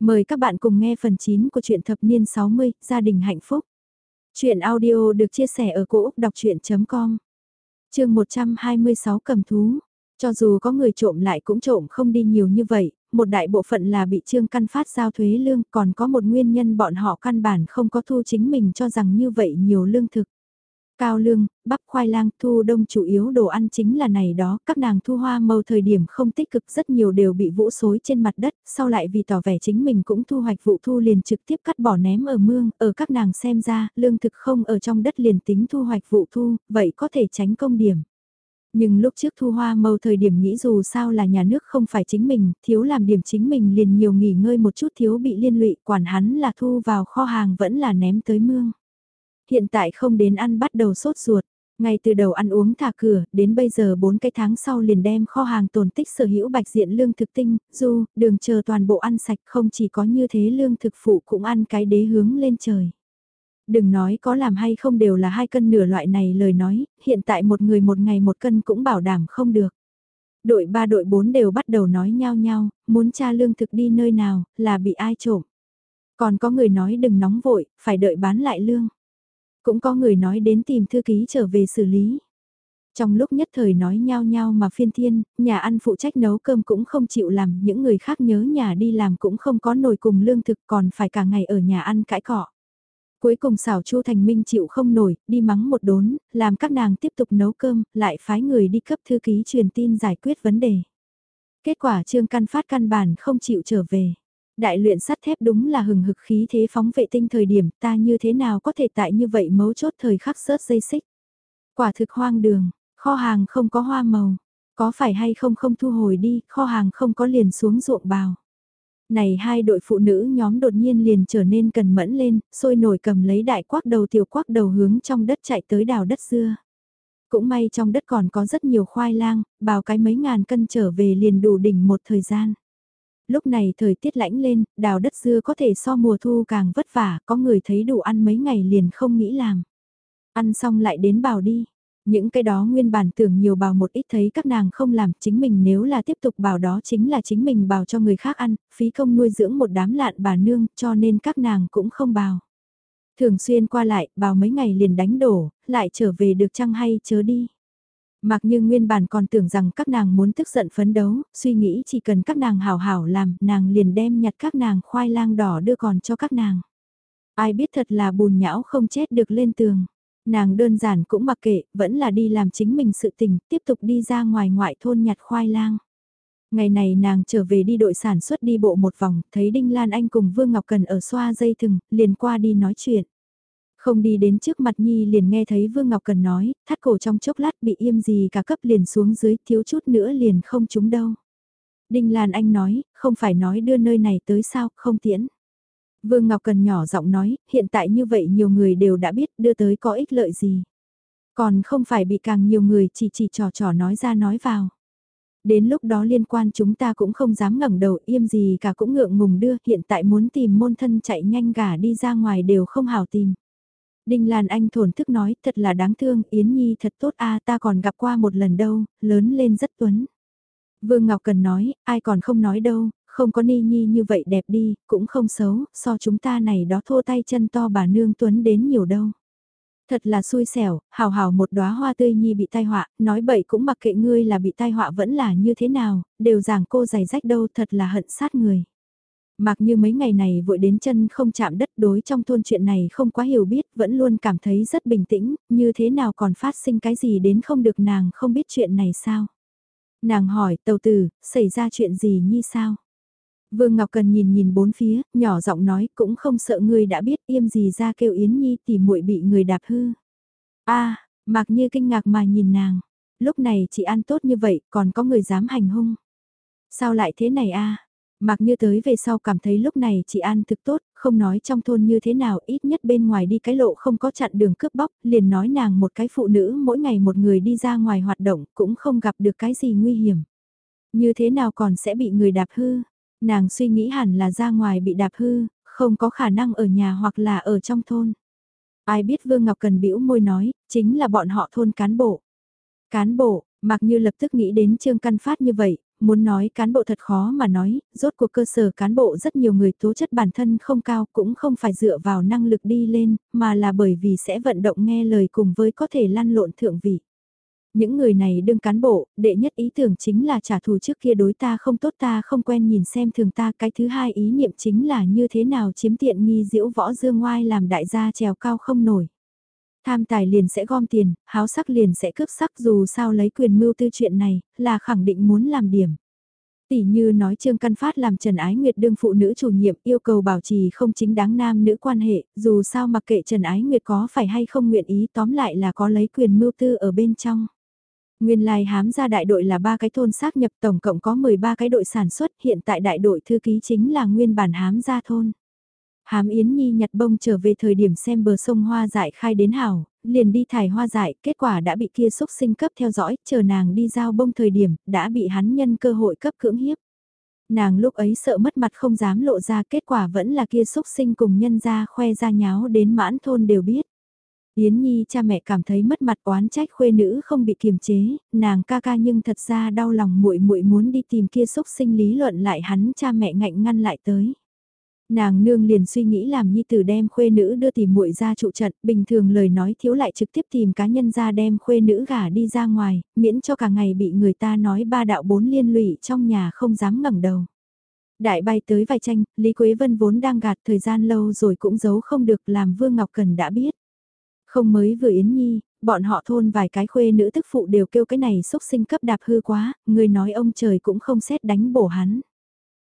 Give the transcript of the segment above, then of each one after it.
Mời các bạn cùng nghe phần 9 của truyện thập niên 60, gia đình hạnh phúc. Chuyện audio được chia sẻ ở cỗ đọc chuyện.com Trường 126 cầm thú. Cho dù có người trộm lại cũng trộm không đi nhiều như vậy, một đại bộ phận là bị trương căn phát giao thuế lương, còn có một nguyên nhân bọn họ căn bản không có thu chính mình cho rằng như vậy nhiều lương thực. Cao lương, bắp khoai lang thu đông chủ yếu đồ ăn chính là này đó, các nàng thu hoa màu thời điểm không tích cực rất nhiều đều bị vũ xối trên mặt đất, sau lại vì tỏ vẻ chính mình cũng thu hoạch vụ thu liền trực tiếp cắt bỏ ném ở mương, ở các nàng xem ra, lương thực không ở trong đất liền tính thu hoạch vụ thu, vậy có thể tránh công điểm. Nhưng lúc trước thu hoa màu thời điểm nghĩ dù sao là nhà nước không phải chính mình, thiếu làm điểm chính mình liền nhiều nghỉ ngơi một chút thiếu bị liên lụy, quản hắn là thu vào kho hàng vẫn là ném tới mương. Hiện tại không đến ăn bắt đầu sốt ruột. Ngay từ đầu ăn uống thả cửa, đến bây giờ 4 cái tháng sau liền đem kho hàng tồn tích sở hữu bạch diện lương thực tinh, du, đường chờ toàn bộ ăn sạch không chỉ có như thế lương thực phụ cũng ăn cái đế hướng lên trời. Đừng nói có làm hay không đều là hai cân nửa loại này lời nói, hiện tại một người một ngày một cân cũng bảo đảm không được. Đội 3 đội 4 đều bắt đầu nói nhau nhau, muốn tra lương thực đi nơi nào, là bị ai trộm. Còn có người nói đừng nóng vội, phải đợi bán lại lương. Cũng có người nói đến tìm thư ký trở về xử lý. Trong lúc nhất thời nói nhau nhau mà phiên thiên, nhà ăn phụ trách nấu cơm cũng không chịu làm, những người khác nhớ nhà đi làm cũng không có nồi cùng lương thực còn phải cả ngày ở nhà ăn cãi cọ. Cuối cùng xảo Chu Thành Minh chịu không nổi, đi mắng một đốn, làm các nàng tiếp tục nấu cơm, lại phái người đi cấp thư ký truyền tin giải quyết vấn đề. Kết quả Trương Căn Phát căn bản không chịu trở về. Đại luyện sắt thép đúng là hừng hực khí thế phóng vệ tinh thời điểm ta như thế nào có thể tại như vậy mấu chốt thời khắc sớt dây xích. Quả thực hoang đường, kho hàng không có hoa màu, có phải hay không không thu hồi đi, kho hàng không có liền xuống ruộng bào. Này hai đội phụ nữ nhóm đột nhiên liền trở nên cần mẫn lên, sôi nổi cầm lấy đại quắc đầu tiểu quắc đầu hướng trong đất chạy tới đào đất dưa. Cũng may trong đất còn có rất nhiều khoai lang, bào cái mấy ngàn cân trở về liền đủ đỉnh một thời gian. Lúc này thời tiết lạnh lên, đào đất dưa có thể so mùa thu càng vất vả, có người thấy đủ ăn mấy ngày liền không nghĩ làm. Ăn xong lại đến bào đi. Những cái đó nguyên bản tưởng nhiều bào một ít thấy các nàng không làm chính mình nếu là tiếp tục bào đó chính là chính mình bào cho người khác ăn, phí công nuôi dưỡng một đám lạn bà nương cho nên các nàng cũng không bào. Thường xuyên qua lại, bào mấy ngày liền đánh đổ, lại trở về được chăng hay chớ đi. Mặc như nguyên bản còn tưởng rằng các nàng muốn tức giận phấn đấu, suy nghĩ chỉ cần các nàng hảo hảo làm, nàng liền đem nhặt các nàng khoai lang đỏ đưa còn cho các nàng. Ai biết thật là bùn nhão không chết được lên tường. Nàng đơn giản cũng mặc kệ, vẫn là đi làm chính mình sự tình, tiếp tục đi ra ngoài ngoại thôn nhặt khoai lang. Ngày này nàng trở về đi đội sản xuất đi bộ một vòng, thấy Đinh Lan Anh cùng Vương Ngọc Cần ở xoa dây thừng, liền qua đi nói chuyện. Không đi đến trước mặt Nhi liền nghe thấy Vương Ngọc Cần nói, thắt cổ trong chốc lát bị im gì cả cấp liền xuống dưới thiếu chút nữa liền không trúng đâu. Đinh Lan Anh nói, không phải nói đưa nơi này tới sao, không tiễn. Vương Ngọc Cần nhỏ giọng nói, hiện tại như vậy nhiều người đều đã biết đưa tới có ích lợi gì. Còn không phải bị càng nhiều người chỉ chỉ trò trò nói ra nói vào. Đến lúc đó liên quan chúng ta cũng không dám ngẩng đầu im gì cả cũng ngượng ngùng đưa, hiện tại muốn tìm môn thân chạy nhanh gà đi ra ngoài đều không hảo tìm. Đinh Lan Anh thổn thức nói, thật là đáng thương, Yến Nhi thật tốt a ta còn gặp qua một lần đâu, lớn lên rất tuấn. Vương Ngọc Cần nói, ai còn không nói đâu, không có Ni Nhi như vậy đẹp đi, cũng không xấu, so chúng ta này đó thô tay chân to bà nương tuấn đến nhiều đâu. Thật là xui xẻo, hào hào một đóa hoa tươi nhi bị tai họa, nói bậy cũng mặc kệ ngươi là bị tai họa vẫn là như thế nào, đều giảng cô giày rách đâu thật là hận sát người. Mặc như mấy ngày này vội đến chân không chạm đất đối trong thôn chuyện này không quá hiểu biết, vẫn luôn cảm thấy rất bình tĩnh, như thế nào còn phát sinh cái gì đến không được nàng không biết chuyện này sao. Nàng hỏi tàu tử, xảy ra chuyện gì như sao? Vương Ngọc Cần nhìn nhìn bốn phía, nhỏ giọng nói cũng không sợ người đã biết im gì ra kêu Yến Nhi thì muội bị người đạp hư. a mặc như kinh ngạc mà nhìn nàng, lúc này chị ăn tốt như vậy còn có người dám hành hung. Sao lại thế này a Mặc như tới về sau cảm thấy lúc này chị An thực tốt, không nói trong thôn như thế nào ít nhất bên ngoài đi cái lộ không có chặn đường cướp bóc, liền nói nàng một cái phụ nữ mỗi ngày một người đi ra ngoài hoạt động cũng không gặp được cái gì nguy hiểm. Như thế nào còn sẽ bị người đạp hư? Nàng suy nghĩ hẳn là ra ngoài bị đạp hư, không có khả năng ở nhà hoặc là ở trong thôn. Ai biết Vương Ngọc Cần bĩu môi nói, chính là bọn họ thôn cán bộ. Cán bộ, mặc như lập tức nghĩ đến Trương Căn Phát như vậy, muốn nói cán bộ thật khó mà nói, rốt cuộc cơ sở cán bộ rất nhiều người tố chất bản thân không cao cũng không phải dựa vào năng lực đi lên, mà là bởi vì sẽ vận động nghe lời cùng với có thể lăn lộn thượng vị. Những người này đương cán bộ, đệ nhất ý tưởng chính là trả thù trước kia đối ta không tốt ta không quen nhìn xem thường ta. Cái thứ hai ý niệm chính là như thế nào chiếm tiện nghi diễu võ dương ngoai làm đại gia trèo cao không nổi. Tham tài liền sẽ gom tiền, háo sắc liền sẽ cướp sắc dù sao lấy quyền mưu tư chuyện này, là khẳng định muốn làm điểm. Tỷ như nói Trương Căn Phát làm Trần Ái Nguyệt đương phụ nữ chủ nhiệm yêu cầu bảo trì không chính đáng nam nữ quan hệ, dù sao mặc kệ Trần Ái Nguyệt có phải hay không nguyện ý tóm lại là có lấy quyền mưu tư ở bên trong. Nguyên lai hám ra đại đội là ba cái thôn xác nhập tổng cộng có 13 cái đội sản xuất, hiện tại đại đội thư ký chính là nguyên bản hám ra thôn. Hám Yến Nhi nhặt bông trở về thời điểm xem bờ sông hoa dại khai đến hảo, liền đi thải hoa dại, kết quả đã bị kia xúc sinh cấp theo dõi, chờ nàng đi giao bông thời điểm, đã bị hắn nhân cơ hội cấp cưỡng hiếp. Nàng lúc ấy sợ mất mặt không dám lộ ra, kết quả vẫn là kia xúc sinh cùng nhân ra khoe ra nháo đến mãn thôn đều biết. Yến Nhi cha mẹ cảm thấy mất mặt oán trách khuê nữ không bị kiềm chế, nàng ca ca nhưng thật ra đau lòng muội muội muốn đi tìm kia xúc sinh lý luận lại hắn cha mẹ ngạnh ngăn lại tới. Nàng nương liền suy nghĩ làm nhi tử đem khuê nữ đưa tìm muội ra trụ trận, bình thường lời nói thiếu lại trực tiếp tìm cá nhân ra đem khuê nữ gả đi ra ngoài, miễn cho cả ngày bị người ta nói ba đạo bốn liên lụy trong nhà không dám ngẩng đầu. Đại bay tới vài tranh, Lý Quế Vân vốn đang gạt thời gian lâu rồi cũng giấu không được làm Vương Ngọc Cần đã biết. Không mới vừa Yến Nhi, bọn họ thôn vài cái khuê nữ tức phụ đều kêu cái này xúc sinh cấp đạp hư quá, người nói ông trời cũng không xét đánh bổ hắn.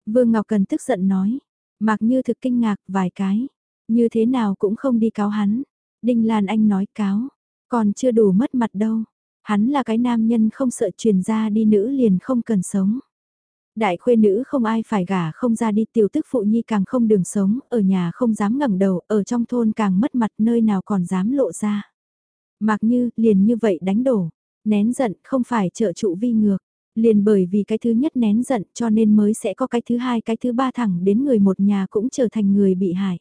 Vương Ngọc Cần tức giận nói, mặc như thực kinh ngạc vài cái, như thế nào cũng không đi cáo hắn. Đinh Lan Anh nói cáo, còn chưa đủ mất mặt đâu. Hắn là cái nam nhân không sợ truyền ra đi nữ liền không cần sống. Đại khuê nữ không ai phải gả không ra đi tiểu tức phụ nhi càng không đường sống, ở nhà không dám ngẩng đầu, ở trong thôn càng mất mặt nơi nào còn dám lộ ra. Mặc như, liền như vậy đánh đổ, nén giận không phải trợ trụ vi ngược, liền bởi vì cái thứ nhất nén giận cho nên mới sẽ có cái thứ hai cái thứ ba thẳng đến người một nhà cũng trở thành người bị hại.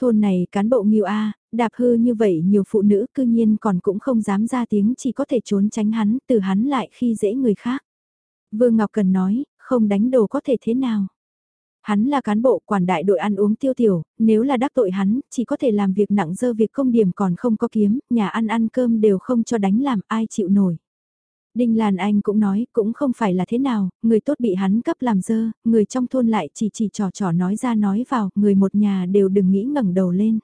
Thôn này cán bộ nghiêu A, đạp hư như vậy nhiều phụ nữ cư nhiên còn cũng không dám ra tiếng chỉ có thể trốn tránh hắn từ hắn lại khi dễ người khác. Vương Ngọc Cần nói, không đánh đồ có thể thế nào. Hắn là cán bộ quản đại đội ăn uống tiêu tiểu, nếu là đắc tội hắn, chỉ có thể làm việc nặng dơ việc công điểm còn không có kiếm, nhà ăn ăn cơm đều không cho đánh làm ai chịu nổi. Đinh Lan Anh cũng nói, cũng không phải là thế nào, người tốt bị hắn cấp làm dơ, người trong thôn lại chỉ chỉ trò trò nói ra nói vào, người một nhà đều đừng nghĩ ngẩng đầu lên.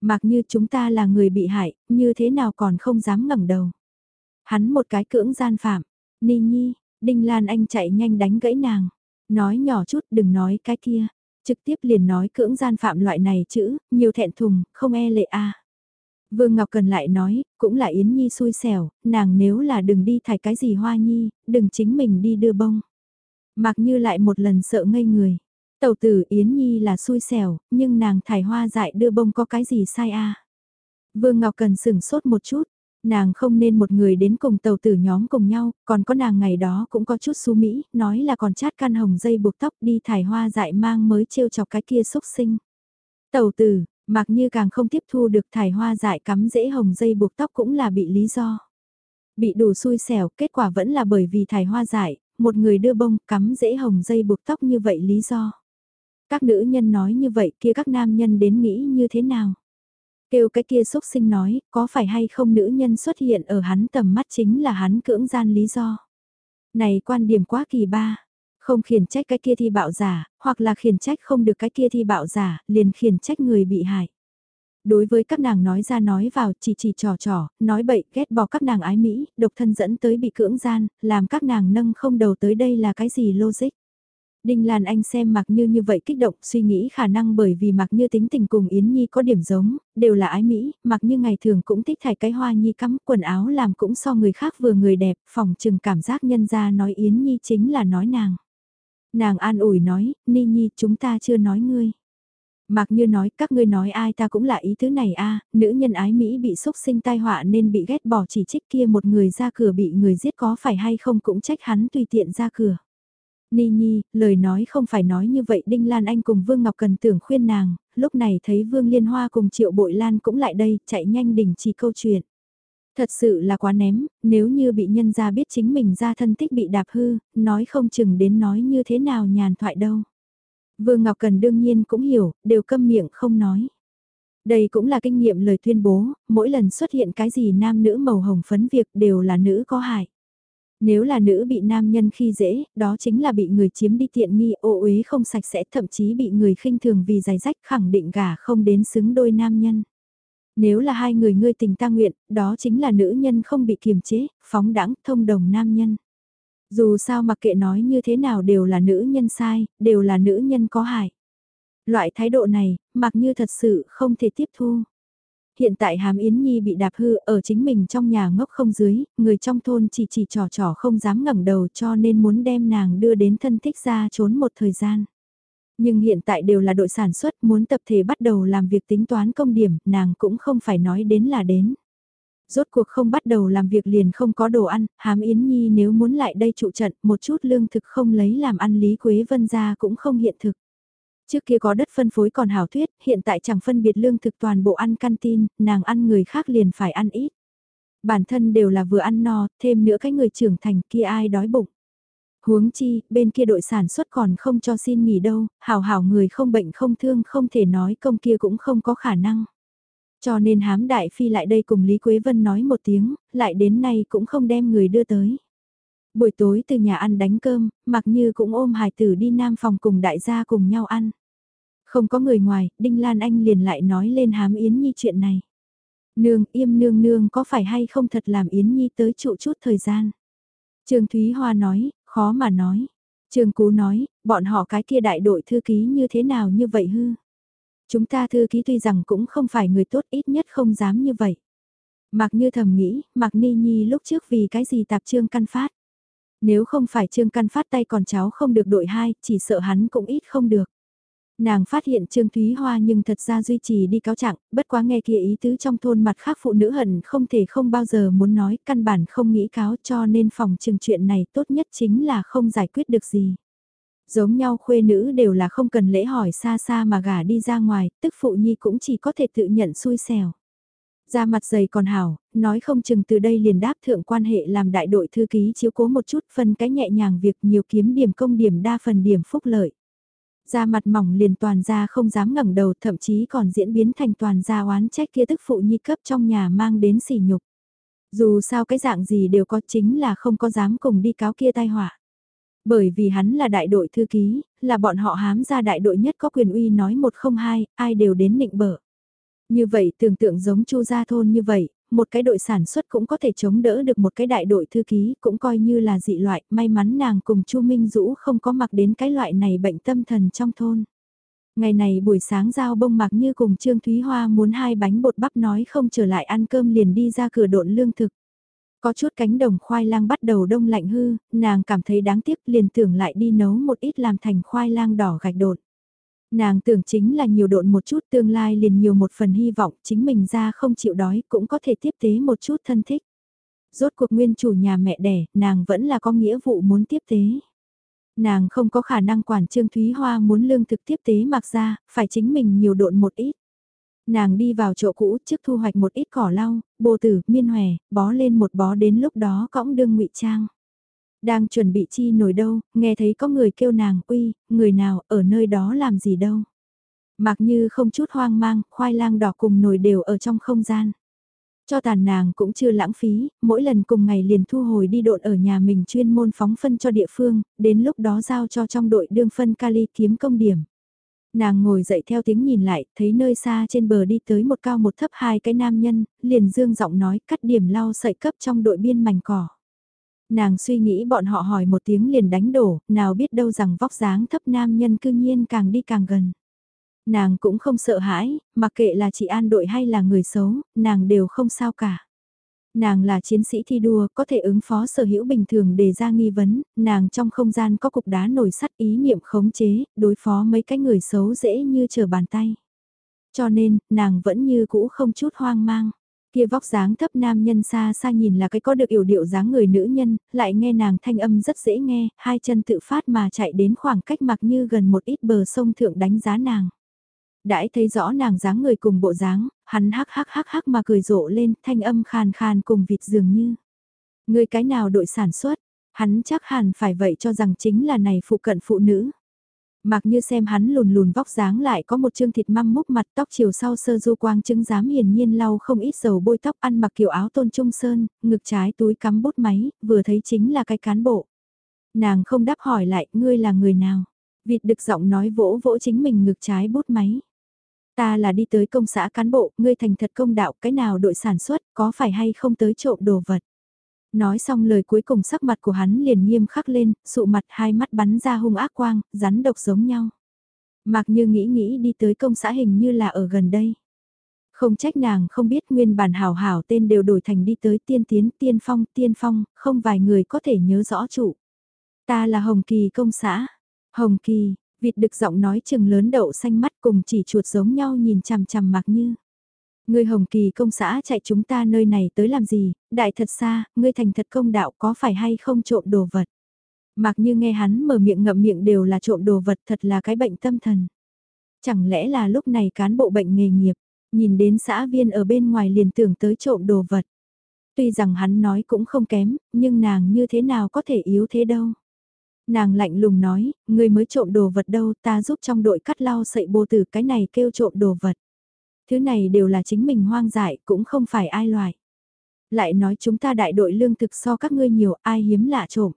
Mặc như chúng ta là người bị hại, như thế nào còn không dám ngẩng đầu. Hắn một cái cưỡng gian phạm, Ni Nhi, Đinh Lan Anh chạy nhanh đánh gãy nàng. Nói nhỏ chút đừng nói cái kia. Trực tiếp liền nói cưỡng gian phạm loại này chữ, nhiều thẹn thùng, không e lệ a. Vương Ngọc Cần lại nói, cũng là Yến Nhi xui xẻo, nàng nếu là đừng đi thải cái gì hoa nhi, đừng chính mình đi đưa bông. Mặc như lại một lần sợ ngây người. Tẩu tử Yến Nhi là xui xẻo, nhưng nàng thải hoa dại đưa bông có cái gì sai a? Vương Ngọc Cần sửng sốt một chút, Nàng không nên một người đến cùng tàu tử nhóm cùng nhau, còn có nàng ngày đó cũng có chút xú Mỹ, nói là còn chát căn hồng dây buộc tóc đi thải hoa dại mang mới trêu chọc cái kia xúc sinh. Tàu tử, mặc như càng không tiếp thu được thải hoa dại cắm dễ hồng dây buộc tóc cũng là bị lý do. Bị đủ xui xẻo, kết quả vẫn là bởi vì thải hoa dại, một người đưa bông cắm dễ hồng dây buộc tóc như vậy lý do. Các nữ nhân nói như vậy kia các nam nhân đến nghĩ như thế nào? Kêu cái kia xúc sinh nói, có phải hay không nữ nhân xuất hiện ở hắn tầm mắt chính là hắn cưỡng gian lý do. Này quan điểm quá kỳ ba, không khiển trách cái kia thi bạo giả, hoặc là khiển trách không được cái kia thi bạo giả, liền khiển trách người bị hại. Đối với các nàng nói ra nói vào chỉ chỉ trò trò, nói bậy ghét bỏ các nàng ái Mỹ, độc thân dẫn tới bị cưỡng gian, làm các nàng nâng không đầu tới đây là cái gì logic. Đinh Lan Anh xem Mạc Như như vậy kích động, suy nghĩ khả năng bởi vì Mạc Như tính tình cùng Yến Nhi có điểm giống, đều là ái Mỹ, Mạc Như ngày thường cũng thích thải cái hoa nhi cắm quần áo làm cũng so người khác vừa người đẹp, phòng trừng cảm giác nhân ra nói Yến Nhi chính là nói nàng. Nàng an ủi nói, Ni Nhi chúng ta chưa nói ngươi. Mạc Như nói các ngươi nói ai ta cũng là ý thứ này a nữ nhân ái Mỹ bị xúc sinh tai họa nên bị ghét bỏ chỉ trích kia một người ra cửa bị người giết có phải hay không cũng trách hắn tùy tiện ra cửa. Ni Nhi, lời nói không phải nói như vậy Đinh Lan Anh cùng Vương Ngọc Cần tưởng khuyên nàng, lúc này thấy Vương Liên Hoa cùng Triệu Bội Lan cũng lại đây, chạy nhanh đình chỉ câu chuyện. Thật sự là quá ném, nếu như bị nhân ra biết chính mình ra thân tích bị đạp hư, nói không chừng đến nói như thế nào nhàn thoại đâu. Vương Ngọc Cần đương nhiên cũng hiểu, đều câm miệng không nói. Đây cũng là kinh nghiệm lời tuyên bố, mỗi lần xuất hiện cái gì nam nữ màu hồng phấn việc đều là nữ có hại. Nếu là nữ bị nam nhân khi dễ, đó chính là bị người chiếm đi tiện nghi ô uế không sạch sẽ thậm chí bị người khinh thường vì giày rách khẳng định gả không đến xứng đôi nam nhân. Nếu là hai người ngươi tình ta nguyện, đó chính là nữ nhân không bị kiềm chế, phóng đẳng, thông đồng nam nhân. Dù sao mặc kệ nói như thế nào đều là nữ nhân sai, đều là nữ nhân có hại. Loại thái độ này, mặc như thật sự không thể tiếp thu. Hiện tại Hàm Yến Nhi bị đạp hư ở chính mình trong nhà ngốc không dưới, người trong thôn chỉ chỉ trò trò không dám ngẩng đầu cho nên muốn đem nàng đưa đến thân thích ra trốn một thời gian. Nhưng hiện tại đều là đội sản xuất muốn tập thể bắt đầu làm việc tính toán công điểm, nàng cũng không phải nói đến là đến. Rốt cuộc không bắt đầu làm việc liền không có đồ ăn, hám Yến Nhi nếu muốn lại đây trụ trận một chút lương thực không lấy làm ăn Lý Quế Vân ra cũng không hiện thực. Trước kia có đất phân phối còn hảo thuyết, hiện tại chẳng phân biệt lương thực toàn bộ ăn canteen, nàng ăn người khác liền phải ăn ít. Bản thân đều là vừa ăn no, thêm nữa cái người trưởng thành kia ai đói bụng. Huống chi, bên kia đội sản xuất còn không cho xin nghỉ đâu, hảo hảo người không bệnh không thương không thể nói công kia cũng không có khả năng. Cho nên hám đại phi lại đây cùng Lý Quế Vân nói một tiếng, lại đến nay cũng không đem người đưa tới. Buổi tối từ nhà ăn đánh cơm, mặc như cũng ôm hài tử đi nam phòng cùng đại gia cùng nhau ăn. Không có người ngoài, Đinh Lan Anh liền lại nói lên hám Yến Nhi chuyện này. Nương, im nương nương có phải hay không thật làm Yến Nhi tới trụ chút thời gian. Trương Thúy Hoa nói, khó mà nói. Trương Cú nói, bọn họ cái kia đại đội thư ký như thế nào như vậy hư. Chúng ta thư ký tuy rằng cũng không phải người tốt ít nhất không dám như vậy. Mặc như thầm nghĩ, Mạc Ni Nhi lúc trước vì cái gì tạp trương căn phát. Nếu không phải trương căn phát tay còn cháu không được đội hai, chỉ sợ hắn cũng ít không được. Nàng phát hiện Trương Thúy Hoa nhưng thật ra duy trì đi cáo trạng, bất quá nghe kia ý tứ trong thôn mặt khác phụ nữ hận không thể không bao giờ muốn nói, căn bản không nghĩ cáo cho nên phòng trừng chuyện này tốt nhất chính là không giải quyết được gì. Giống nhau khuê nữ đều là không cần lễ hỏi xa xa mà gả đi ra ngoài, tức phụ nhi cũng chỉ có thể tự nhận xui xẻo. Ra mặt dày còn hảo, nói không chừng từ đây liền đáp thượng quan hệ làm đại đội thư ký chiếu cố một chút phân cái nhẹ nhàng việc nhiều kiếm điểm công điểm đa phần điểm phúc lợi da mặt mỏng liền toàn ra không dám ngẩng đầu thậm chí còn diễn biến thành toàn ra oán trách kia tức phụ nhi cấp trong nhà mang đến sỉ nhục. Dù sao cái dạng gì đều có chính là không có dám cùng đi cáo kia tai họa. Bởi vì hắn là đại đội thư ký, là bọn họ hám ra đại đội nhất có quyền uy nói một không hai, ai đều đến nịnh bở. Như vậy tưởng tượng giống chu gia thôn như vậy, một cái đội sản xuất cũng có thể chống đỡ được một cái đại đội thư ký, cũng coi như là dị loại, may mắn nàng cùng Chu Minh Dũ không có mặc đến cái loại này bệnh tâm thần trong thôn. Ngày này buổi sáng giao bông mặc như cùng Trương Thúy Hoa muốn hai bánh bột bắp nói không trở lại ăn cơm liền đi ra cửa độn lương thực. Có chút cánh đồng khoai lang bắt đầu đông lạnh hư, nàng cảm thấy đáng tiếc liền tưởng lại đi nấu một ít làm thành khoai lang đỏ gạch đột. Nàng tưởng chính là nhiều độn một chút tương lai liền nhiều một phần hy vọng chính mình ra không chịu đói cũng có thể tiếp tế một chút thân thích. Rốt cuộc nguyên chủ nhà mẹ đẻ, nàng vẫn là có nghĩa vụ muốn tiếp tế. Nàng không có khả năng quản Trương Thúy Hoa muốn lương thực tiếp tế mặc ra, phải chính mình nhiều độn một ít. Nàng đi vào chỗ cũ trước thu hoạch một ít cỏ lau, bồ tử, miên hòe, bó lên một bó đến lúc đó cõng đương ngụy trang. Đang chuẩn bị chi nổi đâu, nghe thấy có người kêu nàng, uy, người nào, ở nơi đó làm gì đâu. Mặc như không chút hoang mang, khoai lang đỏ cùng nồi đều ở trong không gian. Cho tàn nàng cũng chưa lãng phí, mỗi lần cùng ngày liền thu hồi đi độn ở nhà mình chuyên môn phóng phân cho địa phương, đến lúc đó giao cho trong đội đương phân kali kiếm công điểm. Nàng ngồi dậy theo tiếng nhìn lại, thấy nơi xa trên bờ đi tới một cao một thấp hai cái nam nhân, liền dương giọng nói cắt điểm lau sợi cấp trong đội biên mảnh cỏ. Nàng suy nghĩ bọn họ hỏi một tiếng liền đánh đổ, nào biết đâu rằng vóc dáng thấp nam nhân cư nhiên càng đi càng gần. Nàng cũng không sợ hãi, mặc kệ là chị an đội hay là người xấu, nàng đều không sao cả. Nàng là chiến sĩ thi đua, có thể ứng phó sở hữu bình thường đề ra nghi vấn, nàng trong không gian có cục đá nổi sắt ý niệm khống chế, đối phó mấy cái người xấu dễ như trở bàn tay. Cho nên, nàng vẫn như cũ không chút hoang mang. Kia vóc dáng thấp nam nhân xa xa nhìn là cái có được yểu điệu dáng người nữ nhân, lại nghe nàng thanh âm rất dễ nghe, hai chân tự phát mà chạy đến khoảng cách mặc như gần một ít bờ sông thượng đánh giá nàng. Đãi thấy rõ nàng dáng người cùng bộ dáng, Hắn hắc hắc hắc hắc mà cười rộ lên, thanh âm khàn khàn cùng vịt dường như. Người cái nào đội sản xuất, hắn chắc hẳn phải vậy cho rằng chính là này phụ cận phụ nữ. Mặc như xem hắn lùn lùn vóc dáng lại có một chương thịt măng múc mặt tóc chiều sau sơ du quang chứng dám hiển nhiên lau không ít dầu bôi tóc ăn mặc kiểu áo tôn trung sơn, ngực trái túi cắm bút máy, vừa thấy chính là cái cán bộ. Nàng không đáp hỏi lại, ngươi là người nào? Vịt được giọng nói vỗ vỗ chính mình ngực trái bút máy. Ta là đi tới công xã cán bộ, ngươi thành thật công đạo, cái nào đội sản xuất, có phải hay không tới trộm đồ vật? Nói xong lời cuối cùng sắc mặt của hắn liền nghiêm khắc lên, sụ mặt hai mắt bắn ra hung ác quang, rắn độc giống nhau. Mặc như nghĩ nghĩ đi tới công xã hình như là ở gần đây. Không trách nàng không biết nguyên bản hảo hảo tên đều đổi thành đi tới tiên tiến tiên phong tiên phong, không vài người có thể nhớ rõ chủ. Ta là Hồng Kỳ công xã. Hồng Kỳ, vịt được giọng nói chừng lớn đậu xanh mắt cùng chỉ chuột giống nhau nhìn chằm chằm mặc như. Ngươi Hồng Kỳ công xã chạy chúng ta nơi này tới làm gì, đại thật xa, ngươi thành thật công đạo có phải hay không trộm đồ vật. Mặc như nghe hắn mở miệng ngậm miệng đều là trộm đồ vật thật là cái bệnh tâm thần. Chẳng lẽ là lúc này cán bộ bệnh nghề nghiệp, nhìn đến xã viên ở bên ngoài liền tưởng tới trộm đồ vật. Tuy rằng hắn nói cũng không kém, nhưng nàng như thế nào có thể yếu thế đâu. Nàng lạnh lùng nói, ngươi mới trộm đồ vật đâu, ta giúp trong đội cắt lau sậy bồ tử cái này kêu trộm đồ vật. Thứ này đều là chính mình hoang dại, cũng không phải ai loại. Lại nói chúng ta đại đội lương thực so các ngươi nhiều, ai hiếm lạ trộm.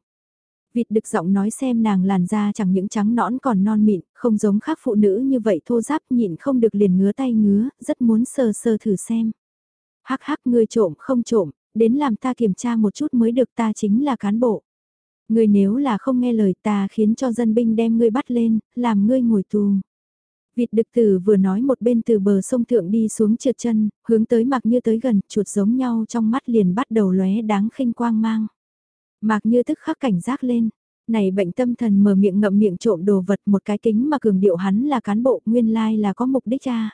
Vịt đực giọng nói xem nàng làn da chẳng những trắng nõn còn non mịn, không giống khác phụ nữ như vậy thô giáp nhịn không được liền ngứa tay ngứa, rất muốn sờ sờ thử xem. Hắc hắc ngươi trộm không trộm, đến làm ta kiểm tra một chút mới được ta chính là cán bộ. Ngươi nếu là không nghe lời ta khiến cho dân binh đem ngươi bắt lên, làm ngươi ngồi tù. Vịt đực tử vừa nói một bên từ bờ sông thượng đi xuống trượt chân, hướng tới mặc như tới gần, chuột giống nhau trong mắt liền bắt đầu lóe đáng khinh quang mang. Mạc như tức khắc cảnh giác lên, này bệnh tâm thần mở miệng ngậm miệng trộm đồ vật một cái kính mà cường điệu hắn là cán bộ nguyên lai là có mục đích cha,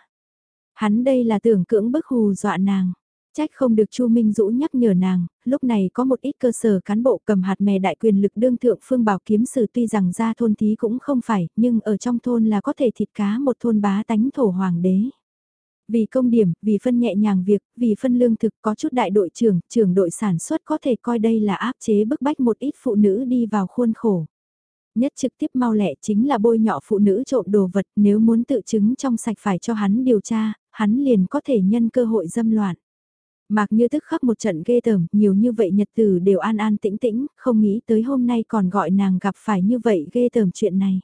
Hắn đây là tưởng cưỡng bức hù dọa nàng. Trách không được Chu Minh Dũ nhắc nhở nàng, lúc này có một ít cơ sở cán bộ cầm hạt mè đại quyền lực đương thượng phương bảo kiếm sử tuy rằng ra thôn thí cũng không phải, nhưng ở trong thôn là có thể thịt cá một thôn bá tánh thổ hoàng đế. Vì công điểm, vì phân nhẹ nhàng việc, vì phân lương thực có chút đại đội trưởng, trưởng đội sản xuất có thể coi đây là áp chế bức bách một ít phụ nữ đi vào khuôn khổ. Nhất trực tiếp mau lẹ chính là bôi nhọ phụ nữ trộm đồ vật nếu muốn tự chứng trong sạch phải cho hắn điều tra, hắn liền có thể nhân cơ hội dâm loạn. Mạc như tức khắc một trận ghê tởm, nhiều như vậy nhật tử đều an an tĩnh tĩnh, không nghĩ tới hôm nay còn gọi nàng gặp phải như vậy ghê tởm chuyện này.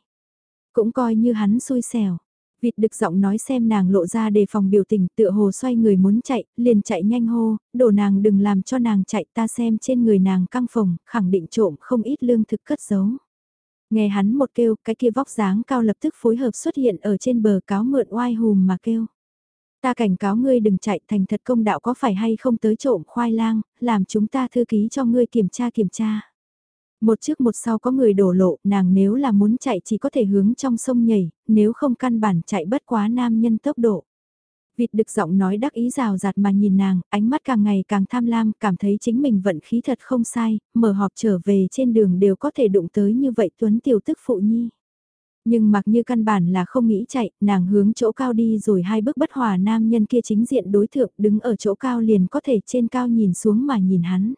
Cũng coi như hắn xui xẻo. Vịt đực giọng nói xem nàng lộ ra đề phòng biểu tình tựa hồ xoay người muốn chạy, liền chạy nhanh hô, đổ nàng đừng làm cho nàng chạy ta xem trên người nàng căng phòng, khẳng định trộm không ít lương thực cất giấu. Nghe hắn một kêu, cái kia vóc dáng cao lập tức phối hợp xuất hiện ở trên bờ cáo mượn oai hùm mà kêu. Ta cảnh cáo ngươi đừng chạy thành thật công đạo có phải hay không tới trộm khoai lang, làm chúng ta thư ký cho ngươi kiểm tra kiểm tra. Một trước một sau có người đổ lộ, nàng nếu là muốn chạy chỉ có thể hướng trong sông nhảy, nếu không căn bản chạy bất quá nam nhân tốc độ. Vịt được giọng nói đắc ý rào rạt mà nhìn nàng, ánh mắt càng ngày càng tham lam, cảm thấy chính mình vận khí thật không sai, mở họp trở về trên đường đều có thể đụng tới như vậy tuấn tiểu tức phụ nhi. Nhưng mặc như căn bản là không nghĩ chạy, nàng hướng chỗ cao đi rồi hai bước bất hòa nam nhân kia chính diện đối thượng đứng ở chỗ cao liền có thể trên cao nhìn xuống mà nhìn hắn.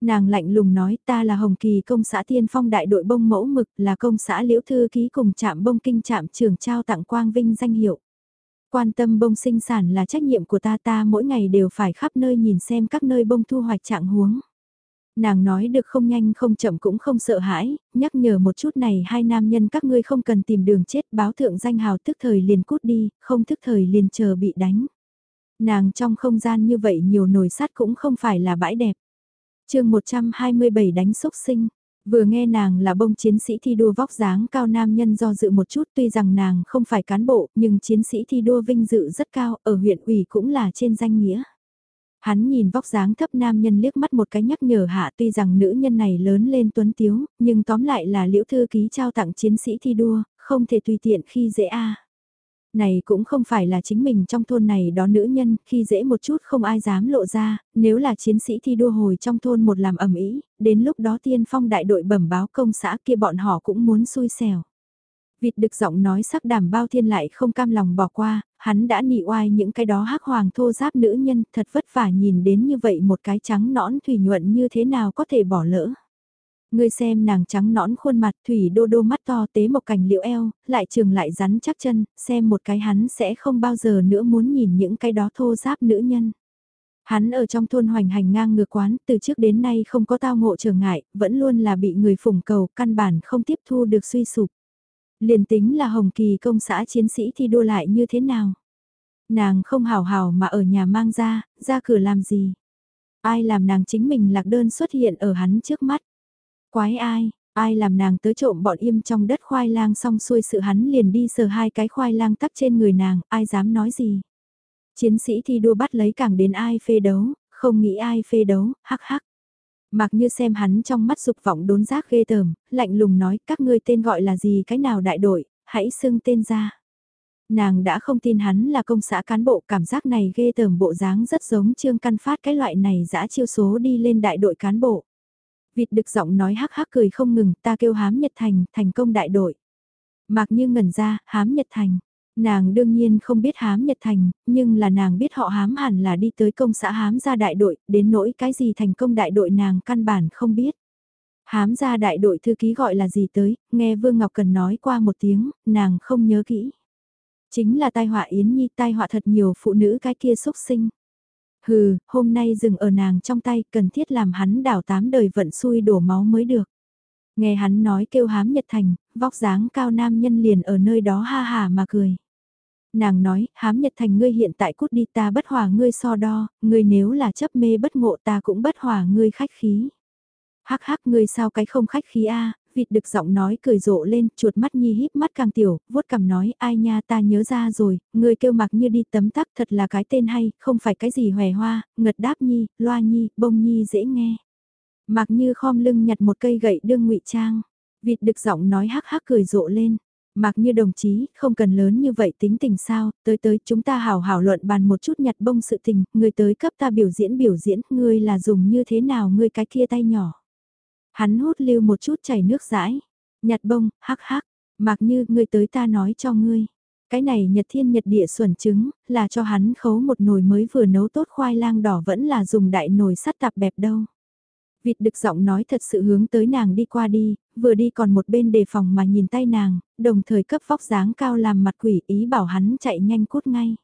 Nàng lạnh lùng nói ta là Hồng Kỳ công xã tiên phong đại đội bông mẫu mực là công xã liễu thư ký cùng trạm bông kinh trạm trưởng trao tặng quang vinh danh hiệu. Quan tâm bông sinh sản là trách nhiệm của ta ta mỗi ngày đều phải khắp nơi nhìn xem các nơi bông thu hoạch trạng huống. Nàng nói được không nhanh không chậm cũng không sợ hãi, nhắc nhở một chút này hai nam nhân các ngươi không cần tìm đường chết báo thượng danh hào tức thời liền cút đi, không thức thời liền chờ bị đánh. Nàng trong không gian như vậy nhiều nồi sắt cũng không phải là bãi đẹp. chương 127 đánh xúc sinh. Vừa nghe nàng là bông chiến sĩ thi đua vóc dáng cao nam nhân do dự một chút tuy rằng nàng không phải cán bộ nhưng chiến sĩ thi đua vinh dự rất cao ở huyện ủy cũng là trên danh nghĩa. Hắn nhìn vóc dáng thấp nam nhân liếc mắt một cái nhắc nhở hạ tuy rằng nữ nhân này lớn lên tuấn tiếu, nhưng tóm lại là liễu thư ký trao tặng chiến sĩ thi đua, không thể tùy tiện khi dễ a. Này cũng không phải là chính mình trong thôn này đó nữ nhân, khi dễ một chút không ai dám lộ ra, nếu là chiến sĩ thi đua hồi trong thôn một làm ẩm ý, đến lúc đó tiên phong đại đội bẩm báo công xã kia bọn họ cũng muốn xui xẻo. Vịt được giọng nói sắc đảm bao thiên lại không cam lòng bỏ qua, hắn đã nị oai những cái đó hắc hoàng thô giáp nữ nhân thật vất vả nhìn đến như vậy một cái trắng nõn thủy nhuận như thế nào có thể bỏ lỡ. Ngươi xem nàng trắng nõn khuôn mặt thủy đô đô mắt to tế một cảnh liễu eo, lại trường lại rắn chắc chân, xem một cái hắn sẽ không bao giờ nữa muốn nhìn những cái đó thô giáp nữ nhân. Hắn ở trong thôn hoành hành ngang ngược quán, từ trước đến nay không có tao ngộ trở ngại, vẫn luôn là bị người phủng cầu, căn bản không tiếp thu được suy sụp. Liền tính là Hồng Kỳ công xã chiến sĩ thì đua lại như thế nào? Nàng không hào hào mà ở nhà mang ra, ra cửa làm gì? Ai làm nàng chính mình lạc đơn xuất hiện ở hắn trước mắt? Quái ai, ai làm nàng tới trộm bọn im trong đất khoai lang xong xuôi sự hắn liền đi sờ hai cái khoai lang tắp trên người nàng, ai dám nói gì. Chiến sĩ thi đua bắt lấy càng đến ai phê đấu, không nghĩ ai phê đấu, hắc hắc. Mặc như xem hắn trong mắt dục vọng đốn giác ghê tởm, lạnh lùng nói các ngươi tên gọi là gì cái nào đại đội, hãy xưng tên ra. Nàng đã không tin hắn là công xã cán bộ cảm giác này ghê tởm bộ dáng rất giống trương căn phát cái loại này dã chiêu số đi lên đại đội cán bộ. Vịt được giọng nói hắc hắc cười không ngừng, ta kêu hám nhật thành, thành công đại đội. Mạc như ngẩn ra, hám nhật thành. Nàng đương nhiên không biết hám nhật thành, nhưng là nàng biết họ hám hẳn là đi tới công xã hám ra đại đội, đến nỗi cái gì thành công đại đội nàng căn bản không biết. Hám ra đại đội thư ký gọi là gì tới, nghe Vương Ngọc Cần nói qua một tiếng, nàng không nhớ kỹ. Chính là tai họa Yến Nhi tai họa thật nhiều phụ nữ cái kia xúc sinh. Hừ, hôm nay dừng ở nàng trong tay cần thiết làm hắn đảo tám đời vận xui đổ máu mới được. Nghe hắn nói kêu hám nhật thành, vóc dáng cao nam nhân liền ở nơi đó ha hà mà cười. Nàng nói, hám nhật thành ngươi hiện tại cút đi ta bất hòa ngươi so đo, ngươi nếu là chấp mê bất ngộ ta cũng bất hòa ngươi khách khí. Hắc hắc ngươi sao cái không khách khí a vịt được giọng nói cười rộ lên, chuột mắt nhi híp mắt càng tiểu, vuốt cằm nói, ai nha ta nhớ ra rồi, ngươi kêu mặc như đi tấm tắc thật là cái tên hay, không phải cái gì hòe hoa, ngật đáp nhi, loa nhi, bông nhi dễ nghe. Mặc như khom lưng nhặt một cây gậy đương ngụy trang, vịt được giọng nói hắc hắc cười rộ lên. Mặc như đồng chí, không cần lớn như vậy tính tình sao, tới tới chúng ta hảo hảo luận bàn một chút nhặt bông sự tình, người tới cấp ta biểu diễn biểu diễn, ngươi là dùng như thế nào ngươi cái kia tay nhỏ. Hắn hút lưu một chút chảy nước rãi. Nhặt bông, hắc hắc, mặc như ngươi tới ta nói cho ngươi. Cái này nhật thiên nhật địa xuẩn trứng, là cho hắn khấu một nồi mới vừa nấu tốt khoai lang đỏ vẫn là dùng đại nồi sắt tạp bẹp đâu. Vịt đực giọng nói thật sự hướng tới nàng đi qua đi, vừa đi còn một bên đề phòng mà nhìn tay nàng, đồng thời cấp vóc dáng cao làm mặt quỷ ý bảo hắn chạy nhanh cút ngay.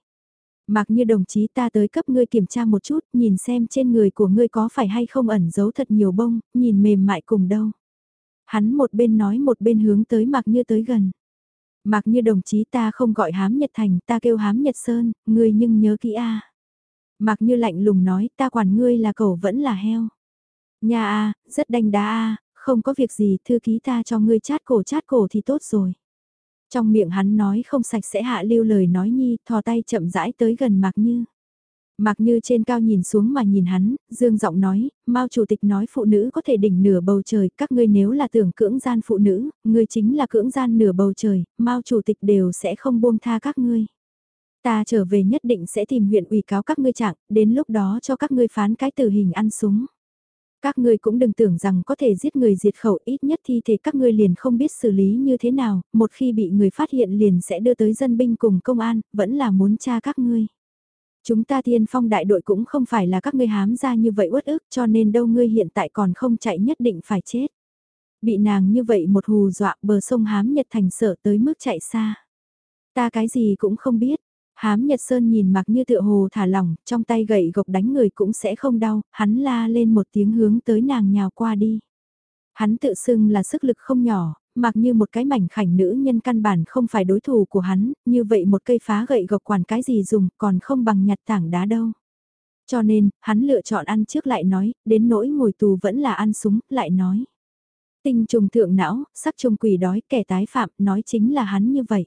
Mặc như đồng chí ta tới cấp ngươi kiểm tra một chút, nhìn xem trên người của ngươi có phải hay không ẩn giấu thật nhiều bông, nhìn mềm mại cùng đâu. Hắn một bên nói một bên hướng tới mặc như tới gần. Mặc như đồng chí ta không gọi hám nhật thành, ta kêu hám nhật sơn, ngươi nhưng nhớ kỹ a. Mặc như lạnh lùng nói, ta quản ngươi là cậu vẫn là heo. Nhà a, rất đanh đá a, không có việc gì, thư ký ta cho ngươi chát cổ chát cổ thì tốt rồi. Trong miệng hắn nói không sạch sẽ hạ lưu lời nói nhi, thò tay chậm rãi tới gần Mạc Như. Mạc Như trên cao nhìn xuống mà nhìn hắn, dương giọng nói, Mao chủ tịch nói phụ nữ có thể đỉnh nửa bầu trời, các ngươi nếu là tưởng cưỡng gian phụ nữ, ngươi chính là cưỡng gian nửa bầu trời, Mao chủ tịch đều sẽ không buông tha các ngươi. Ta trở về nhất định sẽ tìm huyện ủy cáo các ngươi trạng, đến lúc đó cho các ngươi phán cái tử hình ăn súng. Các ngươi cũng đừng tưởng rằng có thể giết người diệt khẩu ít nhất thi thể các ngươi liền không biết xử lý như thế nào, một khi bị người phát hiện liền sẽ đưa tới dân binh cùng công an, vẫn là muốn tra các ngươi. Chúng ta thiên phong đại đội cũng không phải là các ngươi hám ra như vậy uất ức cho nên đâu ngươi hiện tại còn không chạy nhất định phải chết. Bị nàng như vậy một hù dọa bờ sông hám nhật thành sợ tới mức chạy xa. Ta cái gì cũng không biết, Hám Nhật Sơn nhìn mặc như tựa hồ thả lỏng, trong tay gậy gộc đánh người cũng sẽ không đau, hắn la lên một tiếng hướng tới nàng nhào qua đi. Hắn tự xưng là sức lực không nhỏ, mặc như một cái mảnh khảnh nữ nhân căn bản không phải đối thủ của hắn, như vậy một cây phá gậy gộc quản cái gì dùng còn không bằng nhặt tảng đá đâu. Cho nên, hắn lựa chọn ăn trước lại nói, đến nỗi ngồi tù vẫn là ăn súng, lại nói. Tinh trùng thượng não, sắc trùng quỷ đói, kẻ tái phạm, nói chính là hắn như vậy.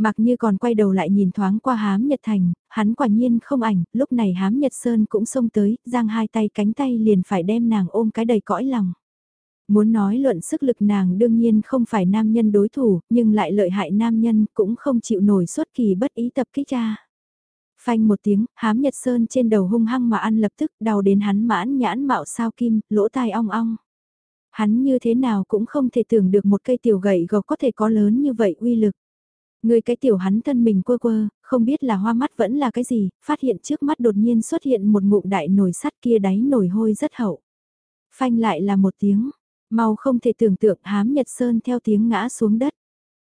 Mặc như còn quay đầu lại nhìn thoáng qua hám Nhật Thành, hắn quả nhiên không ảnh, lúc này hám Nhật Sơn cũng xông tới, giang hai tay cánh tay liền phải đem nàng ôm cái đầy cõi lòng. Muốn nói luận sức lực nàng đương nhiên không phải nam nhân đối thủ, nhưng lại lợi hại nam nhân cũng không chịu nổi suốt kỳ bất ý tập kích ra. Phanh một tiếng, hám Nhật Sơn trên đầu hung hăng mà ăn lập tức đau đến hắn mãn nhãn mạo sao kim, lỗ tai ong ong. Hắn như thế nào cũng không thể tưởng được một cây tiểu gậy gộc có thể có lớn như vậy uy lực. Người cái tiểu hắn thân mình quơ quơ, không biết là hoa mắt vẫn là cái gì, phát hiện trước mắt đột nhiên xuất hiện một ngụm đại nồi sắt kia đáy nổi hôi rất hậu. Phanh lại là một tiếng, mau không thể tưởng tượng hám nhật sơn theo tiếng ngã xuống đất.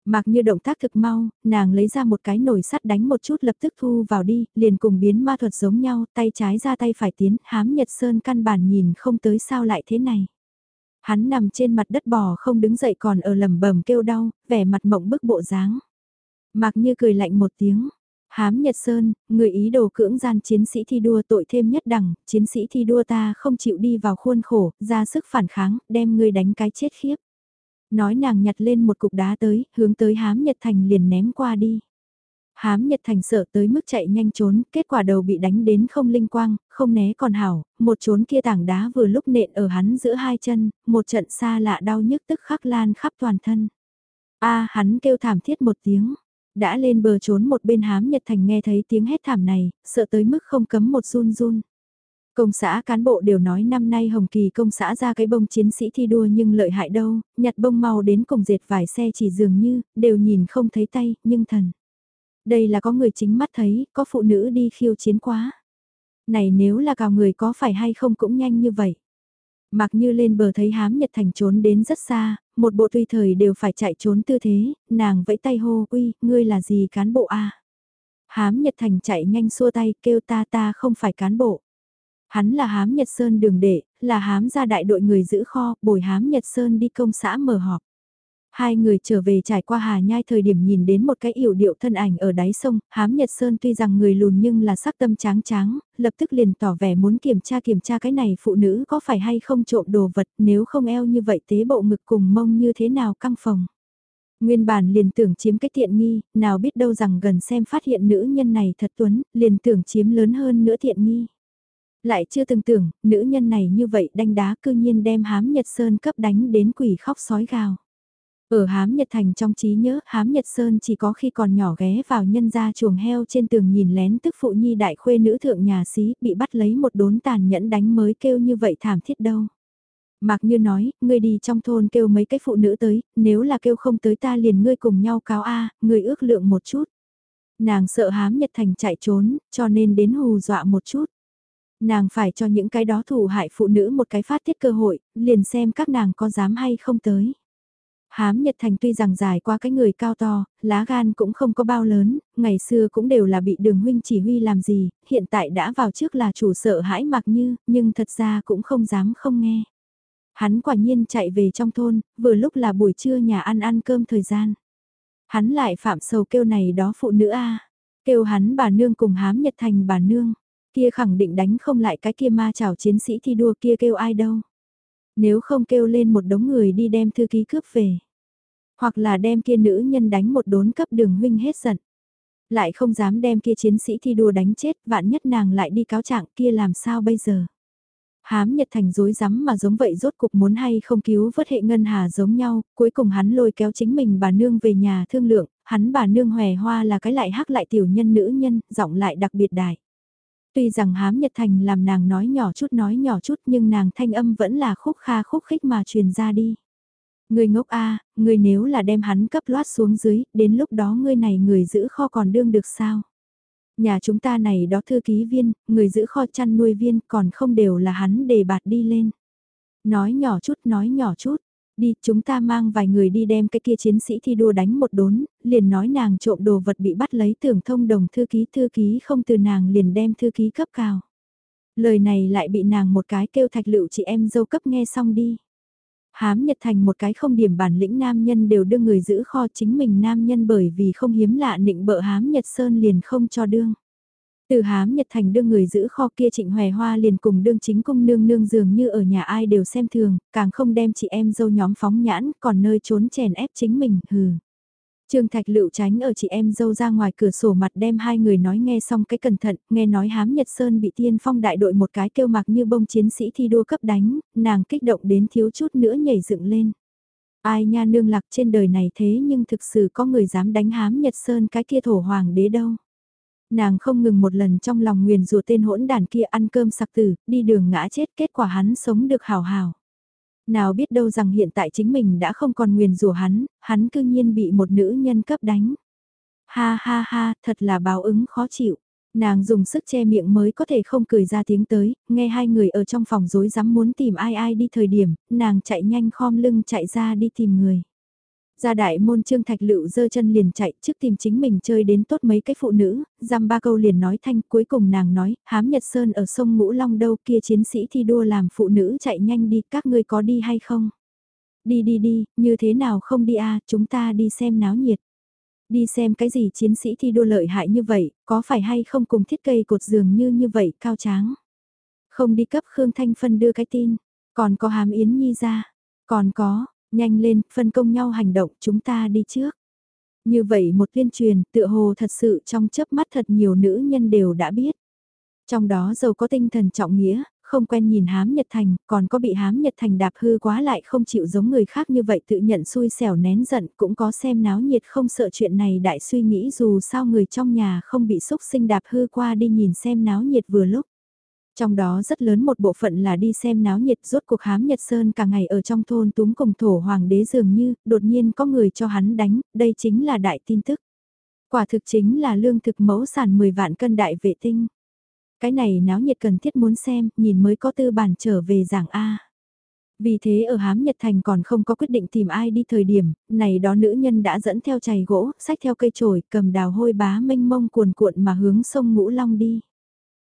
Mặc như động tác thực mau, nàng lấy ra một cái nồi sắt đánh một chút lập tức thu vào đi, liền cùng biến ma thuật giống nhau, tay trái ra tay phải tiến, hám nhật sơn căn bản nhìn không tới sao lại thế này. Hắn nằm trên mặt đất bò không đứng dậy còn ở lầm bầm kêu đau, vẻ mặt mộng bức bộ dáng. Mặc như cười lạnh một tiếng. Hám Nhật Sơn, người ý đồ cưỡng gian chiến sĩ thi đua tội thêm nhất đẳng, chiến sĩ thi đua ta không chịu đi vào khuôn khổ, ra sức phản kháng, đem ngươi đánh cái chết khiếp. Nói nàng nhặt lên một cục đá tới, hướng tới Hám Nhật Thành liền ném qua đi. Hám Nhật Thành sợ tới mức chạy nhanh trốn, kết quả đầu bị đánh đến không linh quang, không né còn hảo, một trốn kia tảng đá vừa lúc nện ở hắn giữa hai chân, một trận xa lạ đau nhức tức khắc lan khắp toàn thân. a hắn kêu thảm thiết một tiếng, đã lên bờ trốn một bên hám Nhật Thành nghe thấy tiếng hét thảm này, sợ tới mức không cấm một run run. Công xã cán bộ đều nói năm nay Hồng Kỳ công xã ra cái bông chiến sĩ thi đua nhưng lợi hại đâu, nhặt bông mau đến cùng dệt vài xe chỉ dường như, đều nhìn không thấy tay, nhưng thần. Đây là có người chính mắt thấy, có phụ nữ đi khiêu chiến quá. Này nếu là cào người có phải hay không cũng nhanh như vậy. Mặc như lên bờ thấy hám nhật thành trốn đến rất xa, một bộ tùy thời đều phải chạy trốn tư thế, nàng vẫy tay hô uy, ngươi là gì cán bộ a Hám nhật thành chạy nhanh xua tay kêu ta ta không phải cán bộ. Hắn là hám nhật sơn đường đệ, là hám ra đại đội người giữ kho, bồi hám nhật sơn đi công xã mở họp. Hai người trở về trải qua Hà Nhai thời điểm nhìn đến một cái yểu điệu thân ảnh ở đáy sông, hám Nhật Sơn tuy rằng người lùn nhưng là sắc tâm tráng tráng, lập tức liền tỏ vẻ muốn kiểm tra kiểm tra cái này phụ nữ có phải hay không trộm đồ vật nếu không eo như vậy tế bộ ngực cùng mông như thế nào căng phòng. Nguyên bản liền tưởng chiếm cái tiện nghi, nào biết đâu rằng gần xem phát hiện nữ nhân này thật tuấn, liền tưởng chiếm lớn hơn nữa thiện nghi. Lại chưa từng tưởng, nữ nhân này như vậy đanh đá cư nhiên đem hám Nhật Sơn cấp đánh đến quỷ khóc sói gào. Ở Hám Nhật Thành trong trí nhớ, Hám Nhật Sơn chỉ có khi còn nhỏ ghé vào nhân gia chuồng heo trên tường nhìn lén tức phụ nhi đại khuê nữ thượng nhà xí, bị bắt lấy một đốn tàn nhẫn đánh mới kêu như vậy thảm thiết đâu. Mạc Như nói, ngươi đi trong thôn kêu mấy cái phụ nữ tới, nếu là kêu không tới ta liền ngươi cùng nhau cáo A, ngươi ước lượng một chút. Nàng sợ hám Nhật Thành chạy trốn, cho nên đến hù dọa một chút. Nàng phải cho những cái đó thủ hại phụ nữ một cái phát tiết cơ hội, liền xem các nàng có dám hay không tới. Hám Nhật Thành tuy rằng dài qua cái người cao to, lá gan cũng không có bao lớn, ngày xưa cũng đều là bị đường huynh chỉ huy làm gì, hiện tại đã vào trước là chủ sợ hãi mặc như, nhưng thật ra cũng không dám không nghe. Hắn quả nhiên chạy về trong thôn, vừa lúc là buổi trưa nhà ăn ăn cơm thời gian. Hắn lại phạm sầu kêu này đó phụ nữ a kêu hắn bà nương cùng hám Nhật Thành bà nương, kia khẳng định đánh không lại cái kia ma chảo chiến sĩ thi đua kia kêu ai đâu. Nếu không kêu lên một đống người đi đem thư ký cướp về. Hoặc là đem kia nữ nhân đánh một đốn cấp đường huynh hết giận. Lại không dám đem kia chiến sĩ thi đua đánh chết, vạn nhất nàng lại đi cáo trạng kia làm sao bây giờ. Hám Nhật Thành dối rắm mà giống vậy rốt cục muốn hay không cứu vớt hệ ngân hà giống nhau, cuối cùng hắn lôi kéo chính mình bà nương về nhà thương lượng, hắn bà nương hòe hoa là cái lại hắc lại tiểu nhân nữ nhân, giọng lại đặc biệt đại. Tuy rằng hám Nhật Thành làm nàng nói nhỏ chút nói nhỏ chút nhưng nàng thanh âm vẫn là khúc kha khúc khích mà truyền ra đi. Người ngốc a, người nếu là đem hắn cấp loát xuống dưới, đến lúc đó ngươi này người giữ kho còn đương được sao? Nhà chúng ta này đó thư ký viên, người giữ kho chăn nuôi viên còn không đều là hắn đề bạt đi lên. Nói nhỏ chút nói nhỏ chút, đi chúng ta mang vài người đi đem cái kia chiến sĩ thi đua đánh một đốn, liền nói nàng trộm đồ vật bị bắt lấy tưởng thông đồng thư ký thư ký không từ nàng liền đem thư ký cấp cao. Lời này lại bị nàng một cái kêu thạch lựu chị em dâu cấp nghe xong đi. Hám Nhật Thành một cái không điểm bản lĩnh nam nhân đều đưa người giữ kho chính mình nam nhân bởi vì không hiếm lạ nịnh bợ Hám Nhật Sơn liền không cho đương. Từ hám Nhật Thành đưa người giữ kho kia trịnh hòe hoa liền cùng đương chính cung nương nương dường như ở nhà ai đều xem thường, càng không đem chị em dâu nhóm phóng nhãn, còn nơi trốn chèn ép chính mình, hừ. Trương Thạch Lựu tránh ở chị em dâu ra ngoài cửa sổ mặt đem hai người nói nghe xong cái cẩn thận, nghe nói hám Nhật Sơn bị tiên phong đại đội một cái kêu mặc như bông chiến sĩ thi đua cấp đánh, nàng kích động đến thiếu chút nữa nhảy dựng lên. Ai nha nương lạc trên đời này thế nhưng thực sự có người dám đánh hám Nhật Sơn cái kia thổ hoàng đế đâu. Nàng không ngừng một lần trong lòng nguyền rủa tên hỗn đàn kia ăn cơm sặc tử, đi đường ngã chết kết quả hắn sống được hào hào. Nào biết đâu rằng hiện tại chính mình đã không còn nguyền rủa hắn, hắn cư nhiên bị một nữ nhân cấp đánh. Ha ha ha, thật là báo ứng khó chịu. Nàng dùng sức che miệng mới có thể không cười ra tiếng tới, nghe hai người ở trong phòng rối rắm muốn tìm ai ai đi thời điểm, nàng chạy nhanh khom lưng chạy ra đi tìm người. Ra đại môn trương thạch lựu dơ chân liền chạy trước tìm chính mình chơi đến tốt mấy cái phụ nữ, giam ba câu liền nói thanh cuối cùng nàng nói, hám nhật sơn ở sông Ngũ Long đâu kia chiến sĩ thi đua làm phụ nữ chạy nhanh đi, các ngươi có đi hay không? Đi đi đi, như thế nào không đi à, chúng ta đi xem náo nhiệt. Đi xem cái gì chiến sĩ thi đua lợi hại như vậy, có phải hay không cùng thiết cây cột giường như như vậy, cao tráng. Không đi cấp Khương Thanh Phân đưa cái tin, còn có hàm Yến Nhi ra, còn có, nhanh lên, phân công nhau hành động, chúng ta đi trước. Như vậy một tuyên truyền, tựa hồ thật sự trong chớp mắt thật nhiều nữ nhân đều đã biết. Trong đó giàu có tinh thần trọng nghĩa, không quen nhìn hám Nhật Thành, còn có bị hám Nhật Thành đạp hư quá lại không chịu giống người khác như vậy tự nhận xui xẻo nén giận cũng có xem náo nhiệt không sợ chuyện này đại suy nghĩ dù sao người trong nhà không bị xúc sinh đạp hư qua đi nhìn xem náo nhiệt vừa lúc. Trong đó rất lớn một bộ phận là đi xem náo nhiệt rốt cuộc hám Nhật Sơn cả ngày ở trong thôn túm cùng thổ hoàng đế dường như đột nhiên có người cho hắn đánh, đây chính là đại tin tức. Quả thực chính là lương thực mẫu sản 10 vạn cân đại vệ tinh. Cái này náo nhiệt cần thiết muốn xem, nhìn mới có tư bản trở về giảng A. Vì thế ở Hám Nhật Thành còn không có quyết định tìm ai đi thời điểm, này đó nữ nhân đã dẫn theo chày gỗ, sách theo cây chổi, cầm đào hôi bá mênh mông cuồn cuộn mà hướng sông Ngũ Long đi.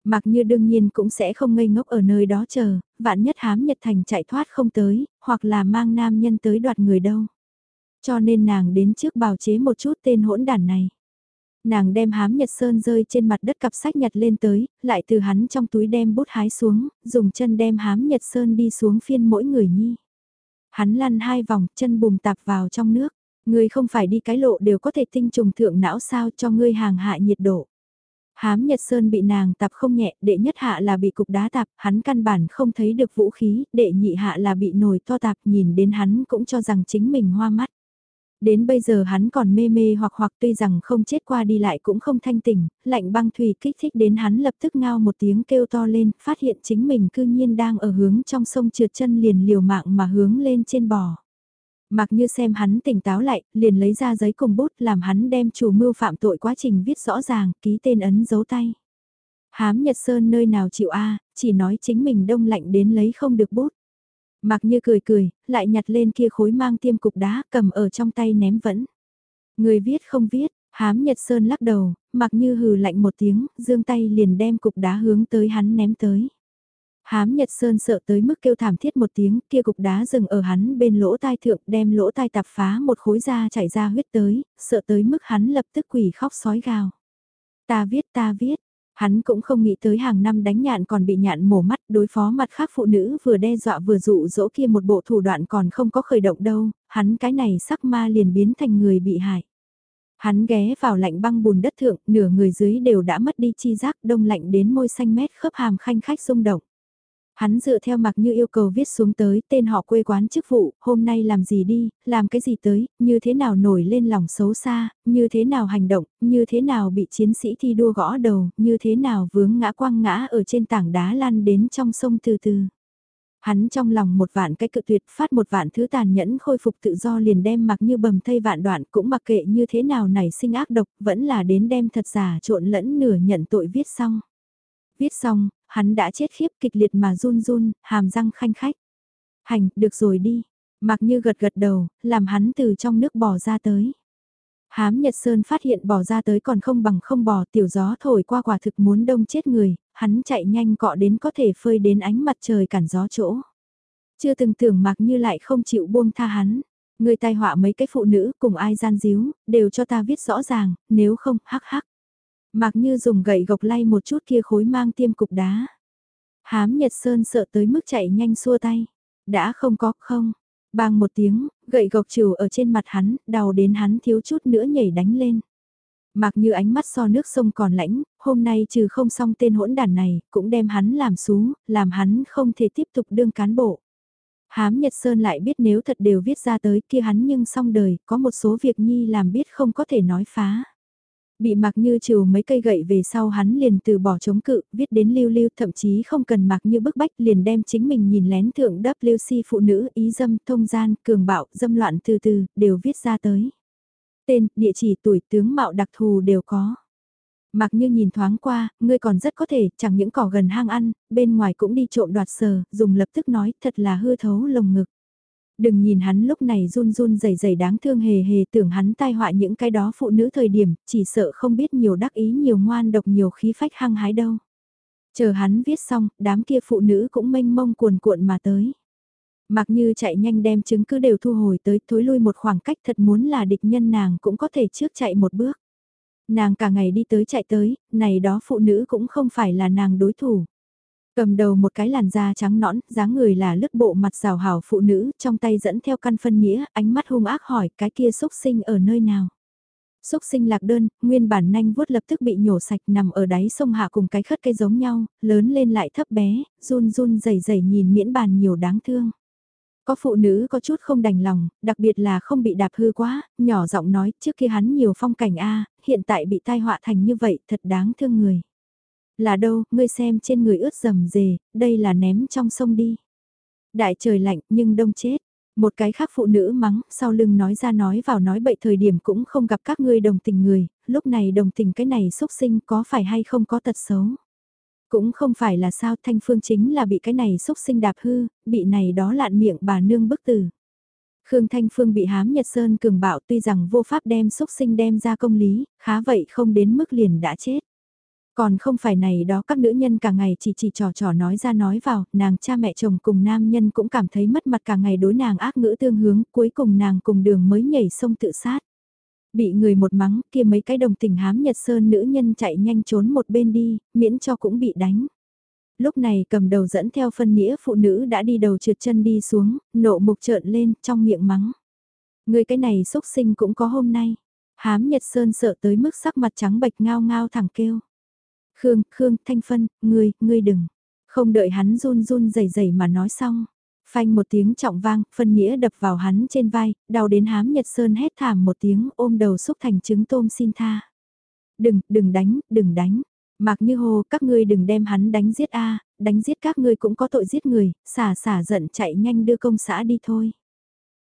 Mặc như đương nhiên cũng sẽ không ngây ngốc ở nơi đó chờ, vạn nhất Hám Nhật Thành chạy thoát không tới, hoặc là mang nam nhân tới đoạt người đâu. Cho nên nàng đến trước bào chế một chút tên hỗn đản này. Nàng đem hám nhật sơn rơi trên mặt đất cặp sách nhặt lên tới, lại từ hắn trong túi đem bút hái xuống, dùng chân đem hám nhật sơn đi xuống phiên mỗi người nhi. Hắn lăn hai vòng, chân bùm tạp vào trong nước. Ngươi không phải đi cái lộ đều có thể tinh trùng thượng não sao cho ngươi hàng hạ nhiệt độ. Hám Nhật Sơn bị nàng tạp không nhẹ, đệ nhất hạ là bị cục đá tạp, hắn căn bản không thấy được vũ khí, đệ nhị hạ là bị nồi to tạp, nhìn đến hắn cũng cho rằng chính mình hoa mắt. Đến bây giờ hắn còn mê mê hoặc hoặc tuy rằng không chết qua đi lại cũng không thanh tỉnh, lạnh băng thủy kích thích đến hắn lập tức ngao một tiếng kêu to lên, phát hiện chính mình cư nhiên đang ở hướng trong sông trượt chân liền liều mạng mà hướng lên trên bò. Mặc như xem hắn tỉnh táo lại, liền lấy ra giấy cùng bút làm hắn đem chủ mưu phạm tội quá trình viết rõ ràng, ký tên ấn dấu tay. Hám Nhật Sơn nơi nào chịu a chỉ nói chính mình đông lạnh đến lấy không được bút. Mặc như cười cười, lại nhặt lên kia khối mang tiêm cục đá cầm ở trong tay ném vẫn. Người viết không viết, hám Nhật Sơn lắc đầu, mặc như hừ lạnh một tiếng, dương tay liền đem cục đá hướng tới hắn ném tới. Hám Nhật Sơn sợ tới mức kêu thảm thiết một tiếng, kia cục đá dừng ở hắn bên lỗ tai thượng đem lỗ tai tạp phá một khối da chảy ra huyết tới, sợ tới mức hắn lập tức quỳ khóc sói gào. Ta viết ta viết, Hắn cũng không nghĩ tới hàng năm đánh nhạn còn bị nhạn mổ mắt đối phó mặt khác phụ nữ vừa đe dọa vừa dụ dỗ kia một bộ thủ đoạn còn không có khởi động đâu, hắn cái này sắc ma liền biến thành người bị hại. Hắn ghé vào lạnh băng bùn đất thượng, nửa người dưới đều đã mất đi chi giác đông lạnh đến môi xanh mét khớp hàm khanh khách rung động. Hắn dựa theo mặc như yêu cầu viết xuống tới tên họ quê quán chức vụ, hôm nay làm gì đi, làm cái gì tới, như thế nào nổi lên lòng xấu xa, như thế nào hành động, như thế nào bị chiến sĩ thi đua gõ đầu, như thế nào vướng ngã quăng ngã ở trên tảng đá lăn đến trong sông từ từ. Hắn trong lòng một vạn cái cự tuyệt phát một vạn thứ tàn nhẫn khôi phục tự do liền đem mặc như bầm thây vạn đoạn cũng mặc kệ như thế nào này sinh ác độc vẫn là đến đem thật giả trộn lẫn nửa nhận tội viết xong. Viết xong, hắn đã chết khiếp kịch liệt mà run run, hàm răng khanh khách. Hành, được rồi đi. Mặc như gật gật đầu, làm hắn từ trong nước bò ra tới. Hám Nhật Sơn phát hiện bò ra tới còn không bằng không bò tiểu gió thổi qua quả thực muốn đông chết người, hắn chạy nhanh cọ đến có thể phơi đến ánh mặt trời cản gió chỗ. Chưa từng tưởng mặc như lại không chịu buông tha hắn. Người tai họa mấy cái phụ nữ cùng ai gian díu, đều cho ta viết rõ ràng, nếu không, hắc hắc. Mặc như dùng gậy gộc lay một chút kia khối mang tiêm cục đá. Hám Nhật Sơn sợ tới mức chạy nhanh xua tay. Đã không có không. Bang một tiếng, gậy gộc trừ ở trên mặt hắn, đau đến hắn thiếu chút nữa nhảy đánh lên. Mặc như ánh mắt so nước sông còn lãnh, hôm nay trừ không xong tên hỗn đàn này, cũng đem hắn làm xú, làm hắn không thể tiếp tục đương cán bộ. Hám Nhật Sơn lại biết nếu thật đều viết ra tới kia hắn nhưng xong đời, có một số việc nhi làm biết không có thể nói phá. Bị mặc như trừ mấy cây gậy về sau hắn liền từ bỏ chống cự, viết đến lưu lưu thậm chí không cần mặc như bức bách liền đem chính mình nhìn lén thượng WC phụ nữ ý dâm, thông gian, cường bạo, dâm loạn từ từ, đều viết ra tới. Tên, địa chỉ, tuổi, tướng mạo đặc thù đều có. Mặc như nhìn thoáng qua, ngươi còn rất có thể, chẳng những cỏ gần hang ăn, bên ngoài cũng đi trộm đoạt sờ, dùng lập tức nói, thật là hư thấu lồng ngực. Đừng nhìn hắn lúc này run run rẩy rẩy đáng thương hề hề tưởng hắn tai họa những cái đó phụ nữ thời điểm, chỉ sợ không biết nhiều đắc ý nhiều ngoan độc nhiều khí phách hăng hái đâu. Chờ hắn viết xong, đám kia phụ nữ cũng mênh mông cuồn cuộn mà tới. Mặc như chạy nhanh đem chứng cứ đều thu hồi tới thối lui một khoảng cách thật muốn là địch nhân nàng cũng có thể trước chạy một bước. Nàng cả ngày đi tới chạy tới, này đó phụ nữ cũng không phải là nàng đối thủ. Cầm đầu một cái làn da trắng nõn, dáng người là lướt bộ mặt rào hảo phụ nữ, trong tay dẫn theo căn phân nghĩa, ánh mắt hung ác hỏi cái kia xúc sinh ở nơi nào. Xúc sinh lạc đơn, nguyên bản nanh vuốt lập tức bị nhổ sạch nằm ở đáy sông hạ cùng cái khất cây giống nhau, lớn lên lại thấp bé, run run dày dày nhìn miễn bàn nhiều đáng thương. Có phụ nữ có chút không đành lòng, đặc biệt là không bị đạp hư quá, nhỏ giọng nói trước kia hắn nhiều phong cảnh a hiện tại bị tai họa thành như vậy thật đáng thương người. Là đâu, ngươi xem trên người ướt rầm rề, đây là ném trong sông đi. Đại trời lạnh nhưng đông chết. Một cái khác phụ nữ mắng, sau lưng nói ra nói vào nói bậy thời điểm cũng không gặp các ngươi đồng tình người, lúc này đồng tình cái này xúc sinh có phải hay không có tật xấu. Cũng không phải là sao thanh phương chính là bị cái này xúc sinh đạp hư, bị này đó lạn miệng bà nương bức tử. Khương Thanh Phương bị hám Nhật Sơn cường bạo tuy rằng vô pháp đem xúc sinh đem ra công lý, khá vậy không đến mức liền đã chết. Còn không phải này đó các nữ nhân cả ngày chỉ chỉ trò trò nói ra nói vào, nàng cha mẹ chồng cùng nam nhân cũng cảm thấy mất mặt cả ngày đối nàng ác ngữ tương hướng, cuối cùng nàng cùng đường mới nhảy sông tự sát. Bị người một mắng kia mấy cái đồng tình hám Nhật Sơn nữ nhân chạy nhanh trốn một bên đi, miễn cho cũng bị đánh. Lúc này cầm đầu dẫn theo phân nghĩa phụ nữ đã đi đầu trượt chân đi xuống, nộ mục trợn lên trong miệng mắng. Người cái này xúc sinh cũng có hôm nay. Hám Nhật Sơn sợ tới mức sắc mặt trắng bệch ngao ngao thẳng kêu. Khương, Khương, Thanh Phân, ngươi, ngươi đừng. Không đợi hắn run run rẩy rẩy mà nói xong. Phanh một tiếng trọng vang, phân nghĩa đập vào hắn trên vai, đau đến hám Nhật Sơn hét thảm một tiếng ôm đầu xúc thành trứng tôm xin tha. Đừng, đừng đánh, đừng đánh. Mạc như hồ, các ngươi đừng đem hắn đánh giết a đánh giết các ngươi cũng có tội giết người, xả xả giận chạy nhanh đưa công xã đi thôi.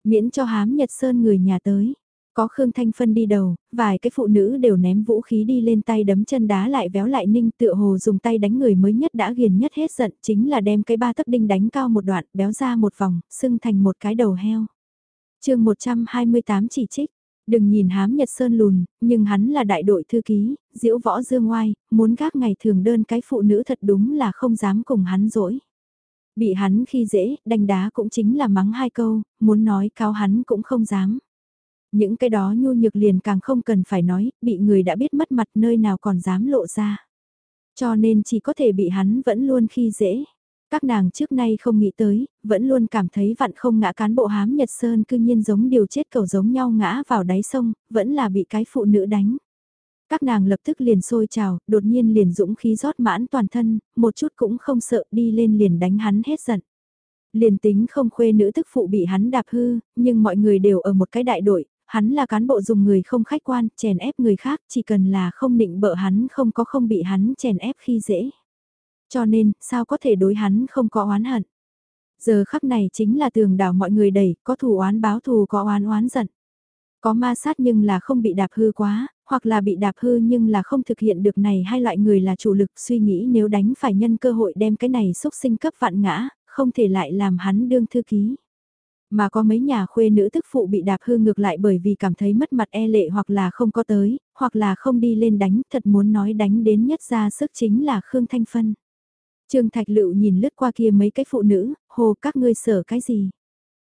Miễn cho hám Nhật Sơn người nhà tới. Có Khương Thanh Phân đi đầu, vài cái phụ nữ đều ném vũ khí đi lên tay đấm chân đá lại véo lại ninh tựa hồ dùng tay đánh người mới nhất đã ghiền nhất hết giận chính là đem cái ba tấc đinh đánh cao một đoạn béo ra một vòng, sưng thành một cái đầu heo. chương 128 chỉ trích, đừng nhìn hám Nhật Sơn lùn, nhưng hắn là đại đội thư ký, diễu võ dương oai, muốn gác ngày thường đơn cái phụ nữ thật đúng là không dám cùng hắn dỗi. Bị hắn khi dễ, đánh đá cũng chính là mắng hai câu, muốn nói cao hắn cũng không dám. Những cái đó nhu nhược liền càng không cần phải nói, bị người đã biết mất mặt nơi nào còn dám lộ ra. Cho nên chỉ có thể bị hắn vẫn luôn khi dễ. Các nàng trước nay không nghĩ tới, vẫn luôn cảm thấy vặn không ngã cán bộ hám Nhật Sơn cư nhiên giống điều chết cầu giống nhau ngã vào đáy sông, vẫn là bị cái phụ nữ đánh. Các nàng lập tức liền sôi trào, đột nhiên liền dũng khí rót mãn toàn thân, một chút cũng không sợ đi lên liền đánh hắn hết giận. Liền tính không khuê nữ tức phụ bị hắn đạp hư, nhưng mọi người đều ở một cái đại đội, hắn là cán bộ dùng người không khách quan, chèn ép người khác, chỉ cần là không định bợ hắn không có không bị hắn chèn ép khi dễ. Cho nên, sao có thể đối hắn không có oán hận. Giờ khắc này chính là tường đảo mọi người đẩy, có thù oán báo thù có oán oán giận. Có ma sát nhưng là không bị đạp hư quá, hoặc là bị đạp hư nhưng là không thực hiện được này hai loại người là chủ lực suy nghĩ nếu đánh phải nhân cơ hội đem cái này xúc sinh cấp vạn ngã, không thể lại làm hắn đương thư ký. Mà có mấy nhà khuê nữ tức phụ bị đạp hư ngược lại bởi vì cảm thấy mất mặt e lệ hoặc là không có tới, hoặc là không đi lên đánh, thật muốn nói đánh đến nhất ra sức chính là Khương Thanh Phân. Trương Thạch Lựu nhìn lướt qua kia mấy cái phụ nữ, hồ các ngươi sở cái gì?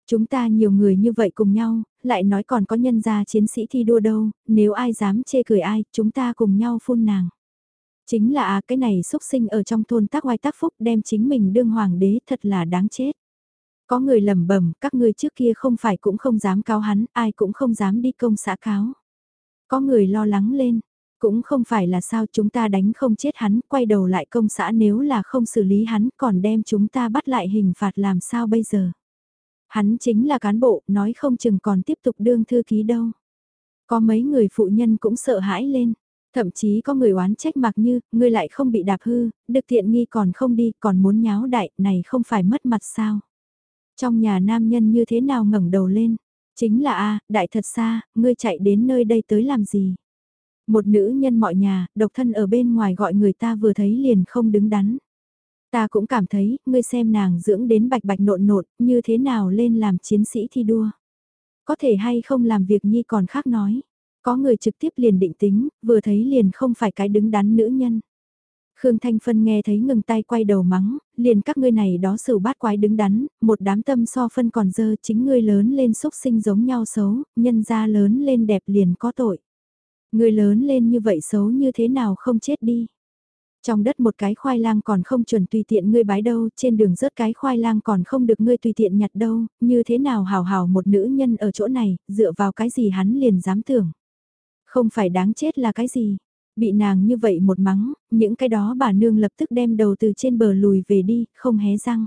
Chúng ta nhiều người như vậy cùng nhau, lại nói còn có nhân gia chiến sĩ thi đua đâu, nếu ai dám chê cười ai, chúng ta cùng nhau phun nàng. Chính là à cái này xuất sinh ở trong thôn tác oai tác phúc đem chính mình đương hoàng đế thật là đáng chết. Có người lầm bẩm các ngươi trước kia không phải cũng không dám cáo hắn, ai cũng không dám đi công xã cáo. Có người lo lắng lên, cũng không phải là sao chúng ta đánh không chết hắn, quay đầu lại công xã nếu là không xử lý hắn còn đem chúng ta bắt lại hình phạt làm sao bây giờ. Hắn chính là cán bộ, nói không chừng còn tiếp tục đương thư ký đâu. Có mấy người phụ nhân cũng sợ hãi lên. Thậm chí có người oán trách mặc như, ngươi lại không bị đạp hư, được tiện nghi còn không đi, còn muốn nháo đại, này không phải mất mặt sao. Trong nhà nam nhân như thế nào ngẩng đầu lên, Chính là a đại thật xa, ngươi chạy đến nơi đây tới làm gì? Một nữ nhân mọi nhà, độc thân ở bên ngoài gọi người ta vừa thấy liền không đứng đắn. Ta cũng cảm thấy, ngươi xem nàng dưỡng đến bạch bạch nộn nộn, như thế nào lên làm chiến sĩ thi đua. Có thể hay không làm việc nhi còn khác nói. Có người trực tiếp liền định tính, vừa thấy liền không phải cái đứng đắn nữ nhân. Khương Thanh Phân nghe thấy ngừng tay quay đầu mắng, liền các ngươi này đó xử bát quái đứng đắn, một đám tâm so phân còn dơ chính ngươi lớn lên xúc sinh giống nhau xấu, nhân ra lớn lên đẹp liền có tội. Ngươi lớn lên như vậy xấu như thế nào không chết đi. Trong đất một cái khoai lang còn không chuẩn tùy tiện ngươi bái đâu, trên đường rớt cái khoai lang còn không được ngươi tùy tiện nhặt đâu, như thế nào hào hào một nữ nhân ở chỗ này, dựa vào cái gì hắn liền dám tưởng. Không phải đáng chết là cái gì, bị nàng như vậy một mắng, những cái đó bà nương lập tức đem đầu từ trên bờ lùi về đi, không hé răng.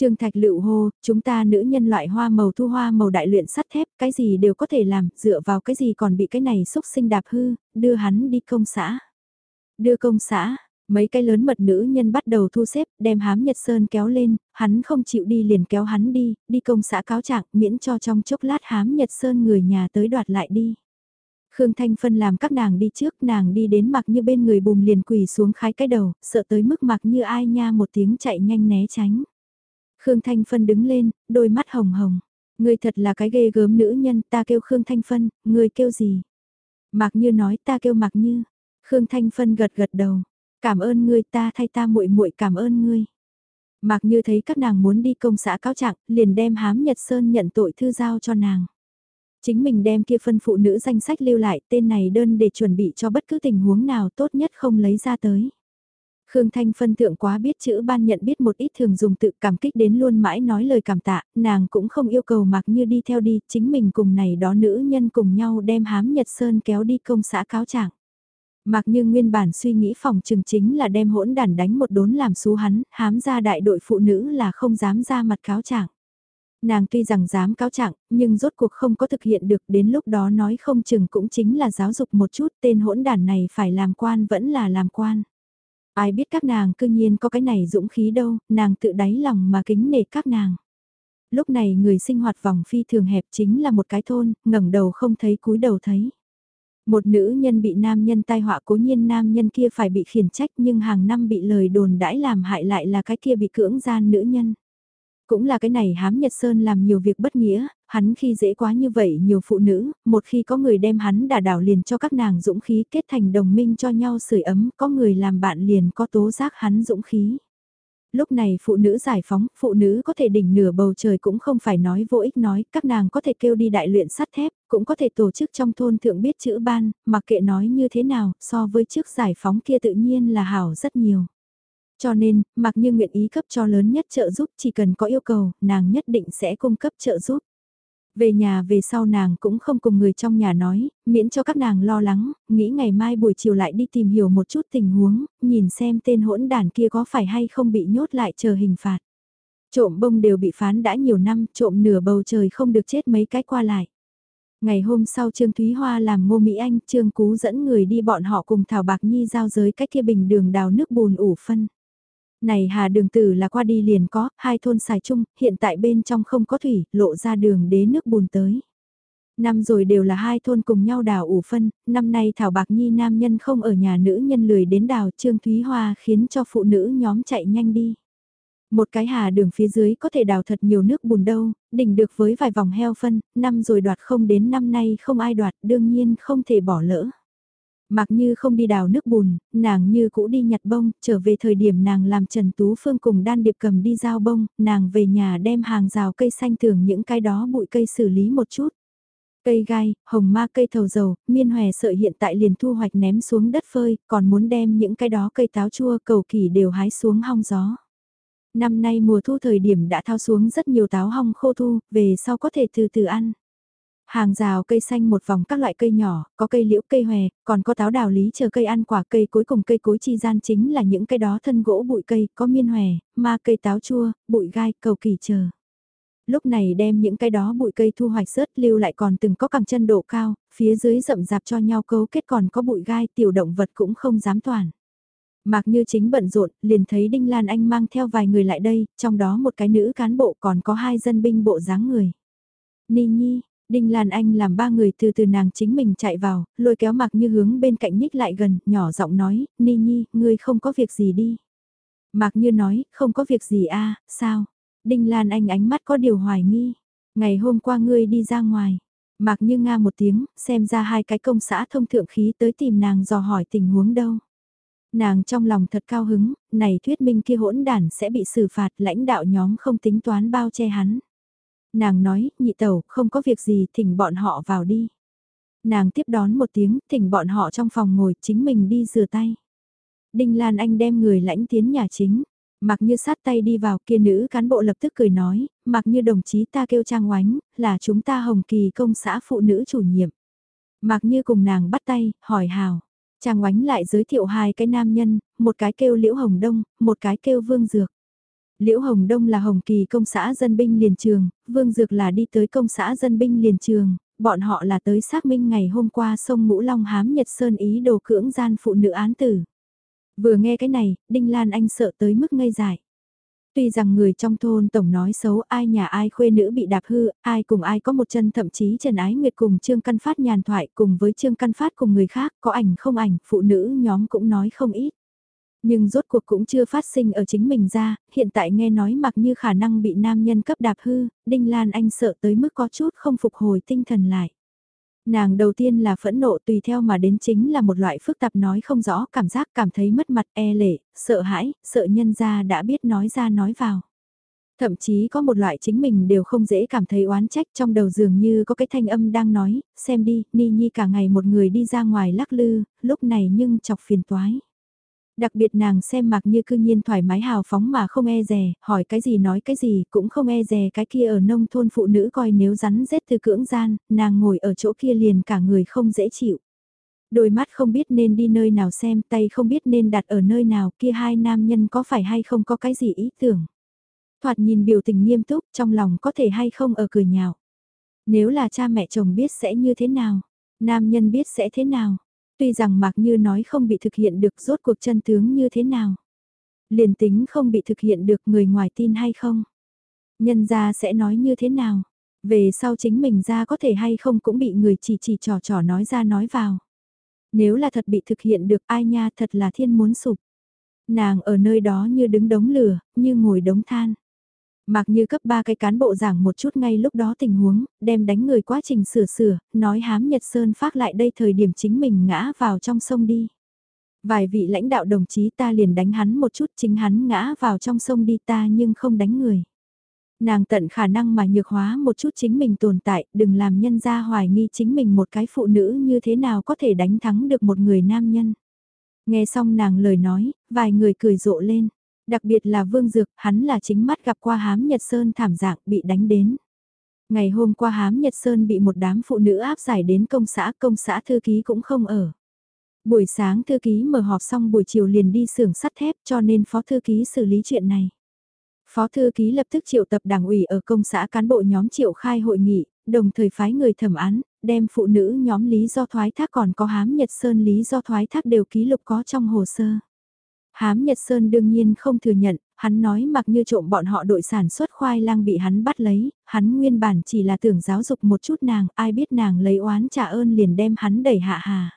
Trương Thạch Lựu hô, chúng ta nữ nhân loại hoa màu thu hoa màu đại luyện sắt thép, cái gì đều có thể làm, dựa vào cái gì còn bị cái này xúc sinh đạp hư, đưa hắn đi công xã. Đưa công xã, mấy cái lớn mật nữ nhân bắt đầu thu xếp, đem hám Nhật Sơn kéo lên, hắn không chịu đi liền kéo hắn đi, đi công xã cáo trạng miễn cho trong chốc lát hám Nhật Sơn người nhà tới đoạt lại đi. Khương Thanh Phân làm các nàng đi trước, nàng đi đến mặc như bên người bùm liền quỳ xuống khái cái đầu, sợ tới mức mặc như ai nha một tiếng chạy nhanh né tránh. Khương Thanh Phân đứng lên, đôi mắt hồng hồng. Ngươi thật là cái ghê gớm nữ nhân, ta kêu Khương Thanh Phân, ngươi kêu gì? Mạc Như nói ta kêu Mạc Như. Khương Thanh Phân gật gật đầu. Cảm ơn ngươi ta thay ta muội muội cảm ơn ngươi. Mạc Như thấy các nàng muốn đi công xã cáo trạng, liền đem hám Nhật Sơn nhận tội thư giao cho nàng. Chính mình đem kia phân phụ nữ danh sách lưu lại tên này đơn để chuẩn bị cho bất cứ tình huống nào tốt nhất không lấy ra tới. Khương Thanh phân thượng quá biết chữ ban nhận biết một ít thường dùng tự cảm kích đến luôn mãi nói lời cảm tạ, nàng cũng không yêu cầu mặc như đi theo đi, chính mình cùng này đó nữ nhân cùng nhau đem hám Nhật Sơn kéo đi công xã cáo trạng. Mặc như nguyên bản suy nghĩ phòng trường chính là đem hỗn đàn đánh một đốn làm xú hắn, hám ra đại đội phụ nữ là không dám ra mặt cáo trạng. Nàng tuy rằng dám cáo trạng, nhưng rốt cuộc không có thực hiện được đến lúc đó nói không chừng cũng chính là giáo dục một chút tên hỗn đàn này phải làm quan vẫn là làm quan. Ai biết các nàng cư nhiên có cái này dũng khí đâu, nàng tự đáy lòng mà kính nể các nàng. Lúc này người sinh hoạt vòng phi thường hẹp chính là một cái thôn, ngẩng đầu không thấy cúi đầu thấy. Một nữ nhân bị nam nhân tai họa cố nhiên nam nhân kia phải bị khiển trách nhưng hàng năm bị lời đồn đãi làm hại lại là cái kia bị cưỡng gian nữ nhân. Cũng là cái này hám Nhật Sơn làm nhiều việc bất nghĩa, hắn khi dễ quá như vậy nhiều phụ nữ, một khi có người đem hắn đả đảo liền cho các nàng dũng khí kết thành đồng minh cho nhau sưởi ấm, có người làm bạn liền có tố giác hắn dũng khí. Lúc này phụ nữ giải phóng, phụ nữ có thể đỉnh nửa bầu trời cũng không phải nói vô ích nói, các nàng có thể kêu đi đại luyện sắt thép, cũng có thể tổ chức trong thôn thượng biết chữ ban, mặc kệ nói như thế nào, so với trước giải phóng kia tự nhiên là hảo rất nhiều. Cho nên, mặc như nguyện ý cấp cho lớn nhất trợ giúp chỉ cần có yêu cầu, nàng nhất định sẽ cung cấp trợ giúp. Về nhà về sau nàng cũng không cùng người trong nhà nói, miễn cho các nàng lo lắng, nghĩ ngày mai buổi chiều lại đi tìm hiểu một chút tình huống, nhìn xem tên hỗn đàn kia có phải hay không bị nhốt lại chờ hình phạt. Trộm bông đều bị phán đã nhiều năm, trộm nửa bầu trời không được chết mấy cái qua lại. Ngày hôm sau Trương Thúy Hoa làm ngô Mỹ Anh, Trương Cú dẫn người đi bọn họ cùng Thảo Bạc Nhi giao giới cách kia bình đường đào nước bùn ủ phân. Này hà đường tử là qua đi liền có, hai thôn xài chung, hiện tại bên trong không có thủy, lộ ra đường đế nước bùn tới. Năm rồi đều là hai thôn cùng nhau đào ủ phân, năm nay Thảo Bạc Nhi nam nhân không ở nhà nữ nhân lười đến đào Trương Thúy Hoa khiến cho phụ nữ nhóm chạy nhanh đi. Một cái hà đường phía dưới có thể đào thật nhiều nước bùn đâu, đỉnh được với vài vòng heo phân, năm rồi đoạt không đến năm nay không ai đoạt đương nhiên không thể bỏ lỡ. Mặc như không đi đào nước bùn, nàng như cũ đi nhặt bông, trở về thời điểm nàng làm Trần Tú Phương cùng đan điệp cầm đi giao bông, nàng về nhà đem hàng rào cây xanh thường những cái đó bụi cây xử lý một chút. Cây gai, hồng ma cây thầu dầu, miên hòe sợi hiện tại liền thu hoạch ném xuống đất phơi, còn muốn đem những cái đó cây táo chua cầu kỳ đều hái xuống hong gió. Năm nay mùa thu thời điểm đã thao xuống rất nhiều táo hong khô thu, về sau có thể từ từ ăn. Hàng rào cây xanh một vòng các loại cây nhỏ, có cây liễu cây hòe, còn có táo đào lý chờ cây ăn quả cây cuối cùng cây cối chi gian chính là những cây đó thân gỗ bụi cây, có miên hòe, ma cây táo chua, bụi gai, cầu kỳ chờ. Lúc này đem những cây đó bụi cây thu hoạch rớt lưu lại còn từng có cẳng chân độ cao, phía dưới rậm rạp cho nhau cấu kết còn có bụi gai tiểu động vật cũng không dám toàn. Mạc Như chính bận rộn, liền thấy Đinh Lan Anh mang theo vài người lại đây, trong đó một cái nữ cán bộ còn có hai dân binh bộ dáng người. Ni Nhi, Đinh Lan Anh làm ba người từ từ nàng chính mình chạy vào, lôi kéo mặc như hướng bên cạnh nhích lại gần, nhỏ giọng nói, Ni Nhi, ngươi không có việc gì đi. Mạc Như nói, không có việc gì a sao? Đinh Lan Anh ánh mắt có điều hoài nghi. Ngày hôm qua ngươi đi ra ngoài. Mạc Như Nga một tiếng, xem ra hai cái công xã thông thượng khí tới tìm nàng dò hỏi tình huống đâu. Nàng trong lòng thật cao hứng, này thuyết minh kia hỗn đản sẽ bị xử phạt lãnh đạo nhóm không tính toán bao che hắn. Nàng nói, nhị tẩu, không có việc gì, thỉnh bọn họ vào đi. Nàng tiếp đón một tiếng, thỉnh bọn họ trong phòng ngồi, chính mình đi rửa tay. Đinh Lan Anh đem người lãnh tiến nhà chính. Mặc như sát tay đi vào kia nữ cán bộ lập tức cười nói, mặc như đồng chí ta kêu trang oánh, là chúng ta hồng kỳ công xã phụ nữ chủ nhiệm. Mặc như cùng nàng bắt tay, hỏi hào. Trang oánh lại giới thiệu hai cái nam nhân, một cái kêu Liễu Hồng Đông, một cái kêu Vương Dược. Liễu Hồng Đông là Hồng Kỳ công xã dân binh liền trường, Vương Dược là đi tới công xã dân binh liền trường, bọn họ là tới xác minh ngày hôm qua sông Ngũ Long hám Nhật Sơn ý đồ cưỡng gian phụ nữ án tử. Vừa nghe cái này, Đinh Lan Anh sợ tới mức ngây dại. Tuy rằng người trong thôn tổng nói xấu ai nhà ai khuê nữ bị đạp hư, ai cùng ai có một chân thậm chí Trần Ái Nguyệt cùng Trương Căn Phát nhàn thoại cùng với Trương Căn Phát cùng người khác có ảnh không ảnh, phụ nữ nhóm cũng nói không ít. Nhưng rốt cuộc cũng chưa phát sinh ở chính mình ra, hiện tại nghe nói mặc như khả năng bị nam nhân cấp đạp hư, Đinh Lan Anh sợ tới mức có chút không phục hồi tinh thần lại. Nàng đầu tiên là phẫn nộ tùy theo mà đến chính là một loại phức tạp nói không rõ cảm giác cảm thấy mất mặt e lệ, sợ hãi, sợ nhân ra đã biết nói ra nói vào. Thậm chí có một loại chính mình đều không dễ cảm thấy oán trách trong đầu dường như có cái thanh âm đang nói, xem đi, Ni Nhi cả ngày một người đi ra ngoài lắc lư, lúc này nhưng chọc phiền toái. Đặc biệt nàng xem mặc như cư nhiên thoải mái hào phóng mà không e rè, hỏi cái gì nói cái gì cũng không e rè cái kia ở nông thôn phụ nữ coi nếu rắn rết từ cưỡng gian, nàng ngồi ở chỗ kia liền cả người không dễ chịu. Đôi mắt không biết nên đi nơi nào xem, tay không biết nên đặt ở nơi nào, kia hai nam nhân có phải hay không có cái gì ý tưởng. Thoạt nhìn biểu tình nghiêm túc, trong lòng có thể hay không ở cười nhạo. Nếu là cha mẹ chồng biết sẽ như thế nào, nam nhân biết sẽ thế nào, Tuy rằng Mạc Như nói không bị thực hiện được rốt cuộc chân tướng như thế nào. Liền tính không bị thực hiện được người ngoài tin hay không. Nhân ra sẽ nói như thế nào. Về sau chính mình ra có thể hay không cũng bị người chỉ chỉ trò trò nói ra nói vào. Nếu là thật bị thực hiện được ai nha thật là thiên muốn sụp. Nàng ở nơi đó như đứng đống lửa, như ngồi đống than. Mặc như cấp ba cái cán bộ giảng một chút ngay lúc đó tình huống, đem đánh người quá trình sửa sửa, nói hám Nhật Sơn phát lại đây thời điểm chính mình ngã vào trong sông đi. Vài vị lãnh đạo đồng chí ta liền đánh hắn một chút chính hắn ngã vào trong sông đi ta nhưng không đánh người. Nàng tận khả năng mà nhược hóa một chút chính mình tồn tại, đừng làm nhân ra hoài nghi chính mình một cái phụ nữ như thế nào có thể đánh thắng được một người nam nhân. Nghe xong nàng lời nói, vài người cười rộ lên. Đặc biệt là Vương Dược, hắn là chính mắt gặp qua hám Nhật Sơn thảm dạng bị đánh đến. Ngày hôm qua hám Nhật Sơn bị một đám phụ nữ áp giải đến công xã, công xã thư ký cũng không ở. Buổi sáng thư ký mở họp xong buổi chiều liền đi xưởng sắt thép cho nên phó thư ký xử lý chuyện này. Phó thư ký lập tức triệu tập đảng ủy ở công xã cán bộ nhóm triệu khai hội nghị, đồng thời phái người thẩm án, đem phụ nữ nhóm lý do thoái thác còn có hám Nhật Sơn lý do thoái thác đều ký lục có trong hồ sơ. Hám Nhật Sơn đương nhiên không thừa nhận, hắn nói mặc như trộm bọn họ đội sản xuất khoai lang bị hắn bắt lấy, hắn nguyên bản chỉ là tưởng giáo dục một chút nàng, ai biết nàng lấy oán trả ơn liền đem hắn đẩy hạ hà.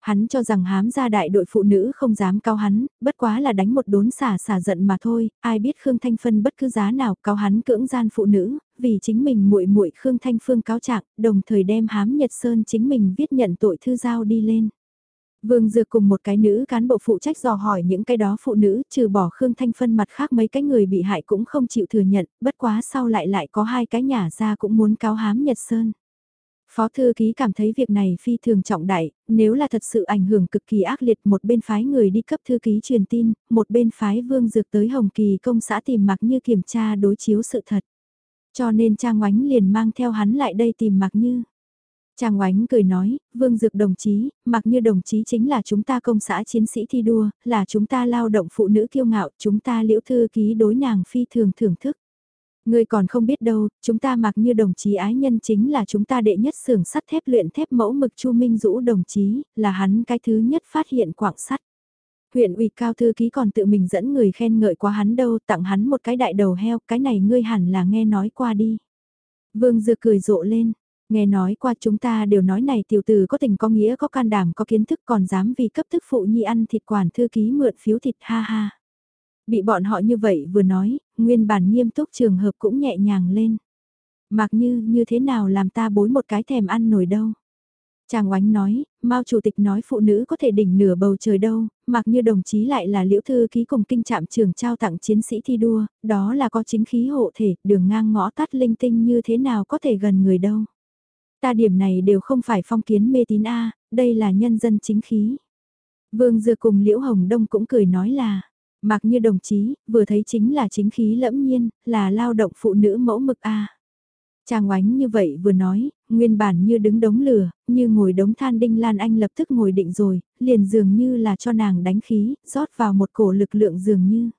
Hắn cho rằng hám gia đại đội phụ nữ không dám cao hắn, bất quá là đánh một đốn xả xả giận mà thôi, ai biết Khương Thanh Phân bất cứ giá nào cao hắn cưỡng gian phụ nữ, vì chính mình muội muội Khương Thanh Phương cáo trạng, đồng thời đem hám Nhật Sơn chính mình viết nhận tội thư giao đi lên. Vương Dược cùng một cái nữ cán bộ phụ trách dò hỏi những cái đó phụ nữ, trừ bỏ Khương Thanh Phân mặt khác mấy cái người bị hại cũng không chịu thừa nhận, bất quá sau lại lại có hai cái nhà ra cũng muốn cáo hám Nhật Sơn. Phó thư ký cảm thấy việc này phi thường trọng đại, nếu là thật sự ảnh hưởng cực kỳ ác liệt một bên phái người đi cấp thư ký truyền tin, một bên phái Vương Dược tới Hồng Kỳ công xã tìm mặc như kiểm tra đối chiếu sự thật. Cho nên Trang Oánh liền mang theo hắn lại đây tìm mặc như. Trang oánh cười nói, Vương Dược đồng chí, mặc như đồng chí chính là chúng ta công xã chiến sĩ thi đua, là chúng ta lao động phụ nữ kiêu ngạo, chúng ta liễu thư ký đối nàng phi thường thưởng thức. Người còn không biết đâu, chúng ta mặc như đồng chí ái nhân chính là chúng ta đệ nhất xưởng sắt thép luyện thép mẫu mực Chu Minh Dũ đồng chí, là hắn cái thứ nhất phát hiện quảng sắt. Huyện ủy cao thư ký còn tự mình dẫn người khen ngợi qua hắn đâu, tặng hắn một cái đại đầu heo, cái này ngươi hẳn là nghe nói qua đi. Vương Dược cười rộ lên, Nghe nói qua chúng ta đều nói này tiểu tử có tình có nghĩa có can đảm có kiến thức còn dám vì cấp thức phụ nhi ăn thịt quản thư ký mượn phiếu thịt ha ha. Bị bọn họ như vậy vừa nói, nguyên bản nghiêm túc trường hợp cũng nhẹ nhàng lên. Mặc như, như thế nào làm ta bối một cái thèm ăn nổi đâu. Chàng oánh nói, Mao Chủ tịch nói phụ nữ có thể đỉnh nửa bầu trời đâu, mặc như đồng chí lại là liễu thư ký cùng kinh trạm trường trao tặng chiến sĩ thi đua, đó là có chính khí hộ thể, đường ngang ngõ tắt linh tinh như thế nào có thể gần người đâu. Ta điểm này đều không phải phong kiến mê tín A, đây là nhân dân chính khí. Vương Dừa cùng Liễu Hồng Đông cũng cười nói là, mặc như đồng chí, vừa thấy chính là chính khí lẫm nhiên, là lao động phụ nữ mẫu mực A. Chàng oánh như vậy vừa nói, nguyên bản như đứng đống lửa, như ngồi đống than đinh Lan Anh lập tức ngồi định rồi, liền dường như là cho nàng đánh khí, rót vào một cổ lực lượng dường như.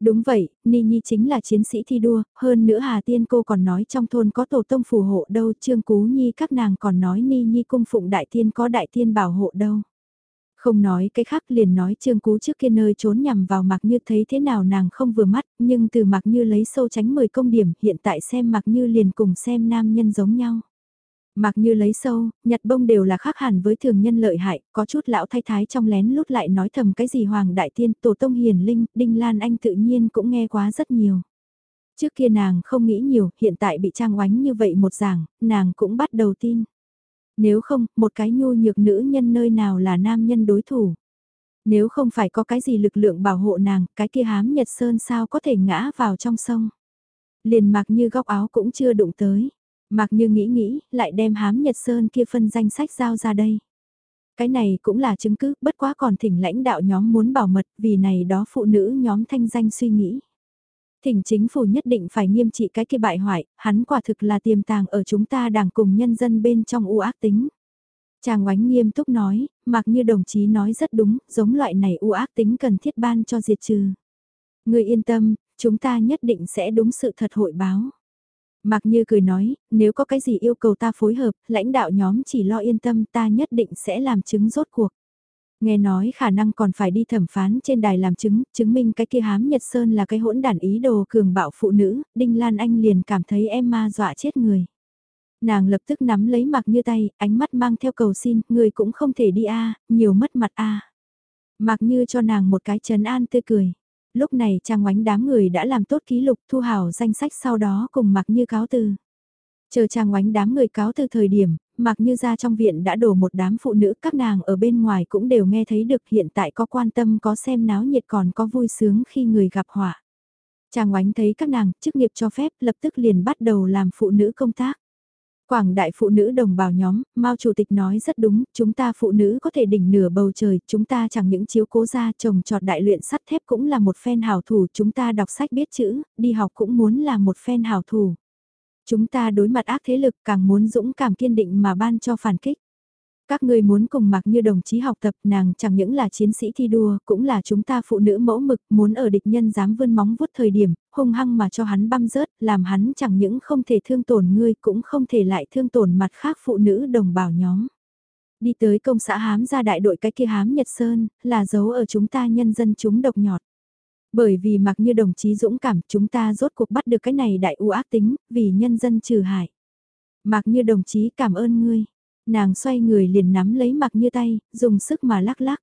Đúng vậy, Ni Nhi chính là chiến sĩ thi đua, hơn nữa Hà Tiên cô còn nói trong thôn có tổ tông phù hộ đâu, Trương Cú Nhi các nàng còn nói Ni Nhi cung phụng đại tiên có đại tiên bảo hộ đâu. Không nói cái khác liền nói Trương Cú trước kia nơi trốn nhằm vào Mạc Như thấy thế nào nàng không vừa mắt, nhưng từ Mạc Như lấy sâu tránh 10 công điểm, hiện tại xem Mạc Như liền cùng xem nam nhân giống nhau mặc Như lấy sâu, nhặt bông đều là khác hẳn với thường nhân lợi hại, có chút lão thay thái trong lén lút lại nói thầm cái gì Hoàng Đại Tiên, Tổ Tông Hiền Linh, Đinh Lan Anh tự nhiên cũng nghe quá rất nhiều. Trước kia nàng không nghĩ nhiều, hiện tại bị trang oánh như vậy một giảng, nàng cũng bắt đầu tin. Nếu không, một cái nhu nhược nữ nhân nơi nào là nam nhân đối thủ. Nếu không phải có cái gì lực lượng bảo hộ nàng, cái kia hám nhật sơn sao có thể ngã vào trong sông. Liền mặc như góc áo cũng chưa đụng tới. Mặc như nghĩ nghĩ, lại đem hám nhật sơn kia phân danh sách giao ra đây. Cái này cũng là chứng cứ, bất quá còn thỉnh lãnh đạo nhóm muốn bảo mật, vì này đó phụ nữ nhóm thanh danh suy nghĩ. Thỉnh chính phủ nhất định phải nghiêm trị cái kia bại hoại, hắn quả thực là tiềm tàng ở chúng ta đảng cùng nhân dân bên trong u ác tính. Chàng oánh nghiêm túc nói, mặc như đồng chí nói rất đúng, giống loại này u ác tính cần thiết ban cho diệt trừ. Người yên tâm, chúng ta nhất định sẽ đúng sự thật hội báo. Mặc như cười nói, nếu có cái gì yêu cầu ta phối hợp, lãnh đạo nhóm chỉ lo yên tâm ta nhất định sẽ làm chứng rốt cuộc. Nghe nói khả năng còn phải đi thẩm phán trên đài làm chứng, chứng minh cái kia hám Nhật Sơn là cái hỗn đản ý đồ cường bạo phụ nữ, Đinh Lan Anh liền cảm thấy em ma dọa chết người. Nàng lập tức nắm lấy mặc như tay, ánh mắt mang theo cầu xin, người cũng không thể đi a nhiều mất mặt a à. Mặc như cho nàng một cái chấn an tươi cười. Lúc này trang oánh đám người đã làm tốt ký lục thu hảo danh sách sau đó cùng mặc như cáo từ. Chờ trang oánh đám người cáo từ thời điểm, mặc như ra trong viện đã đổ một đám phụ nữ, các nàng ở bên ngoài cũng đều nghe thấy được hiện tại có quan tâm có xem náo nhiệt còn có vui sướng khi người gặp họa. Trang oánh thấy các nàng, chức nghiệp cho phép lập tức liền bắt đầu làm phụ nữ công tác. Quảng đại phụ nữ đồng bào nhóm, Mao Chủ tịch nói rất đúng, chúng ta phụ nữ có thể đỉnh nửa bầu trời, chúng ta chẳng những chiếu cố ra trồng trọt đại luyện sắt thép cũng là một phen hảo thủ, chúng ta đọc sách biết chữ, đi học cũng muốn là một phen hảo thủ. Chúng ta đối mặt ác thế lực càng muốn dũng cảm kiên định mà ban cho phản kích. Các người muốn cùng mặc như đồng chí học tập nàng chẳng những là chiến sĩ thi đua, cũng là chúng ta phụ nữ mẫu mực muốn ở địch nhân dám vươn móng vuốt thời điểm, hung hăng mà cho hắn băm rớt, làm hắn chẳng những không thể thương tổn ngươi cũng không thể lại thương tổn mặt khác phụ nữ đồng bào nhóm. Đi tới công xã hám ra đại đội cái kia hám Nhật Sơn, là dấu ở chúng ta nhân dân chúng độc nhọt. Bởi vì mặc như đồng chí dũng cảm chúng ta rốt cuộc bắt được cái này đại u ác tính, vì nhân dân trừ hại. Mặc như đồng chí cảm ơn ngươi. Nàng xoay người liền nắm lấy mặc như tay, dùng sức mà lắc lắc.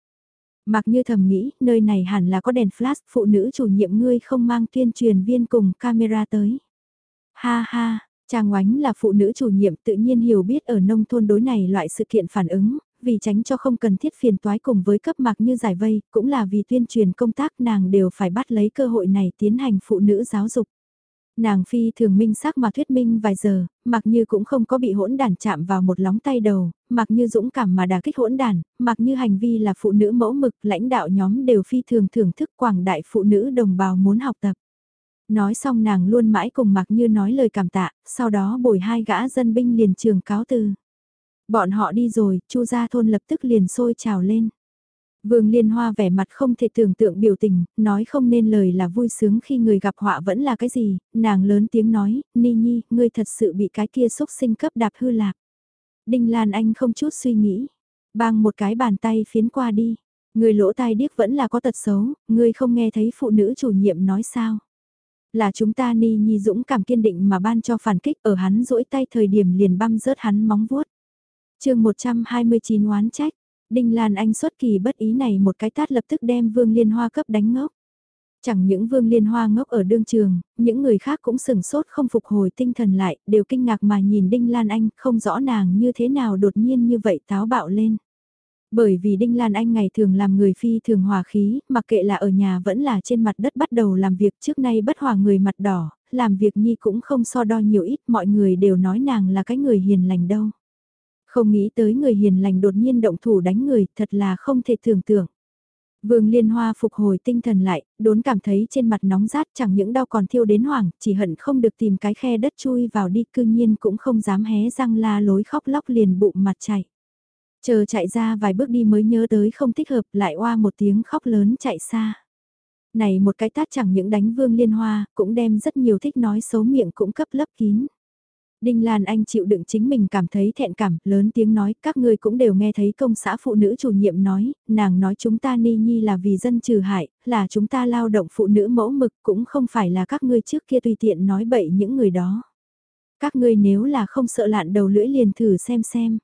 Mặc như thầm nghĩ, nơi này hẳn là có đèn flash, phụ nữ chủ nhiệm ngươi không mang tuyên truyền viên cùng camera tới. Ha ha, Trang Oánh là phụ nữ chủ nhiệm tự nhiên hiểu biết ở nông thôn đối này loại sự kiện phản ứng, vì tránh cho không cần thiết phiền toái cùng với cấp mặc như giải vây, cũng là vì tuyên truyền công tác nàng đều phải bắt lấy cơ hội này tiến hành phụ nữ giáo dục. Nàng phi thường minh sắc mà thuyết minh vài giờ, mặc như cũng không có bị hỗn đàn chạm vào một lóng tay đầu, mặc như dũng cảm mà đả kích hỗn đàn, mặc như hành vi là phụ nữ mẫu mực, lãnh đạo nhóm đều phi thường thưởng thức quảng đại phụ nữ đồng bào muốn học tập. Nói xong nàng luôn mãi cùng mặc như nói lời cảm tạ, sau đó bồi hai gã dân binh liền trường cáo từ. Bọn họ đi rồi, chu gia thôn lập tức liền sôi trào lên. Vương Liên Hoa vẻ mặt không thể tưởng tượng biểu tình, nói không nên lời là vui sướng khi người gặp họa vẫn là cái gì, nàng lớn tiếng nói, Ni Nhi, ngươi thật sự bị cái kia xúc sinh cấp đạp hư lạc. Đinh Lan Anh không chút suy nghĩ, bang một cái bàn tay phiến qua đi, người lỗ tai điếc vẫn là có tật xấu, ngươi không nghe thấy phụ nữ chủ nhiệm nói sao. Là chúng ta ni nhi dũng cảm kiên định mà ban cho phản kích ở hắn rỗi tay thời điểm liền băm rớt hắn móng vuốt. chương 129 oán trách, Đinh Lan Anh xuất kỳ bất ý này một cái tát lập tức đem Vương Liên Hoa cấp đánh ngốc. Chẳng những Vương Liên Hoa ngốc ở đương trường, những người khác cũng sừng sốt không phục hồi tinh thần lại, đều kinh ngạc mà nhìn Đinh Lan Anh không rõ nàng như thế nào đột nhiên như vậy táo bạo lên. Bởi vì Đinh Lan Anh ngày thường làm người phi thường hòa khí, mặc kệ là ở nhà vẫn là trên mặt đất bắt đầu làm việc trước nay bất hòa người mặt đỏ, làm việc nhi cũng không so đo nhiều ít, mọi người đều nói nàng là cái người hiền lành đâu. Không nghĩ tới người hiền lành đột nhiên động thủ đánh người, thật là không thể tưởng tượng. Vương Liên Hoa phục hồi tinh thần lại, đốn cảm thấy trên mặt nóng rát chẳng những đau còn thiêu đến hoảng, chỉ hận không được tìm cái khe đất chui vào đi cư nhiên cũng không dám hé răng la lối khóc lóc liền bụng mặt chạy. Chờ chạy ra vài bước đi mới nhớ tới không thích hợp lại oa một tiếng khóc lớn chạy xa. Này một cái tát chẳng những đánh Vương Liên Hoa, cũng đem rất nhiều thích nói xấu miệng cũng cấp lấp kín. Đinh Lan Anh chịu đựng chính mình cảm thấy thẹn cảm, lớn tiếng nói, các ngươi cũng đều nghe thấy công xã phụ nữ chủ nhiệm nói, nàng nói chúng ta ni nhi là vì dân trừ hại, là chúng ta lao động phụ nữ mẫu mực cũng không phải là các ngươi trước kia tùy tiện nói bậy những người đó. Các ngươi nếu là không sợ lạn đầu lưỡi liền thử xem xem.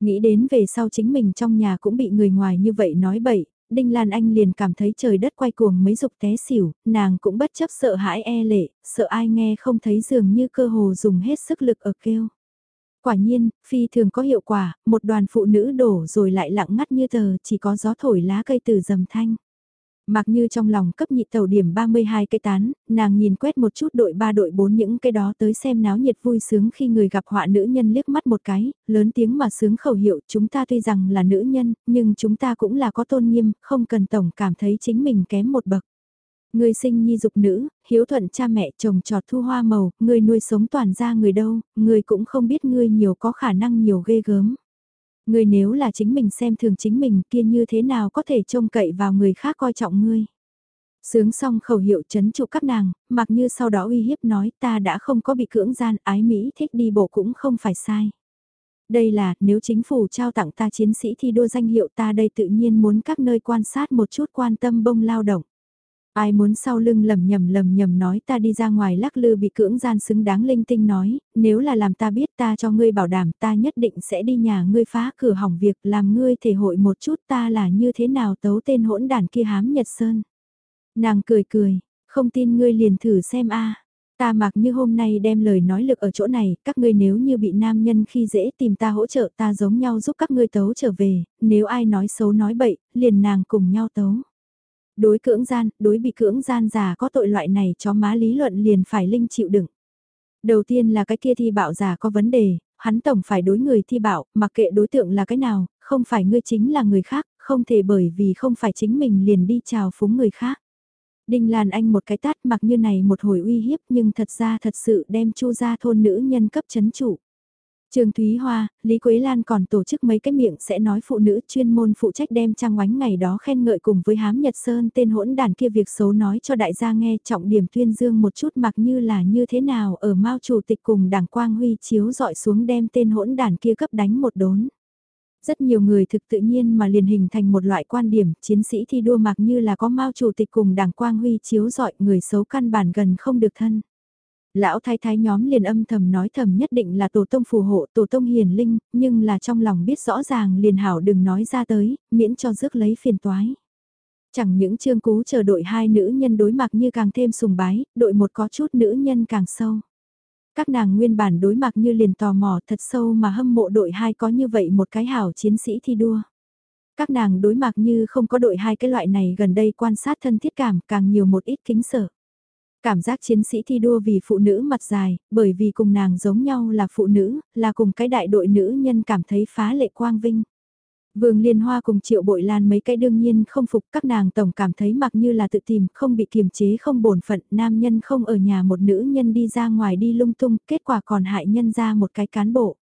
Nghĩ đến về sau chính mình trong nhà cũng bị người ngoài như vậy nói bậy, Đinh Lan Anh liền cảm thấy trời đất quay cuồng mấy dục té xỉu, nàng cũng bất chấp sợ hãi e lệ, sợ ai nghe không thấy dường như cơ hồ dùng hết sức lực ở kêu. Quả nhiên, phi thường có hiệu quả, một đoàn phụ nữ đổ rồi lại lặng ngắt như tờ, chỉ có gió thổi lá cây từ dầm thanh. Mặc như trong lòng cấp nhị tàu điểm 32 cây tán, nàng nhìn quét một chút đội 3 đội 4 những cái đó tới xem náo nhiệt vui sướng khi người gặp họa nữ nhân liếc mắt một cái, lớn tiếng mà sướng khẩu hiệu chúng ta tuy rằng là nữ nhân, nhưng chúng ta cũng là có tôn nghiêm, không cần tổng cảm thấy chính mình kém một bậc. Người sinh nhi dục nữ, hiếu thuận cha mẹ chồng trọt thu hoa màu, người nuôi sống toàn ra người đâu, người cũng không biết người nhiều có khả năng nhiều ghê gớm. Ngươi nếu là chính mình xem thường chính mình kia như thế nào có thể trông cậy vào người khác coi trọng ngươi. Sướng xong khẩu hiệu chấn trụ các nàng, mặc như sau đó uy hiếp nói ta đã không có bị cưỡng gian ái Mỹ thích đi bộ cũng không phải sai. Đây là, nếu chính phủ trao tặng ta chiến sĩ thi đua danh hiệu ta đây tự nhiên muốn các nơi quan sát một chút quan tâm bông lao động. Ai muốn sau lưng lầm nhầm lầm nhầm nói ta đi ra ngoài lắc lư bị cưỡng gian xứng đáng linh tinh nói, nếu là làm ta biết ta cho ngươi bảo đảm ta nhất định sẽ đi nhà ngươi phá cửa hỏng việc làm ngươi thể hội một chút ta là như thế nào tấu tên hỗn đàn kia hám nhật sơn. Nàng cười cười, không tin ngươi liền thử xem a Ta mặc như hôm nay đem lời nói lực ở chỗ này, các ngươi nếu như bị nam nhân khi dễ tìm ta hỗ trợ ta giống nhau giúp các ngươi tấu trở về, nếu ai nói xấu nói bậy, liền nàng cùng nhau tấu. Đối cưỡng gian, đối bị cưỡng gian giả có tội loại này chó má lý luận liền phải linh chịu đựng. Đầu tiên là cái kia thi bạo giả có vấn đề, hắn tổng phải đối người thi bạo, mặc kệ đối tượng là cái nào, không phải ngươi chính là người khác, không thể bởi vì không phải chính mình liền đi chào phúng người khác. Đinh Lan Anh một cái tát mặc như này một hồi uy hiếp nhưng thật ra thật sự đem chu ra thôn nữ nhân cấp chấn chủ. Trương Thúy Hoa, Lý Quế Lan còn tổ chức mấy cái miệng sẽ nói phụ nữ chuyên môn phụ trách đem trang oánh ngày đó khen ngợi cùng với hám Nhật Sơn tên hỗn đàn kia việc xấu nói cho đại gia nghe trọng điểm tuyên dương một chút mặc như là như thế nào ở Mao Chủ tịch cùng đảng Quang Huy chiếu dọi xuống đem tên hỗn đàn kia cấp đánh một đốn. Rất nhiều người thực tự nhiên mà liền hình thành một loại quan điểm chiến sĩ thi đua mặc như là có Mao Chủ tịch cùng đảng Quang Huy chiếu dọi người xấu căn bản gần không được thân. Lão thái thái nhóm liền âm thầm nói thầm nhất định là tổ tông phù hộ tổ tông hiền linh, nhưng là trong lòng biết rõ ràng liền hảo đừng nói ra tới, miễn cho rước lấy phiền toái. Chẳng những trương cú chờ đội hai nữ nhân đối mặt như càng thêm sùng bái, đội một có chút nữ nhân càng sâu. Các nàng nguyên bản đối mặt như liền tò mò thật sâu mà hâm mộ đội hai có như vậy một cái hảo chiến sĩ thi đua. Các nàng đối mặt như không có đội hai cái loại này gần đây quan sát thân thiết cảm càng nhiều một ít kính sợ. Cảm giác chiến sĩ thi đua vì phụ nữ mặt dài, bởi vì cùng nàng giống nhau là phụ nữ, là cùng cái đại đội nữ nhân cảm thấy phá lệ quang vinh. Vương Liên Hoa cùng Triệu Bội Lan mấy cái đương nhiên không phục các nàng tổng cảm thấy mặc như là tự tìm, không bị kiềm chế không bổn phận, nam nhân không ở nhà một nữ nhân đi ra ngoài đi lung tung, kết quả còn hại nhân ra một cái cán bộ.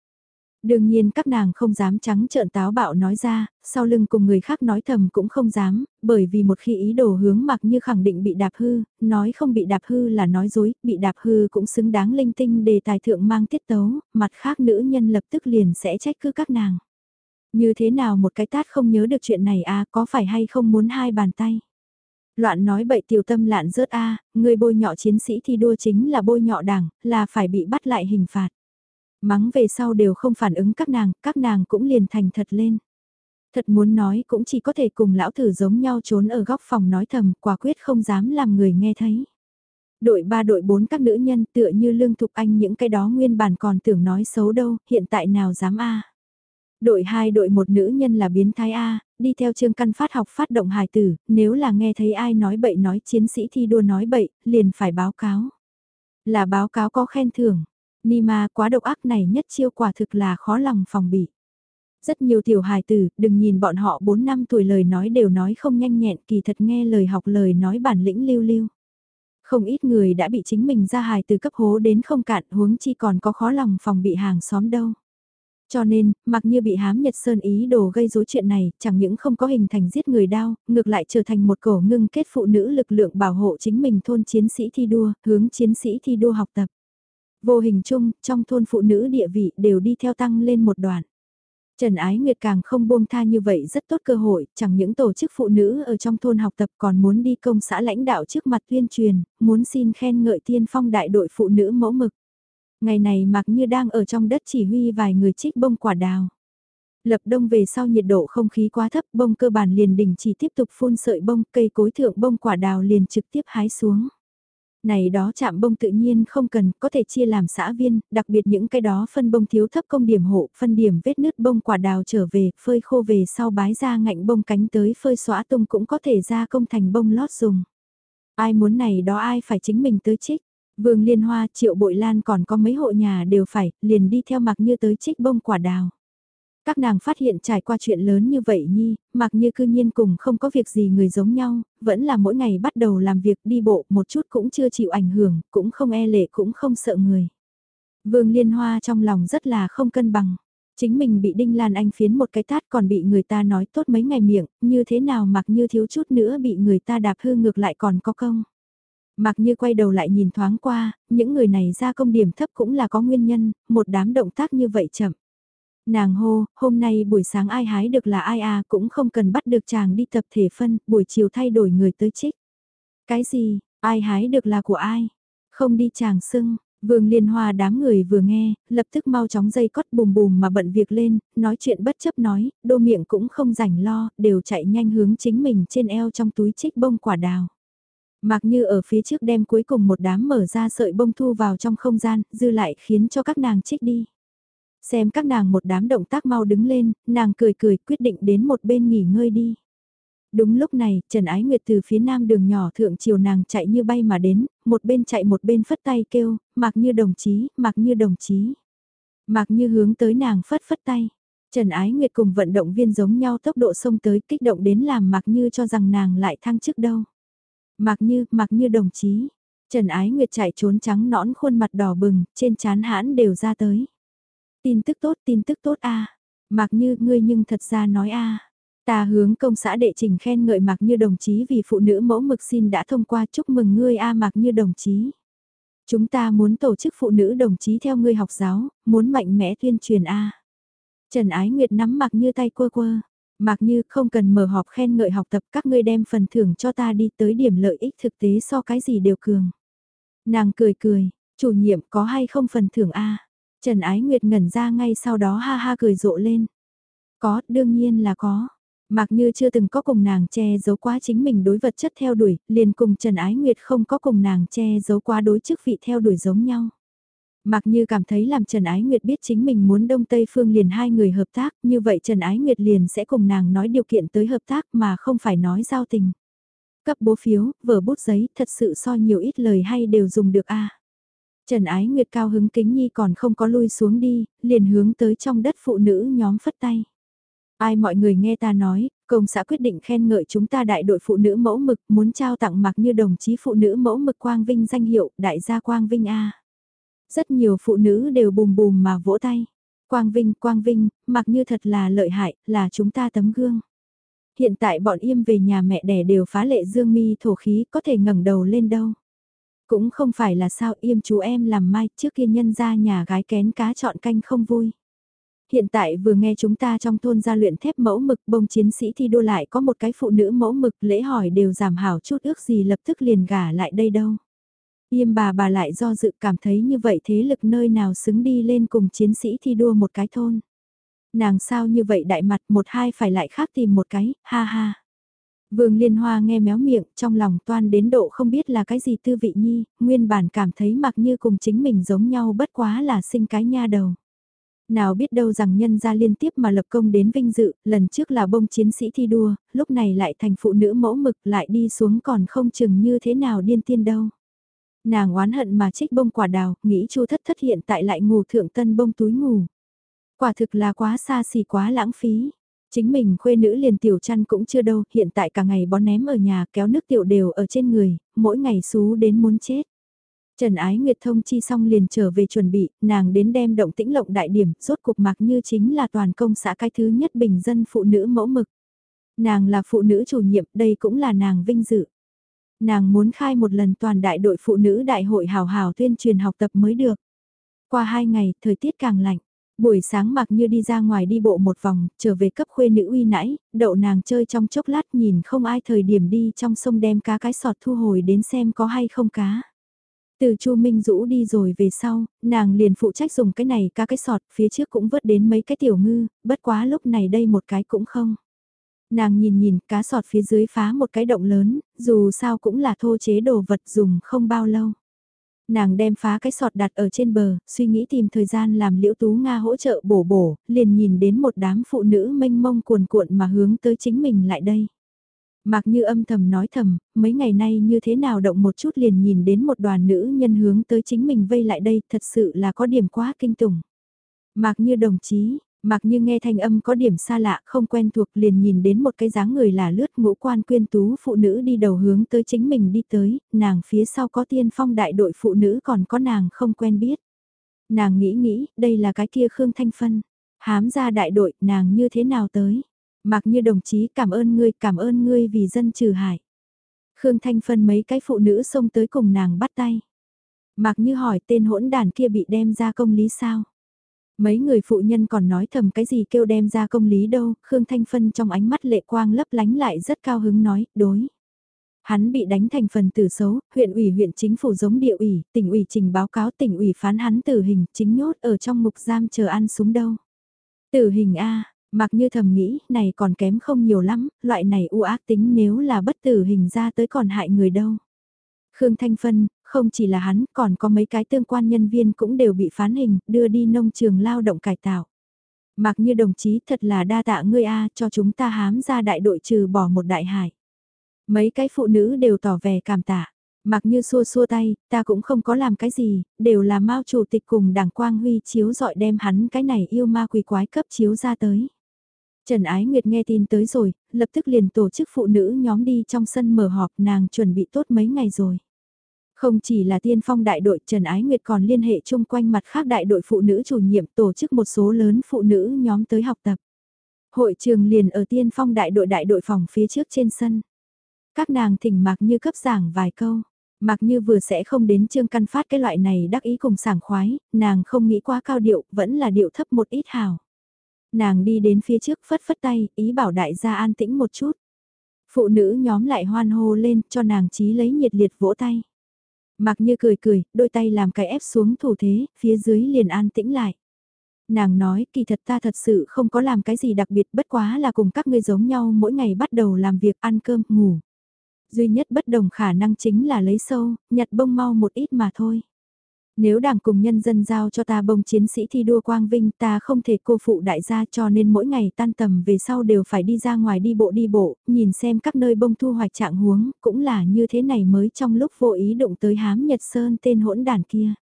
Đương nhiên các nàng không dám trắng trợn táo bạo nói ra, sau lưng cùng người khác nói thầm cũng không dám, bởi vì một khi ý đồ hướng mặc như khẳng định bị đạp hư, nói không bị đạp hư là nói dối, bị đạp hư cũng xứng đáng linh tinh đề tài thượng mang tiết tấu, mặt khác nữ nhân lập tức liền sẽ trách cứ các nàng. Như thế nào một cái tát không nhớ được chuyện này à có phải hay không muốn hai bàn tay. Loạn nói bậy tiểu tâm lạn rớt a, người bôi nhọ chiến sĩ thi đua chính là bôi nhọ đảng, là phải bị bắt lại hình phạt. Mắng về sau đều không phản ứng các nàng, các nàng cũng liền thành thật lên. Thật muốn nói cũng chỉ có thể cùng lão thử giống nhau trốn ở góc phòng nói thầm, quả quyết không dám làm người nghe thấy. Đội 3 đội 4 các nữ nhân tựa như lương thục anh những cái đó nguyên bản còn tưởng nói xấu đâu, hiện tại nào dám a Đội 2 đội một nữ nhân là biến thái A, đi theo chương căn phát học phát động hài tử, nếu là nghe thấy ai nói bậy nói chiến sĩ thi đua nói bậy, liền phải báo cáo. Là báo cáo có khen thưởng. Nima quá độc ác này nhất chiêu quả thực là khó lòng phòng bị. Rất nhiều tiểu hài tử, đừng nhìn bọn họ 4 năm tuổi lời nói đều nói không nhanh nhẹn kỳ thật nghe lời học lời nói bản lĩnh lưu lưu. Không ít người đã bị chính mình ra hài từ cấp hố đến không cạn huống chi còn có khó lòng phòng bị hàng xóm đâu. Cho nên, mặc như bị hám Nhật Sơn ý đồ gây rối chuyện này, chẳng những không có hình thành giết người đau, ngược lại trở thành một cổ ngưng kết phụ nữ lực lượng bảo hộ chính mình thôn chiến sĩ thi đua, hướng chiến sĩ thi đua học tập. Vô hình chung, trong thôn phụ nữ địa vị đều đi theo tăng lên một đoạn. Trần Ái Nguyệt càng không buông tha như vậy rất tốt cơ hội, chẳng những tổ chức phụ nữ ở trong thôn học tập còn muốn đi công xã lãnh đạo trước mặt tuyên truyền, muốn xin khen ngợi tiên phong đại đội phụ nữ mẫu mực. Ngày này mặc như đang ở trong đất chỉ huy vài người trích bông quả đào. Lập đông về sau nhiệt độ không khí quá thấp bông cơ bản liền đình chỉ tiếp tục phun sợi bông cây cối thượng bông quả đào liền trực tiếp hái xuống. Này đó chạm bông tự nhiên không cần, có thể chia làm xã viên, đặc biệt những cái đó phân bông thiếu thấp công điểm hộ, phân điểm vết nứt bông quả đào trở về, phơi khô về sau bái ra ngạnh bông cánh tới phơi xóa tung cũng có thể ra công thành bông lót dùng. Ai muốn này đó ai phải chính mình tới trích. Vương Liên Hoa, Triệu Bội Lan còn có mấy hộ nhà đều phải, liền đi theo mặc như tới trích bông quả đào. Các nàng phát hiện trải qua chuyện lớn như vậy nhi, mặc như cư nhiên cùng không có việc gì người giống nhau, vẫn là mỗi ngày bắt đầu làm việc đi bộ một chút cũng chưa chịu ảnh hưởng, cũng không e lệ cũng không sợ người. Vương Liên Hoa trong lòng rất là không cân bằng. Chính mình bị Đinh Lan Anh phiến một cái tát còn bị người ta nói tốt mấy ngày miệng, như thế nào mặc như thiếu chút nữa bị người ta đạp hư ngược lại còn có công. Mặc như quay đầu lại nhìn thoáng qua, những người này ra công điểm thấp cũng là có nguyên nhân, một đám động tác như vậy chậm. Nàng hô, hôm nay buổi sáng ai hái được là ai à cũng không cần bắt được chàng đi tập thể phân, buổi chiều thay đổi người tới trích. Cái gì, ai hái được là của ai? Không đi chàng sưng, Vương Liên Hoa đám người vừa nghe, lập tức mau chóng dây cót bùm bùm mà bận việc lên, nói chuyện bất chấp nói, đô miệng cũng không rảnh lo, đều chạy nhanh hướng chính mình trên eo trong túi trích bông quả đào. Mặc như ở phía trước đem cuối cùng một đám mở ra sợi bông thu vào trong không gian, dư lại khiến cho các nàng trích đi. Xem các nàng một đám động tác mau đứng lên, nàng cười cười quyết định đến một bên nghỉ ngơi đi. Đúng lúc này, Trần Ái Nguyệt từ phía nam đường nhỏ thượng chiều nàng chạy như bay mà đến, một bên chạy một bên phất tay kêu, mặc như đồng chí, mặc như đồng chí. Mặc như hướng tới nàng phất phất tay. Trần Ái Nguyệt cùng vận động viên giống nhau tốc độ xông tới kích động đến làm mặc như cho rằng nàng lại thăng chức đâu. Mặc như, mặc như đồng chí. Trần Ái Nguyệt chạy trốn trắng nõn khuôn mặt đỏ bừng, trên chán hãn đều ra tới. Tin tức tốt, tin tức tốt a. Mặc Như, ngươi nhưng thật ra nói a. Ta hướng công xã đệ trình khen ngợi Mặc Như đồng chí vì phụ nữ mẫu mực xin đã thông qua chúc mừng ngươi a Mặc Như đồng chí. Chúng ta muốn tổ chức phụ nữ đồng chí theo ngươi học giáo, muốn mạnh mẽ tuyên truyền a. Trần Ái Nguyệt nắm Mặc Như tay quơ quơ. Mặc Như không cần mở họp khen ngợi học tập các ngươi đem phần thưởng cho ta đi tới điểm lợi ích thực tế so cái gì đều cường. Nàng cười cười, chủ nhiệm có hay không phần thưởng a? Trần Ái Nguyệt ngẩn ra ngay sau đó ha ha cười rộ lên. Có, đương nhiên là có. Mặc như chưa từng có cùng nàng che giấu quá chính mình đối vật chất theo đuổi, liền cùng Trần Ái Nguyệt không có cùng nàng che giấu quá đối chức vị theo đuổi giống nhau. Mặc như cảm thấy làm Trần Ái Nguyệt biết chính mình muốn Đông Tây Phương liền hai người hợp tác, như vậy Trần Ái Nguyệt liền sẽ cùng nàng nói điều kiện tới hợp tác mà không phải nói giao tình. Cấp bố phiếu, vở bút giấy, thật sự so nhiều ít lời hay đều dùng được a Trần Ái Nguyệt cao hứng kính nhi còn không có lui xuống đi, liền hướng tới trong đất phụ nữ nhóm phất tay. Ai mọi người nghe ta nói, công xã quyết định khen ngợi chúng ta đại đội phụ nữ mẫu mực muốn trao tặng mặc như đồng chí phụ nữ mẫu mực Quang Vinh danh hiệu đại gia Quang Vinh A. Rất nhiều phụ nữ đều bùm bùm mà vỗ tay. Quang Vinh, Quang Vinh, mặc như thật là lợi hại, là chúng ta tấm gương. Hiện tại bọn im về nhà mẹ đẻ đều phá lệ dương mi thổ khí có thể ngẩng đầu lên đâu. Cũng không phải là sao im chú em làm mai trước kia nhân ra nhà gái kén cá chọn canh không vui. hiện tại vừa nghe chúng ta trong thôn gia luyện thép mẫu mực bông chiến sĩ thi đua lại có một cái phụ nữ mẫu mực lễ hỏi đều giảm hảo chút ước gì lập tức liền gả lại đây đâu. Yêm bà bà lại do dự cảm thấy như vậy thế lực nơi nào xứng đi lên cùng chiến sĩ thi đua một cái thôn. Nàng sao như vậy đại mặt một hai phải lại khác tìm một cái, ha ha. Vương Liên Hoa nghe méo miệng, trong lòng toan đến độ không biết là cái gì tư vị nhi, nguyên bản cảm thấy mặc như cùng chính mình giống nhau bất quá là sinh cái nha đầu. Nào biết đâu rằng nhân gia liên tiếp mà lập công đến vinh dự, lần trước là bông chiến sĩ thi đua, lúc này lại thành phụ nữ mẫu mực lại đi xuống còn không chừng như thế nào điên tiên đâu. Nàng oán hận mà trích bông quả đào, nghĩ chu thất thất hiện tại lại ngủ thượng tân bông túi ngủ. Quả thực là quá xa xỉ quá lãng phí. Chính mình khuê nữ liền tiểu chăn cũng chưa đâu, hiện tại cả ngày bó ném ở nhà kéo nước tiểu đều ở trên người, mỗi ngày xú đến muốn chết. Trần Ái Nguyệt thông chi xong liền trở về chuẩn bị, nàng đến đem động tĩnh lộng đại điểm, rốt cục mặc như chính là toàn công xã cái thứ nhất bình dân phụ nữ mẫu mực. Nàng là phụ nữ chủ nhiệm, đây cũng là nàng vinh dự. Nàng muốn khai một lần toàn đại đội phụ nữ đại hội hào hào tuyên truyền học tập mới được. Qua hai ngày, thời tiết càng lạnh. Buổi sáng mặc như đi ra ngoài đi bộ một vòng, trở về cấp khuê nữ uy nãy, đậu nàng chơi trong chốc lát nhìn không ai thời điểm đi trong sông đem cá cái sọt thu hồi đến xem có hay không cá. Từ Chu Minh Dũ đi rồi về sau, nàng liền phụ trách dùng cái này cá cái sọt, phía trước cũng vớt đến mấy cái tiểu ngư, bất quá lúc này đây một cái cũng không. Nàng nhìn nhìn cá sọt phía dưới phá một cái động lớn, dù sao cũng là thô chế đồ vật dùng không bao lâu. Nàng đem phá cái sọt đặt ở trên bờ, suy nghĩ tìm thời gian làm liễu tú Nga hỗ trợ bổ bổ, liền nhìn đến một đám phụ nữ mênh mông cuồn cuộn mà hướng tới chính mình lại đây. Mặc như âm thầm nói thầm, mấy ngày nay như thế nào động một chút liền nhìn đến một đoàn nữ nhân hướng tới chính mình vây lại đây, thật sự là có điểm quá kinh tủng. Mặc như đồng chí, mặc như nghe thanh âm có điểm xa lạ không quen thuộc liền nhìn đến một cái dáng người là lướt ngũ quan quyên tú phụ nữ đi đầu hướng tới chính mình đi tới, nàng phía sau có tiên phong đại đội phụ nữ còn có nàng không quen biết. Nàng nghĩ nghĩ, đây là cái kia Khương Thanh Phân. Hám ra đại đội, nàng như thế nào tới? Mặc như đồng chí cảm ơn ngươi, cảm ơn ngươi vì dân trừ hại. Khương Thanh Phân mấy cái phụ nữ xông tới cùng nàng bắt tay. Mặc như hỏi tên hỗn đàn kia bị đem ra công lý sao? Mấy người phụ nhân còn nói thầm cái gì kêu đem ra công lý đâu, Khương Thanh Phân trong ánh mắt lệ quang lấp lánh lại rất cao hứng nói, đối. Hắn bị đánh thành phần tử xấu, huyện ủy huyện chính phủ giống địa ủy, tỉnh ủy trình báo cáo tỉnh ủy phán hắn tử hình, chính nhốt ở trong mục giam chờ ăn súng đâu. Tử hình A, mặc như thầm nghĩ, này còn kém không nhiều lắm, loại này u ác tính nếu là bất tử hình ra tới còn hại người đâu. Khương Thanh Phân, không chỉ là hắn, còn có mấy cái tương quan nhân viên cũng đều bị phán hình, đưa đi nông trường lao động cải tạo. Mặc như đồng chí thật là đa tạ ngươi a cho chúng ta hám ra đại đội trừ bỏ một đại hải. Mấy cái phụ nữ đều tỏ vẻ cảm tạ. Mặc như xua xua tay, ta cũng không có làm cái gì, đều là Mao chủ tịch cùng đảng Quang Huy chiếu dọi đem hắn cái này yêu ma quỷ quái cấp chiếu ra tới. Trần Ái Nguyệt nghe tin tới rồi, lập tức liền tổ chức phụ nữ nhóm đi trong sân mở họp nàng chuẩn bị tốt mấy ngày rồi. Không chỉ là tiên phong đại đội Trần Ái Nguyệt còn liên hệ chung quanh mặt khác đại đội phụ nữ chủ nhiệm tổ chức một số lớn phụ nữ nhóm tới học tập. Hội trường liền ở tiên phong đại đội đại đội phòng phía trước trên sân. Các nàng thỉnh Mạc Như cấp giảng vài câu. Mạc Như vừa sẽ không đến trương căn phát cái loại này đắc ý cùng sảng khoái, nàng không nghĩ quá cao điệu, vẫn là điệu thấp một ít hào. Nàng đi đến phía trước phất phất tay, ý bảo đại gia an tĩnh một chút. Phụ nữ nhóm lại hoan hô lên cho nàng chí lấy nhiệt liệt vỗ tay. Mặc như cười cười, đôi tay làm cái ép xuống thủ thế, phía dưới liền an tĩnh lại. Nàng nói kỳ thật ta thật sự không có làm cái gì đặc biệt bất quá là cùng các ngươi giống nhau mỗi ngày bắt đầu làm việc ăn cơm, ngủ. Duy nhất bất đồng khả năng chính là lấy sâu, nhặt bông mau một ít mà thôi. Nếu đảng cùng nhân dân giao cho ta bông chiến sĩ thi đua quang vinh ta không thể cô phụ đại gia cho nên mỗi ngày tan tầm về sau đều phải đi ra ngoài đi bộ đi bộ, nhìn xem các nơi bông thu hoạch trạng huống, cũng là như thế này mới trong lúc vô ý đụng tới hám Nhật Sơn tên hỗn đàn kia.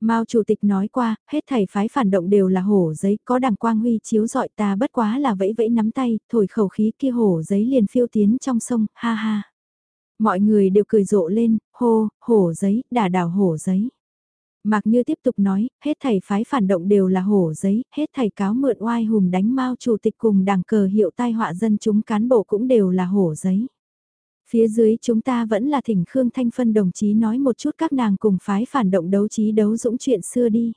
Mao chủ tịch nói qua, hết thảy phái phản động đều là hổ giấy, có đảng quang huy chiếu dọi ta bất quá là vẫy vẫy nắm tay, thổi khẩu khí kia hổ giấy liền phiêu tiến trong sông, ha ha. Mọi người đều cười rộ lên, hô, hổ giấy, đả đảo hổ giấy. Mạc Như tiếp tục nói, hết thầy phái phản động đều là hổ giấy, hết thầy cáo mượn oai hùng đánh mau chủ tịch cùng đảng cờ hiệu tai họa dân chúng cán bộ cũng đều là hổ giấy. Phía dưới chúng ta vẫn là thỉnh Khương Thanh Phân đồng chí nói một chút các nàng cùng phái phản động đấu trí đấu dũng chuyện xưa đi.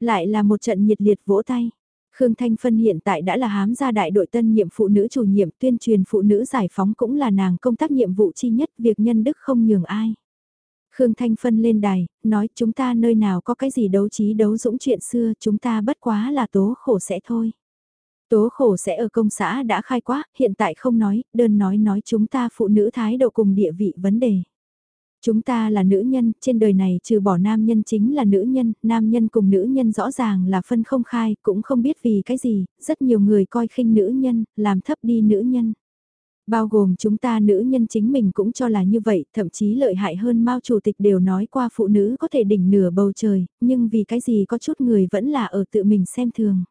Lại là một trận nhiệt liệt vỗ tay. Khương Thanh Phân hiện tại đã là hám gia đại đội tân nhiệm phụ nữ chủ nhiệm tuyên truyền phụ nữ giải phóng cũng là nàng công tác nhiệm vụ chi nhất việc nhân đức không nhường ai. Khương Thanh Phân lên đài, nói chúng ta nơi nào có cái gì đấu trí đấu dũng chuyện xưa chúng ta bất quá là tố khổ sẽ thôi. Tố khổ sẽ ở công xã đã khai quá, hiện tại không nói, đơn nói nói chúng ta phụ nữ thái độ cùng địa vị vấn đề. Chúng ta là nữ nhân, trên đời này trừ bỏ nam nhân chính là nữ nhân, nam nhân cùng nữ nhân rõ ràng là phân không khai, cũng không biết vì cái gì, rất nhiều người coi khinh nữ nhân, làm thấp đi nữ nhân. Bao gồm chúng ta nữ nhân chính mình cũng cho là như vậy, thậm chí lợi hại hơn Mao Chủ tịch đều nói qua phụ nữ có thể đỉnh nửa bầu trời, nhưng vì cái gì có chút người vẫn là ở tự mình xem thường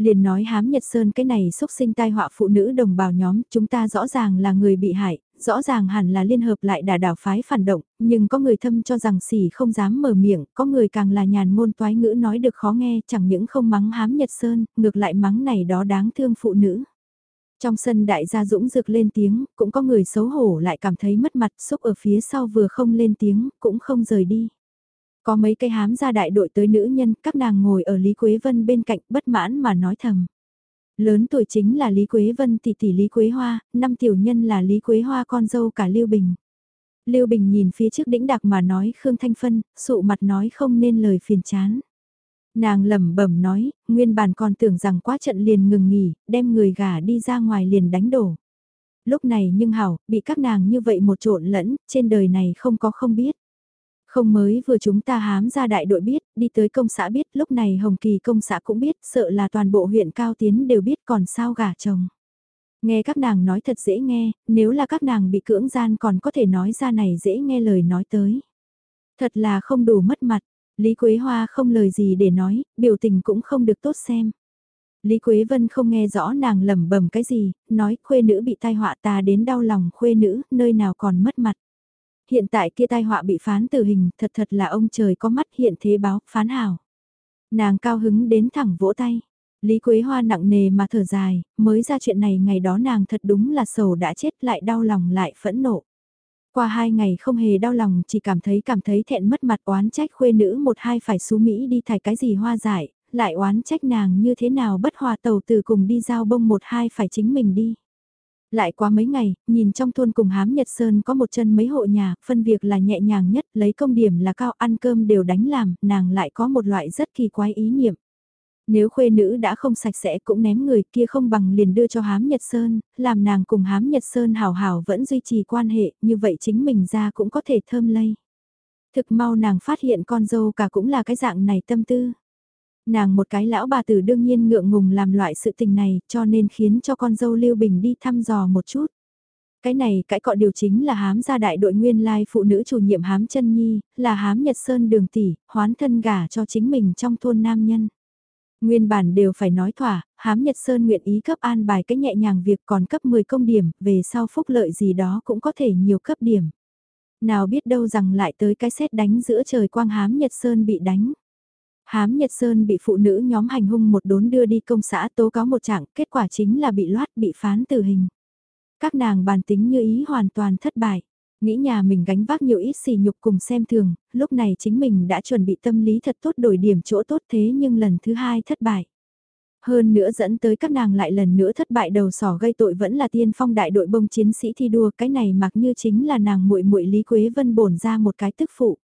liền nói hám Nhật Sơn cái này xúc sinh tai họa phụ nữ đồng bào nhóm, chúng ta rõ ràng là người bị hại, rõ ràng hẳn là liên hợp lại đả đảo phái phản động, nhưng có người thâm cho rằng xỉ không dám mở miệng, có người càng là nhàn ngôn toái ngữ nói được khó nghe, chẳng những không mắng hám Nhật Sơn, ngược lại mắng này đó đáng thương phụ nữ. Trong sân đại gia dũng rực lên tiếng, cũng có người xấu hổ lại cảm thấy mất mặt xúc ở phía sau vừa không lên tiếng, cũng không rời đi. Có mấy cây hám ra đại đội tới nữ nhân, các nàng ngồi ở Lý Quế Vân bên cạnh bất mãn mà nói thầm. Lớn tuổi chính là Lý Quế Vân tỷ tỷ Lý Quế Hoa, năm tiểu nhân là Lý Quế Hoa con dâu cả Lưu Bình. Lưu Bình nhìn phía trước đĩnh đặc mà nói Khương Thanh Phân, sụ mặt nói không nên lời phiền chán. Nàng lẩm bẩm nói, nguyên bản còn tưởng rằng quá trận liền ngừng nghỉ, đem người gả đi ra ngoài liền đánh đổ. Lúc này nhưng hảo, bị các nàng như vậy một trộn lẫn, trên đời này không có không biết. Không mới vừa chúng ta hám ra đại đội biết, đi tới công xã biết, lúc này Hồng Kỳ công xã cũng biết, sợ là toàn bộ huyện Cao Tiến đều biết còn sao gả chồng. Nghe các nàng nói thật dễ nghe, nếu là các nàng bị cưỡng gian còn có thể nói ra này dễ nghe lời nói tới. Thật là không đủ mất mặt, Lý Quế Hoa không lời gì để nói, biểu tình cũng không được tốt xem. Lý Quế Vân không nghe rõ nàng lẩm bẩm cái gì, nói khuê nữ bị tai họa ta đến đau lòng khuê nữ, nơi nào còn mất mặt. Hiện tại kia tai họa bị phán tử hình, thật thật là ông trời có mắt hiện thế báo, phán hảo. Nàng cao hứng đến thẳng vỗ tay. Lý Quế Hoa nặng nề mà thở dài, mới ra chuyện này ngày đó nàng thật đúng là sầu đã chết lại đau lòng lại phẫn nộ. Qua hai ngày không hề đau lòng chỉ cảm thấy cảm thấy thẹn mất mặt oán trách khuê nữ một hai phải xú Mỹ đi thải cái gì hoa giải, lại oán trách nàng như thế nào bất hòa tàu từ cùng đi giao bông một hai phải chính mình đi. Lại qua mấy ngày, nhìn trong thôn cùng hám Nhật Sơn có một chân mấy hộ nhà, phân việc là nhẹ nhàng nhất, lấy công điểm là cao ăn cơm đều đánh làm, nàng lại có một loại rất kỳ quái ý niệm. Nếu khuê nữ đã không sạch sẽ cũng ném người kia không bằng liền đưa cho hám Nhật Sơn, làm nàng cùng hám Nhật Sơn hào hào vẫn duy trì quan hệ, như vậy chính mình ra cũng có thể thơm lây. Thực mau nàng phát hiện con dâu cả cũng là cái dạng này tâm tư. Nàng một cái lão bà tử đương nhiên ngượng ngùng làm loại sự tình này cho nên khiến cho con dâu Lưu Bình đi thăm dò một chút. Cái này cãi cọ điều chính là hám gia đại đội nguyên lai phụ nữ chủ nhiệm hám chân nhi, là hám Nhật Sơn đường tỷ, hoán thân gả cho chính mình trong thôn nam nhân. Nguyên bản đều phải nói thỏa, hám Nhật Sơn nguyện ý cấp an bài cái nhẹ nhàng việc còn cấp 10 công điểm, về sau phúc lợi gì đó cũng có thể nhiều cấp điểm. Nào biết đâu rằng lại tới cái xét đánh giữa trời quang hám Nhật Sơn bị đánh. Hám Nhật Sơn bị phụ nữ nhóm hành hung một đốn đưa đi công xã tố cáo một trạng, kết quả chính là bị loát bị phán tử hình. Các nàng bàn tính như ý hoàn toàn thất bại. Nghĩ nhà mình gánh vác nhiều ít xì nhục cùng xem thường, lúc này chính mình đã chuẩn bị tâm lý thật tốt đổi điểm chỗ tốt thế nhưng lần thứ hai thất bại. Hơn nữa dẫn tới các nàng lại lần nữa thất bại đầu sỏ gây tội vẫn là tiên phong đại đội bông chiến sĩ thi đua cái này mặc như chính là nàng muội muội Lý Quế Vân bổn ra một cái tức phụ.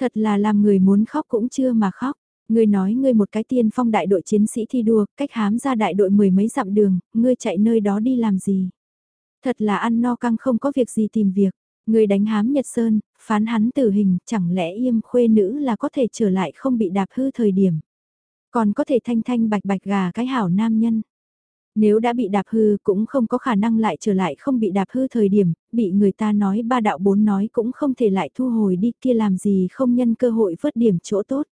Thật là làm người muốn khóc cũng chưa mà khóc. Ngươi nói ngươi một cái tiên phong đại đội chiến sĩ thi đua, cách hám ra đại đội mười mấy dặm đường, ngươi chạy nơi đó đi làm gì? Thật là ăn no căng không có việc gì tìm việc người đánh hám Nhật Sơn, phán hắn tử hình, chẳng lẽ yêm khuê nữ là có thể trở lại không bị đạp hư thời điểm. Còn có thể thanh thanh bạch bạch gà cái hảo nam nhân. Nếu đã bị đạp hư cũng không có khả năng lại trở lại không bị đạp hư thời điểm, bị người ta nói ba đạo bốn nói cũng không thể lại thu hồi đi kia làm gì không nhân cơ hội vớt điểm chỗ tốt.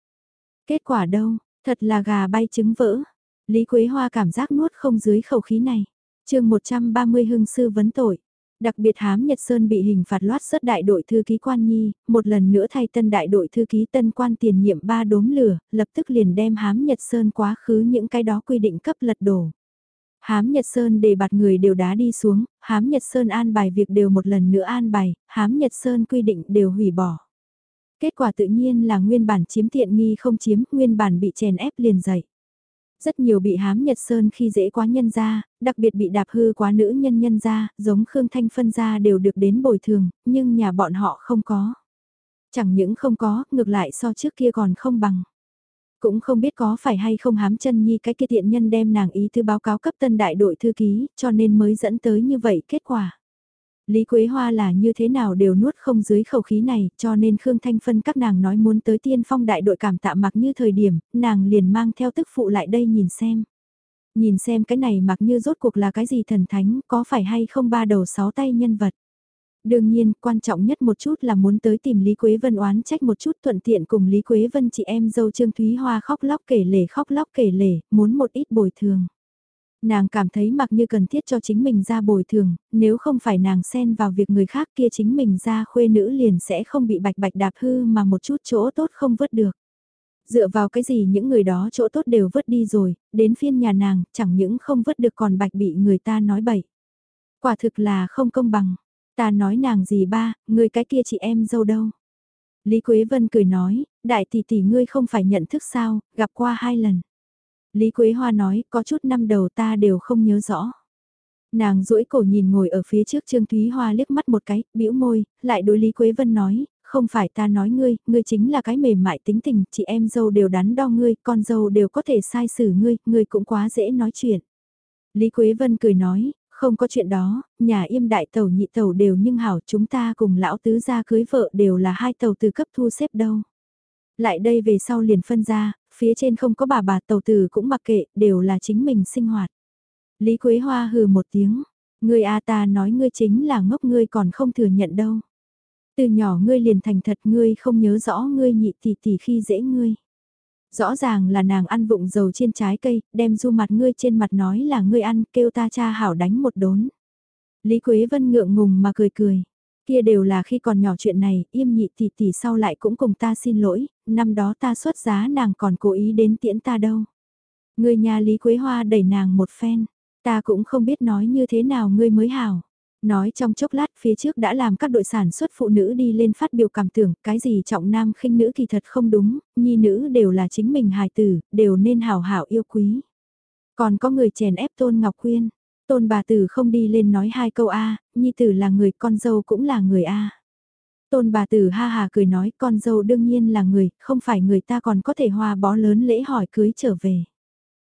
Kết quả đâu, thật là gà bay trứng vỡ. Lý Quế Hoa cảm giác nuốt không dưới khẩu khí này. chương 130 hương sư vấn tội. Đặc biệt hám Nhật Sơn bị hình phạt loát xuất đại đội thư ký quan nhi, một lần nữa thay tân đại đội thư ký tân quan tiền nhiệm ba đốm lửa, lập tức liền đem hám Nhật Sơn quá khứ những cái đó quy định cấp lật đổ. Hám Nhật Sơn để bạt người đều đá đi xuống, hám Nhật Sơn an bài việc đều một lần nữa an bài, hám Nhật Sơn quy định đều hủy bỏ. Kết quả tự nhiên là nguyên bản chiếm tiện nghi không chiếm, nguyên bản bị chèn ép liền dậy. Rất nhiều bị hám Nhật Sơn khi dễ quá nhân gia, đặc biệt bị đạp hư quá nữ nhân nhân gia, giống Khương Thanh phân gia đều được đến bồi thường, nhưng nhà bọn họ không có. Chẳng những không có, ngược lại so trước kia còn không bằng. Cũng không biết có phải hay không hám chân nhi cái kia tiện nhân đem nàng ý thư báo cáo cấp tân đại đội thư ký, cho nên mới dẫn tới như vậy kết quả. Lý Quế Hoa là như thế nào đều nuốt không dưới khẩu khí này, cho nên Khương Thanh Phân các nàng nói muốn tới tiên phong đại đội cảm tạ mặc như thời điểm, nàng liền mang theo tức phụ lại đây nhìn xem. Nhìn xem cái này mặc như rốt cuộc là cái gì thần thánh, có phải hay không ba đầu sáu tay nhân vật. Đương nhiên, quan trọng nhất một chút là muốn tới tìm Lý Quế Vân oán trách một chút thuận tiện cùng Lý Quế Vân chị em dâu Trương Thúy Hoa khóc lóc kể lể khóc lóc kể lể, muốn một ít bồi thường. Nàng cảm thấy mặc như cần thiết cho chính mình ra bồi thường, nếu không phải nàng xen vào việc người khác kia chính mình ra khuê nữ liền sẽ không bị bạch bạch đạp hư mà một chút chỗ tốt không vứt được. Dựa vào cái gì những người đó chỗ tốt đều vứt đi rồi, đến phiên nhà nàng chẳng những không vứt được còn bạch bị người ta nói bậy. Quả thực là không công bằng. Ta nói nàng gì ba, người cái kia chị em dâu đâu. Lý Quế Vân cười nói, đại tỷ tỷ ngươi không phải nhận thức sao, gặp qua hai lần. Lý Quế Hoa nói, có chút năm đầu ta đều không nhớ rõ. Nàng duỗi cổ nhìn ngồi ở phía trước Trương Thúy Hoa liếc mắt một cái, bĩu môi, lại đối Lý Quế Vân nói, không phải ta nói ngươi, ngươi chính là cái mềm mại tính tình, chị em dâu đều đắn đo ngươi, con dâu đều có thể sai xử ngươi, ngươi cũng quá dễ nói chuyện. Lý Quế Vân cười nói, không có chuyện đó, nhà im đại tàu nhị tàu đều nhưng hảo chúng ta cùng lão tứ gia cưới vợ đều là hai tàu từ cấp thu xếp đâu. Lại đây về sau liền phân ra, phía trên không có bà bà tàu tử cũng mặc kệ, đều là chính mình sinh hoạt. Lý Quế Hoa hừ một tiếng, ngươi a ta nói ngươi chính là ngốc ngươi còn không thừa nhận đâu. Từ nhỏ ngươi liền thành thật ngươi không nhớ rõ ngươi nhị tỷ tỷ khi dễ ngươi. Rõ ràng là nàng ăn vụng dầu trên trái cây, đem du mặt ngươi trên mặt nói là ngươi ăn, kêu ta cha hảo đánh một đốn. Lý Quế Vân ngượng ngùng mà cười cười. Kia đều là khi còn nhỏ chuyện này, im nhị tỷ tỷ sau lại cũng cùng ta xin lỗi, năm đó ta xuất giá nàng còn cố ý đến tiễn ta đâu. Người nhà Lý Quế Hoa đẩy nàng một phen, ta cũng không biết nói như thế nào ngươi mới hảo. Nói trong chốc lát phía trước đã làm các đội sản xuất phụ nữ đi lên phát biểu cảm tưởng, cái gì trọng nam khinh nữ kỳ thật không đúng, nhi nữ đều là chính mình hài tử, đều nên hảo hảo yêu quý. Còn có người chèn ép Tôn Ngọc Quyên, Tôn bà tử không đi lên nói hai câu A, nhi tử là người, con dâu cũng là người A. Tôn bà tử ha hà cười nói con dâu đương nhiên là người, không phải người ta còn có thể hoa bó lớn lễ hỏi cưới trở về.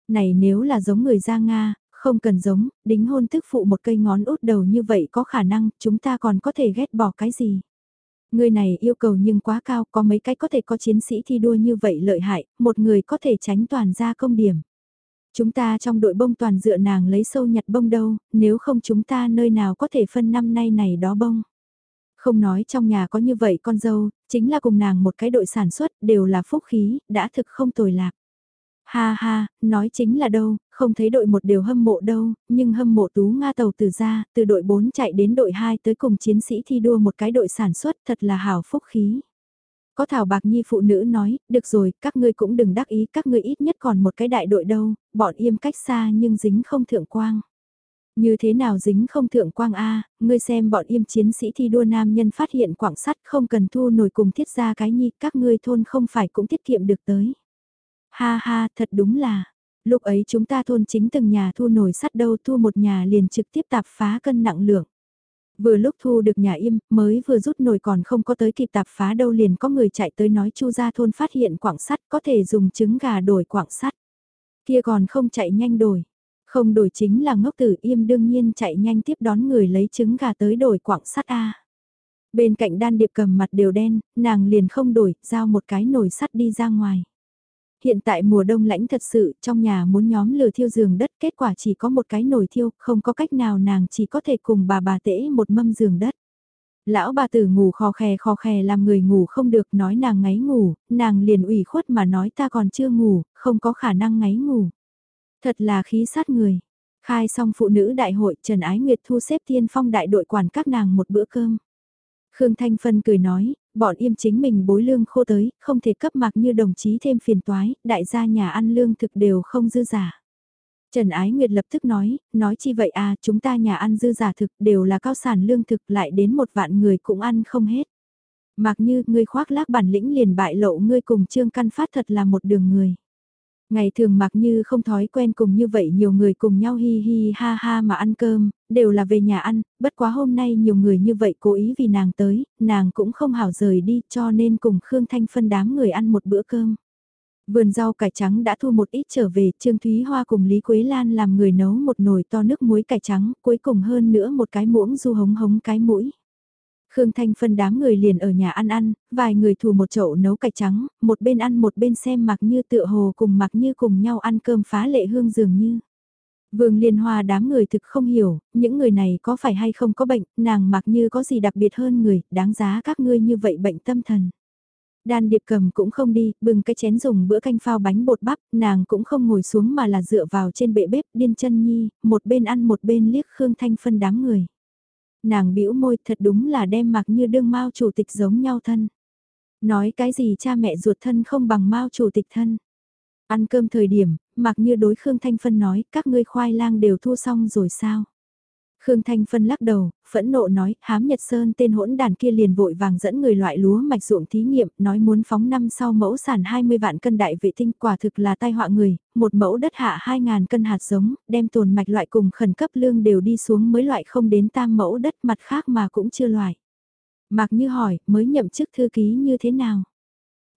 Này nếu là giống người ra Nga, không cần giống, đính hôn thức phụ một cây ngón út đầu như vậy có khả năng, chúng ta còn có thể ghét bỏ cái gì. Người này yêu cầu nhưng quá cao, có mấy cái có thể có chiến sĩ thi đua như vậy lợi hại, một người có thể tránh toàn ra công điểm. Chúng ta trong đội bông toàn dựa nàng lấy sâu nhặt bông đâu, nếu không chúng ta nơi nào có thể phân năm nay này đó bông. Không nói trong nhà có như vậy con dâu, chính là cùng nàng một cái đội sản xuất, đều là phúc khí, đã thực không tồi lạc. Ha ha, nói chính là đâu, không thấy đội một đều hâm mộ đâu, nhưng hâm mộ tú Nga tàu từ ra, từ đội 4 chạy đến đội 2 tới cùng chiến sĩ thi đua một cái đội sản xuất thật là hào phúc khí. Có Thảo Bạc Nhi phụ nữ nói, được rồi, các ngươi cũng đừng đắc ý, các ngươi ít nhất còn một cái đại đội đâu, bọn im cách xa nhưng dính không thượng quang. Như thế nào dính không thượng quang A, ngươi xem bọn im chiến sĩ thi đua nam nhân phát hiện quảng sắt không cần thu nổi cùng thiết ra cái nhi, các ngươi thôn không phải cũng tiết kiệm được tới. Ha ha, thật đúng là, lúc ấy chúng ta thôn chính từng nhà thu nổi sắt đâu thu một nhà liền trực tiếp tạp phá cân nặng lượng. Vừa lúc thu được nhà im, mới vừa rút nồi còn không có tới kịp tạp phá đâu liền có người chạy tới nói chu ra thôn phát hiện quảng sắt có thể dùng trứng gà đổi quảng sắt. Kia còn không chạy nhanh đổi. Không đổi chính là ngốc tử im đương nhiên chạy nhanh tiếp đón người lấy trứng gà tới đổi quảng sắt A. Bên cạnh đan điệp cầm mặt đều đen, nàng liền không đổi, giao một cái nồi sắt đi ra ngoài. Hiện tại mùa đông lãnh thật sự, trong nhà muốn nhóm lửa thiêu giường đất, kết quả chỉ có một cái nồi thiêu, không có cách nào nàng chỉ có thể cùng bà bà tễ một mâm giường đất. Lão bà tử ngủ khò khè khò khè làm người ngủ không được nói nàng ngáy ngủ, nàng liền ủy khuất mà nói ta còn chưa ngủ, không có khả năng ngáy ngủ. Thật là khí sát người. Khai xong phụ nữ đại hội Trần Ái Nguyệt thu xếp tiên phong đại đội quản các nàng một bữa cơm. Khương Thanh Phân cười nói, bọn im chính mình bối lương khô tới, không thể cấp mặc như đồng chí thêm phiền toái, đại gia nhà ăn lương thực đều không dư giả. Trần Ái Nguyệt lập tức nói, nói chi vậy à, chúng ta nhà ăn dư giả thực đều là cao sản lương thực lại đến một vạn người cũng ăn không hết. Mặc như, ngươi khoác lác bản lĩnh liền bại lộ ngươi cùng Trương Căn Phát thật là một đường người. Ngày thường mặc như không thói quen cùng như vậy nhiều người cùng nhau hi hi ha ha mà ăn cơm, đều là về nhà ăn, bất quá hôm nay nhiều người như vậy cố ý vì nàng tới, nàng cũng không hảo rời đi cho nên cùng Khương Thanh phân đám người ăn một bữa cơm. Vườn rau cải trắng đã thu một ít trở về, Trương Thúy Hoa cùng Lý Quế Lan làm người nấu một nồi to nước muối cải trắng, cuối cùng hơn nữa một cái muỗng du hống hống cái mũi. Khương Thanh phân đám người liền ở nhà ăn ăn, vài người thù một chậu nấu cải trắng, một bên ăn một bên xem mặc như tựa hồ cùng mặc như cùng nhau ăn cơm phá lệ hương dường như. Vương Liên Hoa đám người thực không hiểu, những người này có phải hay không có bệnh, nàng mặc như có gì đặc biệt hơn người, đáng giá các ngươi như vậy bệnh tâm thần. Đan điệp cầm cũng không đi, bưng cái chén dùng bữa canh phao bánh bột bắp, nàng cũng không ngồi xuống mà là dựa vào trên bệ bếp điên chân nhi, một bên ăn một bên liếc Khương Thanh phân đám người. Nàng bĩu môi thật đúng là đem mặc như đương mao chủ tịch giống nhau thân. Nói cái gì cha mẹ ruột thân không bằng mao chủ tịch thân. Ăn cơm thời điểm, mặc như đối Khương Thanh Phân nói các ngươi khoai lang đều thu xong rồi sao. Khương Thanh Phân lắc đầu, phẫn nộ nói, hám Nhật Sơn tên hỗn đàn kia liền vội vàng dẫn người loại lúa mạch ruộng thí nghiệm, nói muốn phóng năm sau mẫu sản 20 vạn cân đại vệ tinh quả thực là tai họa người, một mẫu đất hạ 2.000 cân hạt giống, đem tồn mạch loại cùng khẩn cấp lương đều đi xuống mới loại không đến tam mẫu đất mặt khác mà cũng chưa loại. Mạc Như hỏi, mới nhậm chức thư ký như thế nào?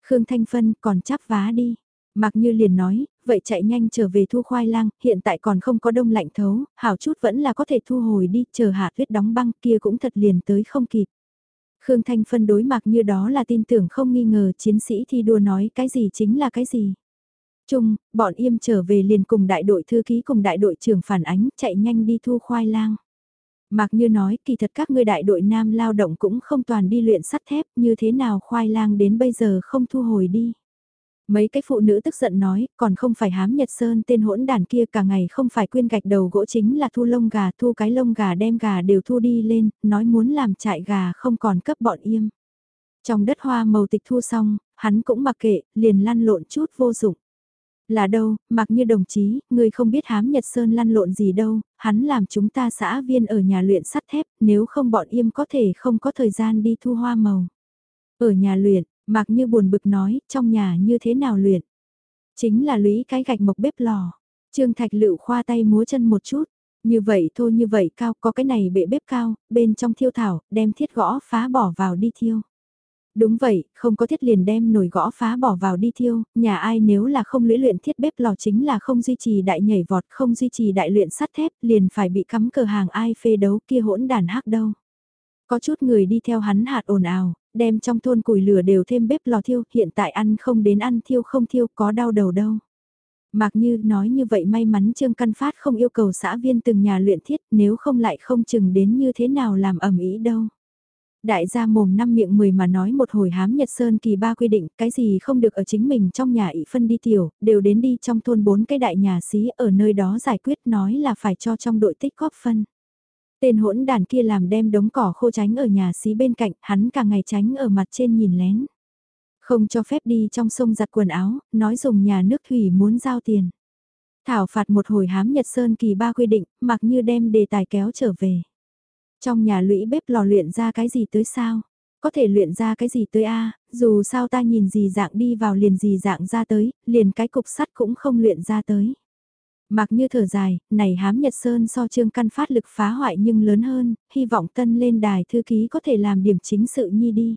Khương Thanh Phân còn chắp vá đi. Mạc Như liền nói, vậy chạy nhanh trở về thu khoai lang, hiện tại còn không có đông lạnh thấu, hảo chút vẫn là có thể thu hồi đi, chờ hạ tuyết đóng băng kia cũng thật liền tới không kịp. Khương Thanh phân đối Mạc như đó là tin tưởng không nghi ngờ chiến sĩ thi đua nói cái gì chính là cái gì. Chung, bọn im trở về liền cùng đại đội thư ký cùng đại đội trưởng phản ánh chạy nhanh đi thu khoai lang. Mạc Như nói kỳ thật các ngươi đại đội nam lao động cũng không toàn đi luyện sắt thép như thế nào khoai lang đến bây giờ không thu hồi đi. Mấy cái phụ nữ tức giận nói, còn không phải hám Nhật Sơn tên hỗn đàn kia cả ngày không phải quyên gạch đầu gỗ chính là thu lông gà, thu cái lông gà đem gà đều thu đi lên, nói muốn làm trại gà không còn cấp bọn im. Trong đất hoa màu tịch thu xong, hắn cũng mặc kệ, liền lăn lộn chút vô dụng. Là đâu, mặc như đồng chí, người không biết hám Nhật Sơn lăn lộn gì đâu, hắn làm chúng ta xã viên ở nhà luyện sắt thép, nếu không bọn im có thể không có thời gian đi thu hoa màu. Ở nhà luyện, Mạc như buồn bực nói, trong nhà như thế nào luyện? Chính là lũy cái gạch mộc bếp lò. Trương Thạch Lựu khoa tay múa chân một chút. Như vậy thôi như vậy cao, có cái này bệ bếp cao, bên trong thiêu thảo, đem thiết gõ phá bỏ vào đi thiêu. Đúng vậy, không có thiết liền đem nồi gõ phá bỏ vào đi thiêu, nhà ai nếu là không lưỡi luyện thiết bếp lò chính là không duy trì đại nhảy vọt, không duy trì đại luyện sắt thép, liền phải bị cắm cờ hàng ai phê đấu kia hỗn đàn hắc đâu. Có chút người đi theo hắn hạt ồn ào, đem trong thôn củi lửa đều thêm bếp lò thiêu, hiện tại ăn không đến ăn thiêu không thiêu có đau đầu đâu. Mạc Như nói như vậy may mắn Trương Căn Phát không yêu cầu xã viên từng nhà luyện thiết nếu không lại không chừng đến như thế nào làm ẩm ý đâu. Đại gia mồm năm miệng mười mà nói một hồi hám Nhật Sơn kỳ ba quy định cái gì không được ở chính mình trong nhà ị phân đi tiểu, đều đến đi trong thôn bốn cái đại nhà xí ở nơi đó giải quyết nói là phải cho trong đội tích góp phân. Tên hỗn đàn kia làm đem đống cỏ khô tránh ở nhà xí bên cạnh, hắn cả ngày tránh ở mặt trên nhìn lén. Không cho phép đi trong sông giặt quần áo, nói dùng nhà nước thủy muốn giao tiền. Thảo phạt một hồi hám Nhật Sơn kỳ ba quy định, mặc như đem đề tài kéo trở về. Trong nhà lũy bếp lò luyện ra cái gì tới sao? Có thể luyện ra cái gì tới a dù sao ta nhìn gì dạng đi vào liền gì dạng ra tới, liền cái cục sắt cũng không luyện ra tới. Mặc như thở dài, này hám Nhật Sơn so trương căn phát lực phá hoại nhưng lớn hơn, hy vọng tân lên đài thư ký có thể làm điểm chính sự nhi đi.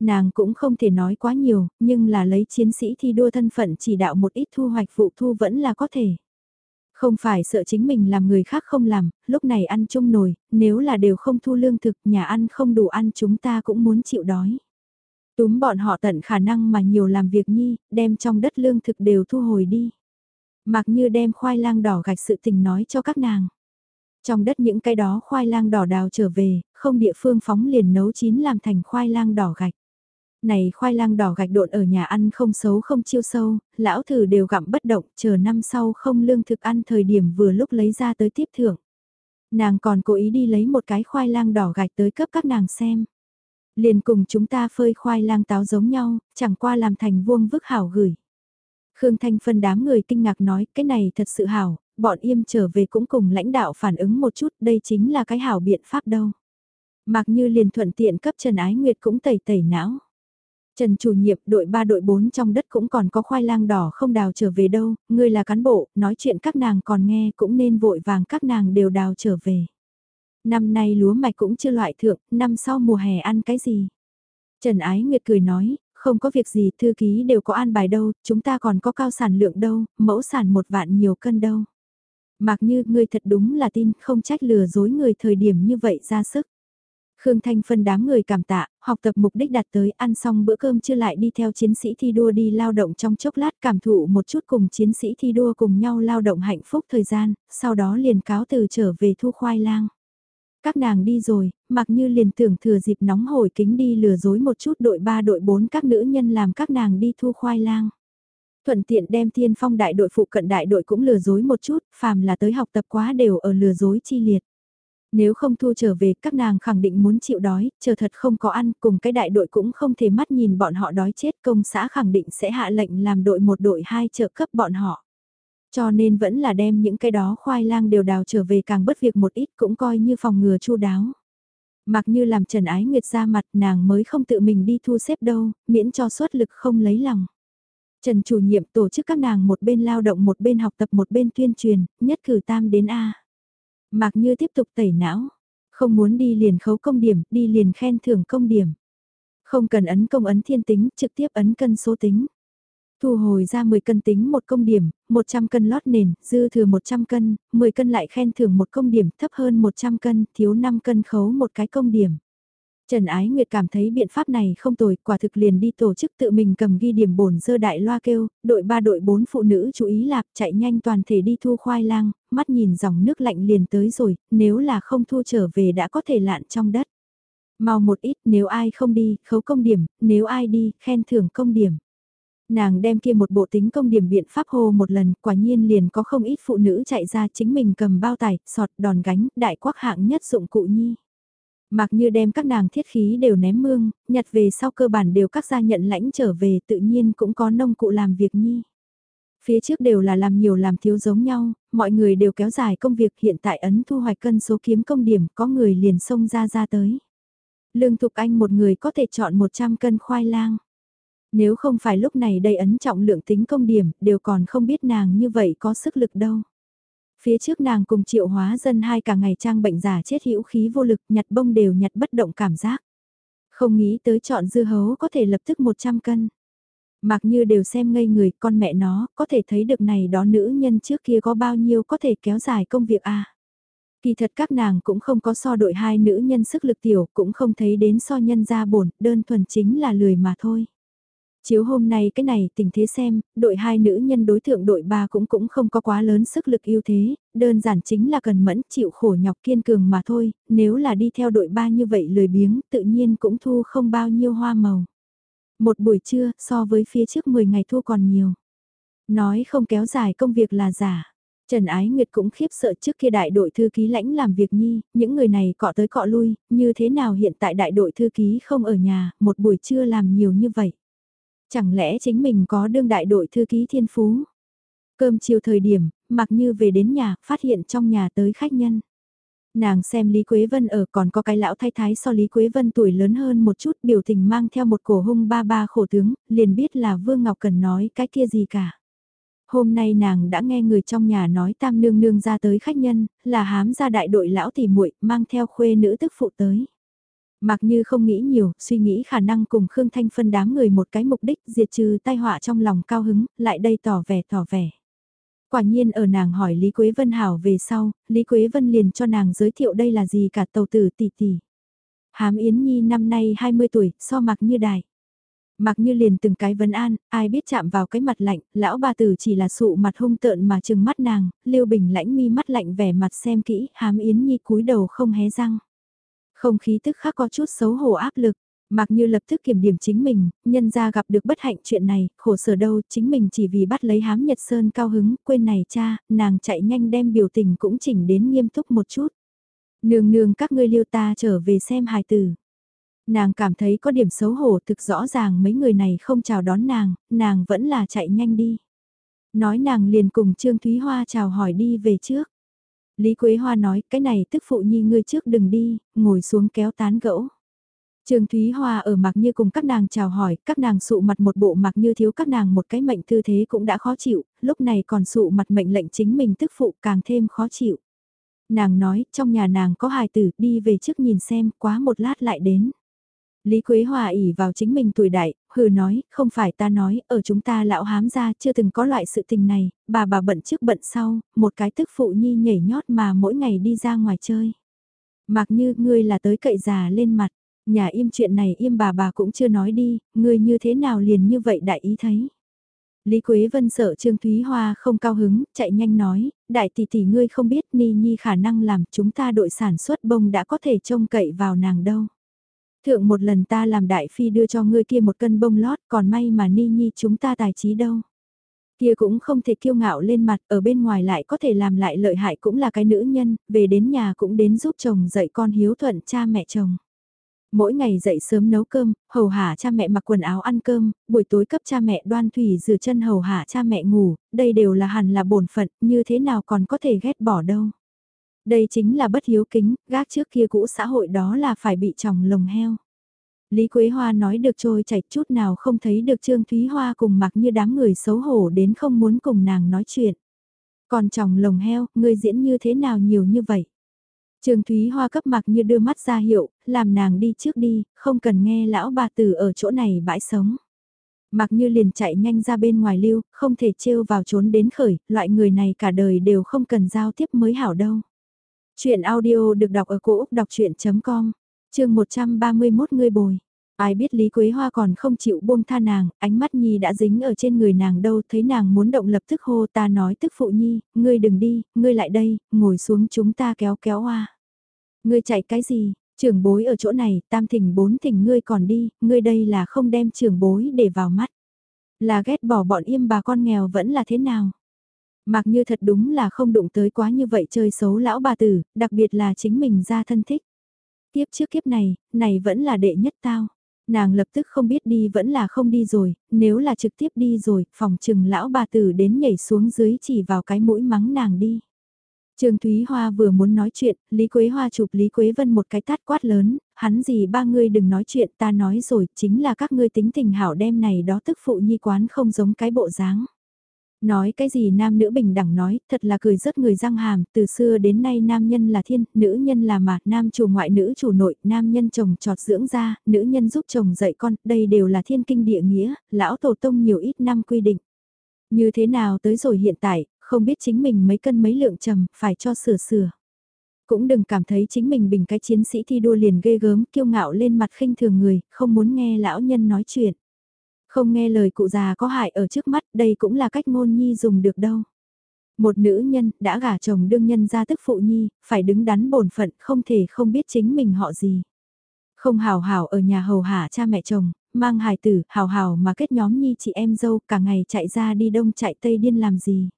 Nàng cũng không thể nói quá nhiều, nhưng là lấy chiến sĩ thi đua thân phận chỉ đạo một ít thu hoạch vụ thu vẫn là có thể. Không phải sợ chính mình làm người khác không làm, lúc này ăn chung nồi, nếu là đều không thu lương thực, nhà ăn không đủ ăn chúng ta cũng muốn chịu đói. Túm bọn họ tận khả năng mà nhiều làm việc nhi, đem trong đất lương thực đều thu hồi đi. Mặc như đem khoai lang đỏ gạch sự tình nói cho các nàng. Trong đất những cái đó khoai lang đỏ đào trở về, không địa phương phóng liền nấu chín làm thành khoai lang đỏ gạch. Này khoai lang đỏ gạch độn ở nhà ăn không xấu không chiêu sâu, lão thử đều gặm bất động, chờ năm sau không lương thực ăn thời điểm vừa lúc lấy ra tới tiếp thưởng. Nàng còn cố ý đi lấy một cái khoai lang đỏ gạch tới cấp các nàng xem. Liền cùng chúng ta phơi khoai lang táo giống nhau, chẳng qua làm thành vuông vức hảo gửi. Khương Thanh phân đám người kinh ngạc nói, cái này thật sự hảo, bọn im trở về cũng cùng lãnh đạo phản ứng một chút, đây chính là cái hảo biện pháp đâu. Mặc như liền thuận tiện cấp Trần Ái Nguyệt cũng tẩy tẩy não. Trần chủ nhiệm đội 3 đội 4 trong đất cũng còn có khoai lang đỏ không đào trở về đâu, ngươi là cán bộ, nói chuyện các nàng còn nghe cũng nên vội vàng các nàng đều đào trở về. Năm nay lúa mạch cũng chưa loại thượng, năm sau mùa hè ăn cái gì? Trần Ái Nguyệt cười nói, không có việc gì thư ký đều có an bài đâu, chúng ta còn có cao sản lượng đâu, mẫu sản một vạn nhiều cân đâu. Mặc như ngươi thật đúng là tin, không trách lừa dối người thời điểm như vậy ra sức. Khương Thanh phân đám người cảm tạ, học tập mục đích đạt tới ăn xong bữa cơm chưa lại đi theo chiến sĩ thi đua đi lao động trong chốc lát cảm thụ một chút cùng chiến sĩ thi đua cùng nhau lao động hạnh phúc thời gian, sau đó liền cáo từ trở về thu khoai lang. Các nàng đi rồi, mặc như liền tưởng thừa dịp nóng hổi kính đi lừa dối một chút đội 3 đội 4 các nữ nhân làm các nàng đi thu khoai lang. Thuận tiện đem thiên phong đại đội phụ cận đại đội cũng lừa dối một chút, phàm là tới học tập quá đều ở lừa dối chi liệt. Nếu không thu trở về các nàng khẳng định muốn chịu đói, chờ thật không có ăn, cùng cái đại đội cũng không thể mắt nhìn bọn họ đói chết công xã khẳng định sẽ hạ lệnh làm đội một đội hai trợ cấp bọn họ. Cho nên vẫn là đem những cái đó khoai lang đều đào trở về càng bất việc một ít cũng coi như phòng ngừa chu đáo. Mặc như làm Trần Ái Nguyệt ra mặt nàng mới không tự mình đi thu xếp đâu, miễn cho suất lực không lấy lòng. Trần chủ nhiệm tổ chức các nàng một bên lao động một bên học tập một bên tuyên truyền, nhất cử tam đến A. Mạc Như tiếp tục tẩy não, không muốn đi liền khấu công điểm, đi liền khen thưởng công điểm. Không cần ấn công ấn thiên tính, trực tiếp ấn cân số tính. Thu hồi ra 10 cân tính một công điểm, 100 cân lót nền, dư thừa 100 cân, 10 cân lại khen thưởng một công điểm, thấp hơn 100 cân, thiếu 5 cân khấu một cái công điểm. Trần Ái Nguyệt cảm thấy biện pháp này không tồi, quả thực liền đi tổ chức tự mình cầm ghi điểm bổn dơ đại loa kêu, đội 3 đội 4 phụ nữ chú ý lạp chạy nhanh toàn thể đi thu khoai lang, mắt nhìn dòng nước lạnh liền tới rồi, nếu là không thu trở về đã có thể lạn trong đất. Mau một ít, nếu ai không đi, khấu công điểm, nếu ai đi, khen thưởng công điểm. Nàng đem kia một bộ tính công điểm biện pháp hô một lần, quả nhiên liền có không ít phụ nữ chạy ra chính mình cầm bao tải, sọt, đòn gánh, đại quắc hạng nhất dụng cụ nhi. Mặc như đem các nàng thiết khí đều ném mương, nhặt về sau cơ bản đều các gia nhận lãnh trở về tự nhiên cũng có nông cụ làm việc nhi. Phía trước đều là làm nhiều làm thiếu giống nhau, mọi người đều kéo dài công việc hiện tại ấn thu hoạch cân số kiếm công điểm có người liền xông ra ra tới. Lương Thục Anh một người có thể chọn 100 cân khoai lang. Nếu không phải lúc này đầy ấn trọng lượng tính công điểm, đều còn không biết nàng như vậy có sức lực đâu. Phía trước nàng cùng triệu hóa dân hai cả ngày trang bệnh giả chết hữu khí vô lực nhặt bông đều nhặt bất động cảm giác. Không nghĩ tới chọn dưa hấu có thể lập tức 100 cân. Mặc như đều xem ngây người con mẹ nó có thể thấy được này đó nữ nhân trước kia có bao nhiêu có thể kéo dài công việc à. Kỳ thật các nàng cũng không có so đội hai nữ nhân sức lực tiểu cũng không thấy đến so nhân ra bổn đơn thuần chính là lười mà thôi. Chiếu hôm nay cái này tình thế xem, đội hai nữ nhân đối thượng đội ba cũng cũng không có quá lớn sức lực ưu thế, đơn giản chính là cần mẫn chịu khổ nhọc kiên cường mà thôi, nếu là đi theo đội ba như vậy lười biếng tự nhiên cũng thu không bao nhiêu hoa màu. Một buổi trưa so với phía trước 10 ngày thu còn nhiều. Nói không kéo dài công việc là giả. Trần Ái Nguyệt cũng khiếp sợ trước kia đại đội thư ký lãnh làm việc nhi, những người này cọ tới cọ lui, như thế nào hiện tại đại đội thư ký không ở nhà, một buổi trưa làm nhiều như vậy. Chẳng lẽ chính mình có đương đại đội thư ký thiên phú? Cơm chiều thời điểm, mặc như về đến nhà, phát hiện trong nhà tới khách nhân. Nàng xem Lý Quế Vân ở còn có cái lão thay thái so Lý Quế Vân tuổi lớn hơn một chút biểu tình mang theo một cổ hung ba ba khổ tướng, liền biết là Vương Ngọc Cần nói cái kia gì cả. Hôm nay nàng đã nghe người trong nhà nói tam nương nương ra tới khách nhân, là hám ra đại đội lão tỷ muội mang theo khuê nữ tức phụ tới. Mặc như không nghĩ nhiều, suy nghĩ khả năng cùng Khương Thanh phân đám người một cái mục đích diệt trừ tai họa trong lòng cao hứng, lại đây tỏ vẻ tỏ vẻ. Quả nhiên ở nàng hỏi Lý Quế Vân hảo về sau, Lý Quế Vân liền cho nàng giới thiệu đây là gì cả tàu tử tỷ tỷ. Hám Yến Nhi năm nay 20 tuổi, so mặc như đài. Mặc như liền từng cái vấn an, ai biết chạm vào cái mặt lạnh, lão bà tử chỉ là sụ mặt hung tợn mà chừng mắt nàng, Lưu Bình lãnh mi mắt lạnh vẻ mặt xem kỹ, hám Yến Nhi cúi đầu không hé răng. Không khí tức khắc có chút xấu hổ áp lực. Mặc như lập tức kiểm điểm chính mình, nhân ra gặp được bất hạnh chuyện này, khổ sở đâu, chính mình chỉ vì bắt lấy hám nhật sơn cao hứng, quên này cha, nàng chạy nhanh đem biểu tình cũng chỉnh đến nghiêm túc một chút. Nương nương các ngươi liêu ta trở về xem hài tử. Nàng cảm thấy có điểm xấu hổ thực rõ ràng mấy người này không chào đón nàng, nàng vẫn là chạy nhanh đi. Nói nàng liền cùng Trương Thúy Hoa chào hỏi đi về trước. Lý Quế Hoa nói, cái này tức phụ nhi ngươi trước đừng đi, ngồi xuống kéo tán gẫu. Trường Thúy Hoa ở mặc như cùng các nàng chào hỏi, các nàng sụ mặt một bộ mặc như thiếu các nàng một cái mệnh tư thế cũng đã khó chịu, lúc này còn sụ mặt mệnh lệnh chính mình tức phụ càng thêm khó chịu. Nàng nói, trong nhà nàng có hài tử, đi về trước nhìn xem, quá một lát lại đến. Lý Quế Hòa ỉ vào chính mình tuổi đại, hừ nói, không phải ta nói, ở chúng ta lão hám ra chưa từng có loại sự tình này, bà bà bận trước bận sau, một cái tức phụ nhi nhảy nhót mà mỗi ngày đi ra ngoài chơi. Mặc như ngươi là tới cậy già lên mặt, nhà im chuyện này im bà bà cũng chưa nói đi, ngươi như thế nào liền như vậy đại ý thấy. Lý Quế Vân sợ Trương Thúy Hoa không cao hứng, chạy nhanh nói, đại tỷ tỷ ngươi không biết Ni Nhi khả năng làm chúng ta đội sản xuất bông đã có thể trông cậy vào nàng đâu. Thượng một lần ta làm đại phi đưa cho ngươi kia một cân bông lót còn may mà Ni Nhi chúng ta tài trí đâu. Kia cũng không thể kiêu ngạo lên mặt ở bên ngoài lại có thể làm lại lợi hại cũng là cái nữ nhân, về đến nhà cũng đến giúp chồng dạy con hiếu thuận cha mẹ chồng mỗi ngày dậy sớm nấu cơm, hầu hạ cha mẹ mặc quần áo ăn cơm, buổi tối cấp cha mẹ đoan thủy rửa chân hầu hạ cha mẹ ngủ, đây đều là hẳn là bổn phận, như thế nào còn có thể ghét bỏ đâu. Đây chính là bất hiếu kính, gác trước kia cũ xã hội đó là phải bị chồng lồng heo. Lý Quế Hoa nói được trôi chảy chút nào không thấy được Trương Thúy Hoa cùng mặc như đám người xấu hổ đến không muốn cùng nàng nói chuyện. Còn chồng lồng heo, ngươi diễn như thế nào nhiều như vậy? Trương Thúy Hoa cấp mặc như đưa mắt ra hiệu, làm nàng đi trước đi, không cần nghe lão bà tử ở chỗ này bãi sống. Mặc như liền chạy nhanh ra bên ngoài lưu, không thể trêu vào trốn đến khởi, loại người này cả đời đều không cần giao tiếp mới hảo đâu. Chuyện audio được đọc ở cổ Úc đọc chuyện.com, chương 131 người bồi. Ai biết Lý Quế Hoa còn không chịu buông tha nàng, ánh mắt Nhi đã dính ở trên người nàng đâu, thấy nàng muốn động lập tức hô ta nói tức phụ Nhi, ngươi đừng đi, ngươi lại đây, ngồi xuống chúng ta kéo kéo hoa. Ngươi chạy cái gì, trưởng bối ở chỗ này, tam thỉnh bốn thỉnh ngươi còn đi, ngươi đây là không đem trưởng bối để vào mắt. Là ghét bỏ bọn im bà con nghèo vẫn là thế nào? Mặc như thật đúng là không đụng tới quá như vậy chơi xấu lão bà tử, đặc biệt là chính mình ra thân thích. Tiếp trước kiếp này, này vẫn là đệ nhất tao. Nàng lập tức không biết đi vẫn là không đi rồi, nếu là trực tiếp đi rồi, phòng trừng lão bà tử đến nhảy xuống dưới chỉ vào cái mũi mắng nàng đi. Trương Thúy Hoa vừa muốn nói chuyện, Lý Quế Hoa chụp Lý Quế Vân một cái tát quát lớn, hắn gì ba ngươi đừng nói chuyện ta nói rồi, chính là các ngươi tính tình hảo đem này đó tức phụ nhi quán không giống cái bộ dáng. Nói cái gì nam nữ bình đẳng nói, thật là cười rất người răng hàm, từ xưa đến nay nam nhân là thiên, nữ nhân là mạt, nam chủ ngoại nữ chủ nội, nam nhân chồng trọt dưỡng ra, nữ nhân giúp chồng dạy con, đây đều là thiên kinh địa nghĩa, lão tổ tông nhiều ít năm quy định. Như thế nào tới rồi hiện tại, không biết chính mình mấy cân mấy lượng trầm, phải cho sửa sửa. Cũng đừng cảm thấy chính mình bình cái chiến sĩ thi đua liền ghê gớm, kiêu ngạo lên mặt khinh thường người, không muốn nghe lão nhân nói chuyện. Không nghe lời cụ già có hại ở trước mắt, đây cũng là cách ngôn nhi dùng được đâu. Một nữ nhân đã gả chồng đương nhân ra tức phụ nhi, phải đứng đắn bổn phận, không thể không biết chính mình họ gì. Không hào hào ở nhà hầu hạ cha mẹ chồng, mang hài tử, hào hào mà kết nhóm nhi chị em dâu cả ngày chạy ra đi đông chạy tây điên làm gì.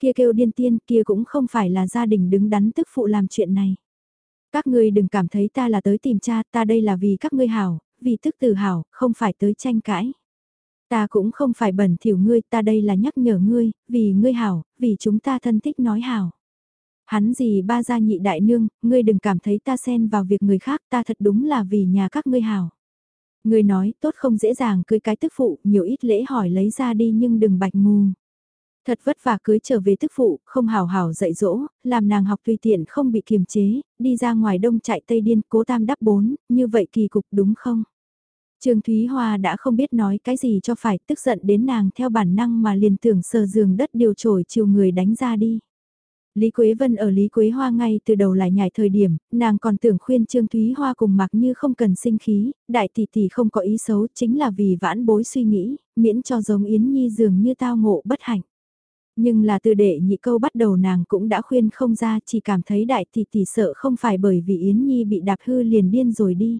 Kia kêu điên tiên kia cũng không phải là gia đình đứng đắn tức phụ làm chuyện này. Các ngươi đừng cảm thấy ta là tới tìm cha, ta đây là vì các ngươi hảo, vì tức tử hảo, không phải tới tranh cãi. Ta cũng không phải bẩn thỉu ngươi, ta đây là nhắc nhở ngươi, vì ngươi hảo, vì chúng ta thân thích nói hảo. Hắn gì ba gia nhị đại nương, ngươi đừng cảm thấy ta xen vào việc người khác, ta thật đúng là vì nhà các ngươi hảo. Ngươi nói, tốt không dễ dàng cưới cái tức phụ, nhiều ít lễ hỏi lấy ra đi nhưng đừng bạch mù. Thật vất vả cưới trở về tức phụ, không hào hào dạy dỗ, làm nàng học tùy tiện không bị kiềm chế, đi ra ngoài đông chạy tây điên, cố tam đắp bốn, như vậy kỳ cục đúng không? Trương Thúy Hoa đã không biết nói cái gì cho phải, tức giận đến nàng theo bản năng mà liền tưởng sờ giường đất điều trổi chiều người đánh ra đi. Lý Quế Vân ở Lý Quế Hoa ngay từ đầu lại nhảy thời điểm, nàng còn tưởng khuyên Trương Thúy Hoa cùng mặc như không cần sinh khí, đại tỷ tỷ không có ý xấu chính là vì vãn bối suy nghĩ, miễn cho giống Yến Nhi dường như tao ngộ bất hạnh. Nhưng là từ đệ nhị câu bắt đầu nàng cũng đã khuyên không ra chỉ cảm thấy đại tỷ tỷ sợ không phải bởi vì Yến Nhi bị đạp hư liền điên rồi đi.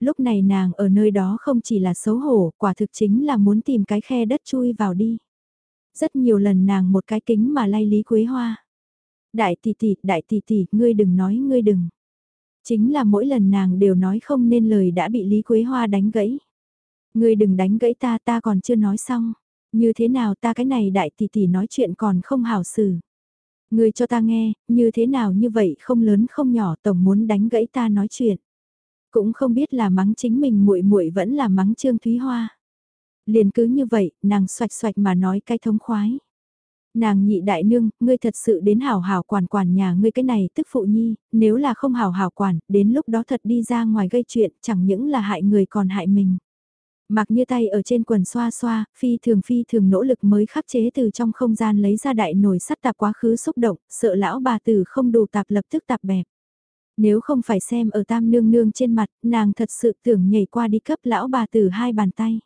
Lúc này nàng ở nơi đó không chỉ là xấu hổ, quả thực chính là muốn tìm cái khe đất chui vào đi. Rất nhiều lần nàng một cái kính mà lay Lý Quế Hoa. Đại tỷ tỷ, đại tỷ tỷ, ngươi đừng nói ngươi đừng. Chính là mỗi lần nàng đều nói không nên lời đã bị Lý Quế Hoa đánh gãy. Ngươi đừng đánh gãy ta, ta còn chưa nói xong. Như thế nào ta cái này đại tỷ tỷ nói chuyện còn không hảo xử. Ngươi cho ta nghe, như thế nào như vậy không lớn không nhỏ tổng muốn đánh gãy ta nói chuyện cũng không biết là mắng chính mình muội muội vẫn là mắng Trương Thúy Hoa. Liền cứ như vậy, nàng xoạch xoạch mà nói cái thống khoái. Nàng nhị đại nương, ngươi thật sự đến hảo hảo quản quản nhà ngươi cái này tức phụ nhi, nếu là không hảo hảo quản, đến lúc đó thật đi ra ngoài gây chuyện, chẳng những là hại người còn hại mình. Mặc như tay ở trên quần xoa xoa, phi thường phi thường nỗ lực mới khắc chế từ trong không gian lấy ra đại nồi sắt tạp quá khứ xúc động, sợ lão bà tử không đủ tạp lập tức tạp bẹp. Nếu không phải xem ở tam nương nương trên mặt, nàng thật sự tưởng nhảy qua đi cấp lão bà tử hai bàn tay.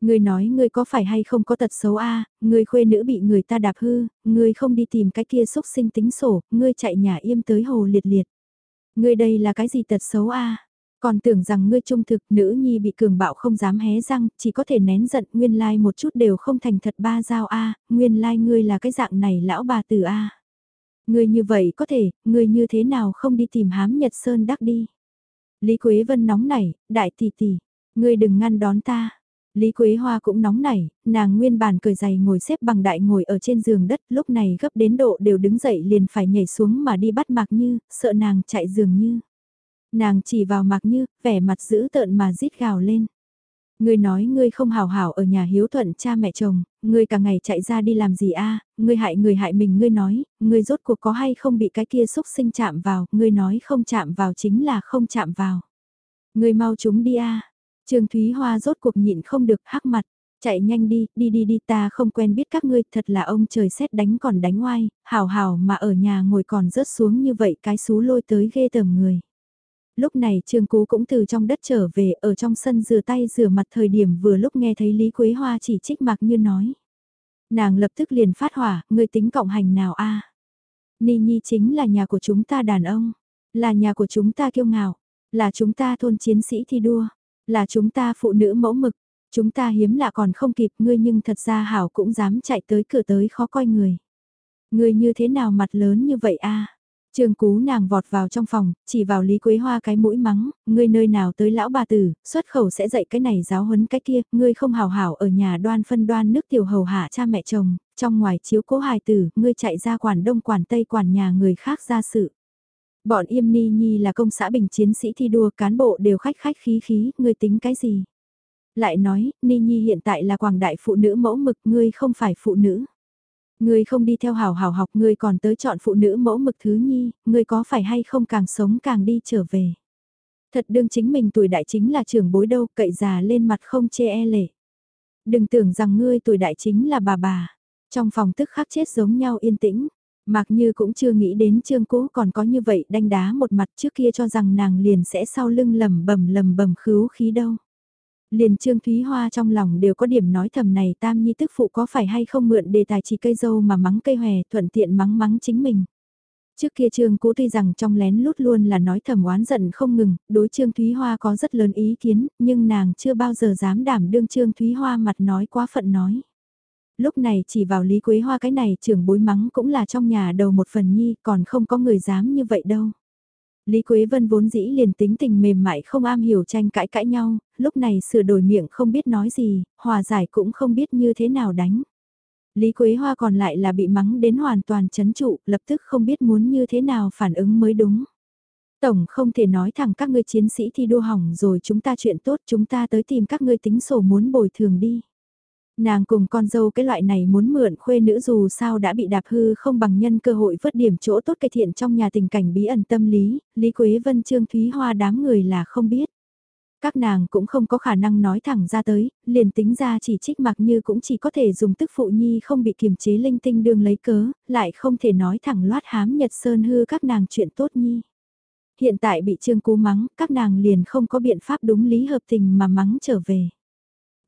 Ngươi nói ngươi có phải hay không có tật xấu a à, ngươi khuê nữ bị người ta đạp hư, ngươi không đi tìm cái kia xúc sinh tính sổ, ngươi chạy nhà im tới hồ liệt liệt. Ngươi đây là cái gì tật xấu a Còn tưởng rằng ngươi trung thực nữ nhi bị cường bạo không dám hé răng, chỉ có thể nén giận nguyên lai like một chút đều không thành thật ba giao a nguyên lai like ngươi là cái dạng này lão bà tử a Ngươi như vậy có thể, ngươi như thế nào không đi tìm hám Nhật Sơn đắc đi. Lý Quế Vân nóng nảy, đại tỷ tỷ, ngươi đừng ngăn đón ta. Lý Quế Hoa cũng nóng nảy, nàng nguyên bản cười dày ngồi xếp bằng đại ngồi ở trên giường đất, lúc này gấp đến độ đều đứng dậy liền phải nhảy xuống mà đi bắt Mạc Như, sợ nàng chạy giường như. Nàng chỉ vào Mạc Như, vẻ mặt dữ tợn mà rít gào lên. Ngươi nói ngươi không hào hảo ở nhà hiếu thuận cha mẹ chồng, ngươi cả ngày chạy ra đi làm gì a? ngươi hại người hại mình ngươi nói, ngươi rốt cuộc có hay không bị cái kia xúc sinh chạm vào, ngươi nói không chạm vào chính là không chạm vào. Ngươi mau chúng đi a. Trương Thúy Hoa rốt cuộc nhịn không được hắc mặt, chạy nhanh đi, đi đi đi ta không quen biết các ngươi, thật là ông trời xét đánh còn đánh oai, hào hào mà ở nhà ngồi còn rớt xuống như vậy cái xú lôi tới ghê tởm người. Lúc này Trương Cú cũng từ trong đất trở về, ở trong sân rửa tay rửa mặt thời điểm vừa lúc nghe thấy Lý Quế Hoa chỉ trích mạc như nói. Nàng lập tức liền phát hỏa, người tính cộng hành nào a Ni Nhi chính là nhà của chúng ta đàn ông, là nhà của chúng ta kiêu ngạo, là chúng ta thôn chiến sĩ thi đua, là chúng ta phụ nữ mẫu mực, chúng ta hiếm lạ còn không kịp ngươi nhưng thật ra hảo cũng dám chạy tới cửa tới khó coi người. Ngươi như thế nào mặt lớn như vậy a? Trương Cú nàng vọt vào trong phòng, chỉ vào Lý Quế Hoa cái mũi mắng, ngươi nơi nào tới lão bà tử, xuất khẩu sẽ dạy cái này giáo huấn cái kia, ngươi không hào hảo ở nhà đoan phân đoan nước tiểu hầu hạ cha mẹ chồng, trong ngoài chiếu cố hài tử, ngươi chạy ra quản đông quản tây quản nhà người khác ra sự. Bọn Yêm Ni Nhi là công xã bình chiến sĩ thi đua cán bộ đều khách khách khí khí, ngươi tính cái gì? Lại nói, Ni Nhi hiện tại là quảng đại phụ nữ mẫu mực, ngươi không phải phụ nữ. Ngươi không đi theo hảo hảo học, ngươi còn tới chọn phụ nữ mẫu mực thứ nhi, ngươi có phải hay không càng sống càng đi trở về. Thật đương chính mình tuổi đại chính là trưởng bối đâu, cậy già lên mặt không chê e lệ. Đừng tưởng rằng ngươi tuổi đại chính là bà bà. Trong phòng tức khắc chết giống nhau yên tĩnh, Mạc Như cũng chưa nghĩ đến Trương Cũ còn có như vậy đanh đá một mặt trước kia cho rằng nàng liền sẽ sau lưng lầm bầm lầm bầm khứu khí đâu. Liền Trương Thúy Hoa trong lòng đều có điểm nói thầm này tam nhi tức phụ có phải hay không mượn đề tài chỉ cây dâu mà mắng cây hòe thuận tiện mắng mắng chính mình. Trước kia Trương Cú tuy rằng trong lén lút luôn là nói thầm oán giận không ngừng, đối Trương Thúy Hoa có rất lớn ý kiến, nhưng nàng chưa bao giờ dám đảm đương Trương Thúy Hoa mặt nói quá phận nói. Lúc này chỉ vào Lý Quế Hoa cái này trưởng bối mắng cũng là trong nhà đầu một phần nhi, còn không có người dám như vậy đâu. Lý Quế Vân vốn dĩ liền tính tình mềm mại không am hiểu tranh cãi cãi nhau, lúc này sửa đổi miệng không biết nói gì, hòa giải cũng không biết như thế nào đánh. Lý Quế Hoa còn lại là bị mắng đến hoàn toàn chấn trụ, lập tức không biết muốn như thế nào phản ứng mới đúng. Tổng không thể nói thẳng các ngươi chiến sĩ thi đua hỏng rồi chúng ta chuyện tốt chúng ta tới tìm các ngươi tính sổ muốn bồi thường đi. Nàng cùng con dâu cái loại này muốn mượn khuê nữ dù sao đã bị đạp hư không bằng nhân cơ hội vớt điểm chỗ tốt cải thiện trong nhà tình cảnh bí ẩn tâm lý, Lý Quế Vân Trương Thúy Hoa đám người là không biết. Các nàng cũng không có khả năng nói thẳng ra tới, liền tính ra chỉ trích mặc như cũng chỉ có thể dùng tức phụ nhi không bị kiềm chế linh tinh đương lấy cớ, lại không thể nói thẳng loát hám nhật sơn hư các nàng chuyện tốt nhi. Hiện tại bị trương cú mắng, các nàng liền không có biện pháp đúng lý hợp tình mà mắng trở về.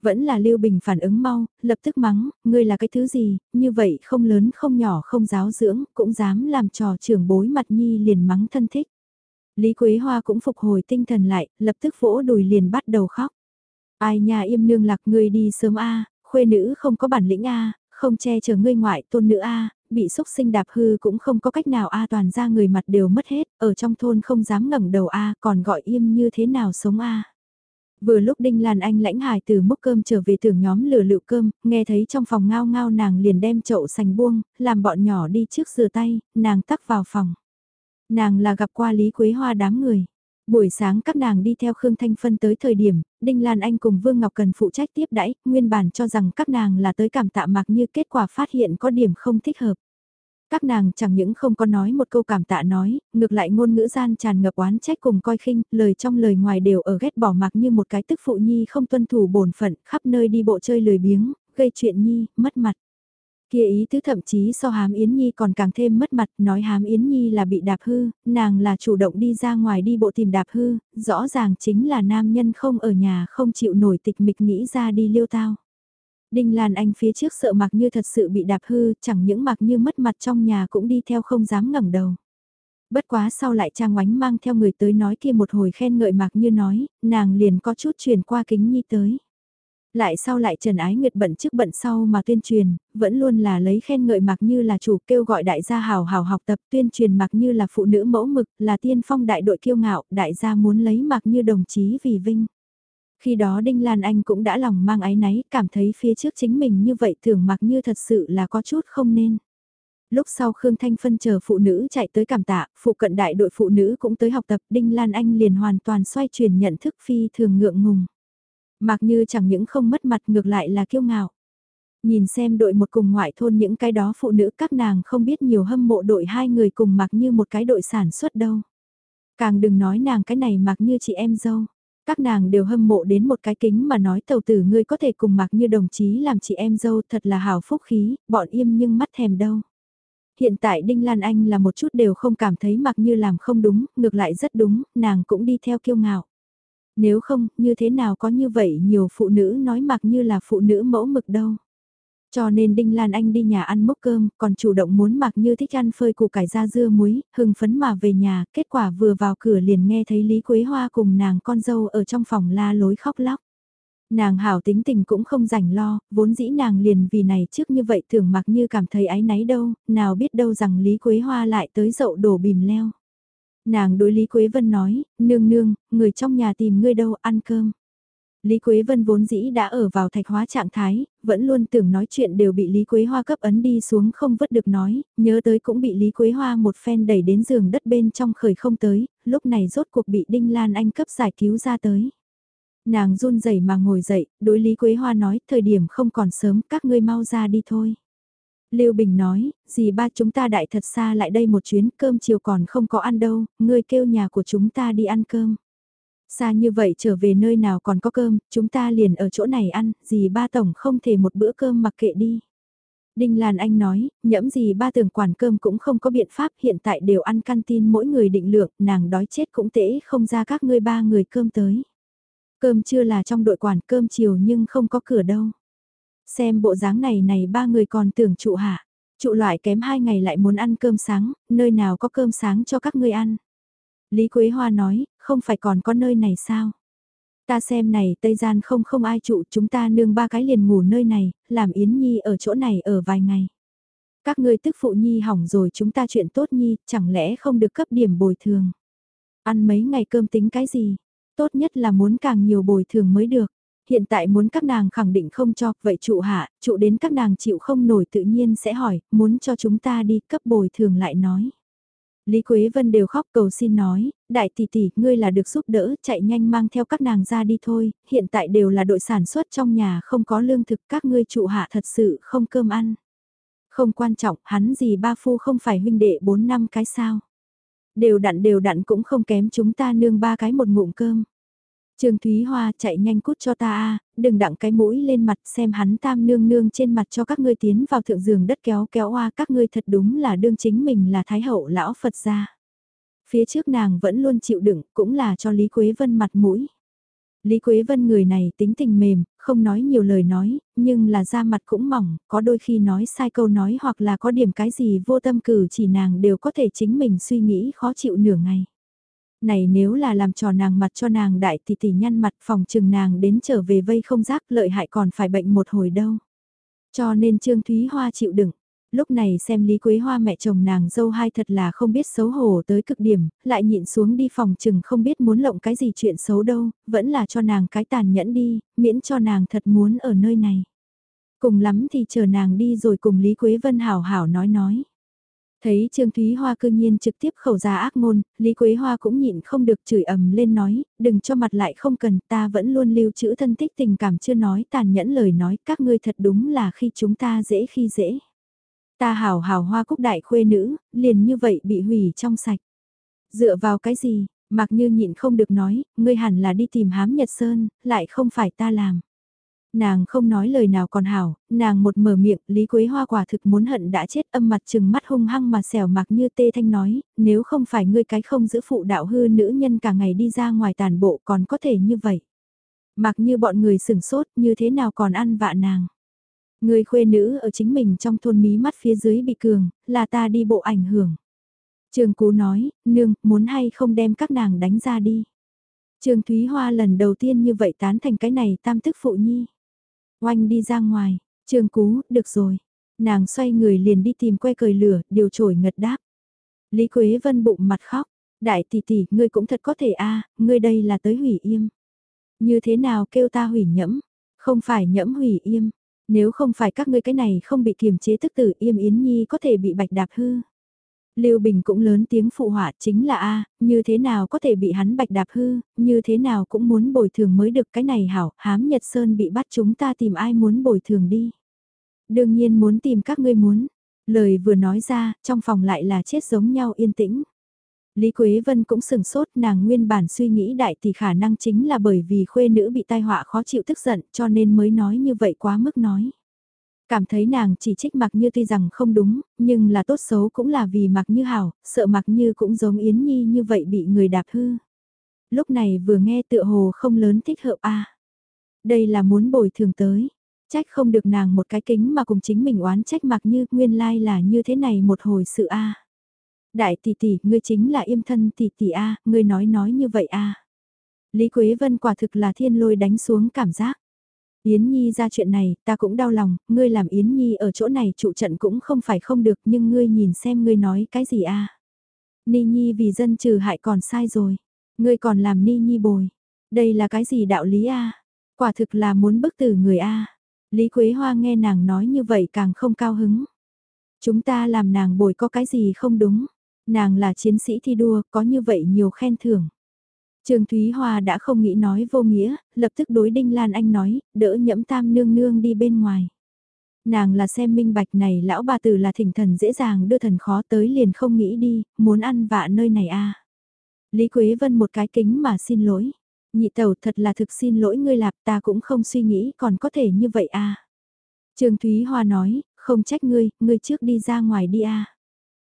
Vẫn là Lưu Bình phản ứng mau, lập tức mắng, ngươi là cái thứ gì, như vậy không lớn không nhỏ không giáo dưỡng, cũng dám làm trò trưởng bối mặt nhi liền mắng thân thích. Lý Quế Hoa cũng phục hồi tinh thần lại, lập tức vỗ đùi liền bắt đầu khóc. Ai nhà im nương lạc ngươi đi sớm a khuê nữ không có bản lĩnh a không che chở ngươi ngoại tôn nữ a bị xúc sinh đạp hư cũng không có cách nào a toàn ra người mặt đều mất hết, ở trong thôn không dám ngẩng đầu a còn gọi im như thế nào sống a Vừa lúc Đinh Lan Anh lãnh hài từ múc cơm trở về tưởng nhóm lửa lựu cơm, nghe thấy trong phòng ngao ngao nàng liền đem chậu sành buông, làm bọn nhỏ đi trước rửa tay, nàng tắc vào phòng. Nàng là gặp qua Lý Quế Hoa đám người. Buổi sáng các nàng đi theo Khương Thanh Phân tới thời điểm, Đinh Lan Anh cùng Vương Ngọc Cần phụ trách tiếp đãi, nguyên bản cho rằng các nàng là tới cảm tạ mạc như kết quả phát hiện có điểm không thích hợp. Các nàng chẳng những không có nói một câu cảm tạ nói, ngược lại ngôn ngữ gian tràn ngập oán trách cùng coi khinh, lời trong lời ngoài đều ở ghét bỏ mặc như một cái tức phụ nhi không tuân thủ bổn phận, khắp nơi đi bộ chơi lười biếng, gây chuyện nhi, mất mặt. Kia ý tứ thậm chí so Hám Yến Nhi còn càng thêm mất mặt, nói Hám Yến Nhi là bị đạp hư, nàng là chủ động đi ra ngoài đi bộ tìm đạp hư, rõ ràng chính là nam nhân không ở nhà không chịu nổi tịch mịch nghĩ ra đi liêu tao. Đinh Lan Anh phía trước sợ mặc như thật sự bị đạp hư, chẳng những mặc như mất mặt trong nhà cũng đi theo không dám ngẩng đầu. Bất quá sau lại Trang Oánh mang theo người tới nói kia một hồi khen ngợi mặc như nói, nàng liền có chút truyền qua kính nhi tới. Lại sau lại Trần Ái Nguyệt bận trước bận sau mà tuyên truyền, vẫn luôn là lấy khen ngợi mặc như là chủ kêu gọi đại gia hào hào học tập tuyên truyền mặc như là phụ nữ mẫu mực, là tiên phong đại đội kiêu ngạo, đại gia muốn lấy mặc như đồng chí vì vinh. Khi đó Đinh Lan Anh cũng đã lòng mang ái náy, cảm thấy phía trước chính mình như vậy thường mặc như thật sự là có chút không nên. Lúc sau Khương Thanh Phân chờ phụ nữ chạy tới cảm tạ, phụ cận đại đội phụ nữ cũng tới học tập, Đinh Lan Anh liền hoàn toàn xoay chuyển nhận thức phi thường ngượng ngùng. Mặc như chẳng những không mất mặt ngược lại là kiêu ngạo. Nhìn xem đội một cùng ngoại thôn những cái đó phụ nữ các nàng không biết nhiều hâm mộ đội hai người cùng mặc như một cái đội sản xuất đâu. Càng đừng nói nàng cái này mặc như chị em dâu. Các nàng đều hâm mộ đến một cái kính mà nói tàu tử ngươi có thể cùng mặc như đồng chí làm chị em dâu thật là hào phúc khí, bọn im nhưng mắt thèm đâu. Hiện tại Đinh Lan Anh là một chút đều không cảm thấy mặc như làm không đúng, ngược lại rất đúng, nàng cũng đi theo kiêu ngạo. Nếu không, như thế nào có như vậy nhiều phụ nữ nói mặc như là phụ nữ mẫu mực đâu. Cho nên Đinh Lan Anh đi nhà ăn mốc cơm, còn chủ động muốn mặc như thích ăn phơi củ cải ra dưa muối, hưng phấn mà về nhà, kết quả vừa vào cửa liền nghe thấy Lý Quế Hoa cùng nàng con dâu ở trong phòng la lối khóc lóc. Nàng hảo tính tình cũng không rảnh lo, vốn dĩ nàng liền vì này trước như vậy tưởng mặc như cảm thấy ái náy đâu, nào biết đâu rằng Lý Quế Hoa lại tới dậu đổ bìm leo. Nàng đối Lý Quế Vân nói, nương nương, người trong nhà tìm ngươi đâu ăn cơm. Lý Quế Vân vốn dĩ đã ở vào thạch hóa trạng thái, vẫn luôn tưởng nói chuyện đều bị Lý Quế Hoa cấp ấn đi xuống không vứt được nói, nhớ tới cũng bị Lý Quế Hoa một phen đẩy đến giường đất bên trong khởi không tới, lúc này rốt cuộc bị Đinh Lan Anh cấp giải cứu ra tới. Nàng run rẩy mà ngồi dậy, đối Lý Quế Hoa nói, thời điểm không còn sớm, các ngươi mau ra đi thôi. Lưu Bình nói, dì ba chúng ta đại thật xa lại đây một chuyến, cơm chiều còn không có ăn đâu, ngươi kêu nhà của chúng ta đi ăn cơm. Xa như vậy trở về nơi nào còn có cơm, chúng ta liền ở chỗ này ăn, dì ba tổng không thể một bữa cơm mặc kệ đi. Đinh Lan Anh nói, nhẫm gì ba tưởng quản cơm cũng không có biện pháp hiện tại đều ăn canteen mỗi người định lượng, nàng đói chết cũng tễ không ra các ngươi ba người cơm tới. Cơm chưa là trong đội quản cơm chiều nhưng không có cửa đâu. Xem bộ dáng này này ba người còn tưởng trụ hạ. Trụ loại kém hai ngày lại muốn ăn cơm sáng, nơi nào có cơm sáng cho các ngươi ăn. Lý Quế Hoa nói, không phải còn có nơi này sao? Ta xem này Tây Gian không không ai trụ chúng ta nương ba cái liền ngủ nơi này, làm Yến Nhi ở chỗ này ở vài ngày. Các ngươi tức phụ Nhi hỏng rồi chúng ta chuyện tốt Nhi, chẳng lẽ không được cấp điểm bồi thường. Ăn mấy ngày cơm tính cái gì? Tốt nhất là muốn càng nhiều bồi thường mới được hiện tại muốn các nàng khẳng định không cho, vậy trụ hạ, trụ đến các nàng chịu không nổi tự nhiên sẽ hỏi, muốn cho chúng ta đi cấp bồi thường lại nói. Lý Quế Vân đều khóc cầu xin nói, đại tỷ tỷ, ngươi là được giúp đỡ, chạy nhanh mang theo các nàng ra đi thôi, hiện tại đều là đội sản xuất trong nhà không có lương thực, các ngươi trụ hạ thật sự không cơm ăn. Không quan trọng, hắn gì ba phu không phải huynh đệ bốn năm cái sao. Đều đặn đều đặn cũng không kém chúng ta nương ba cái một ngụm cơm. Trương Thúy Hoa chạy nhanh cút cho ta a, đừng đặng cái mũi lên mặt xem hắn tam nương nương trên mặt cho các ngươi tiến vào thượng giường đất kéo kéo oa các ngươi thật đúng là đương chính mình là thái hậu lão Phật gia. Phía trước nàng vẫn luôn chịu đựng, cũng là cho Lý Quế Vân mặt mũi. Lý Quế Vân người này tính tình mềm, không nói nhiều lời nói, nhưng là da mặt cũng mỏng, có đôi khi nói sai câu nói hoặc là có điểm cái gì vô tâm cử chỉ nàng đều có thể chính mình suy nghĩ khó chịu nửa ngày. Này nếu là làm trò nàng mặt cho nàng đại tỷ tỷ nhăn mặt phòng trừng nàng đến trở về vây không giác lợi hại còn phải bệnh một hồi đâu. Cho nên Trương Thúy Hoa chịu đựng. Lúc này xem Lý Quế Hoa mẹ chồng nàng dâu hai thật là không biết xấu hổ tới cực điểm, lại nhịn xuống đi phòng trừng không biết muốn lộng cái gì chuyện xấu đâu, vẫn là cho nàng cái tàn nhẫn đi, miễn cho nàng thật muốn ở nơi này. Cùng lắm thì chờ nàng đi rồi cùng Lý Quế Vân hảo hảo nói nói. Thấy Trương Thúy Hoa cư nhiên trực tiếp khẩu ra ác ngôn, Lý Quế Hoa cũng nhịn không được chửi ầm lên nói, đừng cho mặt lại không cần, ta vẫn luôn lưu trữ thân thích tình cảm chưa nói tàn nhẫn lời nói, các ngươi thật đúng là khi chúng ta dễ khi dễ. Ta hảo hảo hoa cúc đại khuê nữ, liền như vậy bị hủy trong sạch. Dựa vào cái gì, mặc như nhịn không được nói, ngươi hẳn là đi tìm hám Nhật Sơn, lại không phải ta làm. Nàng không nói lời nào còn hảo, nàng một mở miệng, Lý Quế Hoa quả thực muốn hận đã chết âm mặt trừng mắt hung hăng mà xẻo mặc như tê thanh nói, nếu không phải ngươi cái không giữ phụ đạo hư nữ nhân cả ngày đi ra ngoài tàn bộ còn có thể như vậy. Mặc như bọn người sừng sốt như thế nào còn ăn vạ nàng. Người khuê nữ ở chính mình trong thôn mí mắt phía dưới bị cường, là ta đi bộ ảnh hưởng. Trường Cú nói, nương, muốn hay không đem các nàng đánh ra đi. Trường Thúy Hoa lần đầu tiên như vậy tán thành cái này tam tức phụ nhi. Oanh đi ra ngoài, Trường Cú, được rồi. Nàng xoay người liền đi tìm que cời lửa, điều trổi ngật đáp. Lý Quế Vân bụng mặt khóc, đại tỷ tỷ, ngươi cũng thật có thể a, ngươi đây là tới hủy im. Như thế nào kêu ta hủy nhẫm, không phải nhẫm hủy im, nếu không phải các ngươi cái này không bị kiềm chế tức tử im Yến Nhi có thể bị bạch đạp hư. Lưu Bình cũng lớn tiếng phụ họa chính là A, như thế nào có thể bị hắn bạch đạp hư, như thế nào cũng muốn bồi thường mới được cái này hảo, hám Nhật Sơn bị bắt chúng ta tìm ai muốn bồi thường đi. Đương nhiên muốn tìm các ngươi muốn, lời vừa nói ra, trong phòng lại là chết giống nhau yên tĩnh. Lý Quế Vân cũng sừng sốt nàng nguyên bản suy nghĩ đại thì khả năng chính là bởi vì khuê nữ bị tai họa khó chịu tức giận cho nên mới nói như vậy quá mức nói. Cảm thấy nàng chỉ trích mặc như tuy rằng không đúng, nhưng là tốt xấu cũng là vì mặc như hảo, sợ mặc như cũng giống Yến Nhi như vậy bị người đạp hư. Lúc này vừa nghe tựa hồ không lớn thích hợp a Đây là muốn bồi thường tới. Trách không được nàng một cái kính mà cùng chính mình oán trách mặc như nguyên lai là như thế này một hồi sự a Đại tỷ tỷ, ngươi chính là im thân tỷ tỷ a ngươi nói nói như vậy a Lý Quế Vân quả thực là thiên lôi đánh xuống cảm giác. Yến Nhi ra chuyện này, ta cũng đau lòng, ngươi làm Yến Nhi ở chỗ này trụ trận cũng không phải không được nhưng ngươi nhìn xem ngươi nói cái gì a Ni Nhi vì dân trừ hại còn sai rồi, ngươi còn làm Ni Nhi bồi. Đây là cái gì đạo lý a Quả thực là muốn bức tử người a Lý Quế Hoa nghe nàng nói như vậy càng không cao hứng. Chúng ta làm nàng bồi có cái gì không đúng. Nàng là chiến sĩ thi đua, có như vậy nhiều khen thưởng. Trương Thúy Hoa đã không nghĩ nói vô nghĩa, lập tức đối Đinh Lan Anh nói, đỡ nhẫm tam nương nương đi bên ngoài. Nàng là xem minh bạch này lão bà tử là thỉnh thần dễ dàng đưa thần khó tới liền không nghĩ đi, muốn ăn vạ nơi này a à. Lý Quế Vân một cái kính mà xin lỗi. Nhị tẩu thật là thực xin lỗi ngươi lạp ta cũng không suy nghĩ còn có thể như vậy à. Trương Thúy Hoa nói, không trách ngươi, ngươi trước đi ra ngoài đi à.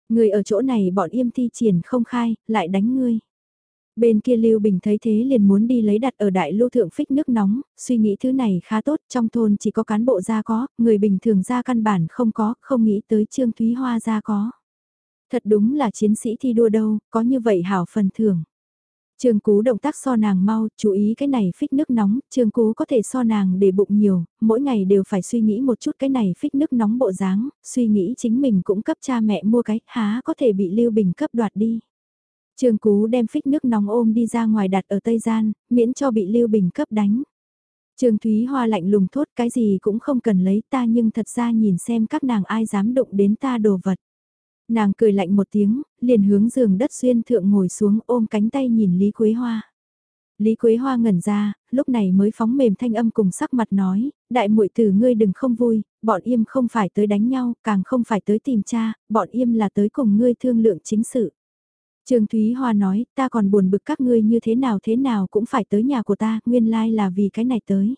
Ngươi ở chỗ này bọn im thi triển không khai, lại đánh ngươi. Bên kia Lưu Bình thấy thế liền muốn đi lấy đặt ở đại lưu thượng phích nước nóng, suy nghĩ thứ này khá tốt, trong thôn chỉ có cán bộ ra có, người bình thường ra căn bản không có, không nghĩ tới Trương Thúy Hoa ra có. Thật đúng là chiến sĩ thi đua đâu, có như vậy hảo phần thưởng. Trương Cú động tác so nàng mau, chú ý cái này phích nước nóng, Trương Cú có thể so nàng để bụng nhiều, mỗi ngày đều phải suy nghĩ một chút cái này phích nước nóng bộ dáng, suy nghĩ chính mình cũng cấp cha mẹ mua cái, há có thể bị Lưu Bình cấp đoạt đi. Trương Cú đem phích nước nóng ôm đi ra ngoài đặt ở Tây Gian, miễn cho bị Lưu Bình cấp đánh. Trương Thúy Hoa lạnh lùng thốt cái gì cũng không cần lấy ta nhưng thật ra nhìn xem các nàng ai dám động đến ta đồ vật. Nàng cười lạnh một tiếng, liền hướng giường đất xuyên thượng ngồi xuống ôm cánh tay nhìn Lý Quế Hoa. Lý Quế Hoa ngẩn ra, lúc này mới phóng mềm thanh âm cùng sắc mặt nói, đại muội tử ngươi đừng không vui, bọn im không phải tới đánh nhau, càng không phải tới tìm cha, bọn im là tới cùng ngươi thương lượng chính sự. Trương Thúy Hoa nói, ta còn buồn bực các ngươi như thế nào thế nào cũng phải tới nhà của ta, nguyên lai là vì cái này tới.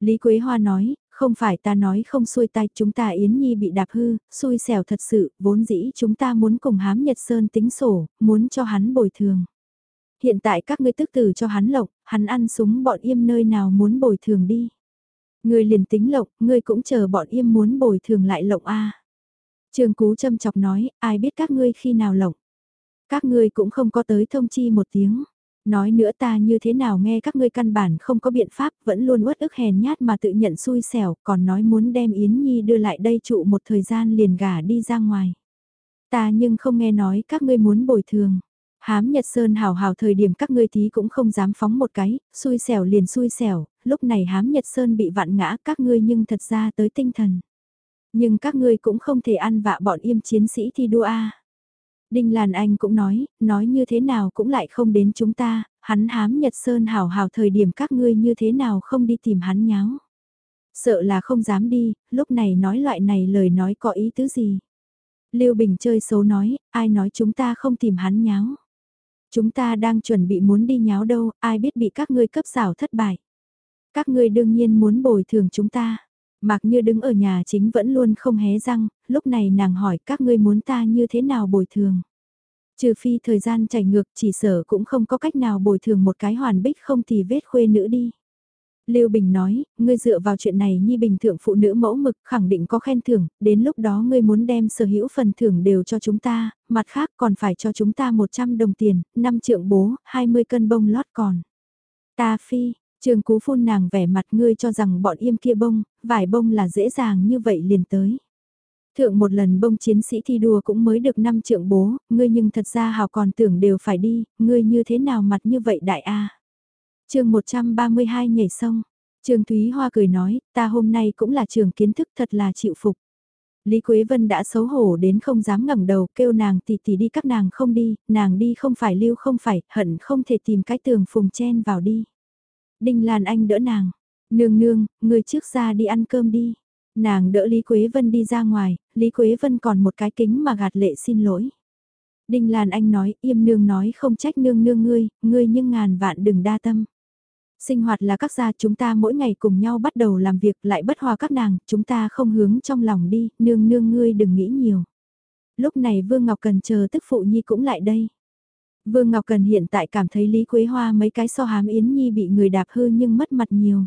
Lý Quế Hoa nói, không phải ta nói không xuôi tay, chúng ta Yến Nhi bị đạp hư, xui xẻo thật sự, vốn dĩ chúng ta muốn cùng hám Nhật Sơn tính sổ, muốn cho hắn bồi thường. Hiện tại các ngươi tức tử cho hắn lộc, hắn ăn súng bọn im nơi nào muốn bồi thường đi. Ngươi liền tính lộc, ngươi cũng chờ bọn im muốn bồi thường lại lộc a. Trường Cú châm chọc nói, ai biết các ngươi khi nào lộc. Các ngươi cũng không có tới thông chi một tiếng. Nói nữa ta như thế nào nghe các ngươi căn bản không có biện pháp vẫn luôn uất ức hèn nhát mà tự nhận xui xẻo còn nói muốn đem Yến Nhi đưa lại đây trụ một thời gian liền gả đi ra ngoài. Ta nhưng không nghe nói các ngươi muốn bồi thường. Hám Nhật Sơn hào hào thời điểm các ngươi tí cũng không dám phóng một cái, xui xẻo liền xui xẻo, lúc này hám Nhật Sơn bị vạn ngã các ngươi nhưng thật ra tới tinh thần. Nhưng các ngươi cũng không thể ăn vạ bọn yêm chiến sĩ thi đua a. Đinh Lan Anh cũng nói, nói như thế nào cũng lại không đến chúng ta, hắn hám Nhật Sơn hào hào thời điểm các ngươi như thế nào không đi tìm hắn nháo. Sợ là không dám đi, lúc này nói loại này lời nói có ý tứ gì. Lưu Bình chơi xấu nói, ai nói chúng ta không tìm hắn nháo. Chúng ta đang chuẩn bị muốn đi nháo đâu, ai biết bị các ngươi cấp xảo thất bại. Các ngươi đương nhiên muốn bồi thường chúng ta. Mặc như đứng ở nhà chính vẫn luôn không hé răng, lúc này nàng hỏi các ngươi muốn ta như thế nào bồi thường. Trừ phi thời gian chảy ngược chỉ sở cũng không có cách nào bồi thường một cái hoàn bích không thì vết khuê nữ đi. Lưu Bình nói, ngươi dựa vào chuyện này như bình thượng phụ nữ mẫu mực khẳng định có khen thưởng, đến lúc đó ngươi muốn đem sở hữu phần thưởng đều cho chúng ta, mặt khác còn phải cho chúng ta 100 đồng tiền, 5 trượng bố, 20 cân bông lót còn. Ta phi, trường cú phun nàng vẻ mặt ngươi cho rằng bọn im kia bông, vải bông là dễ dàng như vậy liền tới. Thượng một lần bông chiến sĩ thi đua cũng mới được năm trượng bố, ngươi nhưng thật ra hào còn tưởng đều phải đi, ngươi như thế nào mặt như vậy đại a chương 132 nhảy sông. Trương Thúy Hoa cười nói, ta hôm nay cũng là trường kiến thức thật là chịu phục. Lý Quế Vân đã xấu hổ đến không dám ngẩng đầu kêu nàng tỷ tỷ đi các nàng không đi, nàng đi không phải lưu không phải, hận không thể tìm cái tường phùng chen vào đi. Đinh Lan Anh đỡ nàng, nương nương, người trước ra đi ăn cơm đi. Nàng đỡ Lý Quế Vân đi ra ngoài, Lý Quế Vân còn một cái kính mà gạt lệ xin lỗi. Đinh Lan Anh nói, im nương nói không trách nương nương ngươi, ngươi nhưng ngàn vạn đừng đa tâm. Sinh hoạt là các gia chúng ta mỗi ngày cùng nhau bắt đầu làm việc lại bất hòa các nàng, chúng ta không hướng trong lòng đi, nương nương ngươi đừng nghĩ nhiều. Lúc này Vương Ngọc Cần chờ tức phụ nhi cũng lại đây. Vương Ngọc Cần hiện tại cảm thấy Lý Quế Hoa mấy cái so hám Yến Nhi bị người đạp hư nhưng mất mặt nhiều.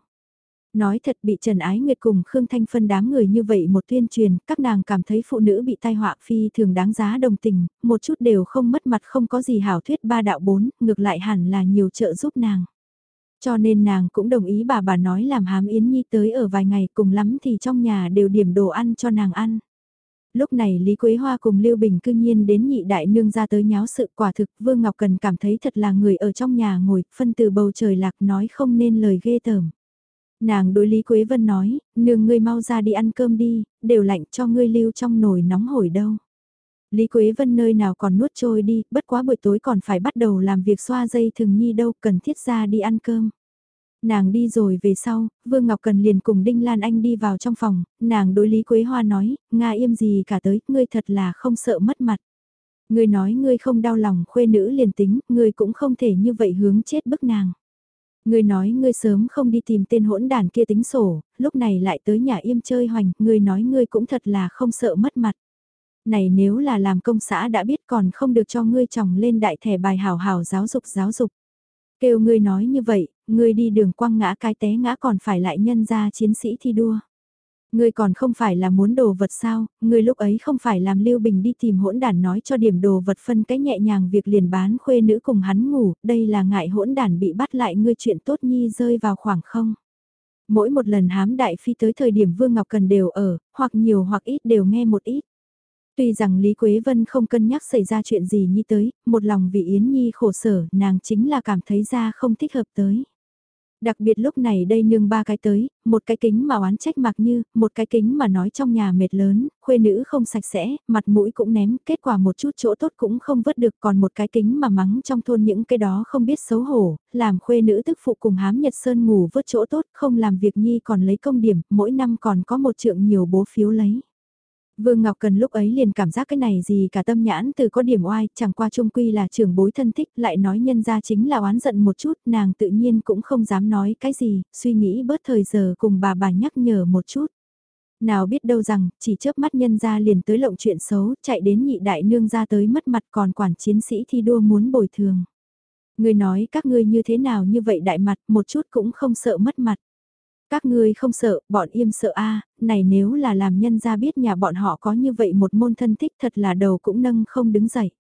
Nói thật bị Trần Ái Nguyệt cùng Khương Thanh phân đám người như vậy một tuyên truyền, các nàng cảm thấy phụ nữ bị tai họa phi thường đáng giá đồng tình, một chút đều không mất mặt không có gì hảo thuyết ba đạo bốn, ngược lại hẳn là nhiều trợ giúp nàng. Cho nên nàng cũng đồng ý bà bà nói làm hám Yến Nhi tới ở vài ngày cùng lắm thì trong nhà đều điểm đồ ăn cho nàng ăn. Lúc này Lý Quế Hoa cùng Lưu Bình cư nhiên đến nhị đại nương ra tới nháo sự quả thực Vương Ngọc Cần cảm thấy thật là người ở trong nhà ngồi phân từ bầu trời lạc nói không nên lời ghê tởm. Nàng đối Lý Quế Vân nói, nương ngươi mau ra đi ăn cơm đi, đều lạnh cho ngươi lưu trong nồi nóng hổi đâu. Lý Quế Vân nơi nào còn nuốt trôi đi, bất quá buổi tối còn phải bắt đầu làm việc xoa dây thường nhi đâu, cần thiết ra đi ăn cơm. Nàng đi rồi về sau, Vương Ngọc Cần liền cùng Đinh Lan Anh đi vào trong phòng, nàng đối Lý Quế Hoa nói, Nga im gì cả tới, ngươi thật là không sợ mất mặt. Ngươi nói ngươi không đau lòng khuê nữ liền tính, ngươi cũng không thể như vậy hướng chết bức nàng. Ngươi nói ngươi sớm không đi tìm tên hỗn đàn kia tính sổ, lúc này lại tới nhà im chơi hoành, ngươi nói ngươi cũng thật là không sợ mất mặt này nếu là làm công xã đã biết còn không được cho ngươi chồng lên đại thẻ bài hào hào giáo dục giáo dục. Kêu ngươi nói như vậy, ngươi đi đường quăng ngã cái té ngã còn phải lại nhân ra chiến sĩ thi đua. Ngươi còn không phải là muốn đồ vật sao, ngươi lúc ấy không phải làm Lưu Bình đi tìm hỗn đàn nói cho điểm đồ vật phân cái nhẹ nhàng việc liền bán khuê nữ cùng hắn ngủ, đây là ngại hỗn đàn bị bắt lại ngươi chuyện tốt nhi rơi vào khoảng không. Mỗi một lần hám đại phi tới thời điểm Vương Ngọc Cần đều ở, hoặc nhiều hoặc ít đều nghe một ít. Tuy rằng Lý Quế Vân không cân nhắc xảy ra chuyện gì như tới, một lòng vì Yến Nhi khổ sở, nàng chính là cảm thấy ra không thích hợp tới. Đặc biệt lúc này đây nương ba cái tới, một cái kính mà oán trách mặc như, một cái kính mà nói trong nhà mệt lớn, khuê nữ không sạch sẽ, mặt mũi cũng ném, kết quả một chút chỗ tốt cũng không vớt được còn một cái kính mà mắng trong thôn những cái đó không biết xấu hổ, làm khuê nữ tức phụ cùng hám nhật sơn ngủ vớt chỗ tốt, không làm việc nhi còn lấy công điểm, mỗi năm còn có một trượng nhiều bố phiếu lấy. Vương Ngọc Cần lúc ấy liền cảm giác cái này gì cả tâm nhãn từ có điểm oai, chẳng qua trung quy là trưởng bối thân thích, lại nói nhân ra chính là oán giận một chút, nàng tự nhiên cũng không dám nói cái gì, suy nghĩ bớt thời giờ cùng bà bà nhắc nhở một chút. Nào biết đâu rằng, chỉ chớp mắt nhân ra liền tới lộng chuyện xấu, chạy đến nhị đại nương ra tới mất mặt còn quản chiến sĩ thi đua muốn bồi thường. Người nói các ngươi như thế nào như vậy đại mặt, một chút cũng không sợ mất mặt. Các ngươi không sợ, bọn im sợ a này nếu là làm nhân ra biết nhà bọn họ có như vậy một môn thân thích thật là đầu cũng nâng không đứng dậy.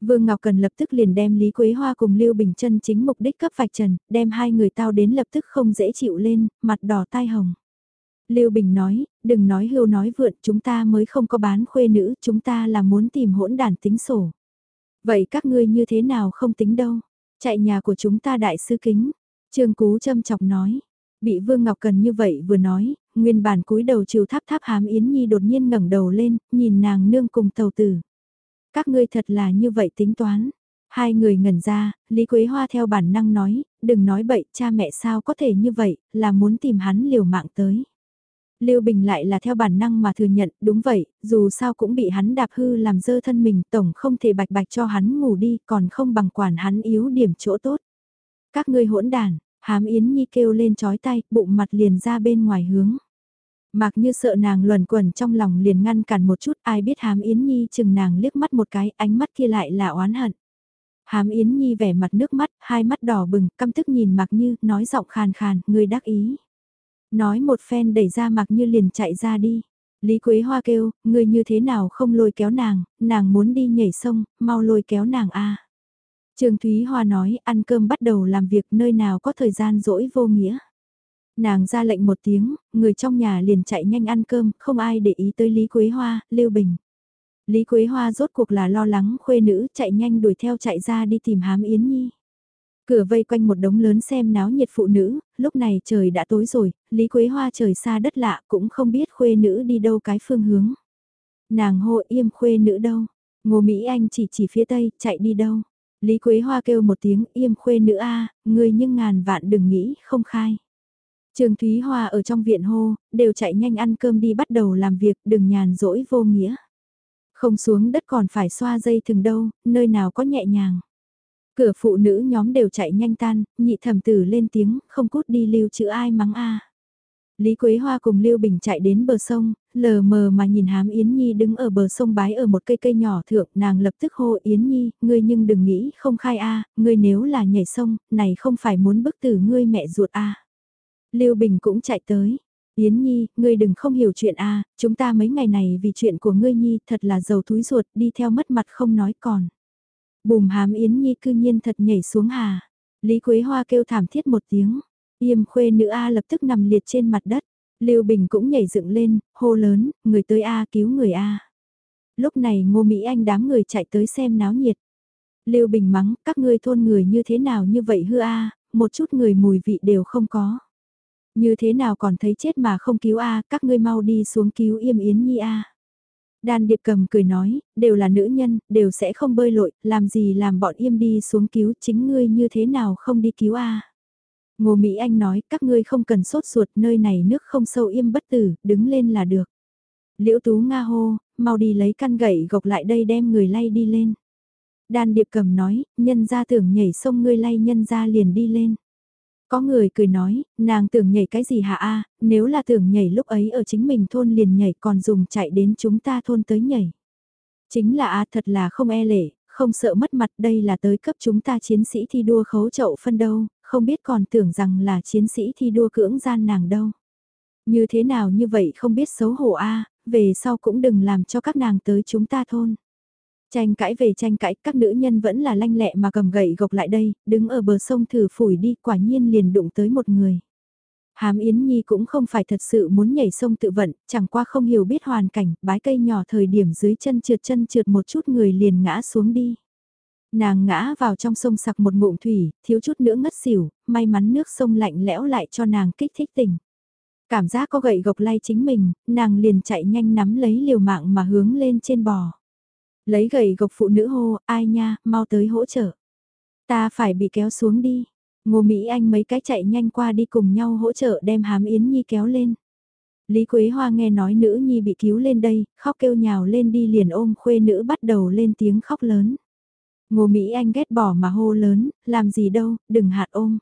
Vương Ngọc Cần lập tức liền đem Lý Quế Hoa cùng Lưu Bình chân chính mục đích cấp vạch trần, đem hai người tao đến lập tức không dễ chịu lên, mặt đỏ tai hồng. Lưu Bình nói, đừng nói hưu nói vượn, chúng ta mới không có bán khuê nữ, chúng ta là muốn tìm hỗn đàn tính sổ. Vậy các ngươi như thế nào không tính đâu? Chạy nhà của chúng ta đại sư kính. Trương Cú châm chọc nói, Bị Vương Ngọc Cần như vậy vừa nói, nguyên bản cúi đầu chiều tháp tháp hám Yến Nhi đột nhiên ngẩng đầu lên, nhìn nàng nương cùng tàu tử. Các ngươi thật là như vậy tính toán. Hai người ngẩn ra, Lý Quế Hoa theo bản năng nói, đừng nói bậy, cha mẹ sao có thể như vậy, là muốn tìm hắn liều mạng tới. Lưu Bình lại là theo bản năng mà thừa nhận, đúng vậy, dù sao cũng bị hắn đạp hư làm dơ thân mình, tổng không thể bạch bạch cho hắn ngủ đi, còn không bằng quản hắn yếu điểm chỗ tốt. Các ngươi hỗn đàn, hám Yến Nhi kêu lên chói tay, bụng mặt liền ra bên ngoài hướng. Mặc như sợ nàng luẩn quẩn trong lòng liền ngăn cản một chút, ai biết hám Yến Nhi chừng nàng liếc mắt một cái, ánh mắt kia lại là oán hận. Hám Yến Nhi vẻ mặt nước mắt, hai mắt đỏ bừng, căm tức nhìn Mạc Như, nói giọng khàn khàn, người đắc ý. Nói một phen đẩy ra Mạc Như liền chạy ra đi. Lý Quế Hoa kêu, người như thế nào không lôi kéo nàng, nàng muốn đi nhảy sông, mau lôi kéo nàng a. Trương Thúy Hoa nói, ăn cơm bắt đầu làm việc nơi nào có thời gian rỗi vô nghĩa. Nàng ra lệnh một tiếng, người trong nhà liền chạy nhanh ăn cơm, không ai để ý tới Lý Quế Hoa, Lưu Bình. Lý Quế Hoa rốt cuộc là lo lắng khuê nữ chạy nhanh đuổi theo chạy ra đi tìm hám Yến Nhi. Cửa vây quanh một đống lớn xem náo nhiệt phụ nữ, lúc này trời đã tối rồi, Lý Quế Hoa trời xa đất lạ cũng không biết khuê nữ đi đâu cái phương hướng. Nàng hộ im khuê nữ đâu, Ngô Mỹ Anh chỉ chỉ phía tây, chạy đi đâu. Lý Quế Hoa kêu một tiếng im khuê nữ a người nhưng ngàn vạn đừng nghĩ không khai. Trường Thúy Hoa ở trong viện hô, đều chạy nhanh ăn cơm đi bắt đầu làm việc đừng nhàn rỗi vô nghĩa. Không xuống đất còn phải xoa dây thừng đâu, nơi nào có nhẹ nhàng. Cửa phụ nữ nhóm đều chạy nhanh tan, nhị thẩm tử lên tiếng, không cút đi lưu chữ ai mắng a. Lý Quế Hoa cùng Lưu Bình chạy đến bờ sông, lờ mờ mà nhìn hám Yến Nhi đứng ở bờ sông bái ở một cây cây nhỏ thượng, nàng lập tức hô Yến Nhi, ngươi nhưng đừng nghĩ không khai a, ngươi nếu là nhảy sông, này không phải muốn bức tử ngươi mẹ ruột a. Lưu Bình cũng chạy tới, Yến Nhi, ngươi đừng không hiểu chuyện a, chúng ta mấy ngày này vì chuyện của ngươi Nhi thật là giàu túi ruột đi theo mất mặt không nói còn. Bùm hám Yến Nhi cư nhiên thật nhảy xuống hà. Lý Quế Hoa kêu thảm thiết một tiếng. Yêm khuê nữ A lập tức nằm liệt trên mặt đất. Lưu Bình cũng nhảy dựng lên, hô lớn, người tới A cứu người A. Lúc này Ngô Mỹ Anh đám người chạy tới xem náo nhiệt. Lưu Bình mắng, các ngươi thôn người như thế nào như vậy hư A, một chút người mùi vị đều không có. Như thế nào còn thấy chết mà không cứu A, các ngươi mau đi xuống cứu Yêm Yến Nhi A. Đan Điệp cầm cười nói, đều là nữ nhân, đều sẽ không bơi lội, làm gì làm bọn Yêm đi xuống cứu chính ngươi như thế nào không đi cứu A. Ngô Mỹ Anh nói, các ngươi không cần sốt ruột, nơi này nước không sâu im bất tử, đứng lên là được. Liễu Tú Nga hô, mau đi lấy căn gậy gộc lại đây đem người lay đi lên. Đan Điệp cầm nói, nhân ra tưởng nhảy sông ngươi lay nhân ra liền đi lên. Có người cười nói, nàng tưởng nhảy cái gì hả a nếu là tưởng nhảy lúc ấy ở chính mình thôn liền nhảy còn dùng chạy đến chúng ta thôn tới nhảy. Chính là a thật là không e lệ, không sợ mất mặt đây là tới cấp chúng ta chiến sĩ thi đua khấu chậu phân đâu, không biết còn tưởng rằng là chiến sĩ thi đua cưỡng gian nàng đâu. Như thế nào như vậy không biết xấu hổ a về sau cũng đừng làm cho các nàng tới chúng ta thôn. Tranh cãi về tranh cãi, các nữ nhân vẫn là lanh lẹ mà cầm gậy gộc lại đây, đứng ở bờ sông thử phủi đi, quả nhiên liền đụng tới một người. Hám Yến Nhi cũng không phải thật sự muốn nhảy sông tự vận, chẳng qua không hiểu biết hoàn cảnh, bái cây nhỏ thời điểm dưới chân trượt chân trượt một chút người liền ngã xuống đi. Nàng ngã vào trong sông sặc một ngụm thủy, thiếu chút nữa ngất xỉu, may mắn nước sông lạnh lẽo lại cho nàng kích thích tình Cảm giác có gậy gộc lay chính mình, nàng liền chạy nhanh nắm lấy liều mạng mà hướng lên trên bò. Lấy gậy gộc phụ nữ hô, ai nha, mau tới hỗ trợ. Ta phải bị kéo xuống đi. Ngô Mỹ Anh mấy cái chạy nhanh qua đi cùng nhau hỗ trợ đem hám Yến Nhi kéo lên. Lý Quế Hoa nghe nói nữ nhi bị cứu lên đây, khóc kêu nhào lên đi liền ôm khuê nữ bắt đầu lên tiếng khóc lớn. Ngô Mỹ Anh ghét bỏ mà hô lớn, làm gì đâu, đừng hạt ôm.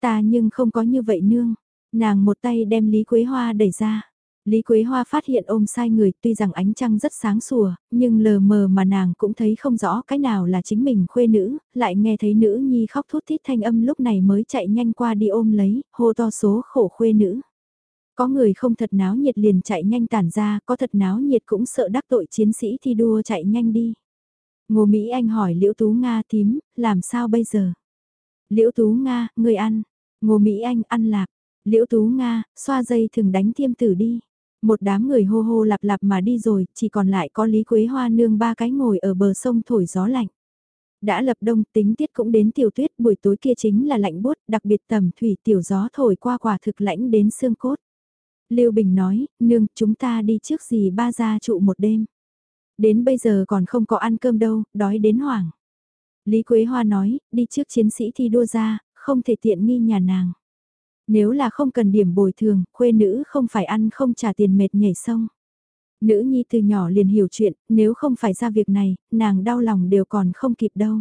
Ta nhưng không có như vậy nương. Nàng một tay đem Lý Quế Hoa đẩy ra. Lý Quế Hoa phát hiện ôm sai người tuy rằng ánh trăng rất sáng sủa, nhưng lờ mờ mà nàng cũng thấy không rõ cái nào là chính mình khuê nữ, lại nghe thấy nữ nhi khóc thút thít thanh âm lúc này mới chạy nhanh qua đi ôm lấy, hô to số khổ khuê nữ. Có người không thật náo nhiệt liền chạy nhanh tản ra, có thật náo nhiệt cũng sợ đắc tội chiến sĩ thi đua chạy nhanh đi. Ngô Mỹ Anh hỏi Liễu Tú Nga tím, làm sao bây giờ? Liễu Tú Nga, người ăn. Ngô Mỹ Anh ăn lạc. Liễu Tú Nga, xoa dây thường đánh tiêm tử đi. Một đám người hô hô lạp lạp mà đi rồi, chỉ còn lại có Lý Quế Hoa nương ba cái ngồi ở bờ sông thổi gió lạnh. Đã lập đông tính tiết cũng đến tiểu tuyết buổi tối kia chính là lạnh bút, đặc biệt tầm thủy tiểu gió thổi qua quả thực lãnh đến xương cốt. Lưu Bình nói, nương, chúng ta đi trước gì ba ra trụ một đêm. Đến bây giờ còn không có ăn cơm đâu, đói đến hoảng. Lý Quế Hoa nói, đi trước chiến sĩ thi đua ra, không thể tiện nghi nhà nàng. Nếu là không cần điểm bồi thường, khuê nữ không phải ăn không trả tiền mệt nhảy sông. Nữ nhi từ nhỏ liền hiểu chuyện, nếu không phải ra việc này, nàng đau lòng đều còn không kịp đâu.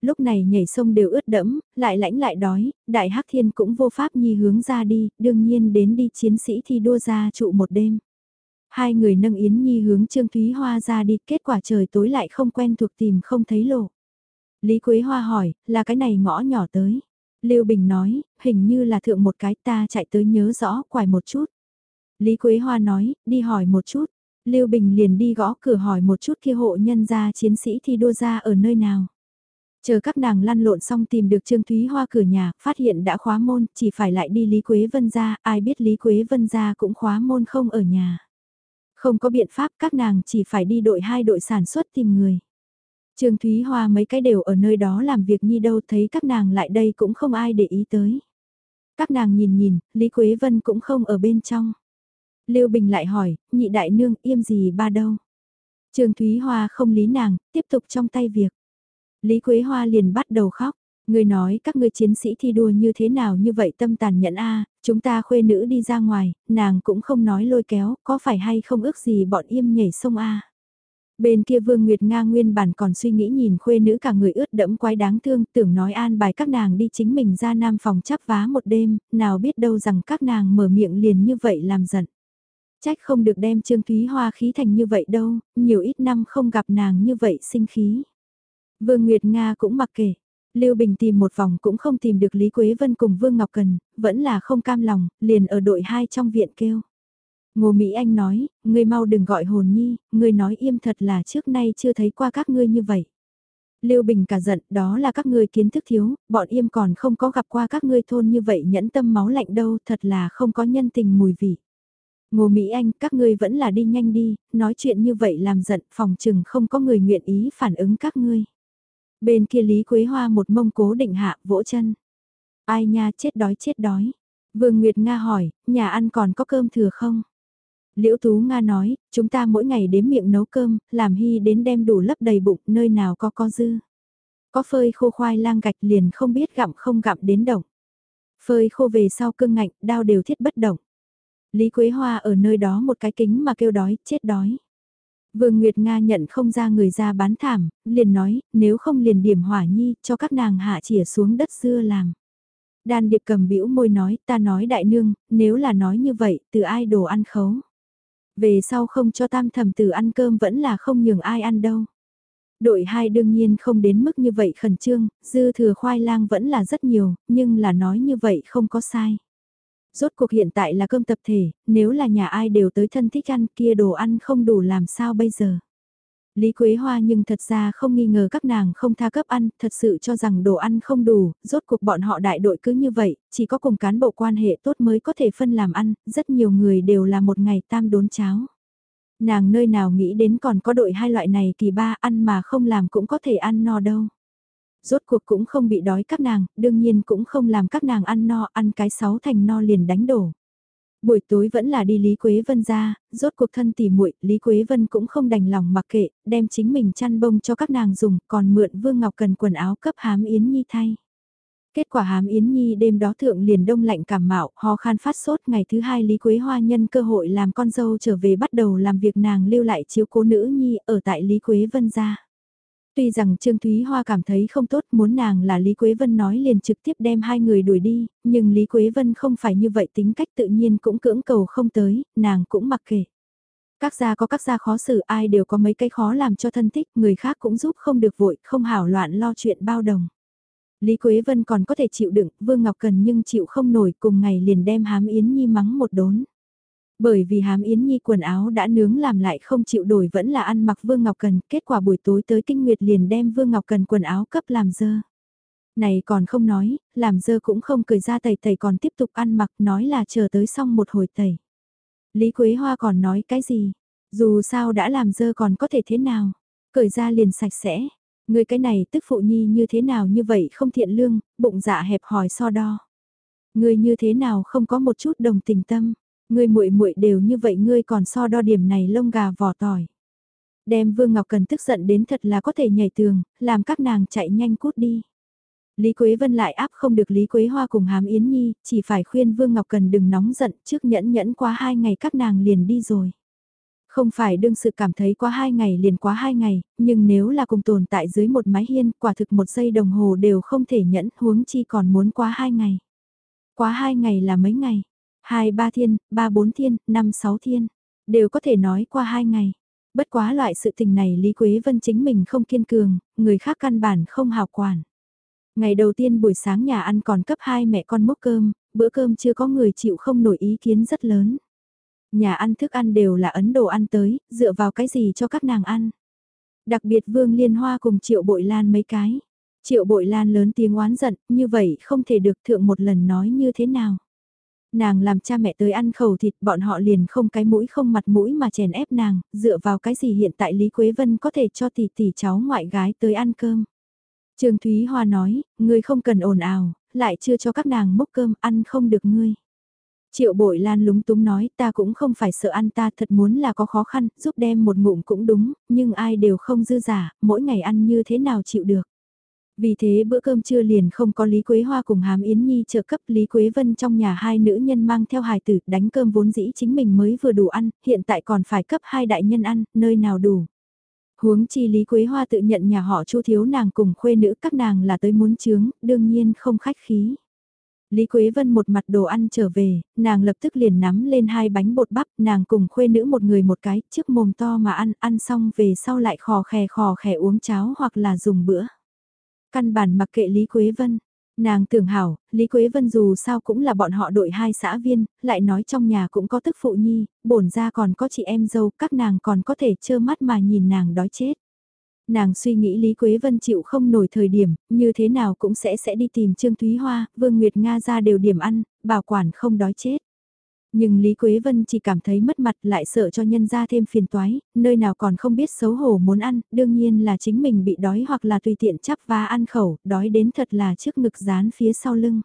Lúc này nhảy sông đều ướt đẫm, lại lãnh lại đói, đại hắc thiên cũng vô pháp nhi hướng ra đi, đương nhiên đến đi chiến sĩ thi đua ra trụ một đêm. Hai người nâng Yến Nhi hướng Trương Thúy Hoa ra đi, kết quả trời tối lại không quen thuộc tìm không thấy lộ. Lý Quế Hoa hỏi, là cái này ngõ nhỏ tới. Lưu Bình nói, hình như là thượng một cái ta chạy tới nhớ rõ, quài một chút. Lý Quế Hoa nói, đi hỏi một chút. Lưu Bình liền đi gõ cửa hỏi một chút kia hộ nhân gia chiến sĩ thi đua ra ở nơi nào. Chờ các nàng lăn lộn xong tìm được Trương Thúy Hoa cửa nhà, phát hiện đã khóa môn, chỉ phải lại đi Lý Quế Vân ra, ai biết Lý Quế Vân ra cũng khóa môn không ở nhà. Không có biện pháp các nàng chỉ phải đi đội hai đội sản xuất tìm người. Trương Thúy Hoa mấy cái đều ở nơi đó làm việc nhi đâu thấy các nàng lại đây cũng không ai để ý tới. Các nàng nhìn nhìn, Lý Quế Vân cũng không ở bên trong. Lưu Bình lại hỏi, nhị đại nương im gì ba đâu. Trương Thúy Hoa không lý nàng, tiếp tục trong tay việc. Lý Quế Hoa liền bắt đầu khóc. Người nói các ngươi chiến sĩ thi đua như thế nào như vậy tâm tàn nhẫn a chúng ta khuê nữ đi ra ngoài, nàng cũng không nói lôi kéo, có phải hay không ước gì bọn im nhảy sông a Bên kia Vương Nguyệt Nga nguyên bản còn suy nghĩ nhìn khuê nữ cả người ướt đẫm quái đáng thương, tưởng nói an bài các nàng đi chính mình ra nam phòng chắp vá một đêm, nào biết đâu rằng các nàng mở miệng liền như vậy làm giận. Trách không được đem Trương Thúy Hoa khí thành như vậy đâu, nhiều ít năm không gặp nàng như vậy sinh khí. Vương Nguyệt Nga cũng mặc kệ. Lưu Bình tìm một vòng cũng không tìm được Lý Quế Vân cùng Vương Ngọc Cần, vẫn là không cam lòng, liền ở đội 2 trong viện kêu. Ngô Mỹ Anh nói, ngươi mau đừng gọi hồn nhi, ngươi nói im thật là trước nay chưa thấy qua các ngươi như vậy. Lưu Bình cả giận, đó là các ngươi kiến thức thiếu, bọn im còn không có gặp qua các ngươi thôn như vậy nhẫn tâm máu lạnh đâu, thật là không có nhân tình mùi vị. Ngô Mỹ Anh, các ngươi vẫn là đi nhanh đi, nói chuyện như vậy làm giận, phòng chừng không có người nguyện ý phản ứng các ngươi. Bên kia Lý Quế Hoa một mông cố định hạ, vỗ chân. Ai nha, chết đói chết đói. Vương Nguyệt Nga hỏi, nhà ăn còn có cơm thừa không? Liễu Tú Nga nói, chúng ta mỗi ngày đếm miệng nấu cơm, làm hy đến đem đủ lấp đầy bụng, nơi nào có có dư. Có phơi khô khoai lang gạch liền không biết gặm không gặm đến động. Phơi khô về sau cưng ngạnh, đao đều thiết bất động. Lý Quế Hoa ở nơi đó một cái kính mà kêu đói, chết đói. Vương Nguyệt Nga nhận không ra người ra bán thảm, liền nói, nếu không liền điểm hỏa nhi, cho các nàng hạ chỉa xuống đất xưa làm. Đan điệp cầm bĩu môi nói, ta nói đại nương, nếu là nói như vậy, từ ai đồ ăn khấu. Về sau không cho tam thẩm tử ăn cơm vẫn là không nhường ai ăn đâu. Đội hai đương nhiên không đến mức như vậy khẩn trương, dư thừa khoai lang vẫn là rất nhiều, nhưng là nói như vậy không có sai. Rốt cuộc hiện tại là cơm tập thể, nếu là nhà ai đều tới thân thích ăn kia đồ ăn không đủ làm sao bây giờ. Lý Quế Hoa nhưng thật ra không nghi ngờ các nàng không tha cấp ăn, thật sự cho rằng đồ ăn không đủ, rốt cuộc bọn họ đại đội cứ như vậy, chỉ có cùng cán bộ quan hệ tốt mới có thể phân làm ăn, rất nhiều người đều là một ngày tam đốn cháo. Nàng nơi nào nghĩ đến còn có đội hai loại này kỳ ba ăn mà không làm cũng có thể ăn no đâu. Rốt cuộc cũng không bị đói các nàng, đương nhiên cũng không làm các nàng ăn no, ăn cái sáu thành no liền đánh đổ. Buổi tối vẫn là đi Lý Quế Vân ra, rốt cuộc thân tỉ muội Lý Quế Vân cũng không đành lòng mặc kệ, đem chính mình chăn bông cho các nàng dùng, còn mượn Vương Ngọc Cần quần áo cấp hám Yến Nhi thay. Kết quả hám Yến Nhi đêm đó thượng liền đông lạnh cảm mạo, ho khan phát sốt ngày thứ hai Lý Quế Hoa nhân cơ hội làm con dâu trở về bắt đầu làm việc nàng lưu lại chiếu cố nữ Nhi ở tại Lý Quế Vân ra. Tuy rằng Trương Thúy Hoa cảm thấy không tốt muốn nàng là Lý Quế Vân nói liền trực tiếp đem hai người đuổi đi, nhưng Lý Quế Vân không phải như vậy tính cách tự nhiên cũng cưỡng cầu không tới, nàng cũng mặc kệ. Các gia có các gia khó xử ai đều có mấy cái khó làm cho thân thích, người khác cũng giúp không được vội, không hảo loạn lo chuyện bao đồng. Lý Quế Vân còn có thể chịu đựng, Vương Ngọc Cần nhưng chịu không nổi cùng ngày liền đem hám Yến Nhi mắng một đốn. Bởi vì hám Yến Nhi quần áo đã nướng làm lại không chịu đổi vẫn là ăn mặc Vương Ngọc Cần, kết quả buổi tối tới kinh nguyệt liền đem Vương Ngọc Cần quần áo cấp làm dơ. Này còn không nói, làm dơ cũng không cười ra tẩy tẩy còn tiếp tục ăn mặc nói là chờ tới xong một hồi tẩy. Lý Quế Hoa còn nói cái gì? Dù sao đã làm dơ còn có thể thế nào? Cởi ra liền sạch sẽ. Người cái này tức phụ nhi như thế nào như vậy không thiện lương, bụng dạ hẹp hòi so đo. Người như thế nào không có một chút đồng tình tâm. Ngươi muội muội đều như vậy ngươi còn so đo điểm này lông gà vỏ tỏi. Đem Vương Ngọc Cần tức giận đến thật là có thể nhảy tường, làm các nàng chạy nhanh cút đi. Lý Quế Vân lại áp không được Lý Quế Hoa cùng Hàm Yến Nhi, chỉ phải khuyên Vương Ngọc Cần đừng nóng giận trước nhẫn nhẫn qua hai ngày các nàng liền đi rồi. Không phải đương sự cảm thấy quá hai ngày liền quá hai ngày, nhưng nếu là cùng tồn tại dưới một mái hiên, quả thực một giây đồng hồ đều không thể nhẫn, huống chi còn muốn quá hai ngày. Quá hai ngày là mấy ngày? Hai ba thiên, ba bốn thiên, năm sáu thiên, đều có thể nói qua hai ngày. Bất quá loại sự tình này Lý Quế Vân chính mình không kiên cường, người khác căn bản không hào quản. Ngày đầu tiên buổi sáng nhà ăn còn cấp hai mẹ con mốc cơm, bữa cơm chưa có người chịu không nổi ý kiến rất lớn. Nhà ăn thức ăn đều là Ấn Độ ăn tới, dựa vào cái gì cho các nàng ăn. Đặc biệt Vương Liên Hoa cùng Triệu Bội Lan mấy cái. Triệu Bội Lan lớn tiếng oán giận, như vậy không thể được thượng một lần nói như thế nào. Nàng làm cha mẹ tới ăn khẩu thịt bọn họ liền không cái mũi không mặt mũi mà chèn ép nàng, dựa vào cái gì hiện tại Lý Quế Vân có thể cho tỷ tỷ cháu ngoại gái tới ăn cơm. Trương Thúy Hoa nói, ngươi không cần ồn ào, lại chưa cho các nàng múc cơm ăn không được ngươi. Triệu bội lan lúng túng nói ta cũng không phải sợ ăn ta thật muốn là có khó khăn, giúp đem một ngụm cũng đúng, nhưng ai đều không dư giả, mỗi ngày ăn như thế nào chịu được. Vì thế bữa cơm trưa liền không có Lý Quế Hoa cùng Hàm Yến Nhi trợ cấp Lý Quế Vân trong nhà hai nữ nhân mang theo hài tử đánh cơm vốn dĩ chính mình mới vừa đủ ăn, hiện tại còn phải cấp hai đại nhân ăn, nơi nào đủ. Huống chi Lý Quế Hoa tự nhận nhà họ chu thiếu nàng cùng khuê nữ các nàng là tới muốn chướng, đương nhiên không khách khí. Lý Quế Vân một mặt đồ ăn trở về, nàng lập tức liền nắm lên hai bánh bột bắp, nàng cùng khuê nữ một người một cái, trước mồm to mà ăn, ăn xong về sau lại khò khè khò khè uống cháo hoặc là dùng bữa. Căn bản mặc kệ Lý Quế Vân, nàng tưởng hảo, Lý Quế Vân dù sao cũng là bọn họ đội hai xã viên, lại nói trong nhà cũng có tức phụ nhi, bổn ra còn có chị em dâu, các nàng còn có thể trơ mắt mà nhìn nàng đói chết. Nàng suy nghĩ Lý Quế Vân chịu không nổi thời điểm, như thế nào cũng sẽ sẽ đi tìm Trương Thúy Hoa, Vương Nguyệt Nga ra đều điểm ăn, bảo quản không đói chết. Nhưng Lý Quế Vân chỉ cảm thấy mất mặt lại sợ cho nhân ra thêm phiền toái, nơi nào còn không biết xấu hổ muốn ăn, đương nhiên là chính mình bị đói hoặc là tùy tiện chắp và ăn khẩu, đói đến thật là trước ngực dán phía sau lưng.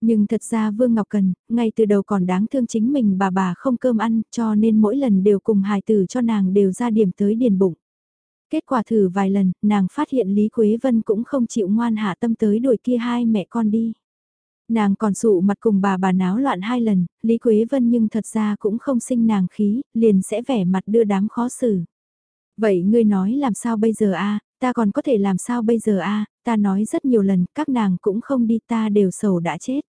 Nhưng thật ra Vương Ngọc Cần, ngay từ đầu còn đáng thương chính mình bà bà không cơm ăn cho nên mỗi lần đều cùng hài tử cho nàng đều ra điểm tới điền bụng. Kết quả thử vài lần, nàng phát hiện Lý Quế Vân cũng không chịu ngoan hạ tâm tới đuổi kia hai mẹ con đi. Nàng còn sụ mặt cùng bà bà náo loạn hai lần, Lý Quế Vân nhưng thật ra cũng không sinh nàng khí, liền sẽ vẻ mặt đưa đám khó xử. Vậy ngươi nói làm sao bây giờ a ta còn có thể làm sao bây giờ a ta nói rất nhiều lần, các nàng cũng không đi ta đều sầu đã chết.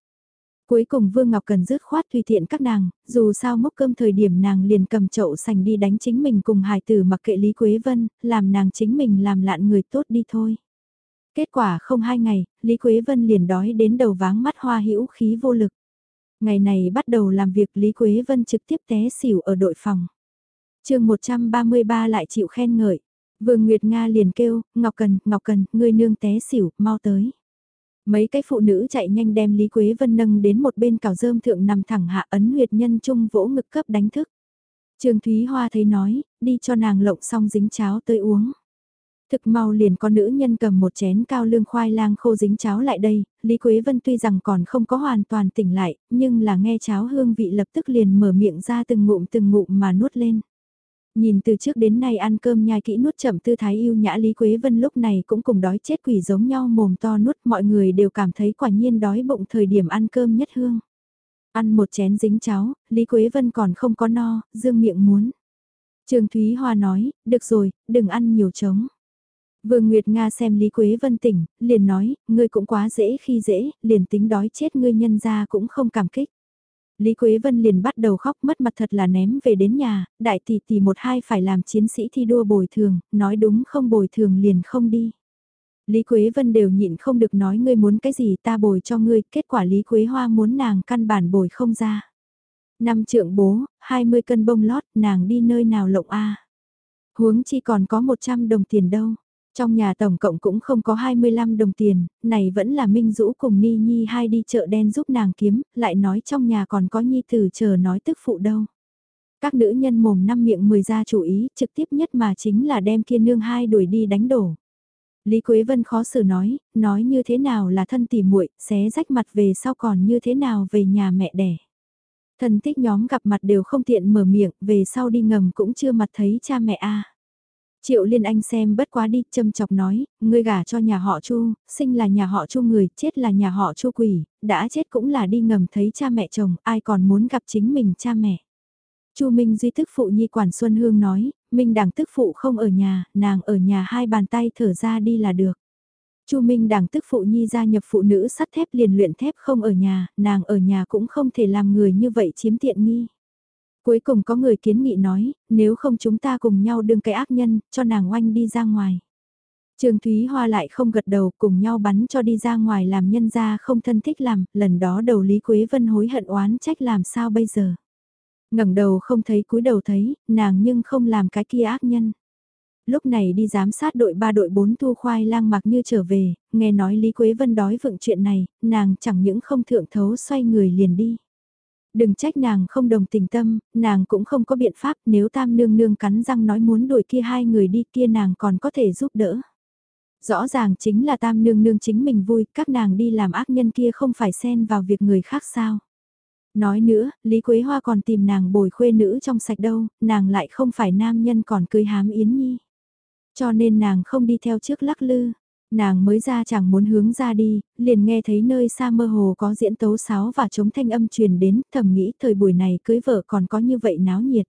Cuối cùng Vương Ngọc Cần dứt khoát tùy tiện các nàng, dù sao mốc cơm thời điểm nàng liền cầm chậu sành đi đánh chính mình cùng hài tử mặc kệ Lý Quế Vân, làm nàng chính mình làm lạn người tốt đi thôi. Kết quả không hai ngày, Lý Quế Vân liền đói đến đầu váng mắt hoa hữu khí vô lực. Ngày này bắt đầu làm việc Lý Quế Vân trực tiếp té xỉu ở đội phòng. chương 133 lại chịu khen ngợi. Vương Nguyệt Nga liền kêu, Ngọc Cần, Ngọc Cần, ngươi nương té xỉu, mau tới. Mấy cái phụ nữ chạy nhanh đem Lý Quế Vân nâng đến một bên cào dơm thượng nằm thẳng hạ ấn huyệt nhân trung vỗ ngực cấp đánh thức. Trương Thúy Hoa thấy nói, đi cho nàng lộng xong dính cháo tới uống. Thực mau liền có nữ nhân cầm một chén cao lương khoai lang khô dính cháo lại đây, Lý Quế Vân tuy rằng còn không có hoàn toàn tỉnh lại, nhưng là nghe cháo hương vị lập tức liền mở miệng ra từng ngụm từng ngụm mà nuốt lên. Nhìn từ trước đến nay ăn cơm nhai kỹ nuốt chậm tư thái yêu nhã Lý Quế Vân lúc này cũng cùng đói chết quỷ giống nhau mồm to nuốt mọi người đều cảm thấy quả nhiên đói bụng thời điểm ăn cơm nhất hương. Ăn một chén dính cháo, Lý Quế Vân còn không có no, dương miệng muốn. Trường Thúy Hoa nói, được rồi, đừng ăn nhiều trống. Vương Nguyệt Nga xem Lý Quế Vân tỉnh, liền nói, ngươi cũng quá dễ khi dễ, liền tính đói chết ngươi nhân ra cũng không cảm kích. Lý Quế Vân liền bắt đầu khóc mất mặt thật là ném về đến nhà, đại tỷ tỷ một hai phải làm chiến sĩ thi đua bồi thường, nói đúng không bồi thường liền không đi. Lý Quế Vân đều nhịn không được nói ngươi muốn cái gì ta bồi cho ngươi, kết quả Lý Quế Hoa muốn nàng căn bản bồi không ra. Năm trượng bố, 20 cân bông lót, nàng đi nơi nào lộng a Huống chi còn có 100 đồng tiền đâu. Trong nhà tổng cộng cũng không có 25 đồng tiền, này vẫn là Minh Dũ cùng Ni Nhi hai đi chợ đen giúp nàng kiếm, lại nói trong nhà còn có Nhi tử chờ nói tức phụ đâu. Các nữ nhân mồm năm miệng mười ra chủ ý, trực tiếp nhất mà chính là đem kia nương hai đuổi đi đánh đổ. Lý Quế Vân khó xử nói, nói như thế nào là thân tỉ muội, xé rách mặt về sau còn như thế nào về nhà mẹ đẻ. thần tích nhóm gặp mặt đều không tiện mở miệng, về sau đi ngầm cũng chưa mặt thấy cha mẹ a. Triệu Liên Anh xem bất quá đi, châm chọc nói, ngươi gả cho nhà họ Chu, sinh là nhà họ Chu người, chết là nhà họ Chu quỷ, đã chết cũng là đi ngầm thấy cha mẹ chồng, ai còn muốn gặp chính mình cha mẹ. Chu Minh Duy tức phụ nhi quản Xuân Hương nói, Minh đảng tức phụ không ở nhà, nàng ở nhà hai bàn tay thở ra đi là được. Chu Minh đảng tức phụ nhi gia nhập phụ nữ sắt thép liền luyện thép không ở nhà, nàng ở nhà cũng không thể làm người như vậy chiếm tiện nghi. Cuối cùng có người kiến nghị nói, nếu không chúng ta cùng nhau đương cái ác nhân, cho nàng oanh đi ra ngoài. Trương Thúy Hoa lại không gật đầu cùng nhau bắn cho đi ra ngoài làm nhân ra không thân thích làm, lần đó đầu Lý Quế Vân hối hận oán trách làm sao bây giờ. ngẩng đầu không thấy cúi đầu thấy, nàng nhưng không làm cái kia ác nhân. Lúc này đi giám sát đội 3 đội 4 thu khoai lang mặc như trở về, nghe nói Lý Quế Vân đói vựng chuyện này, nàng chẳng những không thượng thấu xoay người liền đi. Đừng trách nàng không đồng tình tâm, nàng cũng không có biện pháp nếu tam nương nương cắn răng nói muốn đuổi kia hai người đi kia nàng còn có thể giúp đỡ. Rõ ràng chính là tam nương nương chính mình vui, các nàng đi làm ác nhân kia không phải xen vào việc người khác sao. Nói nữa, Lý Quế Hoa còn tìm nàng bồi khuê nữ trong sạch đâu, nàng lại không phải nam nhân còn cưới hám Yến Nhi. Cho nên nàng không đi theo trước lắc lư, Nàng mới ra chẳng muốn hướng ra đi, liền nghe thấy nơi xa mơ hồ có diễn tấu sáo và chống thanh âm truyền đến, thầm nghĩ thời buổi này cưới vợ còn có như vậy náo nhiệt.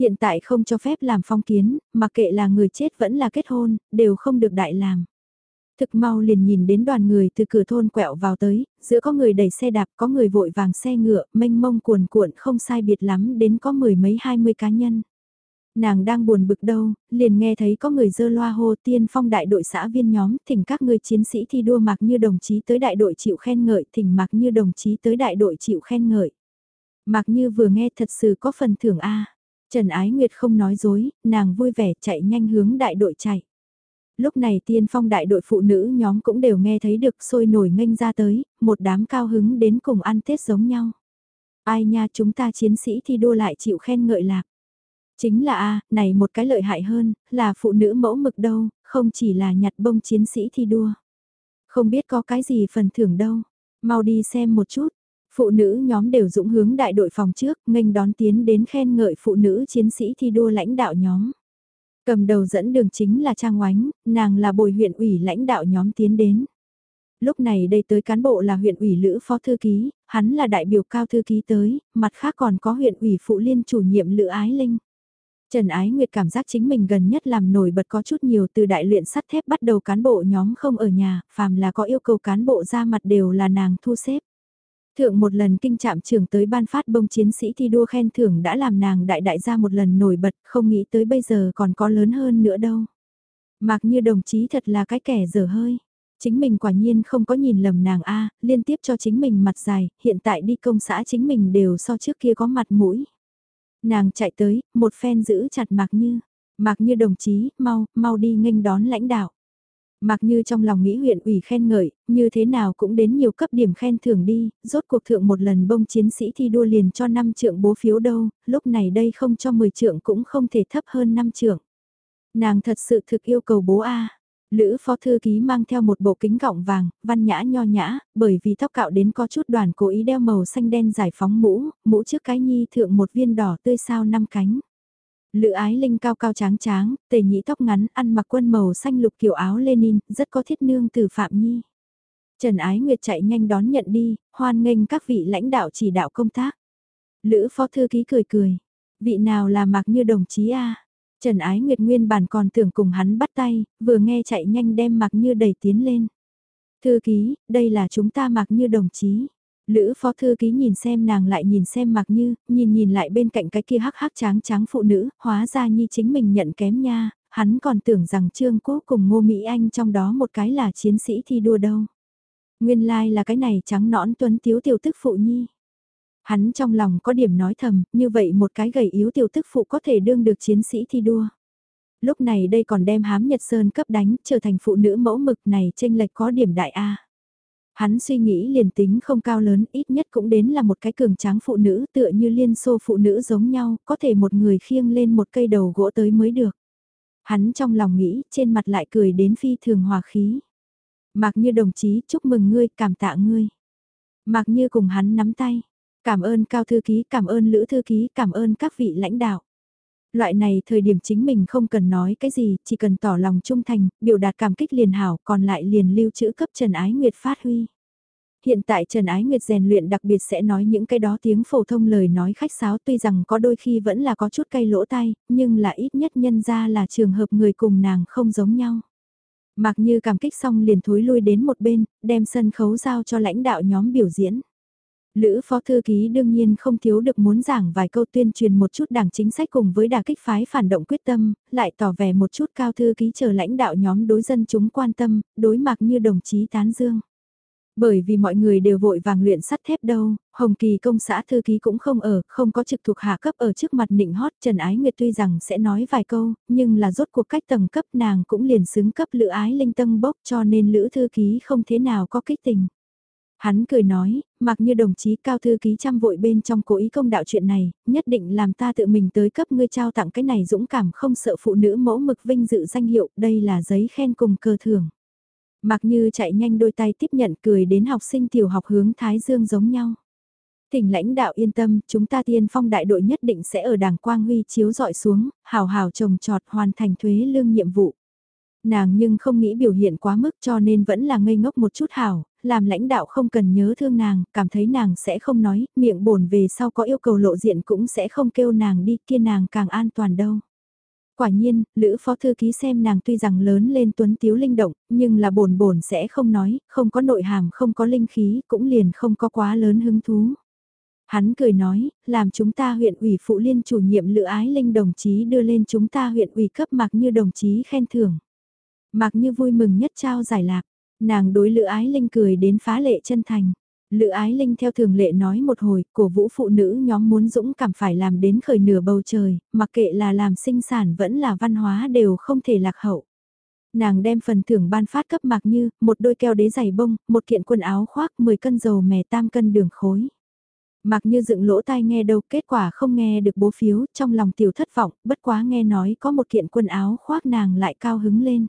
Hiện tại không cho phép làm phong kiến, mà kệ là người chết vẫn là kết hôn, đều không được đại làm. Thực mau liền nhìn đến đoàn người từ cửa thôn quẹo vào tới, giữa có người đẩy xe đạp, có người vội vàng xe ngựa, mênh mông cuồn cuộn không sai biệt lắm đến có mười mấy hai mươi cá nhân nàng đang buồn bực đâu, liền nghe thấy có người dơ loa hô tiên phong đại đội xã viên nhóm, thỉnh các người chiến sĩ thi đua mặc như đồng chí tới đại đội chịu khen ngợi, thỉnh mặc như đồng chí tới đại đội chịu khen ngợi. Mặc như vừa nghe thật sự có phần thưởng A. Trần Ái Nguyệt không nói dối, nàng vui vẻ chạy nhanh hướng đại đội chạy. Lúc này tiên phong đại đội phụ nữ nhóm cũng đều nghe thấy được sôi nổi nghênh ra tới, một đám cao hứng đến cùng ăn Tết giống nhau. Ai nha chúng ta chiến sĩ thi đua lại chịu khen ngợi lạc. Chính là a này một cái lợi hại hơn, là phụ nữ mẫu mực đâu, không chỉ là nhặt bông chiến sĩ thi đua. Không biết có cái gì phần thưởng đâu, mau đi xem một chút. Phụ nữ nhóm đều dũng hướng đại đội phòng trước, nghênh đón tiến đến khen ngợi phụ nữ chiến sĩ thi đua lãnh đạo nhóm. Cầm đầu dẫn đường chính là Trang Oánh, nàng là bồi huyện ủy lãnh đạo nhóm tiến đến. Lúc này đây tới cán bộ là huyện ủy lữ phó thư ký, hắn là đại biểu cao thư ký tới, mặt khác còn có huyện ủy phụ liên chủ nhiệm lữ ái linh. Trần Ái Nguyệt cảm giác chính mình gần nhất làm nổi bật có chút nhiều từ đại luyện sắt thép bắt đầu cán bộ nhóm không ở nhà, phàm là có yêu cầu cán bộ ra mặt đều là nàng thu xếp. Thượng một lần kinh trạm trưởng tới ban phát bông chiến sĩ thi đua khen thưởng đã làm nàng đại đại ra một lần nổi bật, không nghĩ tới bây giờ còn có lớn hơn nữa đâu. Mặc như đồng chí thật là cái kẻ dở hơi. Chính mình quả nhiên không có nhìn lầm nàng A, liên tiếp cho chính mình mặt dài, hiện tại đi công xã chính mình đều so trước kia có mặt mũi. Nàng chạy tới, một phen giữ chặt Mạc Như. Mạc Như đồng chí, mau, mau đi nghênh đón lãnh đạo. Mạc Như trong lòng nghĩ huyện ủy khen ngợi, như thế nào cũng đến nhiều cấp điểm khen thưởng đi, rốt cuộc thượng một lần bông chiến sĩ thi đua liền cho 5 trượng bố phiếu đâu, lúc này đây không cho 10 trượng cũng không thể thấp hơn 5 trượng. Nàng thật sự thực yêu cầu bố A. Lữ phó thư ký mang theo một bộ kính gọng vàng, văn nhã nho nhã, bởi vì tóc cạo đến có chút đoàn cố ý đeo màu xanh đen giải phóng mũ, mũ trước cái nhi thượng một viên đỏ tươi sao năm cánh. Lữ ái linh cao cao tráng tráng, tề nhĩ tóc ngắn, ăn mặc quân màu xanh lục kiểu áo Lenin, rất có thiết nương từ Phạm Nhi. Trần Ái Nguyệt chạy nhanh đón nhận đi, hoan nghênh các vị lãnh đạo chỉ đạo công tác. Lữ phó thư ký cười cười, vị nào là mặc như đồng chí a Trần Ái Nguyệt nguyên bản còn tưởng cùng hắn bắt tay, vừa nghe chạy nhanh đem mặc như đẩy tiến lên. Thư ký, đây là chúng ta mặc như đồng chí. Lữ phó thư ký nhìn xem nàng lại nhìn xem mặc như, nhìn nhìn lại bên cạnh cái kia hắc hắc tráng tráng phụ nữ, hóa ra nhi chính mình nhận kém nha, hắn còn tưởng rằng Trương Quốc cùng Ngô Mỹ Anh trong đó một cái là chiến sĩ thi đua đâu. Nguyên lai like là cái này trắng nõn tuấn tiếu tiểu tức phụ nhi. Hắn trong lòng có điểm nói thầm, như vậy một cái gầy yếu tiểu tức phụ có thể đương được chiến sĩ thi đua. Lúc này đây còn đem hám Nhật Sơn cấp đánh, trở thành phụ nữ mẫu mực này tranh lệch có điểm đại A. Hắn suy nghĩ liền tính không cao lớn, ít nhất cũng đến là một cái cường tráng phụ nữ tựa như liên xô phụ nữ giống nhau, có thể một người khiêng lên một cây đầu gỗ tới mới được. Hắn trong lòng nghĩ, trên mặt lại cười đến phi thường hòa khí. Mạc như đồng chí, chúc mừng ngươi, cảm tạ ngươi. Mạc như cùng hắn nắm tay, Cảm ơn Cao Thư Ký, cảm ơn Lữ Thư Ký, cảm ơn các vị lãnh đạo. Loại này thời điểm chính mình không cần nói cái gì, chỉ cần tỏ lòng trung thành, biểu đạt cảm kích liền hảo, còn lại liền lưu trữ cấp Trần Ái Nguyệt phát huy. Hiện tại Trần Ái Nguyệt rèn luyện đặc biệt sẽ nói những cái đó tiếng phổ thông lời nói khách sáo tuy rằng có đôi khi vẫn là có chút cay lỗ tai, nhưng là ít nhất nhân ra là trường hợp người cùng nàng không giống nhau. Mặc như cảm kích xong liền thối lui đến một bên, đem sân khấu giao cho lãnh đạo nhóm biểu diễn. Lữ phó thư ký đương nhiên không thiếu được muốn giảng vài câu tuyên truyền một chút đảng chính sách cùng với đà kích phái phản động quyết tâm, lại tỏ vẻ một chút cao thư ký chờ lãnh đạo nhóm đối dân chúng quan tâm, đối mặt như đồng chí tán dương. Bởi vì mọi người đều vội vàng luyện sắt thép đâu, Hồng Kỳ công xã thư ký cũng không ở, không có trực thuộc hạ cấp ở trước mặt nịnh hót Trần Ái Nguyệt tuy rằng sẽ nói vài câu, nhưng là rốt cuộc cách tầng cấp nàng cũng liền xứng cấp lữ ái linh tâm bốc cho nên lữ thư ký không thế nào có kích tình. Hắn cười nói, mặc như đồng chí cao thư ký chăm vội bên trong cố ý công đạo chuyện này, nhất định làm ta tự mình tới cấp ngươi trao tặng cái này dũng cảm không sợ phụ nữ mẫu mực vinh dự danh hiệu, đây là giấy khen cùng cơ thưởng. Mặc như chạy nhanh đôi tay tiếp nhận cười đến học sinh tiểu học hướng Thái Dương giống nhau. Tỉnh lãnh đạo yên tâm, chúng ta tiên phong đại đội nhất định sẽ ở đảng Quang Huy chiếu dọi xuống, hào hào trồng trọt hoàn thành thuế lương nhiệm vụ. Nàng nhưng không nghĩ biểu hiện quá mức cho nên vẫn là ngây ngốc một chút hảo, làm lãnh đạo không cần nhớ thương nàng, cảm thấy nàng sẽ không nói, miệng bổn về sau có yêu cầu lộ diện cũng sẽ không kêu nàng đi kia nàng càng an toàn đâu. Quả nhiên, Lữ Phó Thư Ký xem nàng tuy rằng lớn lên tuấn tiếu linh động, nhưng là bổn bổn sẽ không nói, không có nội hàm không có linh khí, cũng liền không có quá lớn hứng thú. Hắn cười nói, làm chúng ta huyện ủy phụ liên chủ nhiệm Lữ Ái Linh đồng chí đưa lên chúng ta huyện ủy cấp mặc như đồng chí khen thưởng. Mặc như vui mừng nhất trao giải lạc, nàng đối Lữ Ái Linh cười đến phá lệ chân thành. Lữ Ái Linh theo thường lệ nói một hồi, cổ vũ phụ nữ nhóm muốn dũng cảm phải làm đến khởi nửa bầu trời, mặc kệ là làm sinh sản vẫn là văn hóa đều không thể lạc hậu. Nàng đem phần thưởng ban phát cấp mạc như, một đôi keo đế giày bông, một kiện quần áo khoác, 10 cân dầu mè tam cân đường khối. mạc như dựng lỗ tai nghe đâu kết quả không nghe được bố phiếu, trong lòng tiểu thất vọng, bất quá nghe nói có một kiện quần áo khoác nàng lại cao hứng lên.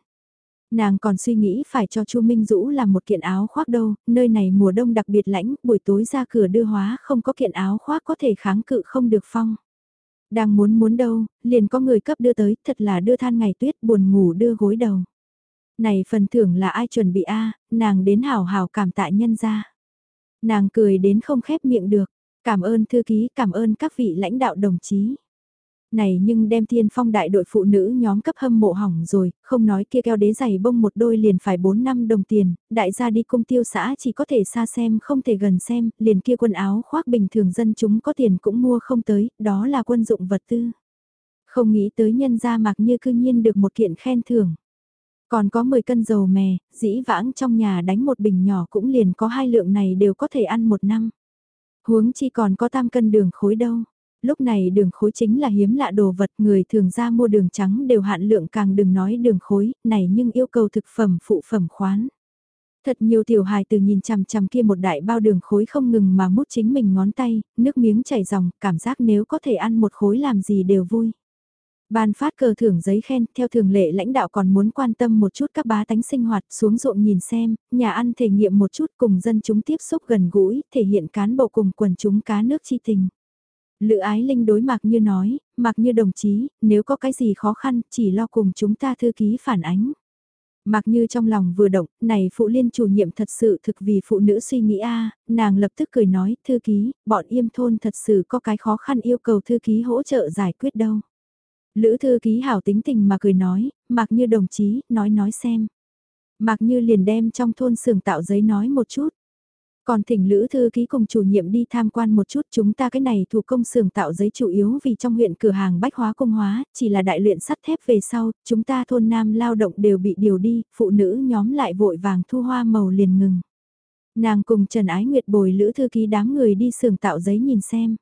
Nàng còn suy nghĩ phải cho Chu Minh Dũ làm một kiện áo khoác đâu, nơi này mùa đông đặc biệt lãnh, buổi tối ra cửa đưa hóa không có kiện áo khoác có thể kháng cự không được phong. Đang muốn muốn đâu, liền có người cấp đưa tới, thật là đưa than ngày tuyết buồn ngủ đưa gối đầu. Này phần thưởng là ai chuẩn bị a nàng đến hào hào cảm tạ nhân ra. Nàng cười đến không khép miệng được, cảm ơn thư ký, cảm ơn các vị lãnh đạo đồng chí. Này nhưng đem thiên phong đại đội phụ nữ nhóm cấp hâm mộ hỏng rồi, không nói kia keo đế giày bông một đôi liền phải 4 năm đồng tiền, đại gia đi cung tiêu xã chỉ có thể xa xem không thể gần xem, liền kia quần áo khoác bình thường dân chúng có tiền cũng mua không tới, đó là quân dụng vật tư. Không nghĩ tới nhân gia mặc như cư nhiên được một kiện khen thưởng. Còn có 10 cân dầu mè, dĩ vãng trong nhà đánh một bình nhỏ cũng liền có hai lượng này đều có thể ăn một năm. Huống chi còn có tam cân đường khối đâu lúc này đường khối chính là hiếm lạ đồ vật người thường ra mua đường trắng đều hạn lượng càng đừng nói đường khối, này nhưng yêu cầu thực phẩm phụ phẩm khoán. Thật nhiều tiểu hài từ nhìn chằm chằm kia một đại bao đường khối không ngừng mà mút chính mình ngón tay, nước miếng chảy ròng, cảm giác nếu có thể ăn một khối làm gì đều vui. Ban phát cờ thưởng giấy khen, theo thường lệ lãnh đạo còn muốn quan tâm một chút các bá tánh sinh hoạt, xuống ruộng nhìn xem, nhà ăn thể nghiệm một chút cùng dân chúng tiếp xúc gần gũi, thể hiện cán bộ cùng quần chúng cá nước chi tình. Lữ ái linh đối mạc như nói, mạc như đồng chí, nếu có cái gì khó khăn, chỉ lo cùng chúng ta thư ký phản ánh. mạc như trong lòng vừa động, này phụ liên chủ nhiệm thật sự thực vì phụ nữ suy nghĩ a nàng lập tức cười nói, thư ký, bọn yêm thôn thật sự có cái khó khăn yêu cầu thư ký hỗ trợ giải quyết đâu. Lữ thư ký hảo tính tình mà cười nói, mạc như đồng chí, nói nói xem. mạc như liền đem trong thôn xưởng tạo giấy nói một chút. Còn thỉnh Lữ Thư Ký cùng chủ nhiệm đi tham quan một chút chúng ta cái này thủ công xưởng tạo giấy chủ yếu vì trong huyện cửa hàng bách hóa công hóa, chỉ là đại luyện sắt thép về sau, chúng ta thôn nam lao động đều bị điều đi, phụ nữ nhóm lại vội vàng thu hoa màu liền ngừng. Nàng cùng Trần Ái Nguyệt bồi Lữ Thư Ký đám người đi xưởng tạo giấy nhìn xem.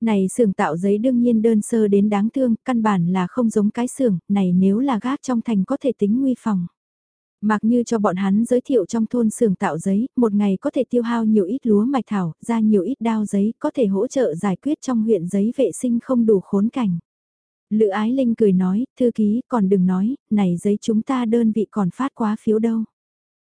Này xưởng tạo giấy đương nhiên đơn sơ đến đáng thương, căn bản là không giống cái xưởng, này nếu là gác trong thành có thể tính nguy phòng. Mặc như cho bọn hắn giới thiệu trong thôn xưởng tạo giấy, một ngày có thể tiêu hao nhiều ít lúa mạch thảo, ra nhiều ít đao giấy, có thể hỗ trợ giải quyết trong huyện giấy vệ sinh không đủ khốn cảnh. Lữ Ái Linh cười nói, thư ký, còn đừng nói, này giấy chúng ta đơn vị còn phát quá phiếu đâu.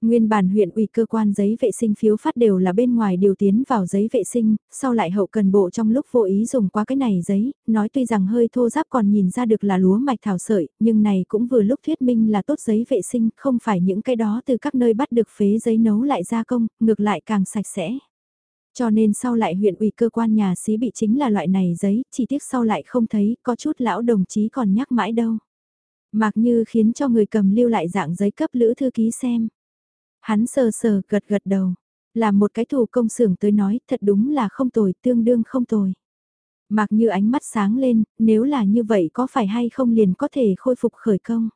Nguyên bản huyện ủy cơ quan giấy vệ sinh phiếu phát đều là bên ngoài điều tiến vào giấy vệ sinh, sau lại hậu cần bộ trong lúc vô ý dùng qua cái này giấy, nói tuy rằng hơi thô giáp còn nhìn ra được là lúa mạch thảo sợi, nhưng này cũng vừa lúc thuyết minh là tốt giấy vệ sinh, không phải những cái đó từ các nơi bắt được phế giấy nấu lại gia công, ngược lại càng sạch sẽ. Cho nên sau lại huyện ủy cơ quan nhà xí bị chính là loại này giấy, chỉ tiếc sau lại không thấy, có chút lão đồng chí còn nhắc mãi đâu. Mạc Như khiến cho người cầm lưu lại dạng giấy cấp lữ thư ký xem. Hắn sờ sờ gật gật đầu, là một cái thủ công xưởng tới nói thật đúng là không tồi, tương đương không tồi. mặc Như ánh mắt sáng lên, nếu là như vậy có phải hay không liền có thể khôi phục khởi công.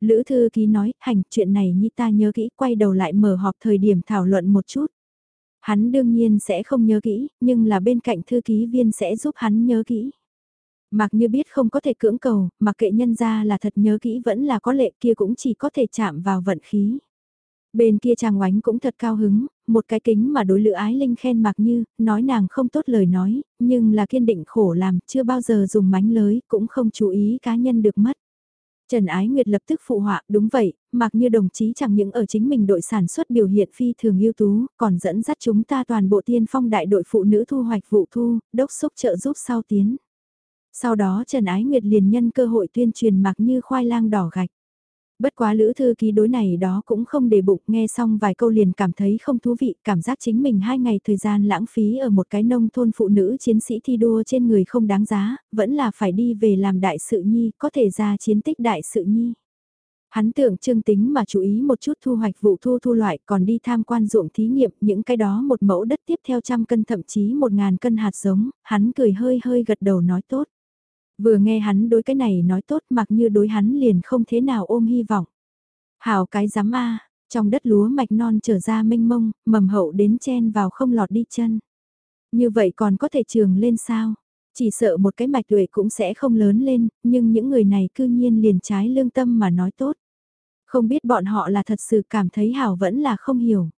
Lữ thư ký nói, hành chuyện này như ta nhớ kỹ, quay đầu lại mở họp thời điểm thảo luận một chút. Hắn đương nhiên sẽ không nhớ kỹ, nhưng là bên cạnh thư ký viên sẽ giúp hắn nhớ kỹ. Mặc như biết không có thể cưỡng cầu, mặc kệ nhân ra là thật nhớ kỹ vẫn là có lệ kia cũng chỉ có thể chạm vào vận khí. Bên kia chàng oánh cũng thật cao hứng, một cái kính mà đối lữ ái linh khen mặc như, nói nàng không tốt lời nói, nhưng là kiên định khổ làm, chưa bao giờ dùng mánh lới, cũng không chú ý cá nhân được mất. Trần Ái Nguyệt lập tức phụ họa, đúng vậy, mặc như đồng chí chẳng những ở chính mình đội sản xuất biểu hiện phi thường ưu tú, còn dẫn dắt chúng ta toàn bộ tiên phong đại đội phụ nữ thu hoạch vụ thu, đốc xúc trợ giúp sau tiến. Sau đó Trần Ái Nguyệt liền nhân cơ hội tuyên truyền mặc như khoai lang đỏ gạch. Bất quá lữ thư ký đối này đó cũng không để bụng nghe xong vài câu liền cảm thấy không thú vị, cảm giác chính mình hai ngày thời gian lãng phí ở một cái nông thôn phụ nữ chiến sĩ thi đua trên người không đáng giá, vẫn là phải đi về làm đại sự nhi, có thể ra chiến tích đại sự nhi. Hắn tưởng trương tính mà chú ý một chút thu hoạch vụ thu thu loại còn đi tham quan ruộng thí nghiệm những cái đó một mẫu đất tiếp theo trăm cân thậm chí một ngàn cân hạt giống, hắn cười hơi hơi gật đầu nói tốt. Vừa nghe hắn đối cái này nói tốt mặc như đối hắn liền không thế nào ôm hy vọng. Hảo cái giám a trong đất lúa mạch non trở ra mênh mông, mầm hậu đến chen vào không lọt đi chân. Như vậy còn có thể trường lên sao? Chỉ sợ một cái mạch tuệ cũng sẽ không lớn lên, nhưng những người này cư nhiên liền trái lương tâm mà nói tốt. Không biết bọn họ là thật sự cảm thấy hảo vẫn là không hiểu.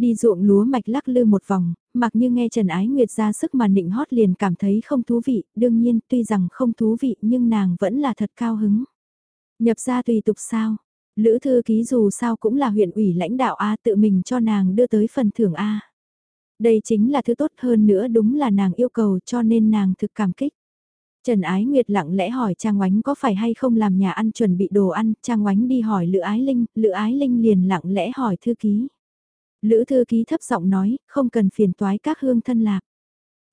Đi ruộng lúa mạch lắc lư một vòng, mặc như nghe Trần Ái Nguyệt ra sức mà nịnh hót liền cảm thấy không thú vị, đương nhiên tuy rằng không thú vị nhưng nàng vẫn là thật cao hứng. Nhập ra tùy tục sao, Lữ thư ký dù sao cũng là huyện ủy lãnh đạo A tự mình cho nàng đưa tới phần thưởng A. Đây chính là thứ tốt hơn nữa đúng là nàng yêu cầu cho nên nàng thực cảm kích. Trần Ái Nguyệt lặng lẽ hỏi Trang Oánh có phải hay không làm nhà ăn chuẩn bị đồ ăn, Trang Oánh đi hỏi Lữ Ái Linh, Lữ Ái Linh liền lặng lẽ hỏi thư ký. Lữ thư ký thấp giọng nói, không cần phiền toái các hương thân lạc.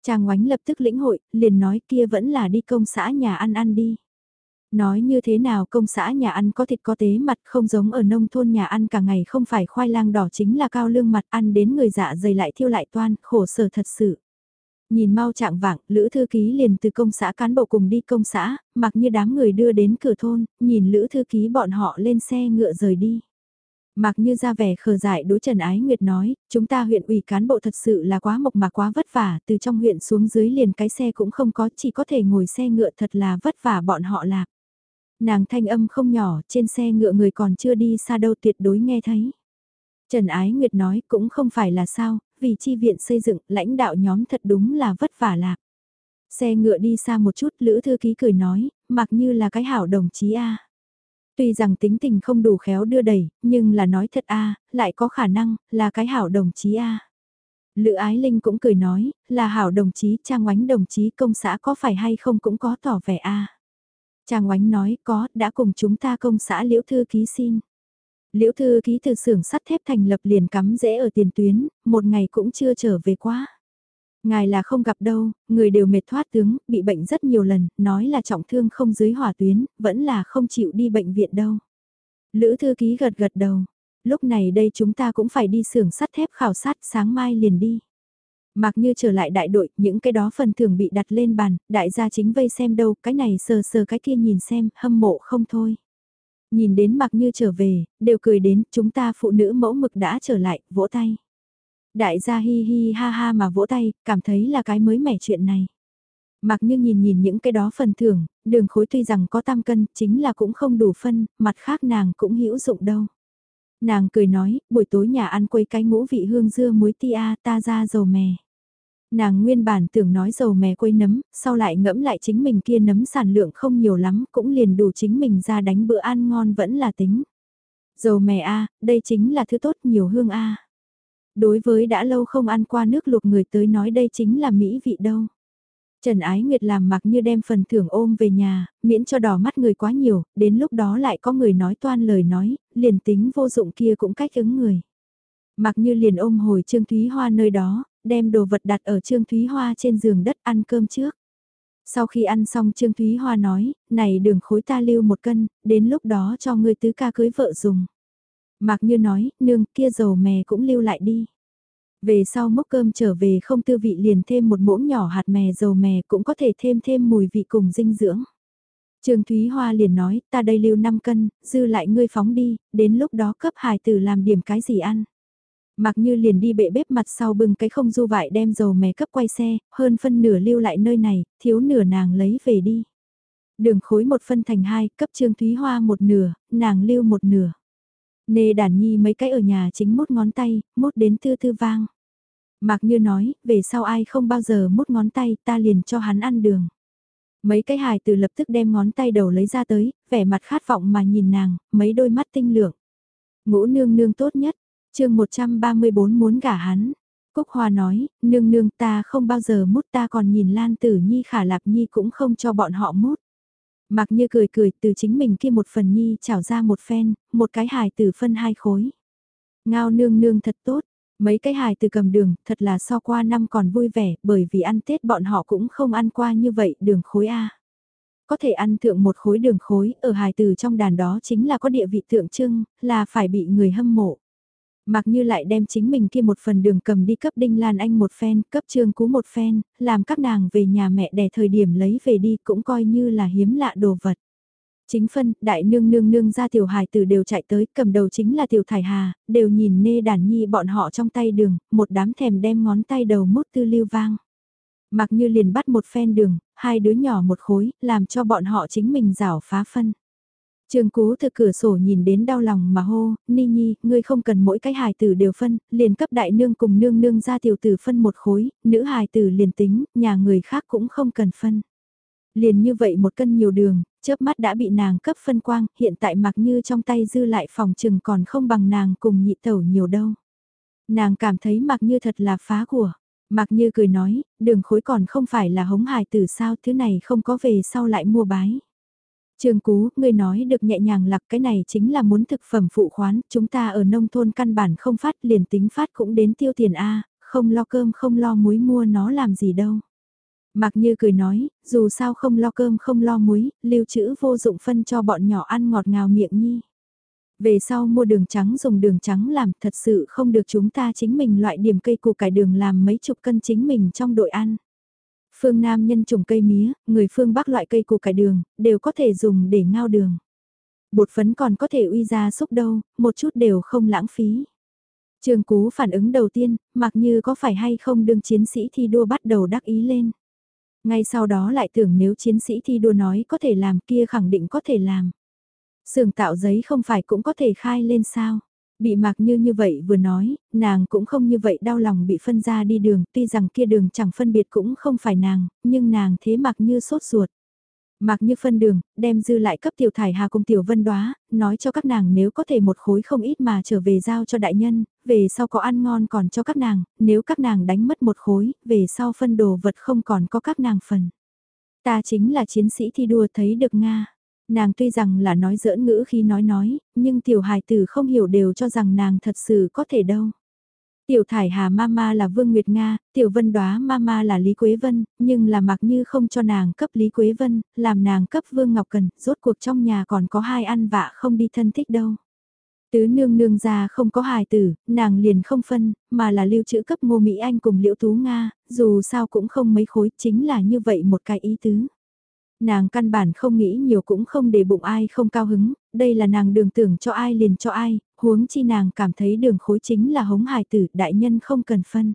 chàng oánh lập tức lĩnh hội, liền nói kia vẫn là đi công xã nhà ăn ăn đi. Nói như thế nào công xã nhà ăn có thịt có tế mặt không giống ở nông thôn nhà ăn cả ngày không phải khoai lang đỏ chính là cao lương mặt ăn đến người dạ dày lại thiêu lại toan, khổ sở thật sự. Nhìn mau trạng vạng, Lữ Thư Ký liền từ công xã cán bộ cùng đi công xã, mặc như đám người đưa đến cửa thôn, nhìn Lữ Thư Ký bọn họ lên xe ngựa rời đi. Mặc như ra vẻ khờ dại đối Trần Ái Nguyệt nói, chúng ta huyện ủy cán bộ thật sự là quá mộc mà quá vất vả, từ trong huyện xuống dưới liền cái xe cũng không có, chỉ có thể ngồi xe ngựa thật là vất vả bọn họ lạc. Nàng thanh âm không nhỏ, trên xe ngựa người còn chưa đi xa đâu tuyệt đối nghe thấy. Trần Ái Nguyệt nói cũng không phải là sao, vì chi viện xây dựng, lãnh đạo nhóm thật đúng là vất vả lạc. Xe ngựa đi xa một chút, Lữ Thư Ký cười nói, mặc như là cái hảo đồng chí A. Tuy rằng tính tình không đủ khéo đưa đẩy, nhưng là nói thật a lại có khả năng, là cái hảo đồng chí a Lữ Ái Linh cũng cười nói, là hảo đồng chí, Trang Oánh đồng chí công xã có phải hay không cũng có tỏ vẻ a Trang Oánh nói có, đã cùng chúng ta công xã Liễu Thư Ký xin. Liễu Thư Ký từ xưởng sắt thép thành lập liền cắm rễ ở tiền tuyến, một ngày cũng chưa trở về quá. Ngài là không gặp đâu, người đều mệt thoát tướng, bị bệnh rất nhiều lần, nói là trọng thương không dưới hỏa tuyến, vẫn là không chịu đi bệnh viện đâu. Lữ thư ký gật gật đầu, lúc này đây chúng ta cũng phải đi xưởng sắt thép khảo sát sáng mai liền đi. Mặc như trở lại đại đội, những cái đó phần thưởng bị đặt lên bàn, đại gia chính vây xem đâu, cái này sờ sờ cái kia nhìn xem, hâm mộ không thôi. Nhìn đến mặc như trở về, đều cười đến, chúng ta phụ nữ mẫu mực đã trở lại, vỗ tay. Đại gia hi hi ha ha mà vỗ tay, cảm thấy là cái mới mẻ chuyện này. Mặc như nhìn nhìn những cái đó phần thưởng, đường khối tuy rằng có tam cân, chính là cũng không đủ phân, mặt khác nàng cũng hữu dụng đâu. Nàng cười nói, buổi tối nhà ăn quấy cái ngũ vị hương dưa muối tia ta ra dầu mè. Nàng nguyên bản tưởng nói dầu mè quấy nấm, sau lại ngẫm lại chính mình kia nấm sản lượng không nhiều lắm, cũng liền đủ chính mình ra đánh bữa ăn ngon vẫn là tính. Dầu mè A, đây chính là thứ tốt nhiều hương A. Đối với đã lâu không ăn qua nước luộc người tới nói đây chính là mỹ vị đâu. Trần Ái Nguyệt làm mặc như đem phần thưởng ôm về nhà, miễn cho đỏ mắt người quá nhiều, đến lúc đó lại có người nói toan lời nói, liền tính vô dụng kia cũng cách ứng người. Mặc như liền ôm hồi Trương Thúy Hoa nơi đó, đem đồ vật đặt ở Trương Thúy Hoa trên giường đất ăn cơm trước. Sau khi ăn xong Trương Thúy Hoa nói, này đường khối ta lưu một cân, đến lúc đó cho ngươi tứ ca cưới vợ dùng. Mạc Như nói, nương kia dầu mè cũng lưu lại đi. Về sau mốc cơm trở về không tư vị liền thêm một muỗng nhỏ hạt mè dầu mè cũng có thể thêm thêm mùi vị cùng dinh dưỡng. Trương Thúy Hoa liền nói, ta đây lưu 5 cân, dư lại ngươi phóng đi, đến lúc đó cấp hài tử làm điểm cái gì ăn. Mặc như liền đi bệ bếp mặt sau bưng cái không du vại đem dầu mè cấp quay xe, hơn phân nửa lưu lại nơi này, thiếu nửa nàng lấy về đi. Đường khối một phân thành hai, cấp Trương Thúy Hoa một nửa, nàng lưu một nửa. Nê đàn nhi mấy cái ở nhà chính mút ngón tay, mút đến tư tư vang. Mạc như nói, về sau ai không bao giờ mút ngón tay ta liền cho hắn ăn đường. Mấy cái hài từ lập tức đem ngón tay đầu lấy ra tới, vẻ mặt khát vọng mà nhìn nàng, mấy đôi mắt tinh lượng. Ngũ nương nương tốt nhất, chương 134 muốn gả hắn. Cúc Hoa nói, nương nương ta không bao giờ mút ta còn nhìn Lan Tử Nhi khả lạp Nhi cũng không cho bọn họ mút. Mặc như cười cười từ chính mình kia một phần Nhi chảo ra một phen, một cái hài tử phân hai khối. Ngao nương nương thật tốt, mấy cái hài từ cầm đường thật là so qua năm còn vui vẻ bởi vì ăn Tết bọn họ cũng không ăn qua như vậy đường khối A. Có thể ăn thượng một khối đường khối ở hài từ trong đàn đó chính là có địa vị tượng trưng, là phải bị người hâm mộ. Mặc như lại đem chính mình kia một phần đường cầm đi cấp Đinh Lan Anh một phen, cấp Trương Cú một phen, làm các nàng về nhà mẹ đẻ thời điểm lấy về đi cũng coi như là hiếm lạ đồ vật. Chính phân, đại nương nương nương ra tiểu hài tử đều chạy tới, cầm đầu chính là tiểu thải hà, đều nhìn nê đàn nhi bọn họ trong tay đường, một đám thèm đem ngón tay đầu mút tư lưu vang. Mặc như liền bắt một phen đường, hai đứa nhỏ một khối, làm cho bọn họ chính mình rảo phá phân. Trường Cú từ cửa sổ nhìn đến đau lòng mà hô, Ni Nhi, ngươi không cần mỗi cái hài tử đều phân, liền cấp đại nương cùng nương nương ra tiểu tử phân một khối, nữ hài tử liền tính, nhà người khác cũng không cần phân. Liền như vậy một cân nhiều đường, chớp mắt đã bị nàng cấp phân quang, hiện tại mặc như trong tay dư lại phòng trừng còn không bằng nàng cùng nhị tẩu nhiều đâu. Nàng cảm thấy mặc như thật là phá của. Mặc như cười nói, đường khối còn không phải là hống hài tử sao thứ này không có về sau lại mua bái. Trương Cú, ngươi nói được nhẹ nhàng lạc cái này chính là muốn thực phẩm phụ khoán, chúng ta ở nông thôn căn bản không phát liền tính phát cũng đến tiêu tiền A, không lo cơm không lo muối mua nó làm gì đâu. Mặc như cười nói, dù sao không lo cơm không lo muối, lưu trữ vô dụng phân cho bọn nhỏ ăn ngọt ngào miệng nhi. Về sau mua đường trắng dùng đường trắng làm thật sự không được chúng ta chính mình loại điểm cây củ cải đường làm mấy chục cân chính mình trong đội ăn. Phương Nam nhân trồng cây mía, người phương Bắc loại cây củ cải đường, đều có thể dùng để ngao đường. Bột phấn còn có thể uy ra xúc đâu, một chút đều không lãng phí. Trường Cú phản ứng đầu tiên, mặc như có phải hay không đương chiến sĩ thi đua bắt đầu đắc ý lên. Ngay sau đó lại tưởng nếu chiến sĩ thi đua nói có thể làm kia khẳng định có thể làm. Sưởng tạo giấy không phải cũng có thể khai lên sao. Bị mạc như như vậy vừa nói, nàng cũng không như vậy đau lòng bị phân ra đi đường, tuy rằng kia đường chẳng phân biệt cũng không phải nàng, nhưng nàng thế mạc như sốt ruột. Mạc như phân đường, đem dư lại cấp tiểu thải hà cùng tiểu vân đoá, nói cho các nàng nếu có thể một khối không ít mà trở về giao cho đại nhân, về sau có ăn ngon còn cho các nàng, nếu các nàng đánh mất một khối, về sau phân đồ vật không còn có các nàng phần. Ta chính là chiến sĩ thi đua thấy được Nga. Nàng tuy rằng là nói giỡn ngữ khi nói nói, nhưng tiểu hài tử không hiểu đều cho rằng nàng thật sự có thể đâu. Tiểu thải hà mama là Vương Nguyệt Nga, tiểu vân đoá mama là Lý Quế Vân, nhưng là mặc như không cho nàng cấp Lý Quế Vân, làm nàng cấp Vương Ngọc Cần, rốt cuộc trong nhà còn có hai ăn vạ không đi thân thích đâu. Tứ nương nương ra không có hài tử, nàng liền không phân, mà là lưu trữ cấp ngô Mỹ Anh cùng liễu tú Nga, dù sao cũng không mấy khối, chính là như vậy một cái ý tứ. Nàng căn bản không nghĩ nhiều cũng không để bụng ai không cao hứng, đây là nàng đường tưởng cho ai liền cho ai, huống chi nàng cảm thấy đường khối chính là hống hài tử, đại nhân không cần phân.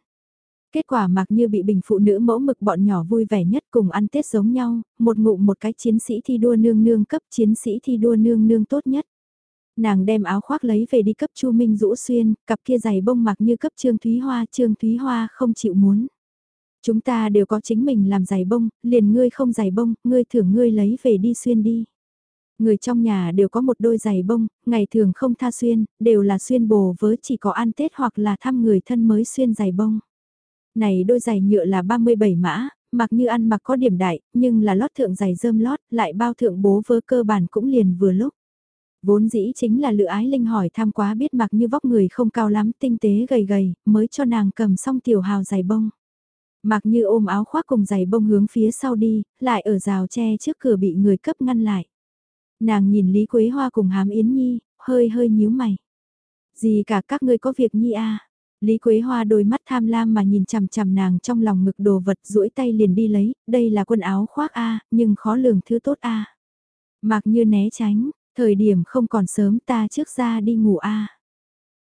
Kết quả mặc như bị bình phụ nữ mẫu mực bọn nhỏ vui vẻ nhất cùng ăn Tết giống nhau, một ngụm một cái chiến sĩ thi đua nương nương cấp chiến sĩ thi đua nương nương tốt nhất. Nàng đem áo khoác lấy về đi cấp Chu Minh rũ xuyên, cặp kia giày bông mặc như cấp Trương Thúy Hoa, Trương Thúy Hoa không chịu muốn. Chúng ta đều có chính mình làm giày bông, liền ngươi không giày bông, ngươi thưởng ngươi lấy về đi xuyên đi. Người trong nhà đều có một đôi giày bông, ngày thường không tha xuyên, đều là xuyên bồ vớ chỉ có ăn Tết hoặc là thăm người thân mới xuyên giày bông. Này đôi giày nhựa là 37 mã, mặc như ăn mặc có điểm đại, nhưng là lót thượng giày dơm lót, lại bao thượng bố vớ cơ bản cũng liền vừa lúc. Vốn dĩ chính là lựa ái linh hỏi tham quá biết mặc như vóc người không cao lắm tinh tế gầy gầy, mới cho nàng cầm xong tiểu hào giày bông. Mặc như ôm áo khoác cùng giày bông hướng phía sau đi, lại ở rào tre trước cửa bị người cấp ngăn lại. Nàng nhìn Lý Quế Hoa cùng hám Yến Nhi, hơi hơi nhíu mày. Gì cả các ngươi có việc Nhi à? Lý Quế Hoa đôi mắt tham lam mà nhìn chằm chằm nàng trong lòng ngực đồ vật duỗi tay liền đi lấy, đây là quần áo khoác A, nhưng khó lường thứ tốt A. Mặc như né tránh, thời điểm không còn sớm ta trước ra đi ngủ A.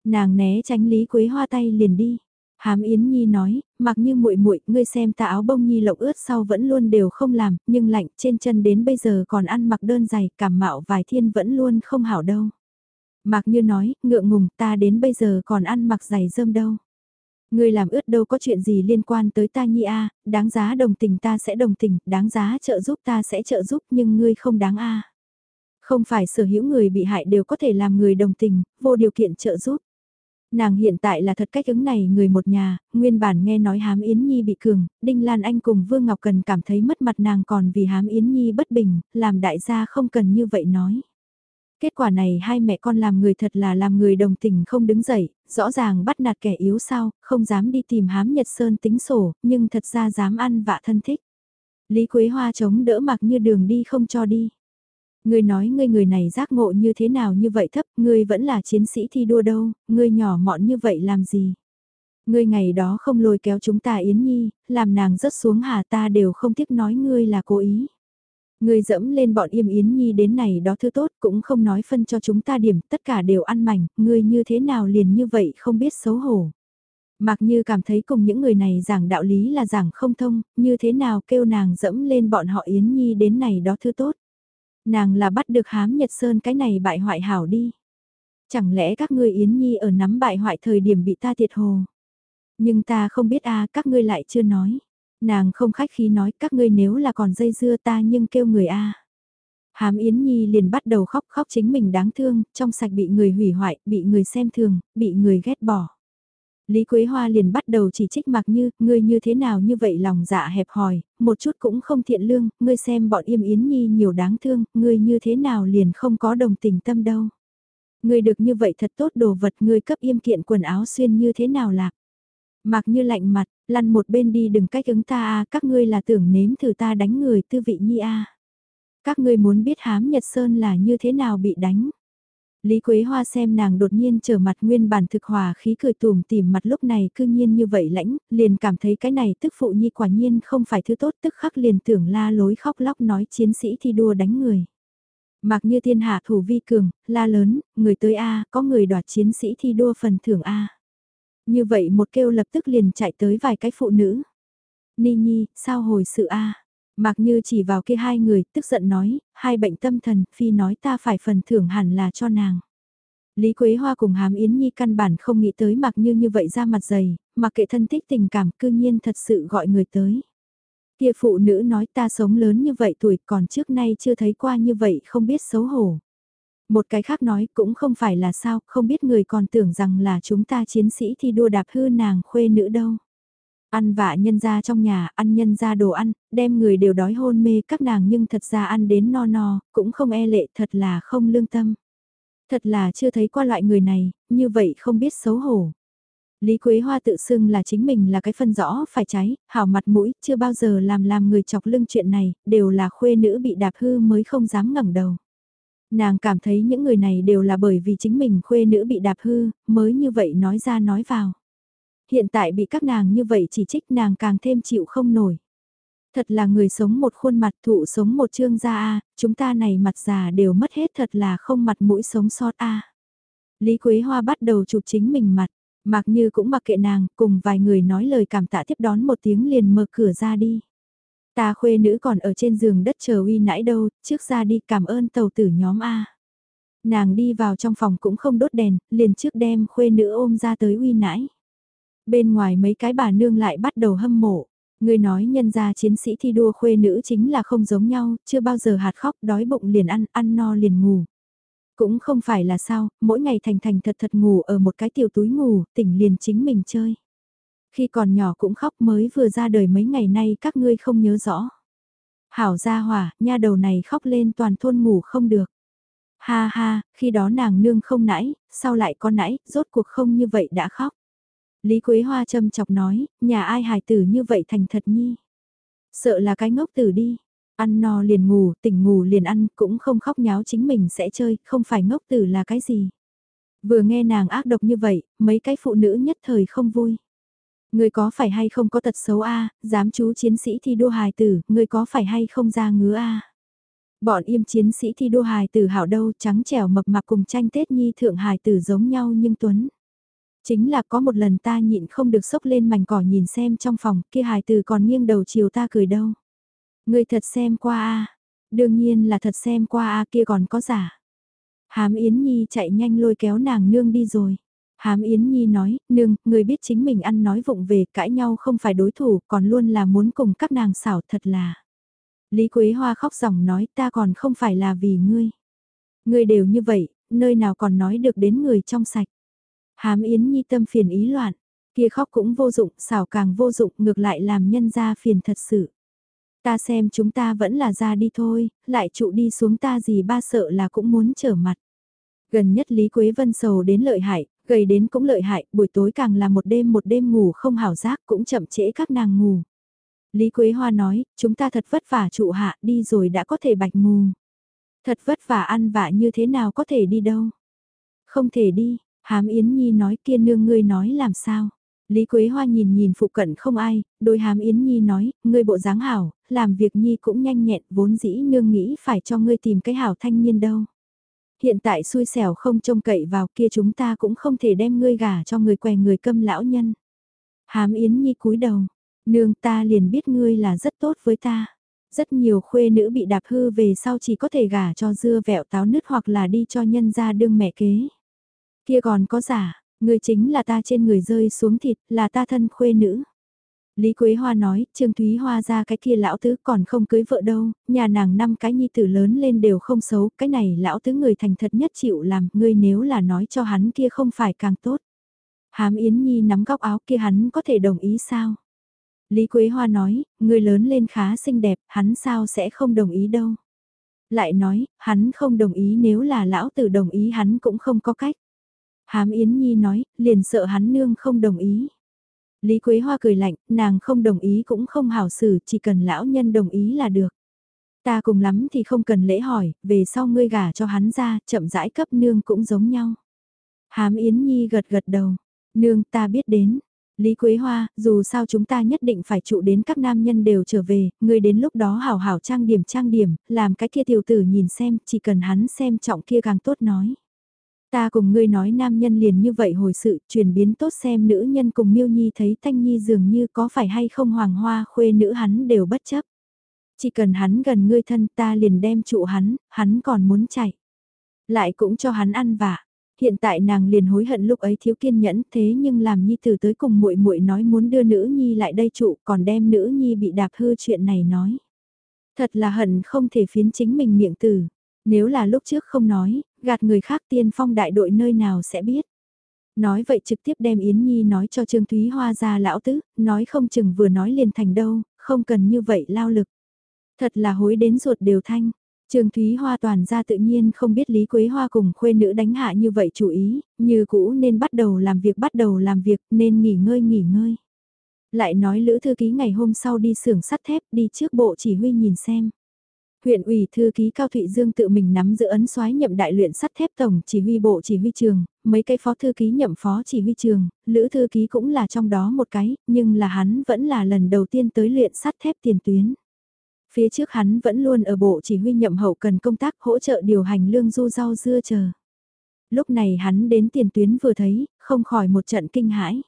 Nàng né tránh Lý Quế Hoa tay liền đi. Hám Yến Nhi nói, mặc như muội muội, ngươi xem ta áo bông nhi lộng ướt sau vẫn luôn đều không làm, nhưng lạnh trên chân đến bây giờ còn ăn mặc đơn giày, cảm mạo vài thiên vẫn luôn không hảo đâu. Mặc như nói, ngượng ngùng ta đến bây giờ còn ăn mặc giày rơm đâu. Ngươi làm ướt đâu có chuyện gì liên quan tới ta nhi a, đáng giá đồng tình ta sẽ đồng tình, đáng giá trợ giúp ta sẽ trợ giúp nhưng ngươi không đáng a. Không phải sở hữu người bị hại đều có thể làm người đồng tình, vô điều kiện trợ giúp. Nàng hiện tại là thật cách ứng này người một nhà, nguyên bản nghe nói hám Yến Nhi bị cường, Đinh Lan Anh cùng Vương Ngọc Cần cảm thấy mất mặt nàng còn vì hám Yến Nhi bất bình, làm đại gia không cần như vậy nói. Kết quả này hai mẹ con làm người thật là làm người đồng tình không đứng dậy, rõ ràng bắt nạt kẻ yếu sao, không dám đi tìm hám Nhật Sơn tính sổ, nhưng thật ra dám ăn vạ thân thích. Lý Quế Hoa chống đỡ mặc như đường đi không cho đi. Ngươi nói ngươi người này giác ngộ như thế nào như vậy thấp, ngươi vẫn là chiến sĩ thi đua đâu, ngươi nhỏ mọn như vậy làm gì? Ngươi ngày đó không lôi kéo chúng ta Yến Nhi, làm nàng rớt xuống hà ta đều không tiếc nói ngươi là cố ý. Ngươi dẫm lên bọn im Yến Nhi đến này đó thứ tốt cũng không nói phân cho chúng ta điểm, tất cả đều ăn mảnh, ngươi như thế nào liền như vậy không biết xấu hổ. Mặc như cảm thấy cùng những người này giảng đạo lý là giảng không thông, như thế nào kêu nàng dẫm lên bọn họ Yến Nhi đến này đó thứ tốt. Nàng là bắt được hám Nhật Sơn cái này bại hoại hảo đi. Chẳng lẽ các ngươi Yến Nhi ở nắm bại hoại thời điểm bị ta thiệt hồ. Nhưng ta không biết a các ngươi lại chưa nói. Nàng không khách khí nói các ngươi nếu là còn dây dưa ta nhưng kêu người a Hám Yến Nhi liền bắt đầu khóc khóc chính mình đáng thương, trong sạch bị người hủy hoại, bị người xem thường, bị người ghét bỏ. Lý Quế Hoa liền bắt đầu chỉ trích mặc như, ngươi như thế nào như vậy lòng dạ hẹp hòi, một chút cũng không thiện lương, ngươi xem bọn yêm yến nhi nhiều đáng thương, ngươi như thế nào liền không có đồng tình tâm đâu. Ngươi được như vậy thật tốt đồ vật ngươi cấp yêm kiện quần áo xuyên như thế nào lạc. Mặc như lạnh mặt, lăn một bên đi đừng cách ứng ta a các ngươi là tưởng nếm thử ta đánh người tư vị nhi a Các ngươi muốn biết hám Nhật Sơn là như thế nào bị đánh. Lý Quế Hoa xem nàng đột nhiên trở mặt nguyên bản thực hòa khí cười tùm tìm mặt lúc này cư nhiên như vậy lãnh, liền cảm thấy cái này tức phụ nhi quả nhiên không phải thứ tốt tức khắc liền tưởng la lối khóc lóc nói chiến sĩ thi đua đánh người. Mặc như thiên hạ thủ vi cường, la lớn, người tới A, có người đoạt chiến sĩ thi đua phần thưởng A. Như vậy một kêu lập tức liền chạy tới vài cái phụ nữ. Ni Nhi, sao hồi sự A? Mặc như chỉ vào kia hai người, tức giận nói, hai bệnh tâm thần, phi nói ta phải phần thưởng hẳn là cho nàng. Lý Quế Hoa cùng Hàm Yến Nhi căn bản không nghĩ tới mặc như như vậy ra mặt dày, mà kệ thân thích tình cảm cư nhiên thật sự gọi người tới. Kia phụ nữ nói ta sống lớn như vậy tuổi còn trước nay chưa thấy qua như vậy không biết xấu hổ. Một cái khác nói cũng không phải là sao, không biết người còn tưởng rằng là chúng ta chiến sĩ thi đua đạp hư nàng khuê nữ đâu. Ăn vạ nhân ra trong nhà, ăn nhân ra đồ ăn, đem người đều đói hôn mê các nàng nhưng thật ra ăn đến no no, cũng không e lệ thật là không lương tâm. Thật là chưa thấy qua loại người này, như vậy không biết xấu hổ. Lý Quế Hoa tự xưng là chính mình là cái phân rõ phải trái, hảo mặt mũi, chưa bao giờ làm làm người chọc lưng chuyện này, đều là khuê nữ bị đạp hư mới không dám ngẩng đầu. Nàng cảm thấy những người này đều là bởi vì chính mình khuê nữ bị đạp hư, mới như vậy nói ra nói vào. Hiện tại bị các nàng như vậy chỉ trích nàng càng thêm chịu không nổi. Thật là người sống một khuôn mặt thụ sống một chương gia a chúng ta này mặt già đều mất hết thật là không mặt mũi sống sót a Lý Quế Hoa bắt đầu chụp chính mình mặt, mặc như cũng mặc kệ nàng, cùng vài người nói lời cảm tạ tiếp đón một tiếng liền mở cửa ra đi. Ta khuê nữ còn ở trên giường đất chờ uy nãi đâu, trước ra đi cảm ơn tàu tử nhóm A. Nàng đi vào trong phòng cũng không đốt đèn, liền trước đem khuê nữ ôm ra tới uy nãi. Bên ngoài mấy cái bà nương lại bắt đầu hâm mộ. Người nói nhân gia chiến sĩ thi đua khuê nữ chính là không giống nhau, chưa bao giờ hạt khóc đói bụng liền ăn, ăn no liền ngủ. Cũng không phải là sao, mỗi ngày thành thành thật thật ngủ ở một cái tiểu túi ngủ, tỉnh liền chính mình chơi. Khi còn nhỏ cũng khóc mới vừa ra đời mấy ngày nay các ngươi không nhớ rõ. Hảo gia hỏa, nha đầu này khóc lên toàn thôn ngủ không được. Ha ha, khi đó nàng nương không nãy, sau lại có nãy, rốt cuộc không như vậy đã khóc. Lý Quế Hoa châm chọc nói, nhà ai hài tử như vậy thành thật nhi. Sợ là cái ngốc tử đi, ăn no liền ngủ, tỉnh ngủ liền ăn, cũng không khóc nháo chính mình sẽ chơi, không phải ngốc tử là cái gì. Vừa nghe nàng ác độc như vậy, mấy cái phụ nữ nhất thời không vui. Người có phải hay không có tật xấu a dám chú chiến sĩ thi đua hài tử, người có phải hay không ra ngứa a Bọn im chiến sĩ thi đua hài tử hảo đâu trắng trẻo mập mạp cùng tranh Tết nhi thượng hài tử giống nhau nhưng tuấn. Chính là có một lần ta nhịn không được sốc lên mảnh cỏ nhìn xem trong phòng kia hài từ còn nghiêng đầu chiều ta cười đâu. Người thật xem qua a đương nhiên là thật xem qua a kia còn có giả. Hám Yến Nhi chạy nhanh lôi kéo nàng nương đi rồi. Hám Yến Nhi nói, nương, người biết chính mình ăn nói vụng về, cãi nhau không phải đối thủ, còn luôn là muốn cùng các nàng xảo thật là. Lý Quế Hoa khóc ròng nói ta còn không phải là vì ngươi. Ngươi đều như vậy, nơi nào còn nói được đến người trong sạch. Hám Yến Nhi tâm phiền ý loạn, kia khóc cũng vô dụng, xảo càng vô dụng, ngược lại làm nhân ra phiền thật sự. Ta xem chúng ta vẫn là ra đi thôi, lại trụ đi xuống ta gì ba sợ là cũng muốn trở mặt. Gần nhất Lý Quế Vân sầu đến lợi hại, gầy đến cũng lợi hại, buổi tối càng là một đêm một đêm ngủ không hảo giác cũng chậm trễ các nàng ngủ. Lý Quế Hoa nói, chúng ta thật vất vả trụ hạ đi rồi đã có thể bạch mù. Thật vất vả ăn vạ như thế nào có thể đi đâu. Không thể đi, Hám Yến Nhi nói kia nương ngươi nói làm sao. Lý Quế Hoa nhìn nhìn phụ cận không ai, đôi Hám Yến Nhi nói, ngươi bộ dáng hảo, làm việc Nhi cũng nhanh nhẹn, vốn dĩ nương nghĩ phải cho ngươi tìm cái hảo thanh niên đâu. Hiện tại xui xẻo không trông cậy vào kia chúng ta cũng không thể đem ngươi gả cho người què người câm lão nhân. Hám Yến Nhi cúi đầu, nương ta liền biết ngươi là rất tốt với ta. Rất nhiều khuê nữ bị đạp hư về sau chỉ có thể gả cho dưa vẹo táo nứt hoặc là đi cho nhân ra đương mẹ kế. Kia còn có giả, người chính là ta trên người rơi xuống thịt, là ta thân khuê nữ. Lý Quế Hoa nói, Trương Thúy Hoa ra cái kia lão tứ còn không cưới vợ đâu, nhà nàng năm cái nhi tử lớn lên đều không xấu, cái này lão tứ người thành thật nhất chịu làm, ngươi nếu là nói cho hắn kia không phải càng tốt. Hám Yến Nhi nắm góc áo kia hắn có thể đồng ý sao? Lý Quế Hoa nói, người lớn lên khá xinh đẹp, hắn sao sẽ không đồng ý đâu. Lại nói, hắn không đồng ý nếu là lão tử đồng ý hắn cũng không có cách. Hám Yến Nhi nói, liền sợ hắn nương không đồng ý. Lý Quế Hoa cười lạnh, nàng không đồng ý cũng không hảo xử, chỉ cần lão nhân đồng ý là được. Ta cùng lắm thì không cần lễ hỏi, về sau ngươi gả cho hắn ra, chậm rãi cấp nương cũng giống nhau. Hám Yến Nhi gật gật đầu, nương ta biết đến. Lý Quế Hoa, dù sao chúng ta nhất định phải trụ đến các nam nhân đều trở về, ngươi đến lúc đó hảo hảo trang điểm trang điểm, làm cái kia tiểu tử nhìn xem, chỉ cần hắn xem trọng kia càng tốt nói. Ta cùng ngươi nói nam nhân liền như vậy hồi sự, chuyển biến tốt xem nữ nhân cùng miêu nhi thấy thanh nhi dường như có phải hay không hoàng hoa khuê nữ hắn đều bất chấp. Chỉ cần hắn gần ngươi thân ta liền đem trụ hắn, hắn còn muốn chạy. Lại cũng cho hắn ăn vạ. Hiện tại nàng liền hối hận lúc ấy thiếu kiên nhẫn thế nhưng làm nhi tử tới cùng muội muội nói muốn đưa nữ nhi lại đây trụ còn đem nữ nhi bị đạp hư chuyện này nói. Thật là hận không thể phiến chính mình miệng tử. Nếu là lúc trước không nói, gạt người khác tiên phong đại đội nơi nào sẽ biết. Nói vậy trực tiếp đem Yến Nhi nói cho Trương Thúy Hoa ra lão tứ, nói không chừng vừa nói liền thành đâu, không cần như vậy lao lực. Thật là hối đến ruột đều thanh. Trương Thúy Hoa toàn ra tự nhiên không biết Lý Quế Hoa cùng khuê nữ đánh hạ như vậy chủ ý, như cũ nên bắt đầu làm việc bắt đầu làm việc nên nghỉ ngơi nghỉ ngơi. Lại nói Lữ Thư Ký ngày hôm sau đi xưởng sắt thép đi trước bộ chỉ huy nhìn xem huyện ủy thư ký Cao Thụy Dương tự mình nắm giữ ấn soái nhậm đại luyện sắt thép tổng chỉ huy bộ chỉ huy trường, mấy cái phó thư ký nhậm phó chỉ huy trường, lữ thư ký cũng là trong đó một cái, nhưng là hắn vẫn là lần đầu tiên tới luyện sắt thép tiền tuyến. Phía trước hắn vẫn luôn ở bộ chỉ huy nhậm hậu cần công tác hỗ trợ điều hành lương du rau dưa chờ. Lúc này hắn đến tiền tuyến vừa thấy, không khỏi một trận kinh hãi.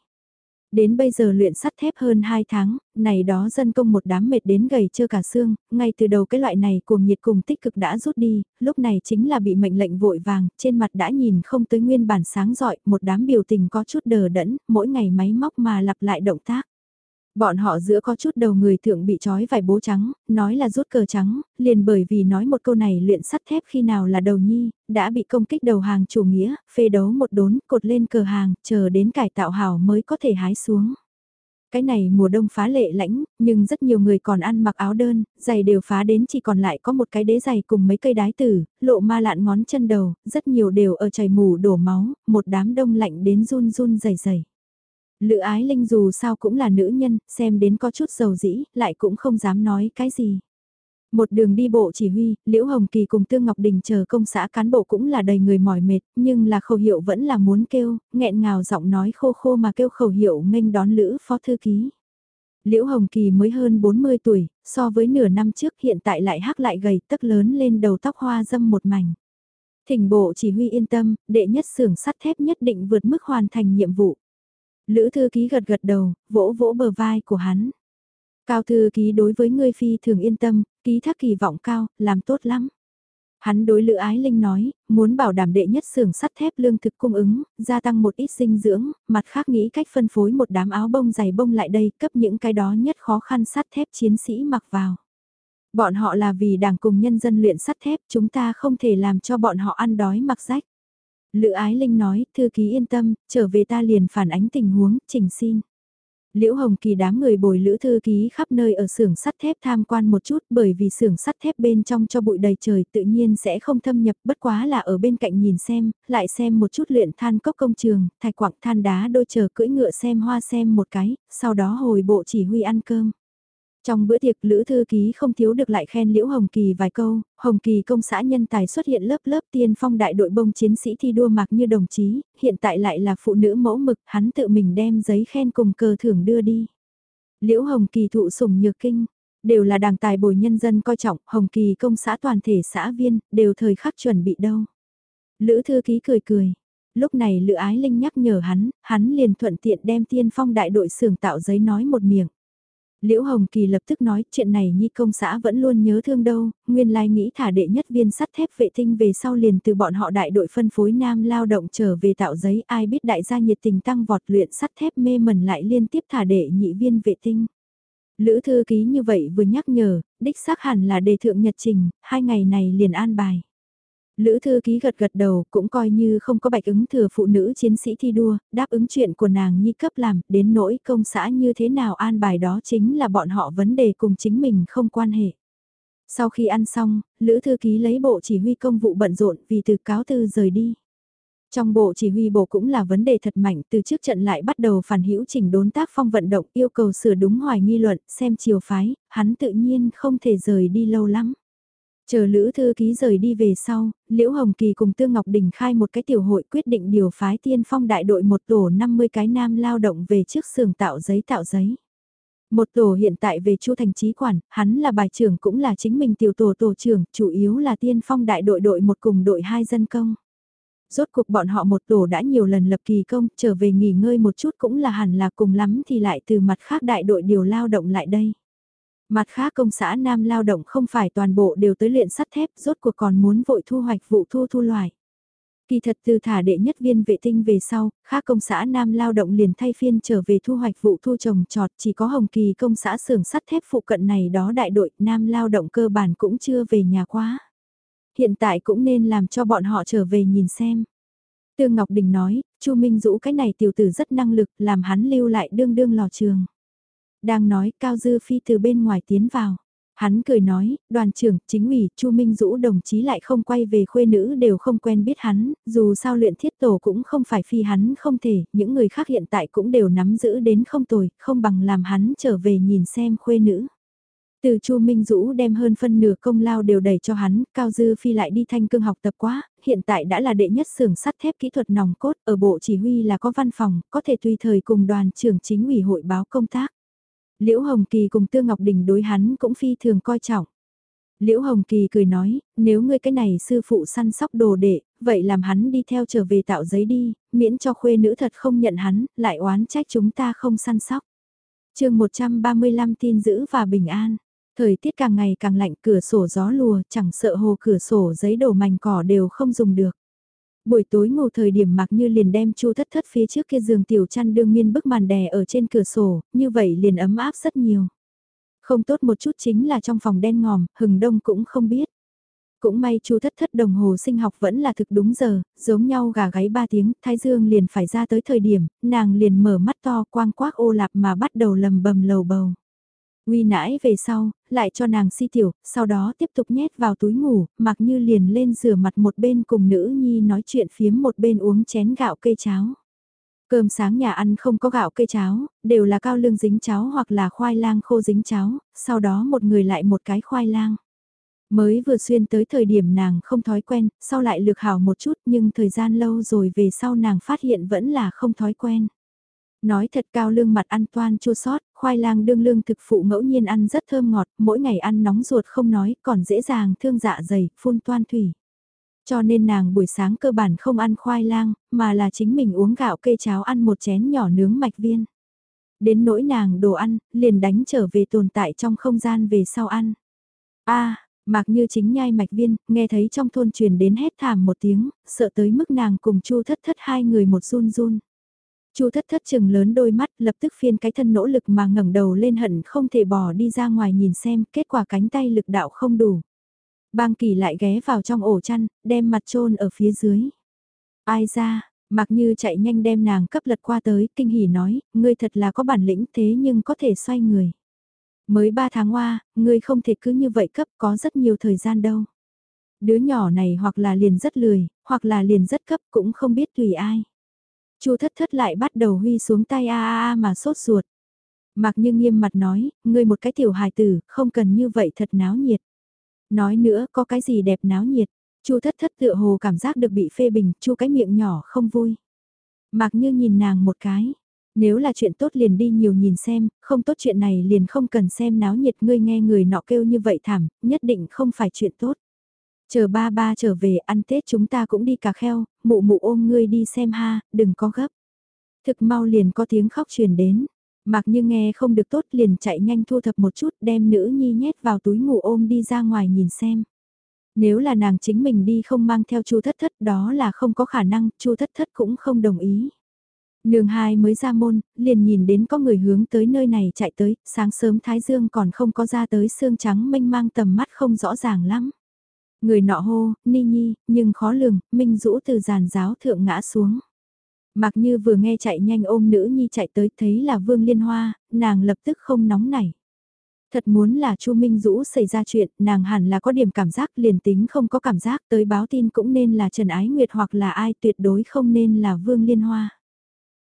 Đến bây giờ luyện sắt thép hơn 2 tháng, này đó dân công một đám mệt đến gầy chưa cả xương, ngay từ đầu cái loại này cuồng nhiệt cùng tích cực đã rút đi, lúc này chính là bị mệnh lệnh vội vàng, trên mặt đã nhìn không tới nguyên bản sáng giỏi, một đám biểu tình có chút đờ đẫn, mỗi ngày máy móc mà lặp lại động tác. Bọn họ giữa có chút đầu người thượng bị trói vải bố trắng, nói là rút cờ trắng, liền bởi vì nói một câu này luyện sắt thép khi nào là đầu nhi, đã bị công kích đầu hàng chủ nghĩa, phê đấu một đốn, cột lên cờ hàng, chờ đến cải tạo hào mới có thể hái xuống. Cái này mùa đông phá lệ lãnh, nhưng rất nhiều người còn ăn mặc áo đơn, giày đều phá đến chỉ còn lại có một cái đế giày cùng mấy cây đái tử, lộ ma lạn ngón chân đầu, rất nhiều đều ở chảy mù đổ máu, một đám đông lạnh đến run run dày dày. Lữ ái linh dù sao cũng là nữ nhân, xem đến có chút dầu dĩ, lại cũng không dám nói cái gì. Một đường đi bộ chỉ huy, Liễu Hồng Kỳ cùng Tương Ngọc Đình chờ công xã cán bộ cũng là đầy người mỏi mệt, nhưng là khẩu hiệu vẫn là muốn kêu, nghẹn ngào giọng nói khô khô mà kêu khẩu hiệu nghênh đón Lữ Phó Thư Ký. Liễu Hồng Kỳ mới hơn 40 tuổi, so với nửa năm trước hiện tại lại hắc lại gầy tức lớn lên đầu tóc hoa dâm một mảnh. Thỉnh bộ chỉ huy yên tâm, đệ nhất xưởng sắt thép nhất định vượt mức hoàn thành nhiệm vụ. Lữ thư ký gật gật đầu, vỗ vỗ bờ vai của hắn. Cao thư ký đối với ngươi phi thường yên tâm, ký thác kỳ vọng cao, làm tốt lắm. Hắn đối Lữ Ái Linh nói, muốn bảo đảm đệ nhất xưởng sắt thép lương thực cung ứng, gia tăng một ít dinh dưỡng, mặt khác nghĩ cách phân phối một đám áo bông dày bông lại đây cấp những cái đó nhất khó khăn sắt thép chiến sĩ mặc vào. Bọn họ là vì đảng cùng nhân dân luyện sắt thép, chúng ta không thể làm cho bọn họ ăn đói mặc rách. Lữ Ái Linh nói, thư ký yên tâm, trở về ta liền phản ánh tình huống, trình xin. Liễu Hồng Kỳ đám người bồi lữ thư ký khắp nơi ở xưởng sắt thép tham quan một chút bởi vì xưởng sắt thép bên trong cho bụi đầy trời tự nhiên sẽ không thâm nhập bất quá là ở bên cạnh nhìn xem, lại xem một chút luyện than cốc công trường, thạch quặng than đá đôi chờ cưỡi ngựa xem hoa xem một cái, sau đó hồi bộ chỉ huy ăn cơm. Trong bữa tiệc Lữ Thư Ký không thiếu được lại khen Liễu Hồng Kỳ vài câu, Hồng Kỳ công xã nhân tài xuất hiện lớp lớp tiên phong đại đội bông chiến sĩ thi đua mặc như đồng chí, hiện tại lại là phụ nữ mẫu mực, hắn tự mình đem giấy khen cùng cờ thưởng đưa đi. Liễu Hồng Kỳ thụ sủng nhược kinh, đều là đảng tài bồi nhân dân coi trọng, Hồng Kỳ công xã toàn thể xã viên, đều thời khắc chuẩn bị đâu. Lữ Thư Ký cười cười. Lúc này Lữ Ái Linh nhắc nhở hắn, hắn liền thuận tiện đem tiên phong đại đội xưởng tạo giấy nói một miệng. Liễu Hồng Kỳ lập tức nói chuyện này nhi công xã vẫn luôn nhớ thương đâu, nguyên lai nghĩ thả đệ nhất viên sắt thép vệ tinh về sau liền từ bọn họ đại đội phân phối nam lao động trở về tạo giấy ai biết đại gia nhiệt tình tăng vọt luyện sắt thép mê mẩn lại liên tiếp thả đệ nhị viên vệ tinh. Lữ thư ký như vậy vừa nhắc nhở, đích xác hẳn là đề thượng nhật trình, hai ngày này liền an bài. Lữ thư ký gật gật đầu cũng coi như không có bạch ứng thừa phụ nữ chiến sĩ thi đua, đáp ứng chuyện của nàng nhi cấp làm, đến nỗi công xã như thế nào an bài đó chính là bọn họ vấn đề cùng chính mình không quan hệ. Sau khi ăn xong, Lữ thư ký lấy bộ chỉ huy công vụ bận rộn vì từ cáo tư rời đi. Trong bộ chỉ huy bộ cũng là vấn đề thật mạnh từ trước trận lại bắt đầu phản hữu chỉnh đốn tác phong vận động yêu cầu sửa đúng hoài nghi luận xem chiều phái, hắn tự nhiên không thể rời đi lâu lắm. Chờ Lữ Thư Ký rời đi về sau, Liễu Hồng Kỳ cùng Tương Ngọc Đình khai một cái tiểu hội quyết định điều phái tiên phong đại đội một tổ 50 cái nam lao động về trước xưởng tạo giấy tạo giấy. Một tổ hiện tại về Chu Thành Trí Quản, hắn là bài trưởng cũng là chính mình tiểu tổ tổ trưởng, chủ yếu là tiên phong đại đội đội một cùng đội hai dân công. Rốt cuộc bọn họ một tổ đã nhiều lần lập kỳ công, trở về nghỉ ngơi một chút cũng là hẳn là cùng lắm thì lại từ mặt khác đại đội điều lao động lại đây. Mặt khác công xã Nam lao động không phải toàn bộ đều tới luyện sắt thép, rốt cuộc còn muốn vội thu hoạch vụ thu thu loài. Kỳ thật từ thả đệ nhất viên vệ tinh về sau, khác công xã Nam lao động liền thay phiên trở về thu hoạch vụ thu trồng trọt, chỉ có Hồng Kỳ công xã xưởng sắt thép phụ cận này đó đại đội Nam lao động cơ bản cũng chưa về nhà quá. Hiện tại cũng nên làm cho bọn họ trở về nhìn xem. Tương Ngọc Đình nói, Chu Minh Dũ cái này tiểu tử rất năng lực, làm hắn lưu lại đương đương lò trường. Đang nói Cao Dư Phi từ bên ngoài tiến vào. Hắn cười nói, đoàn trưởng, chính ủy, Chu Minh Dũ đồng chí lại không quay về khuê nữ đều không quen biết hắn, dù sao luyện thiết tổ cũng không phải phi hắn không thể, những người khác hiện tại cũng đều nắm giữ đến không tồi, không bằng làm hắn trở về nhìn xem khuê nữ. Từ Chu Minh Dũ đem hơn phân nửa công lao đều đẩy cho hắn, Cao Dư Phi lại đi thanh cương học tập quá, hiện tại đã là đệ nhất xưởng sắt thép kỹ thuật nòng cốt, ở bộ chỉ huy là có văn phòng, có thể tùy thời cùng đoàn trưởng chính ủy hội báo công tác. Liễu Hồng Kỳ cùng Tương Ngọc Đình đối hắn cũng phi thường coi trọng. Liễu Hồng Kỳ cười nói, nếu ngươi cái này sư phụ săn sóc đồ đệ, vậy làm hắn đi theo trở về tạo giấy đi, miễn cho khuê nữ thật không nhận hắn, lại oán trách chúng ta không săn sóc. chương 135 tin giữ và bình an. Thời tiết càng ngày càng lạnh cửa sổ gió lùa, chẳng sợ hồ cửa sổ giấy đổ mảnh cỏ đều không dùng được. Buổi tối ngủ thời điểm mặc như liền đem chu thất thất phía trước kia giường tiểu chăn đương miên bức màn đè ở trên cửa sổ, như vậy liền ấm áp rất nhiều. Không tốt một chút chính là trong phòng đen ngòm, hừng đông cũng không biết. Cũng may chu thất thất đồng hồ sinh học vẫn là thực đúng giờ, giống nhau gà gáy 3 tiếng, thái dương liền phải ra tới thời điểm, nàng liền mở mắt to quang quác ô lạp mà bắt đầu lầm bầm lầu bầu. Uy nãi về sau, lại cho nàng si tiểu, sau đó tiếp tục nhét vào túi ngủ, mặc như liền lên rửa mặt một bên cùng nữ nhi nói chuyện phiếm một bên uống chén gạo cây cháo. Cơm sáng nhà ăn không có gạo cây cháo, đều là cao lương dính cháo hoặc là khoai lang khô dính cháo, sau đó một người lại một cái khoai lang. Mới vừa xuyên tới thời điểm nàng không thói quen, sau lại lược hảo một chút nhưng thời gian lâu rồi về sau nàng phát hiện vẫn là không thói quen. Nói thật cao lương mặt ăn toan chua sót, khoai lang đương lương thực phụ ngẫu nhiên ăn rất thơm ngọt, mỗi ngày ăn nóng ruột không nói, còn dễ dàng thương dạ dày, phun toan thủy. Cho nên nàng buổi sáng cơ bản không ăn khoai lang, mà là chính mình uống gạo cây cháo ăn một chén nhỏ nướng mạch viên. Đến nỗi nàng đồ ăn, liền đánh trở về tồn tại trong không gian về sau ăn. a Mạc như chính nhai mạch viên, nghe thấy trong thôn truyền đến hét thảm một tiếng, sợ tới mức nàng cùng chu thất thất hai người một run run chu thất thất chừng lớn đôi mắt lập tức phiên cái thân nỗ lực mà ngẩng đầu lên hận không thể bỏ đi ra ngoài nhìn xem kết quả cánh tay lực đạo không đủ. Bang kỳ lại ghé vào trong ổ chăn, đem mặt trôn ở phía dưới. Ai ra, mặc như chạy nhanh đem nàng cấp lật qua tới, kinh hỉ nói, ngươi thật là có bản lĩnh thế nhưng có thể xoay người. Mới 3 tháng qua, ngươi không thể cứ như vậy cấp có rất nhiều thời gian đâu. Đứa nhỏ này hoặc là liền rất lười, hoặc là liền rất cấp cũng không biết tùy ai. Chu thất thất lại bắt đầu huy xuống tay a a a mà sốt ruột. Mặc như nghiêm mặt nói, ngươi một cái tiểu hài tử, không cần như vậy thật náo nhiệt. Nói nữa, có cái gì đẹp náo nhiệt. Chu thất thất tựa hồ cảm giác được bị phê bình, chu cái miệng nhỏ không vui. Mặc như nhìn nàng một cái, nếu là chuyện tốt liền đi nhiều nhìn xem, không tốt chuyện này liền không cần xem náo nhiệt ngươi nghe người nọ kêu như vậy thảm, nhất định không phải chuyện tốt. Chờ ba ba trở về ăn Tết chúng ta cũng đi cà kheo, mụ mụ ôm ngươi đi xem ha, đừng có gấp. Thực mau liền có tiếng khóc truyền đến, mặc như nghe không được tốt liền chạy nhanh thu thập một chút đem nữ nhi nhét vào túi ngủ ôm đi ra ngoài nhìn xem. Nếu là nàng chính mình đi không mang theo chu thất thất đó là không có khả năng, chu thất thất cũng không đồng ý. Nương hai mới ra môn, liền nhìn đến có người hướng tới nơi này chạy tới, sáng sớm Thái Dương còn không có ra tới xương trắng mênh mang tầm mắt không rõ ràng lắm. Người nọ hô, ni nhi, nhưng khó lường, minh rũ từ giàn giáo thượng ngã xuống. Mặc như vừa nghe chạy nhanh ôm nữ nhi chạy tới thấy là Vương Liên Hoa, nàng lập tức không nóng nảy. Thật muốn là Chu Minh Dũ xảy ra chuyện, nàng hẳn là có điểm cảm giác liền tính không có cảm giác tới báo tin cũng nên là Trần Ái Nguyệt hoặc là ai tuyệt đối không nên là Vương Liên Hoa.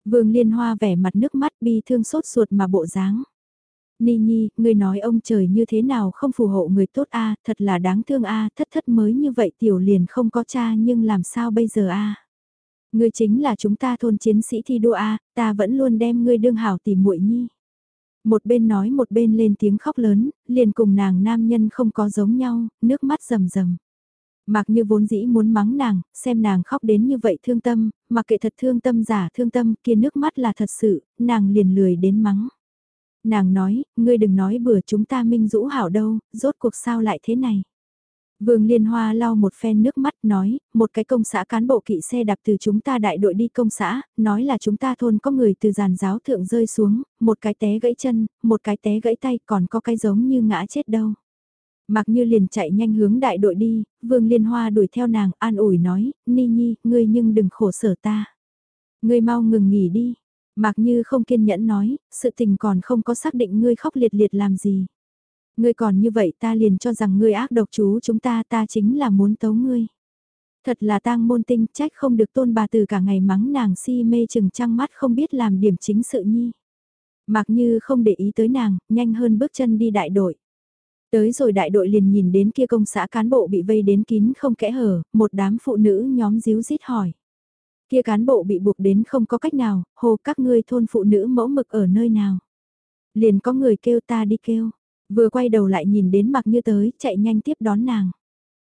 Vương Liên Hoa vẻ mặt nước mắt bi thương sốt ruột mà bộ dáng. Ni Nhi, ngươi nói ông trời như thế nào không phù hộ người tốt a, thật là đáng thương a, thất thất mới như vậy tiểu liền không có cha nhưng làm sao bây giờ a? Ngươi chính là chúng ta thôn chiến sĩ thi đua a, ta vẫn luôn đem ngươi đương hảo tìm muội nhi. Một bên nói một bên lên tiếng khóc lớn, liền cùng nàng nam nhân không có giống nhau, nước mắt rầm rầm. Mặc như vốn dĩ muốn mắng nàng, xem nàng khóc đến như vậy thương tâm, mặc kệ thật thương tâm giả thương tâm kia nước mắt là thật sự, nàng liền lười đến mắng. Nàng nói, ngươi đừng nói bừa chúng ta minh rũ hảo đâu, rốt cuộc sao lại thế này. Vương Liên Hoa lau một phen nước mắt nói, một cái công xã cán bộ kỵ xe đạp từ chúng ta đại đội đi công xã, nói là chúng ta thôn có người từ giàn giáo thượng rơi xuống, một cái té gãy chân, một cái té gãy tay còn có cái giống như ngã chết đâu. Mặc như liền chạy nhanh hướng đại đội đi, Vương Liên Hoa đuổi theo nàng an ủi nói, Ni Nhi, ngươi nhưng đừng khổ sở ta. Ngươi mau ngừng nghỉ đi. Mặc như không kiên nhẫn nói, sự tình còn không có xác định ngươi khóc liệt liệt làm gì. Ngươi còn như vậy ta liền cho rằng ngươi ác độc chú chúng ta ta chính là muốn tấu ngươi. Thật là tang môn tinh trách không được tôn bà từ cả ngày mắng nàng si mê chừng trăng mắt không biết làm điểm chính sự nhi. Mặc như không để ý tới nàng, nhanh hơn bước chân đi đại đội. Tới rồi đại đội liền nhìn đến kia công xã cán bộ bị vây đến kín không kẽ hở, một đám phụ nữ nhóm díu dít hỏi. Kia cán bộ bị buộc đến không có cách nào, hồ các ngươi thôn phụ nữ mẫu mực ở nơi nào. Liền có người kêu ta đi kêu, vừa quay đầu lại nhìn đến mặc như tới, chạy nhanh tiếp đón nàng.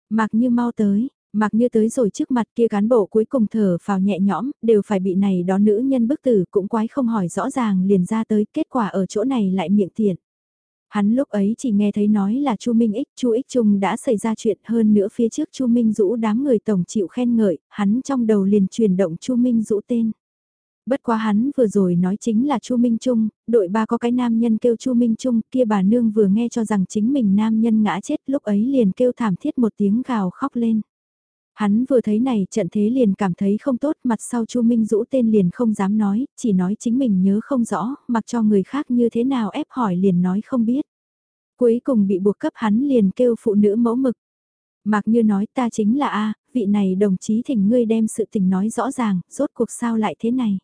Mặc như mau tới, mặc như tới rồi trước mặt kia cán bộ cuối cùng thở phào nhẹ nhõm, đều phải bị này đó nữ nhân bức tử cũng quái không hỏi rõ ràng liền ra tới, kết quả ở chỗ này lại miệng tiện. Hắn lúc ấy chỉ nghe thấy nói là Chu Minh Ích, Chu Ích Trung đã xảy ra chuyện hơn nữa phía trước Chu Minh Dũ đám người tổng chịu khen ngợi, hắn trong đầu liền chuyển động Chu Minh Dũ tên. Bất quá hắn vừa rồi nói chính là Chu Minh Trung, đội ba có cái nam nhân kêu Chu Minh Trung, kia bà nương vừa nghe cho rằng chính mình nam nhân ngã chết lúc ấy liền kêu thảm thiết một tiếng gào khóc lên. Hắn vừa thấy này trận thế liền cảm thấy không tốt mặt sau Chu Minh Dũ tên liền không dám nói, chỉ nói chính mình nhớ không rõ, mặc cho người khác như thế nào ép hỏi liền nói không biết. Cuối cùng bị buộc cấp hắn liền kêu phụ nữ mẫu mực. Mặc như nói ta chính là A, vị này đồng chí thỉnh ngươi đem sự tình nói rõ ràng, rốt cuộc sao lại thế này.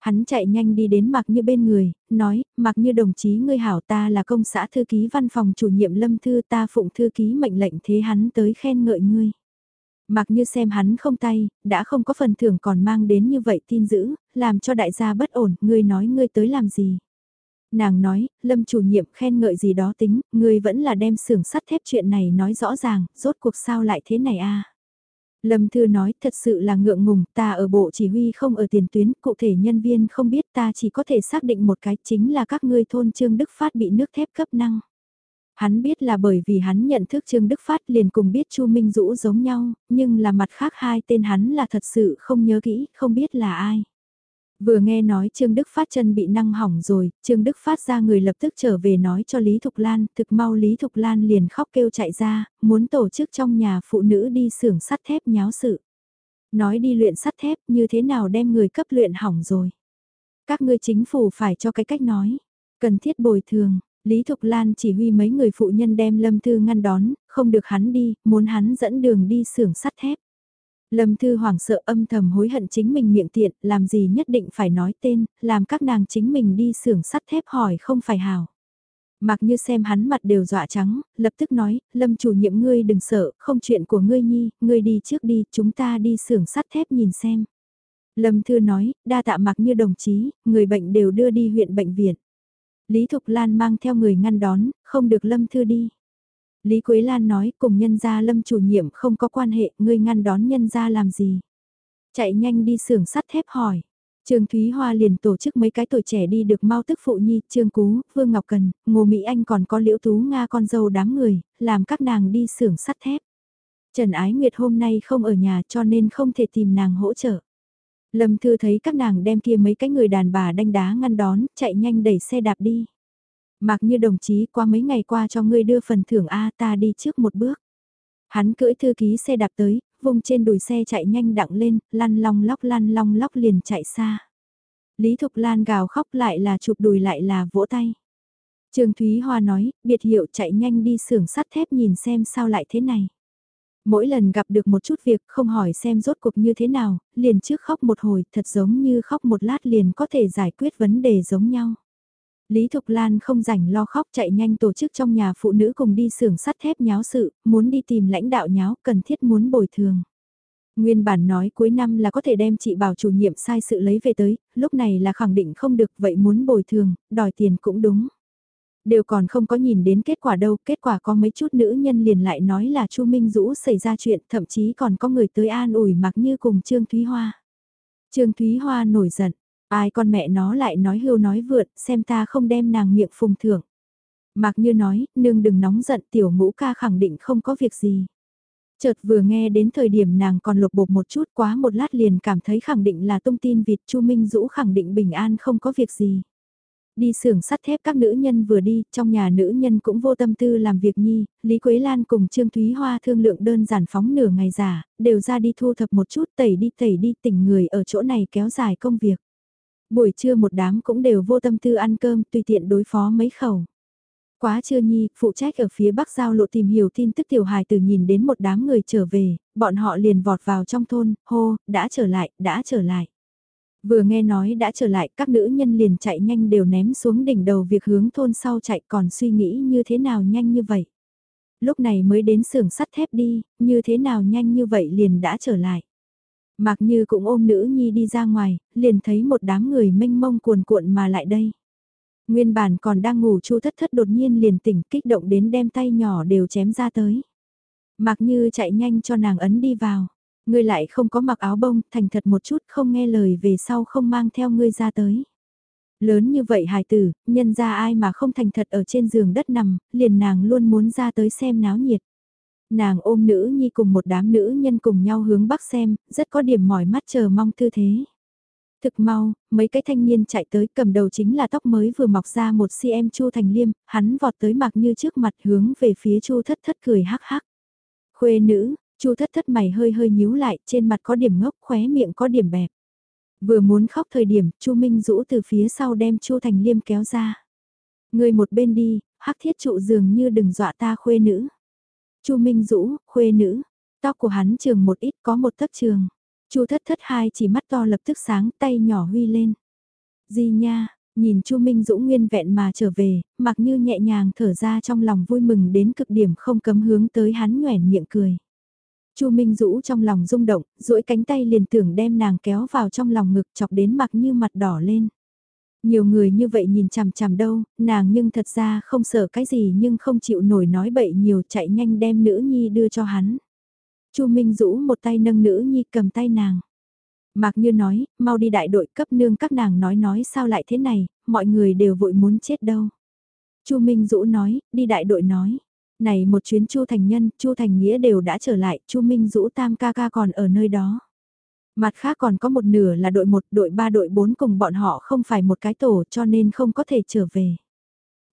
Hắn chạy nhanh đi đến mặc như bên người, nói, mặc như đồng chí ngươi hảo ta là công xã thư ký văn phòng chủ nhiệm lâm thư ta phụng thư ký mệnh lệnh thế hắn tới khen ngợi ngươi. Mặc như xem hắn không tay, đã không có phần thưởng còn mang đến như vậy tin dữ, làm cho đại gia bất ổn, ngươi nói ngươi tới làm gì. Nàng nói, lâm chủ nhiệm khen ngợi gì đó tính, ngươi vẫn là đem xưởng sắt thép chuyện này nói rõ ràng, rốt cuộc sao lại thế này a Lâm Thư nói thật sự là ngượng ngùng, ta ở bộ chỉ huy không ở tiền tuyến, cụ thể nhân viên không biết ta chỉ có thể xác định một cái chính là các ngươi thôn Trương Đức Phát bị nước thép cấp năng. Hắn biết là bởi vì hắn nhận thức Trương Đức Phát liền cùng biết Chu Minh Dũ giống nhau, nhưng là mặt khác hai tên hắn là thật sự không nhớ kỹ, không biết là ai. Vừa nghe nói Trương Đức Phát chân bị năng hỏng rồi, Trương Đức Phát ra người lập tức trở về nói cho Lý Thục Lan, thực mau Lý Thục Lan liền khóc kêu chạy ra, muốn tổ chức trong nhà phụ nữ đi xưởng sắt thép nháo sự. Nói đi luyện sắt thép như thế nào đem người cấp luyện hỏng rồi. Các ngươi chính phủ phải cho cái cách nói, cần thiết bồi thường, Lý Thục Lan chỉ huy mấy người phụ nhân đem Lâm Thư ngăn đón, không được hắn đi, muốn hắn dẫn đường đi xưởng sắt thép. Lâm Thư hoảng sợ âm thầm hối hận chính mình miệng tiện, làm gì nhất định phải nói tên, làm các nàng chính mình đi xưởng sắt thép hỏi không phải hào. Mặc như xem hắn mặt đều dọa trắng, lập tức nói, Lâm chủ nhiệm ngươi đừng sợ, không chuyện của ngươi nhi, ngươi đi trước đi, chúng ta đi xưởng sắt thép nhìn xem. Lâm Thư nói, đa tạ mặc như đồng chí, người bệnh đều đưa đi huyện bệnh viện. Lý Thục Lan mang theo người ngăn đón, không được Lâm Thư đi. Lý Quế Lan nói cùng nhân gia Lâm chủ nhiệm không có quan hệ, ngươi ngăn đón nhân gia làm gì. Chạy nhanh đi xưởng sắt thép hỏi. Trương Thúy Hoa liền tổ chức mấy cái tuổi trẻ đi được mau tức phụ nhi, Trương Cú, Vương Ngọc Cần, Ngô Mỹ Anh còn có Liễu Tú Nga con dâu đám người, làm các nàng đi xưởng sắt thép. Trần Ái Nguyệt hôm nay không ở nhà cho nên không thể tìm nàng hỗ trợ. Lâm Thư thấy các nàng đem kia mấy cái người đàn bà đanh đá ngăn đón, chạy nhanh đẩy xe đạp đi. Mặc như đồng chí qua mấy ngày qua cho ngươi đưa phần thưởng A ta đi trước một bước. Hắn cưỡi thư ký xe đạp tới, vùng trên đùi xe chạy nhanh đặng lên, lăn long lóc lăn long lóc liền chạy xa. Lý Thục Lan gào khóc lại là chụp đùi lại là vỗ tay. Trương Thúy Hoa nói, biệt hiệu chạy nhanh đi xưởng sắt thép nhìn xem sao lại thế này. Mỗi lần gặp được một chút việc không hỏi xem rốt cuộc như thế nào, liền trước khóc một hồi thật giống như khóc một lát liền có thể giải quyết vấn đề giống nhau. Lý Thục Lan không rảnh lo khóc chạy nhanh tổ chức trong nhà phụ nữ cùng đi xưởng sắt thép nháo sự, muốn đi tìm lãnh đạo nháo cần thiết muốn bồi thường. Nguyên bản nói cuối năm là có thể đem chị bảo chủ nhiệm sai sự lấy về tới, lúc này là khẳng định không được vậy muốn bồi thường, đòi tiền cũng đúng. Đều còn không có nhìn đến kết quả đâu, kết quả có mấy chút nữ nhân liền lại nói là Chu Minh Dũ xảy ra chuyện, thậm chí còn có người tới an ủi mặc như cùng Trương Thúy Hoa. Trương Thúy Hoa nổi giận, ai con mẹ nó lại nói hưu nói vượt, xem ta không đem nàng miệng phùng thưởng. Mặc như nói, nương đừng nóng giận tiểu ngũ ca khẳng định không có việc gì. Chợt vừa nghe đến thời điểm nàng còn lục bột một chút quá một lát liền cảm thấy khẳng định là tung tin vịt Chu Minh Dũ khẳng định bình an không có việc gì. Đi xưởng sắt thép các nữ nhân vừa đi, trong nhà nữ nhân cũng vô tâm tư làm việc nhi, Lý Quế Lan cùng Trương Thúy Hoa thương lượng đơn giản phóng nửa ngày giả, đều ra đi thu thập một chút tẩy đi tẩy đi tỉnh người ở chỗ này kéo dài công việc. Buổi trưa một đám cũng đều vô tâm tư ăn cơm tùy tiện đối phó mấy khẩu. Quá trưa nhi, phụ trách ở phía bắc giao lộ tìm hiểu tin tức tiểu hài từ nhìn đến một đám người trở về, bọn họ liền vọt vào trong thôn, hô, đã trở lại, đã trở lại. Vừa nghe nói đã trở lại các nữ nhân liền chạy nhanh đều ném xuống đỉnh đầu việc hướng thôn sau chạy còn suy nghĩ như thế nào nhanh như vậy. Lúc này mới đến xưởng sắt thép đi, như thế nào nhanh như vậy liền đã trở lại. Mạc Như cũng ôm nữ nhi đi ra ngoài, liền thấy một đám người mênh mông cuồn cuộn mà lại đây. Nguyên bản còn đang ngủ chu thất thất đột nhiên liền tỉnh kích động đến đem tay nhỏ đều chém ra tới. Mạc Như chạy nhanh cho nàng ấn đi vào. Ngươi lại không có mặc áo bông, thành thật một chút không nghe lời về sau không mang theo ngươi ra tới. Lớn như vậy hài tử, nhân ra ai mà không thành thật ở trên giường đất nằm, liền nàng luôn muốn ra tới xem náo nhiệt. Nàng ôm nữ nhi cùng một đám nữ nhân cùng nhau hướng bắc xem, rất có điểm mỏi mắt chờ mong tư thế. Thực mau, mấy cái thanh niên chạy tới cầm đầu chính là tóc mới vừa mọc ra một cm Chu Thành Liêm, hắn vọt tới mặc như trước mặt hướng về phía Chu thất thất cười hắc hắc. Khuê nữ, Chu thất thất mày hơi hơi nhíu lại, trên mặt có điểm ngốc, khóe miệng có điểm bẹp. Vừa muốn khóc thời điểm, Chu Minh rũ từ phía sau đem Chu Thành Liêm kéo ra. Người một bên đi, hắc thiết trụ dường như đừng dọa ta khuê nữ. Chu Minh rũ, khuê nữ, tóc của hắn trường một ít có một tấc trường. Chu thất thất hai chỉ mắt to lập tức sáng tay nhỏ huy lên. di nha, nhìn Chu Minh Dũng nguyên vẹn mà trở về, mặc như nhẹ nhàng thở ra trong lòng vui mừng đến cực điểm không cấm hướng tới hắn nhoẻn miệng cười. Chu Minh Dũ trong lòng rung động, duỗi cánh tay liền tưởng đem nàng kéo vào trong lòng ngực chọc đến mặc như mặt đỏ lên. Nhiều người như vậy nhìn chằm chằm đâu, nàng nhưng thật ra không sợ cái gì nhưng không chịu nổi nói bậy nhiều chạy nhanh đem nữ nhi đưa cho hắn. Chu Minh Dũ một tay nâng nữ nhi cầm tay nàng. Mạc Như nói, mau đi đại đội cấp nương các nàng nói nói sao lại thế này, mọi người đều vội muốn chết đâu. Chu Minh Dũ nói, đi đại đội nói. Này một chuyến Chu Thành Nhân, Chu Thành Nghĩa đều đã trở lại, Chu Minh Dũ tam ca ca còn ở nơi đó. Mặt khác còn có một nửa là đội 1, đội 3, đội 4 cùng bọn họ không phải một cái tổ cho nên không có thể trở về.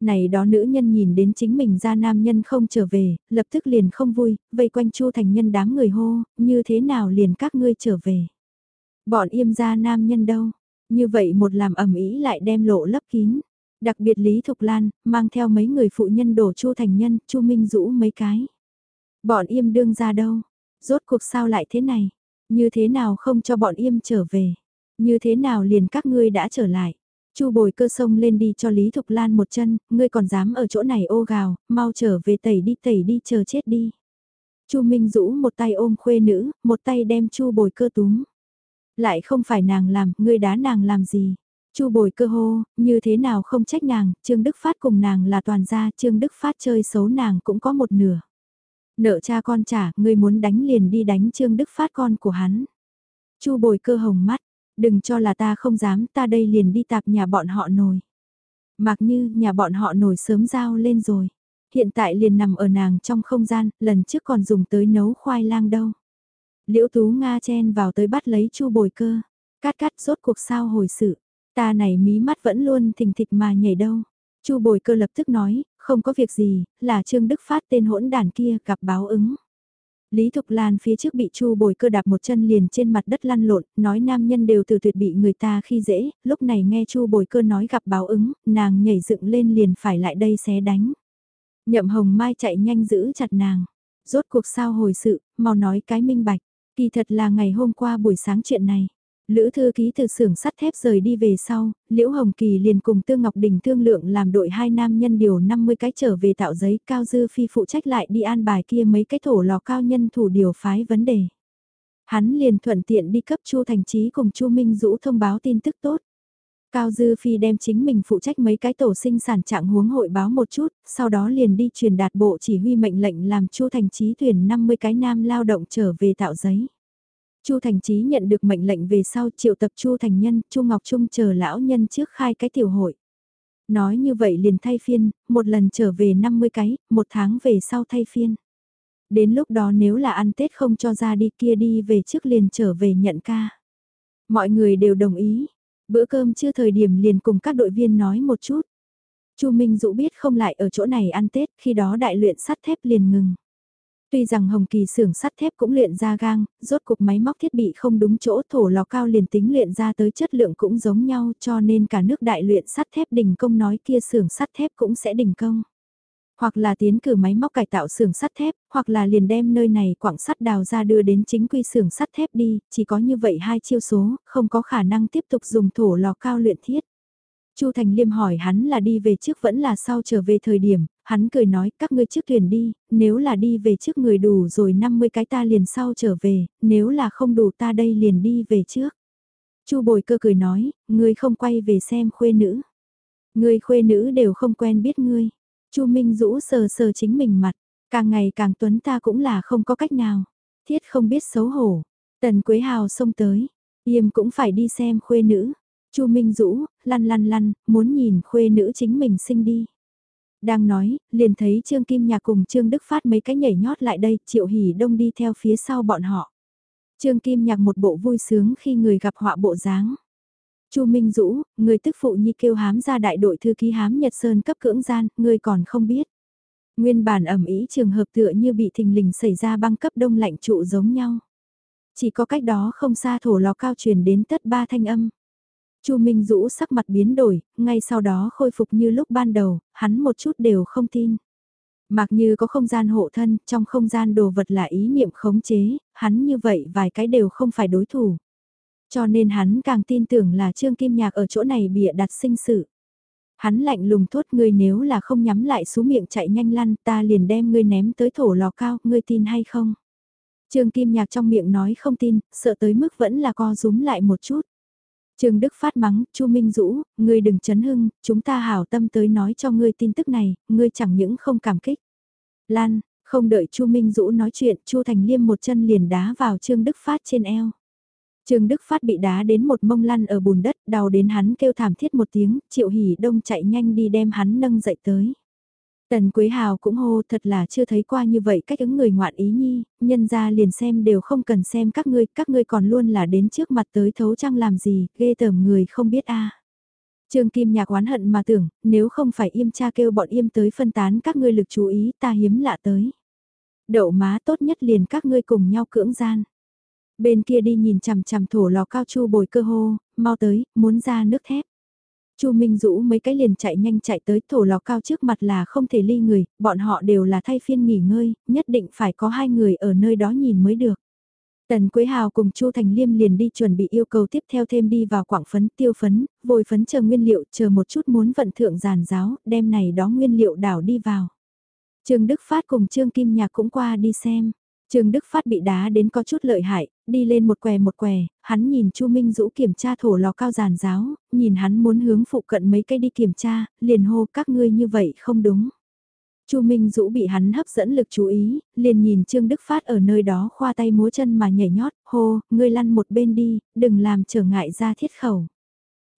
Này đó nữ nhân nhìn đến chính mình ra nam nhân không trở về, lập tức liền không vui, vây quanh Chu Thành Nhân đám người hô, như thế nào liền các ngươi trở về. Bọn im ra nam nhân đâu, như vậy một làm ẩm ý lại đem lộ lấp kín. Đặc biệt Lý Thục Lan, mang theo mấy người phụ nhân đổ Chu Thành Nhân, Chu Minh Dũ mấy cái. Bọn im đương ra đâu? Rốt cuộc sao lại thế này? Như thế nào không cho bọn im trở về? Như thế nào liền các ngươi đã trở lại? Chu bồi cơ sông lên đi cho Lý Thục Lan một chân, ngươi còn dám ở chỗ này ô gào, mau trở về tẩy đi tẩy đi chờ chết đi. Chu Minh Dũ một tay ôm khuê nữ, một tay đem Chu bồi cơ túm. Lại không phải nàng làm, ngươi đá nàng làm gì? Chu bồi cơ hô, như thế nào không trách nàng, Trương Đức Phát cùng nàng là toàn gia, Trương Đức Phát chơi xấu nàng cũng có một nửa. Nợ cha con trả, ngươi muốn đánh liền đi đánh Trương Đức Phát con của hắn. Chu bồi cơ hồng mắt, đừng cho là ta không dám, ta đây liền đi tạp nhà bọn họ nồi. Mặc như nhà bọn họ nổi sớm giao lên rồi. Hiện tại liền nằm ở nàng trong không gian, lần trước còn dùng tới nấu khoai lang đâu. Liễu Tú Nga chen vào tới bắt lấy chu bồi cơ. Cát cát rốt cuộc sao hồi sự. Ta này mí mắt vẫn luôn thình thịch mà nhảy đâu. Chu bồi cơ lập tức nói, không có việc gì, là Trương Đức Phát tên hỗn đàn kia gặp báo ứng. Lý Thục Lan phía trước bị Chu Bồi Cơ đạp một chân liền trên mặt đất lăn lộn, nói nam nhân đều từ tuyệt bị người ta khi dễ, lúc này nghe Chu Bồi Cơ nói gặp báo ứng, nàng nhảy dựng lên liền phải lại đây xé đánh. Nhậm Hồng Mai chạy nhanh giữ chặt nàng. Rốt cuộc sao hồi sự, mau nói cái minh bạch. Kỳ thật là ngày hôm qua buổi sáng chuyện này. Lữ thư ký từ xưởng sắt thép rời đi về sau, Liễu Hồng Kỳ liền cùng Tương Ngọc Đình thương lượng làm đội hai nam nhân điều 50 cái trở về tạo giấy cao dư phi phụ trách lại đi an bài kia mấy cái thổ lò cao nhân thủ điều phái vấn đề. Hắn liền thuận tiện đi cấp Chu Thành Trí cùng Chu Minh Dũ thông báo tin tức tốt. Cao Dư Phi đem chính mình phụ trách mấy cái tổ sinh sản trạng huống hội báo một chút, sau đó liền đi truyền đạt bộ chỉ huy mệnh lệnh làm Chu Thành Trí tuyển 50 cái nam lao động trở về tạo giấy. Chu Thành Chí nhận được mệnh lệnh về sau triệu tập Chu Thành Nhân, Chu Ngọc Trung chờ lão nhân trước khai cái tiểu hội. Nói như vậy liền thay phiên, một lần trở về 50 cái, một tháng về sau thay phiên. Đến lúc đó nếu là ăn Tết không cho ra đi kia đi về trước liền trở về nhận ca. Mọi người đều đồng ý. Bữa cơm chưa thời điểm liền cùng các đội viên nói một chút. Chu Minh Dũ biết không lại ở chỗ này ăn Tết, khi đó đại luyện sắt thép liền ngừng. Tuy rằng Hồng Kỳ xưởng sắt thép cũng luyện ra gang, rốt cục máy móc thiết bị không đúng chỗ thổ lò cao liền tính luyện ra tới chất lượng cũng giống nhau cho nên cả nước đại luyện sắt thép đình công nói kia xưởng sắt thép cũng sẽ đình công. Hoặc là tiến cử máy móc cải tạo xưởng sắt thép, hoặc là liền đem nơi này quảng sắt đào ra đưa đến chính quy xưởng sắt thép đi, chỉ có như vậy hai chiêu số, không có khả năng tiếp tục dùng thổ lò cao luyện thiết. Chu Thành Liêm hỏi hắn là đi về trước vẫn là sau trở về thời điểm, hắn cười nói các ngươi trước thuyền đi, nếu là đi về trước người đủ rồi 50 cái ta liền sau trở về, nếu là không đủ ta đây liền đi về trước. Chu Bồi Cơ cười nói, ngươi không quay về xem khuê nữ. Ngươi khuê nữ đều không quen biết ngươi. Chu Minh Dũ sờ sờ chính mình mặt, càng ngày càng tuấn ta cũng là không có cách nào. Thiết không biết xấu hổ. Tần Quế Hào xông tới, Yêm cũng phải đi xem khuê nữ. Chu Minh Dũ, lăn lăn lăn, muốn nhìn khuê nữ chính mình sinh đi. Đang nói, liền thấy Trương Kim Nhạc cùng Trương Đức Phát mấy cái nhảy nhót lại đây, Triệu Hỷ Đông đi theo phía sau bọn họ. Trương Kim Nhạc một bộ vui sướng khi người gặp họa bộ dáng. Chu Minh Dũ, người tức phụ nhi kêu hám ra đại đội thư ký hám Nhật Sơn cấp cưỡng gian, người còn không biết. Nguyên bản ẩm ý trường hợp tựa như bị thình lình xảy ra băng cấp đông lạnh trụ giống nhau. Chỉ có cách đó không xa thổ lò cao truyền đến tất ba thanh âm. Chu Minh Dũ sắc mặt biến đổi, ngay sau đó khôi phục như lúc ban đầu, hắn một chút đều không tin. Mặc như có không gian hộ thân, trong không gian đồ vật là ý niệm khống chế, hắn như vậy vài cái đều không phải đối thủ. Cho nên hắn càng tin tưởng là Trương Kim Nhạc ở chỗ này bịa đặt sinh sự. Hắn lạnh lùng thốt ngươi nếu là không nhắm lại xuống miệng chạy nhanh lăn ta liền đem ngươi ném tới thổ lò cao, ngươi tin hay không? Trương Kim Nhạc trong miệng nói không tin, sợ tới mức vẫn là co rúm lại một chút. Trương Đức phát mắng, Chu Minh Dũ, ngươi đừng chấn hưng, chúng ta hảo tâm tới nói cho ngươi tin tức này, ngươi chẳng những không cảm kích. Lan, không đợi Chu Minh Dũ nói chuyện, Chu Thành Liêm một chân liền đá vào Trương Đức Phát trên eo. Trương Đức Phát bị đá đến một mông lăn ở bùn đất, đau đến hắn kêu thảm thiết một tiếng, Triệu Hỷ Đông chạy nhanh đi đem hắn nâng dậy tới. Tần Quế Hào cũng hô thật là chưa thấy qua như vậy cách ứng người ngoạn ý nhi, nhân ra liền xem đều không cần xem các ngươi, các ngươi còn luôn là đến trước mặt tới thấu trăng làm gì, ghê tởm người không biết a. Trương Kim Nhạc oán hận mà tưởng, nếu không phải im cha kêu bọn im tới phân tán các ngươi lực chú ý ta hiếm lạ tới. Đậu má tốt nhất liền các ngươi cùng nhau cưỡng gian. Bên kia đi nhìn chằm chằm thổ lò cao chu bồi cơ hô, mau tới, muốn ra nước thép. Chu Minh Dũ mấy cái liền chạy nhanh chạy tới thổ lò cao trước mặt là không thể ly người, bọn họ đều là thay phiên nghỉ ngơi, nhất định phải có hai người ở nơi đó nhìn mới được. Tần Quế Hào cùng Chu Thành Liêm liền đi chuẩn bị yêu cầu tiếp theo thêm đi vào quảng phấn, tiêu phấn, vội phấn chờ nguyên liệu, chờ một chút muốn vận thượng giàn giáo, đem này đó nguyên liệu đảo đi vào. Trương Đức Phát cùng Trương Kim Nhạc cũng qua đi xem. Trương Đức Phát bị đá đến có chút lợi hại, đi lên một què một què, hắn nhìn Chu Minh Dũ kiểm tra thổ lò cao giàn giáo, nhìn hắn muốn hướng phụ cận mấy cây đi kiểm tra, liền hô các ngươi như vậy không đúng. Chu Minh Dũ bị hắn hấp dẫn lực chú ý, liền nhìn Trương Đức Phát ở nơi đó khoa tay múa chân mà nhảy nhót, hô, ngươi lăn một bên đi, đừng làm trở ngại ra thiết khẩu.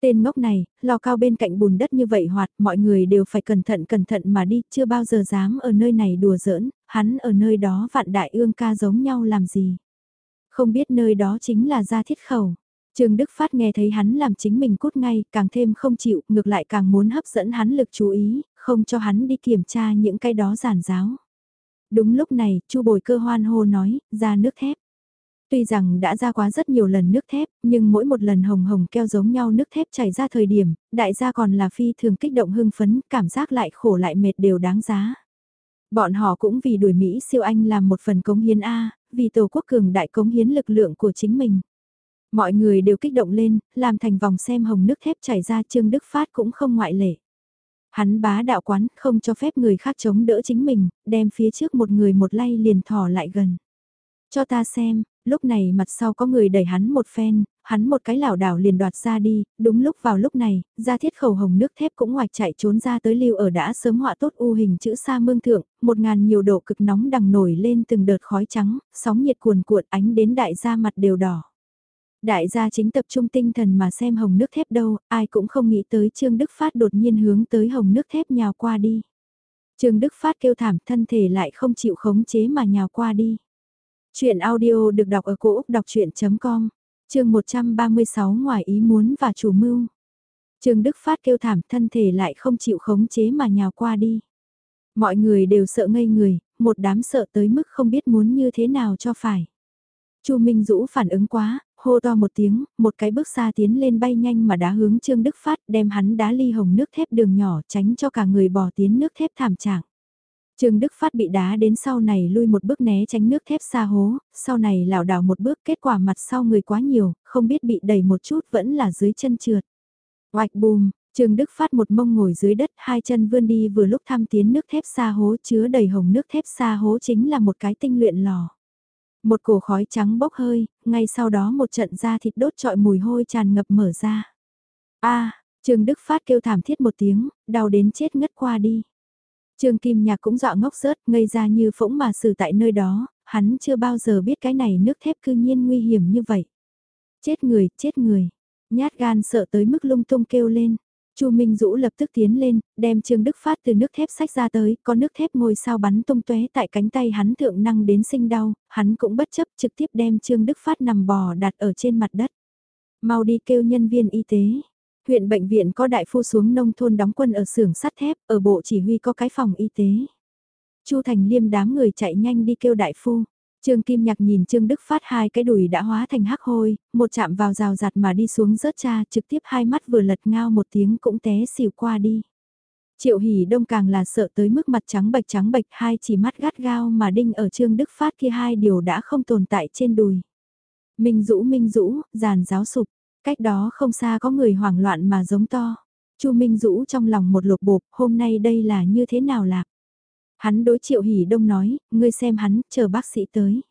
Tên ngốc này, lò cao bên cạnh bùn đất như vậy hoạt, mọi người đều phải cẩn thận cẩn thận mà đi, chưa bao giờ dám ở nơi này đùa giỡn, hắn ở nơi đó vạn đại ương ca giống nhau làm gì. Không biết nơi đó chính là gia thiết khẩu. Trương Đức Phát nghe thấy hắn làm chính mình cút ngay, càng thêm không chịu, ngược lại càng muốn hấp dẫn hắn lực chú ý, không cho hắn đi kiểm tra những cái đó giản giáo. Đúng lúc này, Chu Bồi Cơ hoan hô nói, ra nước thép. Tuy rằng đã ra quá rất nhiều lần nước thép, nhưng mỗi một lần hồng hồng keo giống nhau nước thép chảy ra thời điểm, đại gia còn là phi thường kích động hưng phấn, cảm giác lại khổ lại mệt đều đáng giá. Bọn họ cũng vì đuổi Mỹ siêu anh làm một phần cống hiến A, vì Tổ quốc cường đại cống hiến lực lượng của chính mình. Mọi người đều kích động lên, làm thành vòng xem hồng nước thép chảy ra Trương Đức Phát cũng không ngoại lệ. Hắn bá đạo quán không cho phép người khác chống đỡ chính mình, đem phía trước một người một lay liền thỏ lại gần. Cho ta xem, lúc này mặt sau có người đẩy hắn một phen, hắn một cái lảo đảo liền đoạt ra đi, đúng lúc vào lúc này, ra thiết khẩu hồng nước thép cũng ngoạch chạy trốn ra tới lưu ở đã sớm họa tốt u hình chữ sa mương thượng, một ngàn nhiều độ cực nóng đằng nổi lên từng đợt khói trắng, sóng nhiệt cuồn cuộn ánh đến đại gia mặt đều đỏ. Đại gia chính tập trung tinh thần mà xem hồng nước thép đâu, ai cũng không nghĩ tới Trương Đức Phát đột nhiên hướng tới hồng nước thép nhào qua đi. Trương Đức Phát kêu thảm thân thể lại không chịu khống chế mà nhào qua đi. Chuyện audio được đọc ở cổ Úc đọc chuyện.com, chương 136 ngoài ý muốn và chủ mưu. Trương Đức Phát kêu thảm thân thể lại không chịu khống chế mà nhào qua đi. Mọi người đều sợ ngây người, một đám sợ tới mức không biết muốn như thế nào cho phải. Chu Minh Dũ phản ứng quá, hô to một tiếng, một cái bước xa tiến lên bay nhanh mà đá hướng Trương Đức Phát đem hắn đá ly hồng nước thép đường nhỏ tránh cho cả người bỏ tiến nước thép thảm trạng. Trương Đức Phát bị đá đến sau này lui một bước né tránh nước thép xa hố, sau này lảo đảo một bước kết quả mặt sau người quá nhiều, không biết bị đẩy một chút vẫn là dưới chân trượt. Oạch bùm, Trương Đức Phát một mông ngồi dưới đất, hai chân vươn đi vừa lúc thăm tiến nước thép xa hố chứa đầy hồng nước thép xa hố chính là một cái tinh luyện lò. Một cổ khói trắng bốc hơi, ngay sau đó một trận da thịt đốt trọi mùi hôi tràn ngập mở ra. a Trương Đức Phát kêu thảm thiết một tiếng, đau đến chết ngất qua đi. Trương Kim Nhạc cũng dọa ngốc rớt, ngây ra như phỗng mà xử tại nơi đó, hắn chưa bao giờ biết cái này nước thép cư nhiên nguy hiểm như vậy. Chết người, chết người. Nhát gan sợ tới mức lung tung kêu lên. Chu Minh Dũ lập tức tiến lên, đem Trương Đức Phát từ nước thép sách ra tới, có nước thép ngồi sao bắn tung tóe tại cánh tay hắn thượng năng đến sinh đau, hắn cũng bất chấp trực tiếp đem Trương Đức Phát nằm bò đặt ở trên mặt đất. Mau đi kêu nhân viên y tế. Huyện bệnh viện có đại phu xuống nông thôn đóng quân ở xưởng sắt thép, ở bộ chỉ huy có cái phòng y tế. Chu Thành Liêm đám người chạy nhanh đi kêu đại phu. Trương Kim Nhạc nhìn Trương Đức Phát hai cái đùi đã hóa thành hắc hôi, một chạm vào rào rạt mà đi xuống rớt cha trực tiếp hai mắt vừa lật ngao một tiếng cũng té xỉu qua đi. Triệu Hỷ Đông càng là sợ tới mức mặt trắng bạch trắng bạch hai chỉ mắt gắt gao mà đinh ở Trương Đức Phát kia hai điều đã không tồn tại trên đùi. Minh Dũ Minh Dũ, giàn giáo sụp, cách đó không xa có người hoảng loạn mà giống to. Chu Minh Dũ trong lòng một lục bộp, hôm nay đây là như thế nào lạc? Hắn đối triệu hỉ đông nói, ngươi xem hắn, chờ bác sĩ tới.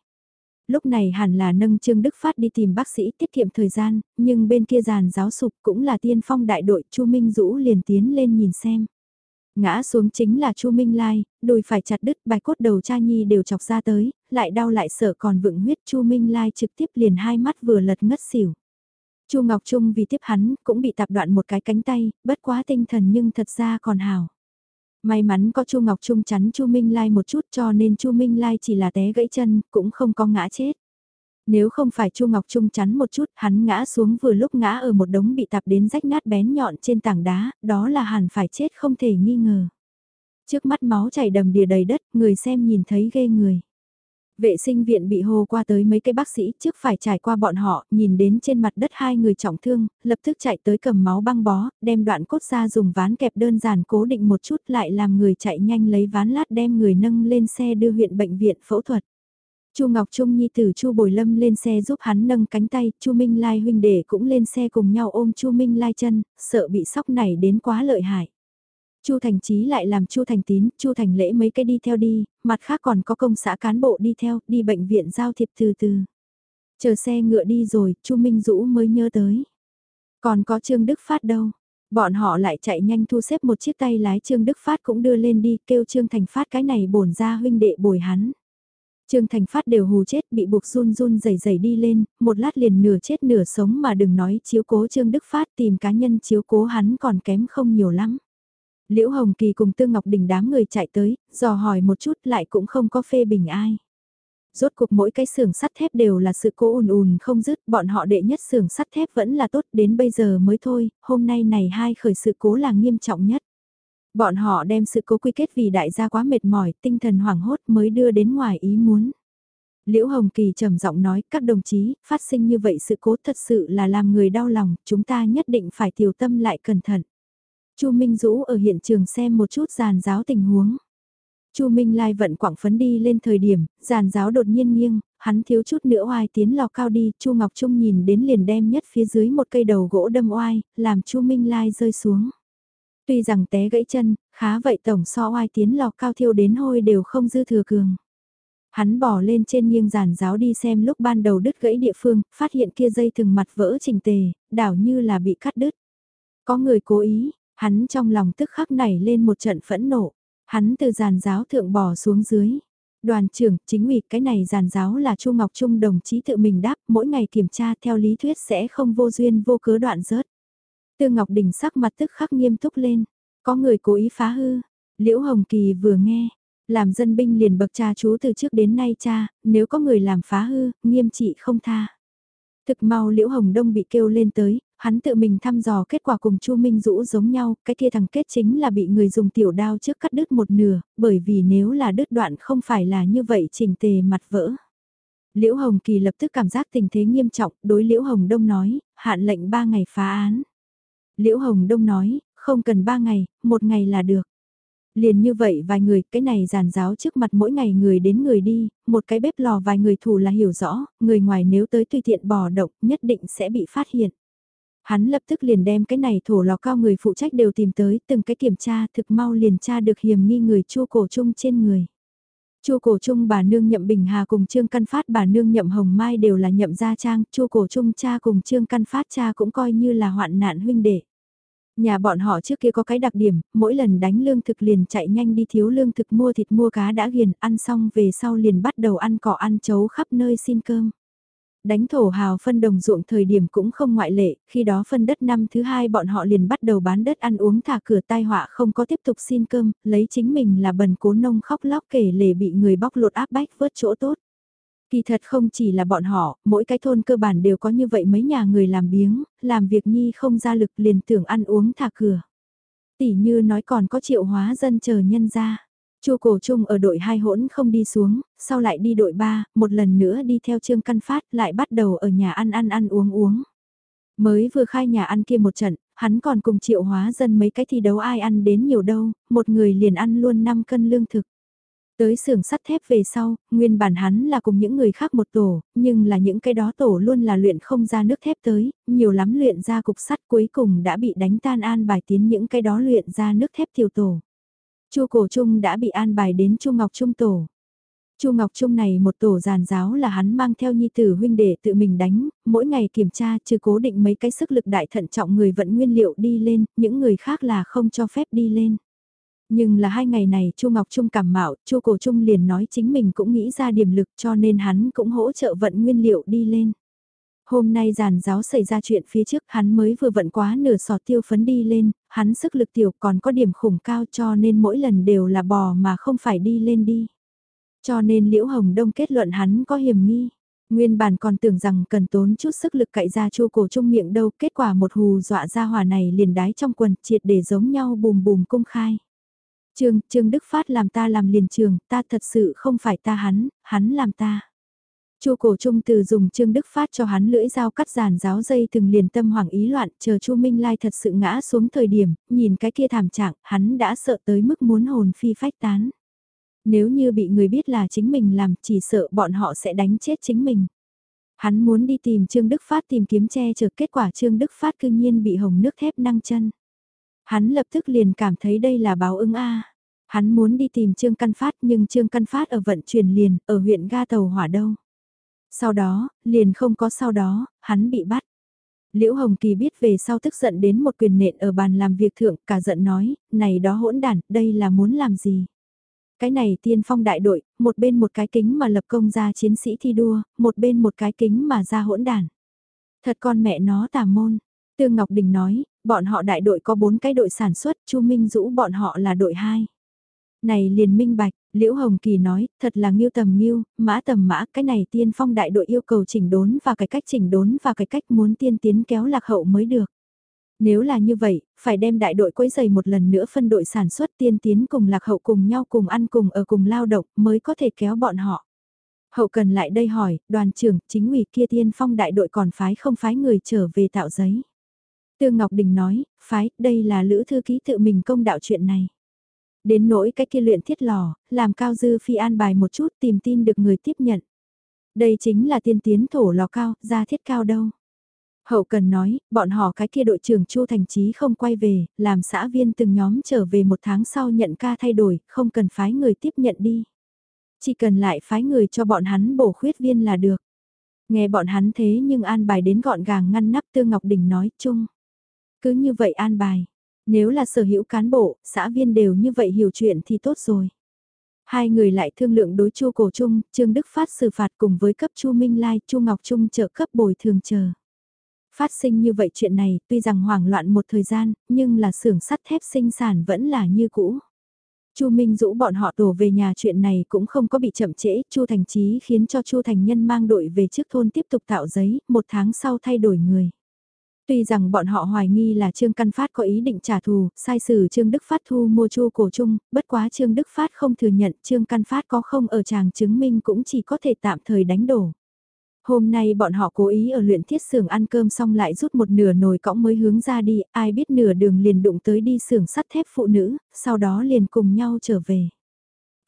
Lúc này hẳn là nâng Trương Đức Phát đi tìm bác sĩ tiết kiệm thời gian, nhưng bên kia giàn giáo sụp cũng là tiên phong đại đội Chu Minh Dũ liền tiến lên nhìn xem. Ngã xuống chính là Chu Minh Lai, đùi phải chặt đứt bài cốt đầu cha nhi đều chọc ra tới, lại đau lại sợ còn vựng huyết Chu Minh Lai trực tiếp liền hai mắt vừa lật ngất xỉu. Chu Ngọc Trung vì tiếp hắn cũng bị tạp đoạn một cái cánh tay, bất quá tinh thần nhưng thật ra còn hào. May mắn có Chu Ngọc Trung chắn Chu Minh Lai một chút cho nên Chu Minh Lai chỉ là té gãy chân, cũng không có ngã chết. Nếu không phải Chu Ngọc Trung chắn một chút, hắn ngã xuống vừa lúc ngã ở một đống bị tạp đến rách nát bén nhọn trên tảng đá, đó là hẳn phải chết không thể nghi ngờ. Trước mắt máu chảy đầm đìa đầy đất, người xem nhìn thấy ghê người. Vệ sinh viện bị hô qua tới mấy cái bác sĩ trước phải trải qua bọn họ, nhìn đến trên mặt đất hai người trọng thương, lập tức chạy tới cầm máu băng bó, đem đoạn cốt ra dùng ván kẹp đơn giản cố định một chút lại làm người chạy nhanh lấy ván lát đem người nâng lên xe đưa huyện bệnh viện phẫu thuật. Chu Ngọc Trung nhi tử Chu Bồi Lâm lên xe giúp hắn nâng cánh tay, Chu Minh Lai huynh đệ cũng lên xe cùng nhau ôm Chu Minh Lai chân, sợ bị sóc này đến quá lợi hại. Chu Thành Chí lại làm Chu Thành Tín, Chu Thành Lễ mấy cái đi theo đi, mặt khác còn có công xã cán bộ đi theo, đi bệnh viện giao thiệp từ từ. Chờ xe ngựa đi rồi, Chu Minh Dũ mới nhớ tới. Còn có Trương Đức Phát đâu? Bọn họ lại chạy nhanh thu xếp một chiếc tay lái Trương Đức Phát cũng đưa lên đi, kêu Trương Thành Phát cái này bổn ra huynh đệ bồi hắn. Trương Thành Phát đều hù chết bị buộc run run rẩy rẩy đi lên, một lát liền nửa chết nửa sống mà đừng nói chiếu cố Trương Đức Phát tìm cá nhân chiếu cố hắn còn kém không nhiều lắm. Liễu Hồng Kỳ cùng Tương Ngọc Đình đám người chạy tới, dò hỏi một chút lại cũng không có phê bình ai. Rốt cuộc mỗi cái xưởng sắt thép đều là sự cố ùn ùn không dứt, bọn họ đệ nhất xưởng sắt thép vẫn là tốt đến bây giờ mới thôi, hôm nay này hai khởi sự cố là nghiêm trọng nhất. Bọn họ đem sự cố quy kết vì đại gia quá mệt mỏi, tinh thần hoảng hốt mới đưa đến ngoài ý muốn. Liễu Hồng Kỳ trầm giọng nói, các đồng chí, phát sinh như vậy sự cố thật sự là làm người đau lòng, chúng ta nhất định phải tiểu tâm lại cẩn thận. Chu Minh Dũ ở hiện trường xem một chút giàn giáo tình huống. Chu Minh Lai vận quảng phấn đi lên thời điểm, giàn giáo đột nhiên nghiêng, hắn thiếu chút nữa oai tiến lò cao đi, Chu Ngọc Trung nhìn đến liền đem nhất phía dưới một cây đầu gỗ đâm oai, làm Chu Minh Lai rơi xuống. Tuy rằng té gãy chân, khá vậy tổng so oai tiến lò cao thiêu đến hôi đều không dư thừa cường. Hắn bỏ lên trên nghiêng giàn giáo đi xem lúc ban đầu đứt gãy địa phương, phát hiện kia dây thừng mặt vỡ trình tề, đảo như là bị cắt đứt. Có người cố ý, Hắn trong lòng tức khắc nảy lên một trận phẫn nộ. Hắn từ giàn giáo thượng bò xuống dưới. Đoàn trưởng, chính ủy cái này giàn giáo là Chu Ngọc Trung đồng chí tự mình đáp, mỗi ngày kiểm tra theo lý thuyết sẽ không vô duyên vô cớ đoạn rớt. Tư Ngọc Đình sắc mặt tức khắc nghiêm túc lên, có người cố ý phá hư. Liễu Hồng Kỳ vừa nghe, làm dân binh liền bậc cha chú từ trước đến nay cha, nếu có người làm phá hư, nghiêm trị không tha. Thực mau Liễu Hồng Đông bị kêu lên tới, hắn tự mình thăm dò kết quả cùng Chu Minh Dũ giống nhau, cái kia thằng kết chính là bị người dùng tiểu đao trước cắt đứt một nửa, bởi vì nếu là đứt đoạn không phải là như vậy chỉnh tề mặt vỡ. Liễu Hồng Kỳ lập tức cảm giác tình thế nghiêm trọng, đối Liễu Hồng Đông nói, hạn lệnh 3 ngày phá án. Liễu Hồng Đông nói, không cần 3 ngày, một ngày là được. Liền như vậy vài người, cái này giàn giáo trước mặt mỗi ngày người đến người đi, một cái bếp lò vài người thủ là hiểu rõ, người ngoài nếu tới tùy tiện bò động nhất định sẽ bị phát hiện. Hắn lập tức liền đem cái này thổ lò cao người phụ trách đều tìm tới, từng cái kiểm tra thực mau liền tra được hiểm nghi người chua cổ chung trên người. Chu cổ trung bà nương nhậm bình hà cùng trương căn phát bà nương nhậm hồng mai đều là nhậm gia trang, chu cổ trung cha cùng trương căn phát cha cũng coi như là hoạn nạn huynh đệ. Nhà bọn họ trước kia có cái đặc điểm, mỗi lần đánh lương thực liền chạy nhanh đi thiếu lương thực mua thịt mua cá đã ghiền, ăn xong về sau liền bắt đầu ăn cỏ ăn chấu khắp nơi xin cơm. Đánh thổ hào phân đồng ruộng thời điểm cũng không ngoại lệ, khi đó phân đất năm thứ hai bọn họ liền bắt đầu bán đất ăn uống thả cửa tai họa không có tiếp tục xin cơm, lấy chính mình là bần cố nông khóc lóc kể lể bị người bóc lột áp bách vớt chỗ tốt. Kỳ thật không chỉ là bọn họ, mỗi cái thôn cơ bản đều có như vậy mấy nhà người làm biếng, làm việc nhi không ra lực liền tưởng ăn uống thả cửa. Tỷ như nói còn có triệu hóa dân chờ nhân ra. Chu Cổ Trung ở đội 2 hỗn không đi xuống, sau lại đi đội 3, một lần nữa đi theo Trương Căn Phát, lại bắt đầu ở nhà ăn ăn ăn uống uống. Mới vừa khai nhà ăn kia một trận, hắn còn cùng triệu hóa dân mấy cái thi đấu ai ăn đến nhiều đâu, một người liền ăn luôn 5 cân lương thực. Tới xưởng sắt thép về sau, nguyên bản hắn là cùng những người khác một tổ, nhưng là những cái đó tổ luôn là luyện không ra nước thép tới, nhiều lắm luyện ra cục sắt cuối cùng đã bị đánh tan an bài tiến những cái đó luyện ra nước thép tiểu tổ. Chu Cổ Trung đã bị an bài đến Chu Ngọc Trung tổ. Chu Ngọc Trung này một tổ giàn giáo là hắn mang theo nhi tử huynh để tự mình đánh, mỗi ngày kiểm tra trừ cố định mấy cái sức lực đại thận trọng người vận nguyên liệu đi lên, những người khác là không cho phép đi lên. Nhưng là hai ngày này Chu Ngọc Trung cảm mạo, Chu Cổ Trung liền nói chính mình cũng nghĩ ra điểm lực cho nên hắn cũng hỗ trợ vận nguyên liệu đi lên. Hôm nay giàn giáo xảy ra chuyện phía trước hắn mới vừa vận quá nửa sọt tiêu phấn đi lên, hắn sức lực tiểu còn có điểm khủng cao cho nên mỗi lần đều là bò mà không phải đi lên đi. Cho nên Liễu Hồng Đông kết luận hắn có hiểm nghi. Nguyên bản còn tưởng rằng cần tốn chút sức lực cậy ra chu cổ trung miệng đâu, kết quả một hù dọa ra hòa này liền đái trong quần triệt để giống nhau bùm bùm công khai. trường Trương Đức Phát làm ta làm liền trường, ta thật sự không phải ta hắn, hắn làm ta. Chu cổ trung từ dùng Trương Đức Phát cho hắn lưỡi dao cắt giàn giáo dây từng liền tâm hoảng ý loạn, chờ Chu Minh Lai thật sự ngã xuống thời điểm, nhìn cái kia thảm trạng, hắn đã sợ tới mức muốn hồn phi phách tán. Nếu như bị người biết là chính mình làm, chỉ sợ bọn họ sẽ đánh chết chính mình. Hắn muốn đi tìm Trương Đức Phát tìm kiếm che chở kết quả Trương Đức Phát cương nhiên bị hồng nước thép năng chân. Hắn lập tức liền cảm thấy đây là báo ứng A. Hắn muốn đi tìm Trương Căn Phát nhưng Trương Căn Phát ở vận chuyển liền, ở huyện ga tàu hỏa đâu. Sau đó, liền không có sau đó, hắn bị bắt. Liễu Hồng Kỳ biết về sau tức giận đến một quyền nện ở bàn làm việc thượng, cả giận nói, này đó hỗn đản, đây là muốn làm gì? Cái này tiên phong đại đội, một bên một cái kính mà lập công ra chiến sĩ thi đua, một bên một cái kính mà ra hỗn đản. Thật con mẹ nó tà môn. Tương Ngọc Đình nói, bọn họ đại đội có bốn cái đội sản xuất, Chu Minh Dũ bọn họ là đội 2. Này liền minh bạch, Liễu Hồng Kỳ nói, thật là nghiêu tầm nghiêu, mã tầm mã, cái này tiên phong đại đội yêu cầu chỉnh đốn và cái cách chỉnh đốn và cái cách muốn tiên tiến kéo lạc hậu mới được. Nếu là như vậy, phải đem đại đội quấy giày một lần nữa phân đội sản xuất tiên tiến cùng lạc hậu cùng nhau cùng ăn cùng ở cùng lao động mới có thể kéo bọn họ. Hậu cần lại đây hỏi, đoàn trưởng, chính ủy kia tiên phong đại đội còn phái không phái người trở về tạo giấy. Tương Ngọc Đình nói, phái, đây là lữ thư ký tự mình công đạo chuyện này. Đến nỗi cái kia luyện thiết lò, làm cao dư phi an bài một chút tìm tin được người tiếp nhận. Đây chính là tiên tiến thổ lò cao, ra thiết cao đâu. Hậu cần nói, bọn họ cái kia đội trưởng Chu Thành Chí không quay về, làm xã viên từng nhóm trở về một tháng sau nhận ca thay đổi, không cần phái người tiếp nhận đi. Chỉ cần lại phái người cho bọn hắn bổ khuyết viên là được. Nghe bọn hắn thế nhưng an bài đến gọn gàng ngăn nắp Tư Ngọc Đình nói chung. Cứ như vậy an bài. Nếu là sở hữu cán bộ, xã viên đều như vậy hiểu chuyện thì tốt rồi. Hai người lại thương lượng đối Chu Cổ Trung, Trương Đức Phát xử phạt cùng với cấp Chu Minh Lai, Chu Ngọc Trung trợ cấp bồi thường chờ. Phát sinh như vậy chuyện này, tuy rằng hoảng loạn một thời gian, nhưng là xưởng sắt thép sinh sản vẫn là như cũ. Chu Minh Dũ bọn họ đổ về nhà chuyện này cũng không có bị chậm trễ, Chu Thành Chí khiến cho Chu Thành Nhân mang đội về trước thôn tiếp tục tạo giấy, một tháng sau thay đổi người. Tuy rằng bọn họ hoài nghi là Trương Căn Phát có ý định trả thù, sai sử Trương Đức Phát thu mua chu cổ chung, bất quá Trương Đức Phát không thừa nhận Trương Căn Phát có không ở chàng chứng minh cũng chỉ có thể tạm thời đánh đổ. Hôm nay bọn họ cố ý ở luyện thiết xưởng ăn cơm xong lại rút một nửa nồi cõng mới hướng ra đi, ai biết nửa đường liền đụng tới đi xưởng sắt thép phụ nữ, sau đó liền cùng nhau trở về.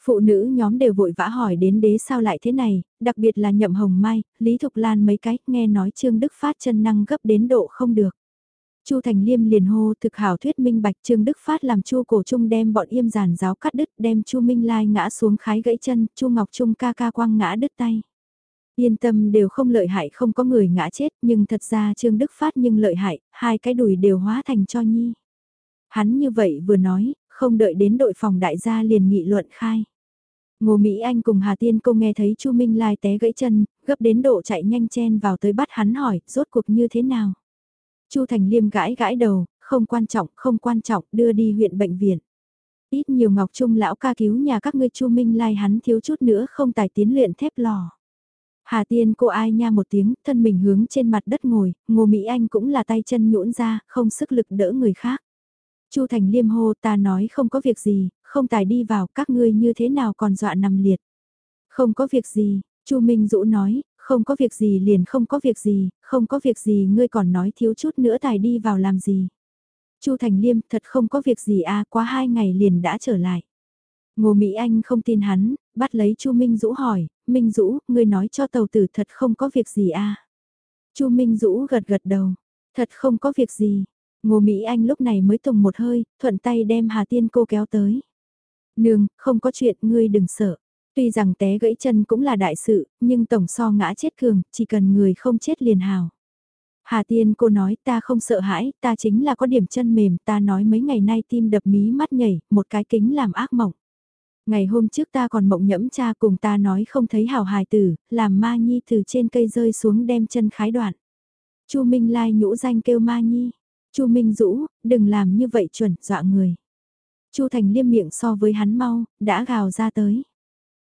Phụ nữ nhóm đều vội vã hỏi đến đế sao lại thế này, đặc biệt là nhậm hồng mai, Lý Thục Lan mấy cái, nghe nói Trương Đức Phát chân năng gấp đến độ không được. Chu Thành Liêm liền hô thực hảo thuyết minh bạch Trương Đức Phát làm Chu Cổ Trung đem bọn yêm giàn giáo cắt đứt, đem Chu Minh Lai ngã xuống khái gãy chân, Chu Ngọc Trung ca ca quang ngã đứt tay. Yên tâm đều không lợi hại không có người ngã chết, nhưng thật ra Trương Đức Phát nhưng lợi hại, hai cái đùi đều hóa thành cho nhi. Hắn như vậy vừa nói, không đợi đến đội phòng đại gia liền nghị luận khai. Ngô Mỹ Anh cùng Hà Tiên cô nghe thấy Chu Minh Lai té gãy chân, gấp đến độ chạy nhanh chen vào tới bắt hắn hỏi, rốt cuộc như thế nào. Chu Thành Liêm gãi gãi đầu, không quan trọng, không quan trọng, đưa đi huyện bệnh viện. Ít nhiều Ngọc Trung lão ca cứu nhà các ngươi Chu Minh Lai hắn thiếu chút nữa không tài tiến luyện thép lò. Hà Tiên cô ai nha một tiếng, thân mình hướng trên mặt đất ngồi, Ngô Mỹ Anh cũng là tay chân nhũn ra, không sức lực đỡ người khác. Chu Thành Liêm hô ta nói không có việc gì, không tài đi vào các ngươi như thế nào còn dọa nằm liệt. Không có việc gì, Chu Minh Dũ nói, không có việc gì liền không có việc gì, không có việc gì ngươi còn nói thiếu chút nữa tài đi vào làm gì. Chu Thành Liêm thật không có việc gì à quá hai ngày liền đã trở lại. Ngô Mỹ Anh không tin hắn, bắt lấy Chu Minh Dũ hỏi, Minh Dũ, ngươi nói cho tàu tử thật không có việc gì à. Chu Minh Dũ gật gật đầu, thật không có việc gì. Ngô Mỹ Anh lúc này mới tùng một hơi, thuận tay đem Hà Tiên cô kéo tới. Nương, không có chuyện, ngươi đừng sợ. Tuy rằng té gãy chân cũng là đại sự, nhưng tổng so ngã chết cường, chỉ cần người không chết liền hào. Hà Tiên cô nói ta không sợ hãi, ta chính là có điểm chân mềm, ta nói mấy ngày nay tim đập mí mắt nhảy, một cái kính làm ác mộng. Ngày hôm trước ta còn mộng nhẫm cha cùng ta nói không thấy hào hài tử, làm ma nhi từ trên cây rơi xuống đem chân khái đoạn. Chu Minh Lai nhũ danh kêu ma nhi. Chu Minh Dũ, đừng làm như vậy chuẩn, dọa người. Chu Thành liêm miệng so với hắn mau, đã gào ra tới.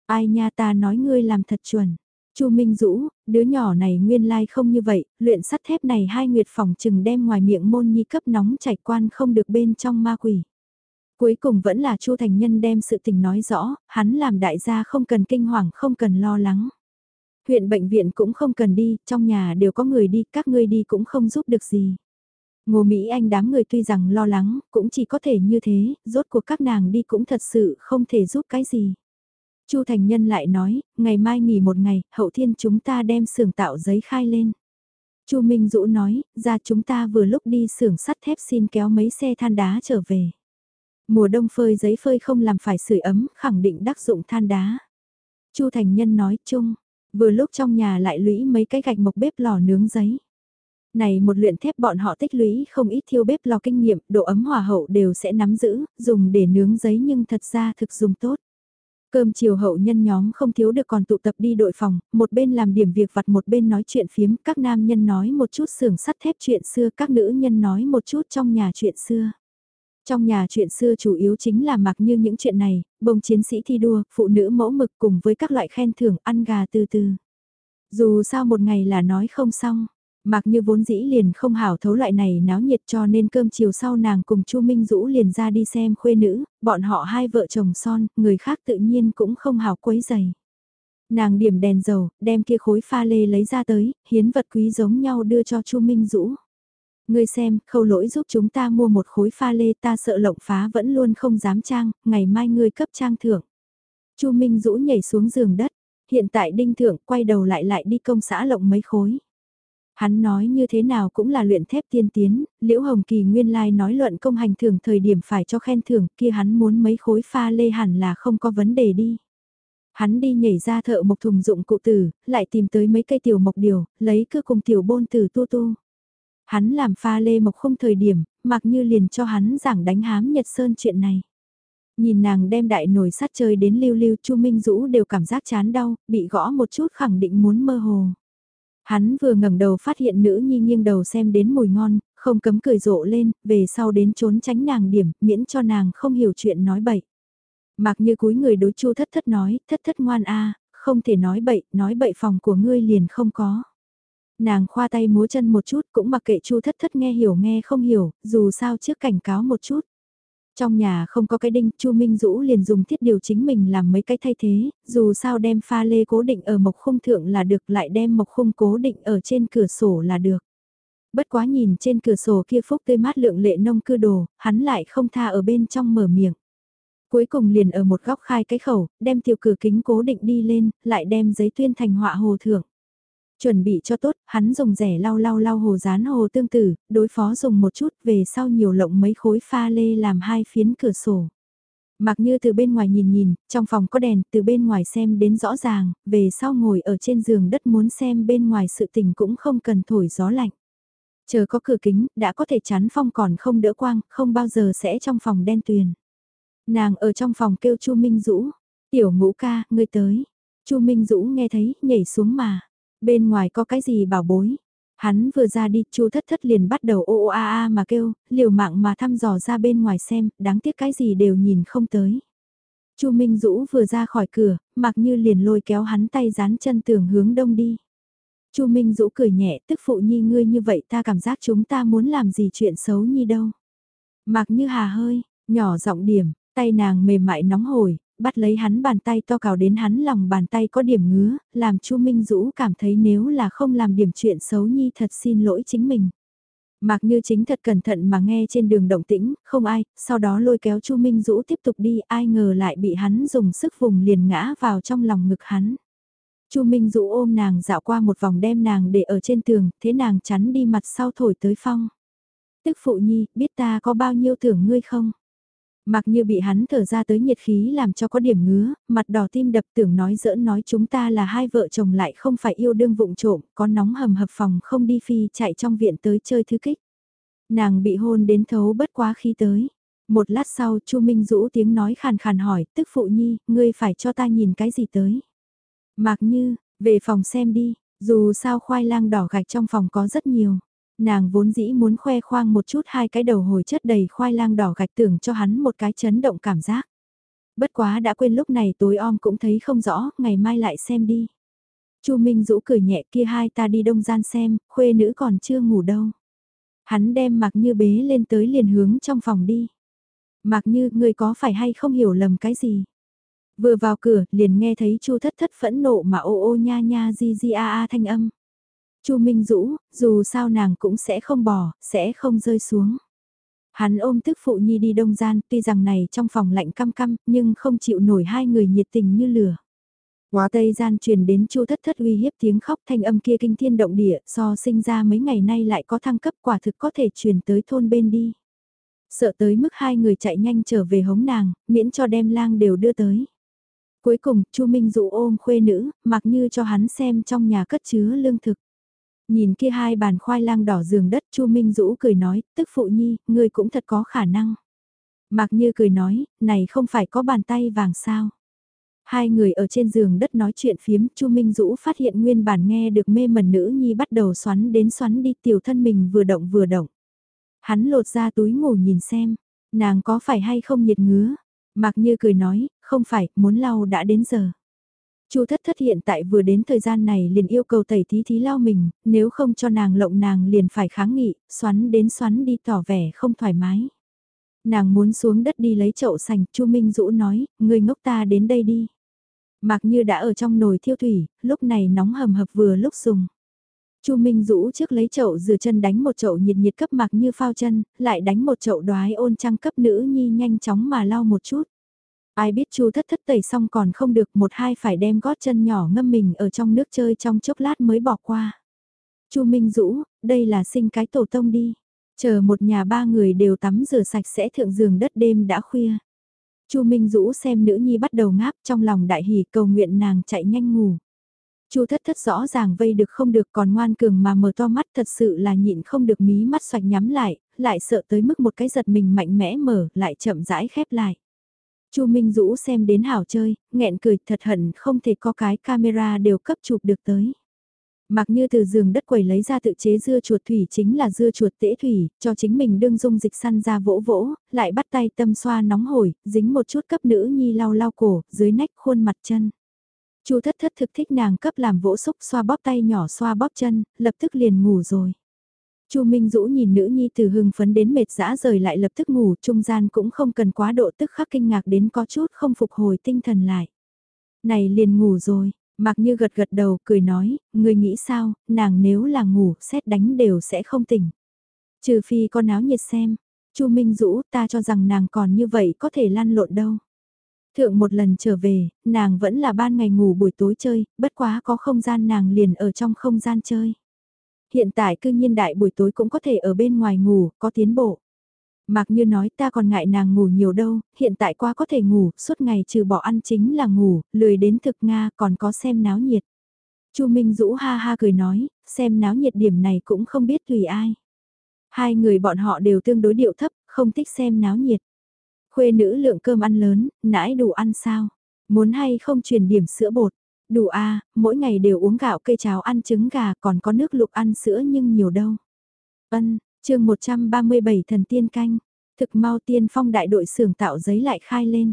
Ai nha ta nói ngươi làm thật chuẩn. Chu Minh Dũ, đứa nhỏ này nguyên lai không như vậy, luyện sắt thép này hai nguyệt phòng chừng đem ngoài miệng môn nhi cấp nóng chảy quan không được bên trong ma quỷ. Cuối cùng vẫn là Chu Thành Nhân đem sự tình nói rõ, hắn làm đại gia không cần kinh hoàng không cần lo lắng. Huyện bệnh viện cũng không cần đi, trong nhà đều có người đi, các ngươi đi cũng không giúp được gì. Ngô Mỹ Anh đám người tuy rằng lo lắng, cũng chỉ có thể như thế, rốt cuộc các nàng đi cũng thật sự không thể giúp cái gì. Chu Thành Nhân lại nói, ngày mai nghỉ một ngày, hậu thiên chúng ta đem xưởng tạo giấy khai lên. Chu Minh Dũ nói, ra chúng ta vừa lúc đi xưởng sắt thép xin kéo mấy xe than đá trở về. Mùa đông phơi giấy phơi không làm phải sưởi ấm, khẳng định đắc dụng than đá. Chu Thành Nhân nói chung, vừa lúc trong nhà lại lũy mấy cái gạch mộc bếp lò nướng giấy. Này một luyện thép bọn họ tích lũy không ít thiêu bếp lò kinh nghiệm, độ ấm hòa hậu đều sẽ nắm giữ, dùng để nướng giấy nhưng thật ra thực dùng tốt. Cơm chiều hậu nhân nhóm không thiếu được còn tụ tập đi đội phòng, một bên làm điểm việc vặt một bên nói chuyện phiếm, các nam nhân nói một chút xưởng sắt thép chuyện xưa, các nữ nhân nói một chút trong nhà chuyện xưa. Trong nhà chuyện xưa chủ yếu chính là mặc như những chuyện này, bông chiến sĩ thi đua, phụ nữ mẫu mực cùng với các loại khen thưởng ăn gà từ từ. Dù sao một ngày là nói không xong, mặc như vốn dĩ liền không hảo thấu loại này náo nhiệt cho nên cơm chiều sau nàng cùng Chu Minh Dũ liền ra đi xem khuê nữ, bọn họ hai vợ chồng son, người khác tự nhiên cũng không hảo quấy giày. Nàng điểm đèn dầu, đem kia khối pha lê lấy ra tới, hiến vật quý giống nhau đưa cho Chu Minh Dũ. Ngươi xem, khâu lỗi giúp chúng ta mua một khối pha lê ta sợ lộng phá vẫn luôn không dám trang, ngày mai ngươi cấp trang thưởng. Chu Minh Dũ nhảy xuống giường đất, hiện tại đinh thưởng quay đầu lại lại đi công xã lộng mấy khối. Hắn nói như thế nào cũng là luyện thép tiên tiến, Liễu Hồng Kỳ nguyên lai nói luận công hành thưởng thời điểm phải cho khen thưởng kia hắn muốn mấy khối pha lê hẳn là không có vấn đề đi. Hắn đi nhảy ra thợ một thùng dụng cụ tử, lại tìm tới mấy cây tiểu mộc điều, lấy cưa cùng tiểu bôn từ tu tu. Hắn làm pha lê mộc không thời điểm, mặc như liền cho hắn giảng đánh hám Nhật Sơn chuyện này. Nhìn nàng đem đại nồi sắt chơi đến lưu lưu Chu Minh Dũ đều cảm giác chán đau, bị gõ một chút khẳng định muốn mơ hồ. Hắn vừa ngẩng đầu phát hiện nữ nhi nghiêng đầu xem đến mùi ngon, không cấm cười rộ lên, về sau đến trốn tránh nàng điểm, miễn cho nàng không hiểu chuyện nói bậy. Mặc như cúi người đối chu thất thất nói, thất thất ngoan a không thể nói bậy, nói bậy phòng của ngươi liền không có. Nàng khoa tay múa chân một chút cũng mặc kệ chu thất thất nghe hiểu nghe không hiểu, dù sao trước cảnh cáo một chút. Trong nhà không có cái đinh, Chu Minh Dũ liền dùng thiết điều chính mình làm mấy cái thay thế, dù sao đem pha lê cố định ở mộc khung thượng là được lại đem mộc khung cố định ở trên cửa sổ là được. Bất quá nhìn trên cửa sổ kia phúc tươi mát lượng lệ nông cư đồ, hắn lại không tha ở bên trong mở miệng. Cuối cùng liền ở một góc khai cái khẩu, đem tiểu cửa kính cố định đi lên, lại đem giấy tuyên thành họa hồ thượng. Chuẩn bị cho tốt, hắn dùng rẻ lau lau lau hồ rán hồ tương tử, đối phó dùng một chút về sau nhiều lộng mấy khối pha lê làm hai phiến cửa sổ. Mặc như từ bên ngoài nhìn nhìn, trong phòng có đèn, từ bên ngoài xem đến rõ ràng, về sau ngồi ở trên giường đất muốn xem bên ngoài sự tình cũng không cần thổi gió lạnh. Chờ có cửa kính, đã có thể chắn phong còn không đỡ quang, không bao giờ sẽ trong phòng đen tuyền. Nàng ở trong phòng kêu Chu Minh Dũ, Tiểu ngũ ca, ngươi tới. Chu Minh Dũ nghe thấy, nhảy xuống mà. Bên ngoài có cái gì bảo bối. Hắn vừa ra đi, Chu Thất Thất liền bắt đầu ô ô a a mà kêu, liều mạng mà thăm dò ra bên ngoài xem, đáng tiếc cái gì đều nhìn không tới. Chu Minh Dũ vừa ra khỏi cửa, mặc như liền lôi kéo hắn tay dán chân tường hướng đông đi. Chu Minh Dũ cười nhẹ, tức phụ nhi ngươi như vậy ta cảm giác chúng ta muốn làm gì chuyện xấu nhi đâu. Mặc như hà hơi, nhỏ giọng điểm, tay nàng mềm mại nóng hổi, bắt lấy hắn bàn tay to cào đến hắn lòng bàn tay có điểm ngứa, làm Chu Minh Dũ cảm thấy nếu là không làm điểm chuyện xấu nhi thật xin lỗi chính mình. Mạc Như chính thật cẩn thận mà nghe trên đường động tĩnh, không ai, sau đó lôi kéo Chu Minh Dũ tiếp tục đi, ai ngờ lại bị hắn dùng sức vùng liền ngã vào trong lòng ngực hắn. Chu Minh Dũ ôm nàng dạo qua một vòng đem nàng để ở trên tường, thế nàng chắn đi mặt sau thổi tới phong. Tức phụ nhi, biết ta có bao nhiêu thưởng ngươi không? Mặc như bị hắn thở ra tới nhiệt khí làm cho có điểm ngứa, mặt đỏ tim đập tưởng nói giỡn nói chúng ta là hai vợ chồng lại không phải yêu đương vụng trộm, có nóng hầm hập phòng không đi phi chạy trong viện tới chơi thứ kích. Nàng bị hôn đến thấu bất quá khi tới. Một lát sau Chu Minh rũ tiếng nói khàn khàn hỏi, tức phụ nhi, ngươi phải cho ta nhìn cái gì tới. Mạc như, về phòng xem đi, dù sao khoai lang đỏ gạch trong phòng có rất nhiều. Nàng vốn dĩ muốn khoe khoang một chút hai cái đầu hồi chất đầy khoai lang đỏ gạch tưởng cho hắn một cái chấn động cảm giác. Bất quá đã quên lúc này tối om cũng thấy không rõ, ngày mai lại xem đi. Chu Minh Dũ cười nhẹ kia hai ta đi đông gian xem, khuê nữ còn chưa ngủ đâu. Hắn đem mặc như bế lên tới liền hướng trong phòng đi. Mặc như người có phải hay không hiểu lầm cái gì. Vừa vào cửa liền nghe thấy chu thất thất phẫn nộ mà ô ô nha nha di di a a thanh âm. Chu Minh Dũ, dù sao nàng cũng sẽ không bỏ, sẽ không rơi xuống. Hắn ôm tức phụ nhi đi đông gian, tuy rằng này trong phòng lạnh căm căm, nhưng không chịu nổi hai người nhiệt tình như lửa. Quá tây gian truyền đến chu thất thất uy hiếp tiếng khóc thanh âm kia kinh thiên động địa, so sinh ra mấy ngày nay lại có thăng cấp quả thực có thể truyền tới thôn bên đi. Sợ tới mức hai người chạy nhanh trở về hống nàng, miễn cho đem lang đều đưa tới. Cuối cùng, chu Minh dụ ôm khuê nữ, mặc như cho hắn xem trong nhà cất chứa lương thực. Nhìn kia hai bàn khoai lang đỏ giường đất Chu Minh Dũ cười nói, tức phụ nhi, ngươi cũng thật có khả năng. Mạc Như cười nói, này không phải có bàn tay vàng sao. Hai người ở trên giường đất nói chuyện phiếm, Chu Minh Dũ phát hiện nguyên bản nghe được mê mẩn nữ nhi bắt đầu xoắn đến xoắn đi tiểu thân mình vừa động vừa động. Hắn lột ra túi ngủ nhìn xem, nàng có phải hay không nhiệt ngứa. Mạc Như cười nói, không phải, muốn lau đã đến giờ. Chu thất thất hiện tại vừa đến thời gian này liền yêu cầu tẩy thí thí lao mình, nếu không cho nàng lộng nàng liền phải kháng nghị, xoắn đến xoắn đi tỏ vẻ không thoải mái. Nàng muốn xuống đất đi lấy chậu sành, Chu Minh Dũ nói, người ngốc ta đến đây đi. Mặc như đã ở trong nồi thiêu thủy, lúc này nóng hầm hập vừa lúc dùng. Chu Minh Dũ trước lấy chậu rửa chân đánh một chậu nhiệt nhiệt cấp mặc như phao chân, lại đánh một chậu đoái ôn trăng cấp nữ nhi nhanh chóng mà lau một chút. Ai biết chu thất thất tẩy xong còn không được một hai phải đem gót chân nhỏ ngâm mình ở trong nước chơi trong chốc lát mới bỏ qua. chu Minh Dũ, đây là sinh cái tổ tông đi. Chờ một nhà ba người đều tắm rửa sạch sẽ thượng giường đất đêm đã khuya. chu Minh Dũ xem nữ nhi bắt đầu ngáp trong lòng đại hỉ cầu nguyện nàng chạy nhanh ngủ. Chu thất thất rõ ràng vây được không được còn ngoan cường mà mở to mắt thật sự là nhịn không được mí mắt xoạch nhắm lại, lại sợ tới mức một cái giật mình mạnh mẽ mở lại chậm rãi khép lại. Chu Minh Dũ xem đến hảo chơi, nghẹn cười thật hận không thể có cái camera đều cấp chụp được tới. Mặc như từ giường đất quầy lấy ra tự chế dưa chuột thủy chính là dưa chuột tễ thủy, cho chính mình đương dung dịch săn ra vỗ vỗ, lại bắt tay tâm xoa nóng hổi, dính một chút cấp nữ nhi lau lau cổ, dưới nách khuôn mặt chân. Chu thất thất thực thích nàng cấp làm vỗ xúc xoa bóp tay nhỏ xoa bóp chân, lập tức liền ngủ rồi. Chu Minh Dũ nhìn nữ nhi từ hưng phấn đến mệt dã rời lại lập tức ngủ, trung gian cũng không cần quá độ tức khắc kinh ngạc đến có chút không phục hồi tinh thần lại. Này liền ngủ rồi, mặc như gật gật đầu cười nói, người nghĩ sao, nàng nếu là ngủ, xét đánh đều sẽ không tỉnh. Trừ phi con áo nhiệt xem, Chu Minh Dũ ta cho rằng nàng còn như vậy có thể lăn lộn đâu. Thượng một lần trở về, nàng vẫn là ban ngày ngủ buổi tối chơi, bất quá có không gian nàng liền ở trong không gian chơi hiện tại cư nhiên đại buổi tối cũng có thể ở bên ngoài ngủ, có tiến bộ. mặc như nói ta còn ngại nàng ngủ nhiều đâu, hiện tại qua có thể ngủ, suốt ngày trừ bỏ ăn chính là ngủ, lười đến thực Nga còn có xem náo nhiệt. Chu Minh Dũ ha ha cười nói, xem náo nhiệt điểm này cũng không biết tùy ai. Hai người bọn họ đều tương đối điệu thấp, không thích xem náo nhiệt. Khuê nữ lượng cơm ăn lớn, nãi đủ ăn sao? Muốn hay không truyền điểm sữa bột, đủ a mỗi ngày đều uống gạo cây cháo ăn trứng gà còn có nước lục ăn sữa nhưng nhiều đâu. Ân, chương 137 thần tiên canh, thực mau tiên phong đại đội xưởng tạo giấy lại khai lên.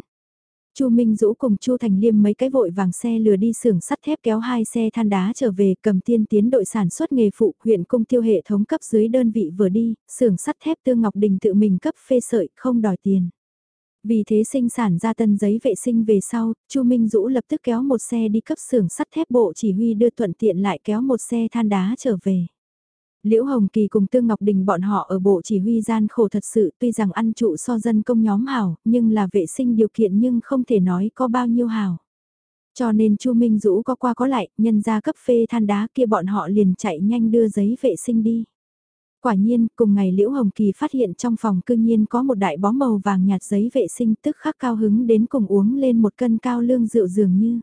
Chu Minh Dũ cùng Chu Thành Liêm mấy cái vội vàng xe lừa đi xưởng sắt thép kéo hai xe than đá trở về cầm tiên tiến đội sản xuất nghề phụ huyện cung tiêu hệ thống cấp dưới đơn vị vừa đi, xưởng sắt thép Tương Ngọc Đình tự mình cấp phê sợi không đòi tiền. Vì thế sinh sản ra tân giấy vệ sinh về sau, Chu Minh Dũ lập tức kéo một xe đi cấp xưởng sắt thép bộ chỉ huy đưa thuận tiện lại kéo một xe than đá trở về. Liễu Hồng Kỳ cùng Tương Ngọc Đình bọn họ ở bộ chỉ huy gian khổ thật sự tuy rằng ăn trụ so dân công nhóm hảo, nhưng là vệ sinh điều kiện nhưng không thể nói có bao nhiêu hảo. Cho nên Chu Minh Dũ có qua có lại, nhân ra cấp phê than đá kia bọn họ liền chạy nhanh đưa giấy vệ sinh đi. Quả nhiên, cùng ngày Liễu Hồng Kỳ phát hiện trong phòng cư nhiên có một đại bó màu vàng nhạt giấy vệ sinh tức khắc cao hứng đến cùng uống lên một cân cao lương rượu dường như.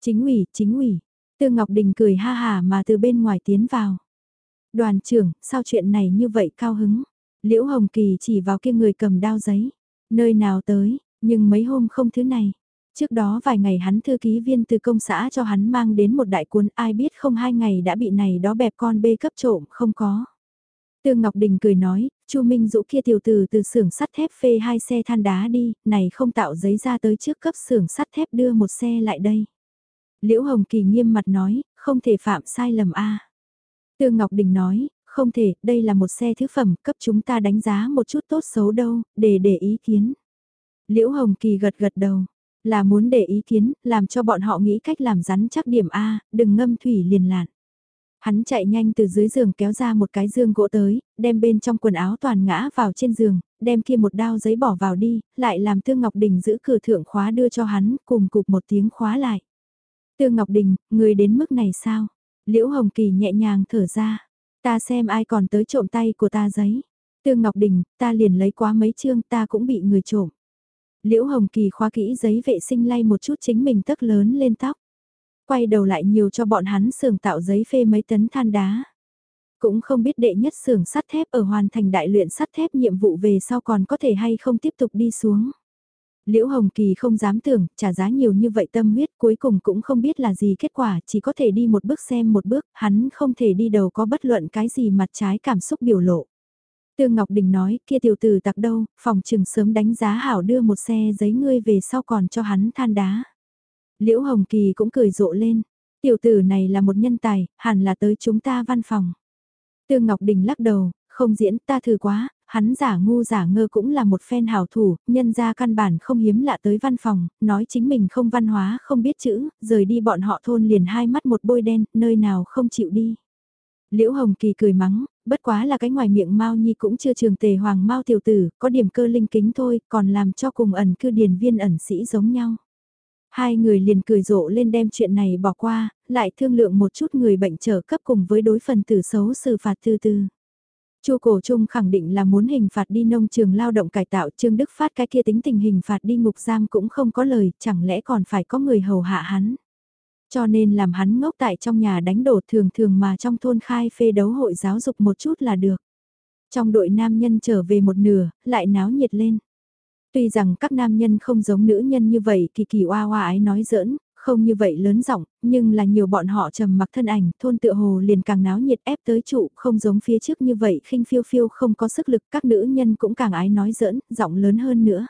Chính ủy, chính ủy. Tương Ngọc Đình cười ha hà mà từ bên ngoài tiến vào. Đoàn trưởng, sao chuyện này như vậy cao hứng? Liễu Hồng Kỳ chỉ vào kia người cầm đao giấy. Nơi nào tới, nhưng mấy hôm không thứ này. Trước đó vài ngày hắn thư ký viên từ công xã cho hắn mang đến một đại cuốn ai biết không hai ngày đã bị này đó bẹp con bê cấp trộm không có. Tương Ngọc Đình cười nói, Chu Minh Dũ kia tiểu tử từ xưởng sắt thép phê hai xe than đá đi, này không tạo giấy ra tới trước cấp xưởng sắt thép đưa một xe lại đây. Liễu Hồng Kỳ nghiêm mặt nói, không thể phạm sai lầm a. Tương Ngọc Đình nói, không thể, đây là một xe thứ phẩm, cấp chúng ta đánh giá một chút tốt xấu đâu, để để ý kiến. Liễu Hồng Kỳ gật gật đầu, là muốn để ý kiến, làm cho bọn họ nghĩ cách làm rắn chắc điểm A, đừng ngâm thủy liền lạn. Hắn chạy nhanh từ dưới giường kéo ra một cái dương gỗ tới, đem bên trong quần áo toàn ngã vào trên giường, đem kia một đao giấy bỏ vào đi, lại làm Tương Ngọc Đình giữ cửa thượng khóa đưa cho hắn, cùng cục một tiếng khóa lại. Tương Ngọc Đình, người đến mức này sao? Liễu Hồng Kỳ nhẹ nhàng thở ra, ta xem ai còn tới trộm tay của ta giấy. Tương Ngọc Đình, ta liền lấy quá mấy chương ta cũng bị người trộm. Liễu Hồng Kỳ khóa kỹ giấy vệ sinh lay một chút chính mình tấc lớn lên tóc. Quay đầu lại nhiều cho bọn hắn xưởng tạo giấy phê mấy tấn than đá. Cũng không biết đệ nhất xưởng sắt thép ở hoàn thành đại luyện sắt thép nhiệm vụ về sau còn có thể hay không tiếp tục đi xuống. Liễu Hồng Kỳ không dám tưởng, trả giá nhiều như vậy tâm huyết cuối cùng cũng không biết là gì kết quả, chỉ có thể đi một bước xem một bước, hắn không thể đi đầu có bất luận cái gì mặt trái cảm xúc biểu lộ. Tương Ngọc Đình nói, kia tiểu tử tặc đâu, phòng trừng sớm đánh giá hảo đưa một xe giấy ngươi về sau còn cho hắn than đá. Liễu Hồng Kỳ cũng cười rộ lên, tiểu tử này là một nhân tài, hẳn là tới chúng ta văn phòng. Tương Ngọc Đình lắc đầu, không diễn ta thử quá, hắn giả ngu giả ngơ cũng là một phen hảo thủ, nhân ra căn bản không hiếm lạ tới văn phòng, nói chính mình không văn hóa, không biết chữ, rời đi bọn họ thôn liền hai mắt một bôi đen, nơi nào không chịu đi. Liễu Hồng Kỳ cười mắng, bất quá là cái ngoài miệng Mao Nhi cũng chưa trường tề hoàng Mao tiểu tử, có điểm cơ linh kính thôi, còn làm cho cùng ẩn cư điền viên ẩn sĩ giống nhau. Hai người liền cười rộ lên đem chuyện này bỏ qua, lại thương lượng một chút người bệnh trở cấp cùng với đối phần tử xấu xử phạt từ từ. Chu Cổ Trung khẳng định là muốn hình phạt đi nông trường lao động cải tạo Trương Đức Phát cái kia tính tình hình phạt đi ngục giam cũng không có lời, chẳng lẽ còn phải có người hầu hạ hắn. Cho nên làm hắn ngốc tại trong nhà đánh đổ thường thường mà trong thôn khai phê đấu hội giáo dục một chút là được. Trong đội nam nhân trở về một nửa, lại náo nhiệt lên. Tuy rằng các nam nhân không giống nữ nhân như vậy kỳ kỳ oa oa ái nói giỡn, không như vậy lớn giọng, nhưng là nhiều bọn họ trầm mặc thân ảnh, thôn tựa hồ liền càng náo nhiệt ép tới trụ, không giống phía trước như vậy khinh phiêu phiêu không có sức lực, các nữ nhân cũng càng ái nói giỡn, giọng lớn hơn nữa.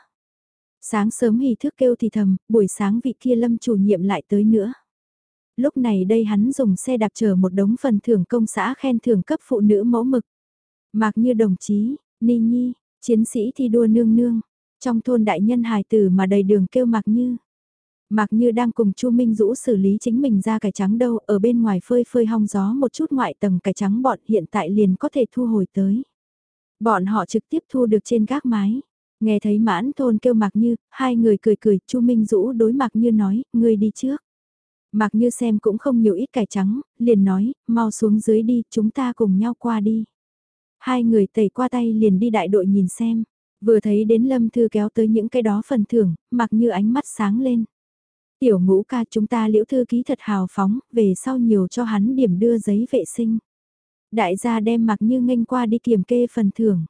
Sáng sớm hì thức kêu thì thầm, buổi sáng vị kia lâm chủ nhiệm lại tới nữa. Lúc này đây hắn dùng xe đạp chở một đống phần thưởng công xã khen thưởng cấp phụ nữ mẫu mực. Mạc như đồng chí, Ni Nhi, chiến sĩ thi đua nương nương, trong thôn đại nhân hài tử mà đầy đường kêu Mạc như. Mạc Như đang cùng Chu Minh Dũ xử lý chính mình ra cải trắng đâu, ở bên ngoài phơi phơi hong gió một chút ngoại tầng cải trắng bọn hiện tại liền có thể thu hồi tới. Bọn họ trực tiếp thu được trên gác mái. Nghe thấy mãn thôn kêu Mạc Như, hai người cười cười, Chu Minh Dũ đối Mạc Như nói, ngươi đi trước. Mạc Như xem cũng không nhiều ít cải trắng, liền nói, mau xuống dưới đi, chúng ta cùng nhau qua đi. Hai người tẩy qua tay liền đi đại đội nhìn xem. Vừa thấy đến Lâm Thư kéo tới những cái đó phần thưởng, mặc Như ánh mắt sáng lên. Tiểu ngũ ca chúng ta liễu thư ký thật hào phóng, về sau nhiều cho hắn điểm đưa giấy vệ sinh. Đại gia đem mặc như nghênh qua đi kiểm kê phần thưởng.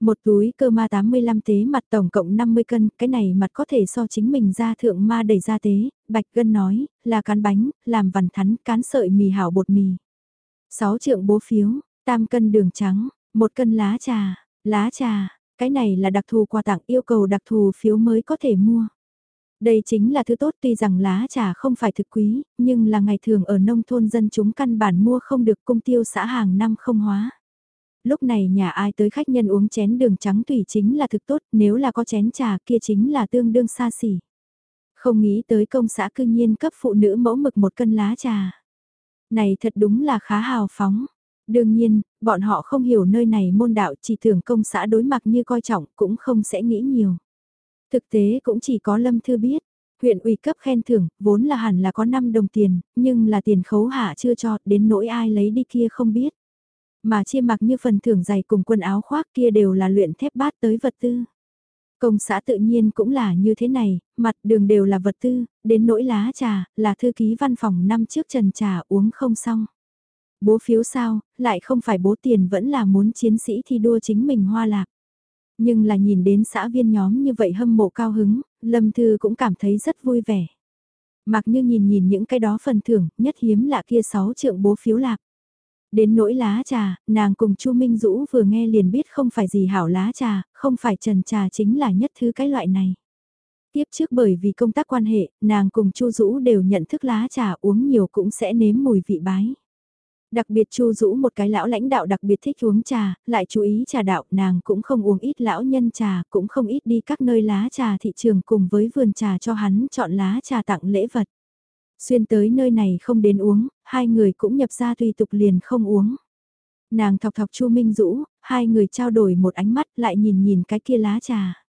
Một túi cơ ma 85 tế mặt tổng cộng 50 cân, cái này mặt có thể so chính mình ra thượng ma đẩy ra tế, Bạch Gân nói, là cán bánh, làm vằn thắn, cán sợi mì hảo bột mì. 6 trượng bố phiếu, tam cân đường trắng, một cân lá trà, lá trà, cái này là đặc thù quà tặng yêu cầu đặc thù phiếu mới có thể mua. Đây chính là thứ tốt tuy rằng lá trà không phải thực quý, nhưng là ngày thường ở nông thôn dân chúng căn bản mua không được cung tiêu xã hàng năm không hóa. Lúc này nhà ai tới khách nhân uống chén đường trắng tùy chính là thực tốt, nếu là có chén trà kia chính là tương đương xa xỉ. Không nghĩ tới công xã cư nhiên cấp phụ nữ mẫu mực một cân lá trà. Này thật đúng là khá hào phóng. Đương nhiên, bọn họ không hiểu nơi này môn đạo chỉ thường công xã đối mặt như coi trọng cũng không sẽ nghĩ nhiều. Thực tế cũng chỉ có Lâm Thư biết, huyện ủy cấp khen thưởng, vốn là hẳn là có 5 đồng tiền, nhưng là tiền khấu hạ chưa cho, đến nỗi ai lấy đi kia không biết. Mà chia mặc như phần thưởng giày cùng quần áo khoác kia đều là luyện thép bát tới vật tư. Công xã tự nhiên cũng là như thế này, mặt đường đều là vật tư, đến nỗi lá trà, là thư ký văn phòng năm trước trần trà uống không xong. Bố phiếu sao, lại không phải bố tiền vẫn là muốn chiến sĩ thi đua chính mình hoa lạc. Nhưng là nhìn đến xã viên nhóm như vậy hâm mộ cao hứng, Lâm Thư cũng cảm thấy rất vui vẻ. Mặc như nhìn nhìn những cái đó phần thưởng, nhất hiếm lạ kia sáu trượng bố phiếu lạc. Đến nỗi lá trà, nàng cùng Chu Minh Dũ vừa nghe liền biết không phải gì hảo lá trà, không phải trần trà chính là nhất thứ cái loại này. Tiếp trước bởi vì công tác quan hệ, nàng cùng Chu Dũ đều nhận thức lá trà uống nhiều cũng sẽ nếm mùi vị bái. Đặc biệt Chu Dũ một cái lão lãnh đạo đặc biệt thích uống trà, lại chú ý trà đạo, nàng cũng không uống ít lão nhân trà, cũng không ít đi các nơi lá trà thị trường cùng với vườn trà cho hắn chọn lá trà tặng lễ vật. Xuyên tới nơi này không đến uống, hai người cũng nhập ra tùy tục liền không uống. Nàng thọc thọc Chu Minh Dũ, hai người trao đổi một ánh mắt lại nhìn nhìn cái kia lá trà.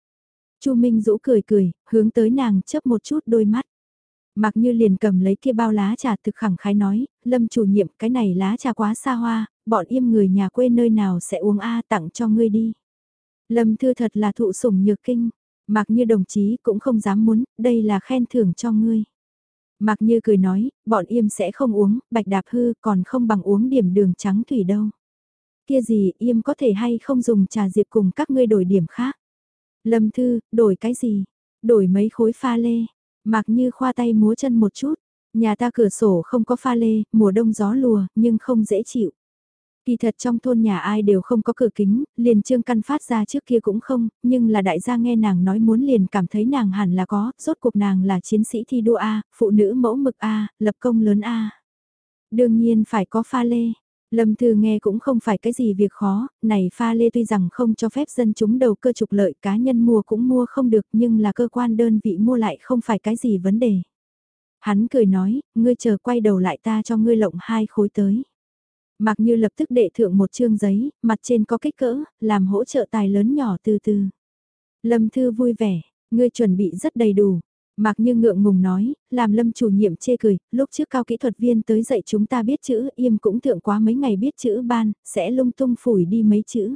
Chu Minh Dũ cười cười, hướng tới nàng chớp một chút đôi mắt. Mặc như liền cầm lấy kia bao lá trà thực khẳng khái nói, lâm chủ nhiệm cái này lá trà quá xa hoa, bọn im người nhà quê nơi nào sẽ uống A tặng cho ngươi đi. Lâm thư thật là thụ sủng nhược kinh, mặc như đồng chí cũng không dám muốn, đây là khen thưởng cho ngươi. Mặc như cười nói, bọn im sẽ không uống, bạch đạp hư còn không bằng uống điểm đường trắng thủy đâu. Kia gì, im có thể hay không dùng trà diệp cùng các ngươi đổi điểm khác. Lâm thư, đổi cái gì? Đổi mấy khối pha lê, Mặc như khoa tay múa chân một chút, nhà ta cửa sổ không có pha lê, mùa đông gió lùa, nhưng không dễ chịu. Kỳ thật trong thôn nhà ai đều không có cửa kính, liền trương căn phát ra trước kia cũng không, nhưng là đại gia nghe nàng nói muốn liền cảm thấy nàng hẳn là có, rốt cuộc nàng là chiến sĩ thi đua A, phụ nữ mẫu mực A, lập công lớn A. Đương nhiên phải có pha lê, Lâm Thư nghe cũng không phải cái gì việc khó, này pha lê tuy rằng không cho phép dân chúng đầu cơ trục lợi cá nhân mua cũng mua không được nhưng là cơ quan đơn vị mua lại không phải cái gì vấn đề. Hắn cười nói, ngươi chờ quay đầu lại ta cho ngươi lộng hai khối tới. Mặc như lập tức đệ thượng một chương giấy, mặt trên có kích cỡ, làm hỗ trợ tài lớn nhỏ từ từ. Lâm Thư vui vẻ, ngươi chuẩn bị rất đầy đủ, Mạc như ngượng ngùng nói, làm lâm chủ nhiệm chê cười, lúc trước cao kỹ thuật viên tới dạy chúng ta biết chữ, im cũng thượng quá mấy ngày biết chữ ban, sẽ lung tung phủi đi mấy chữ.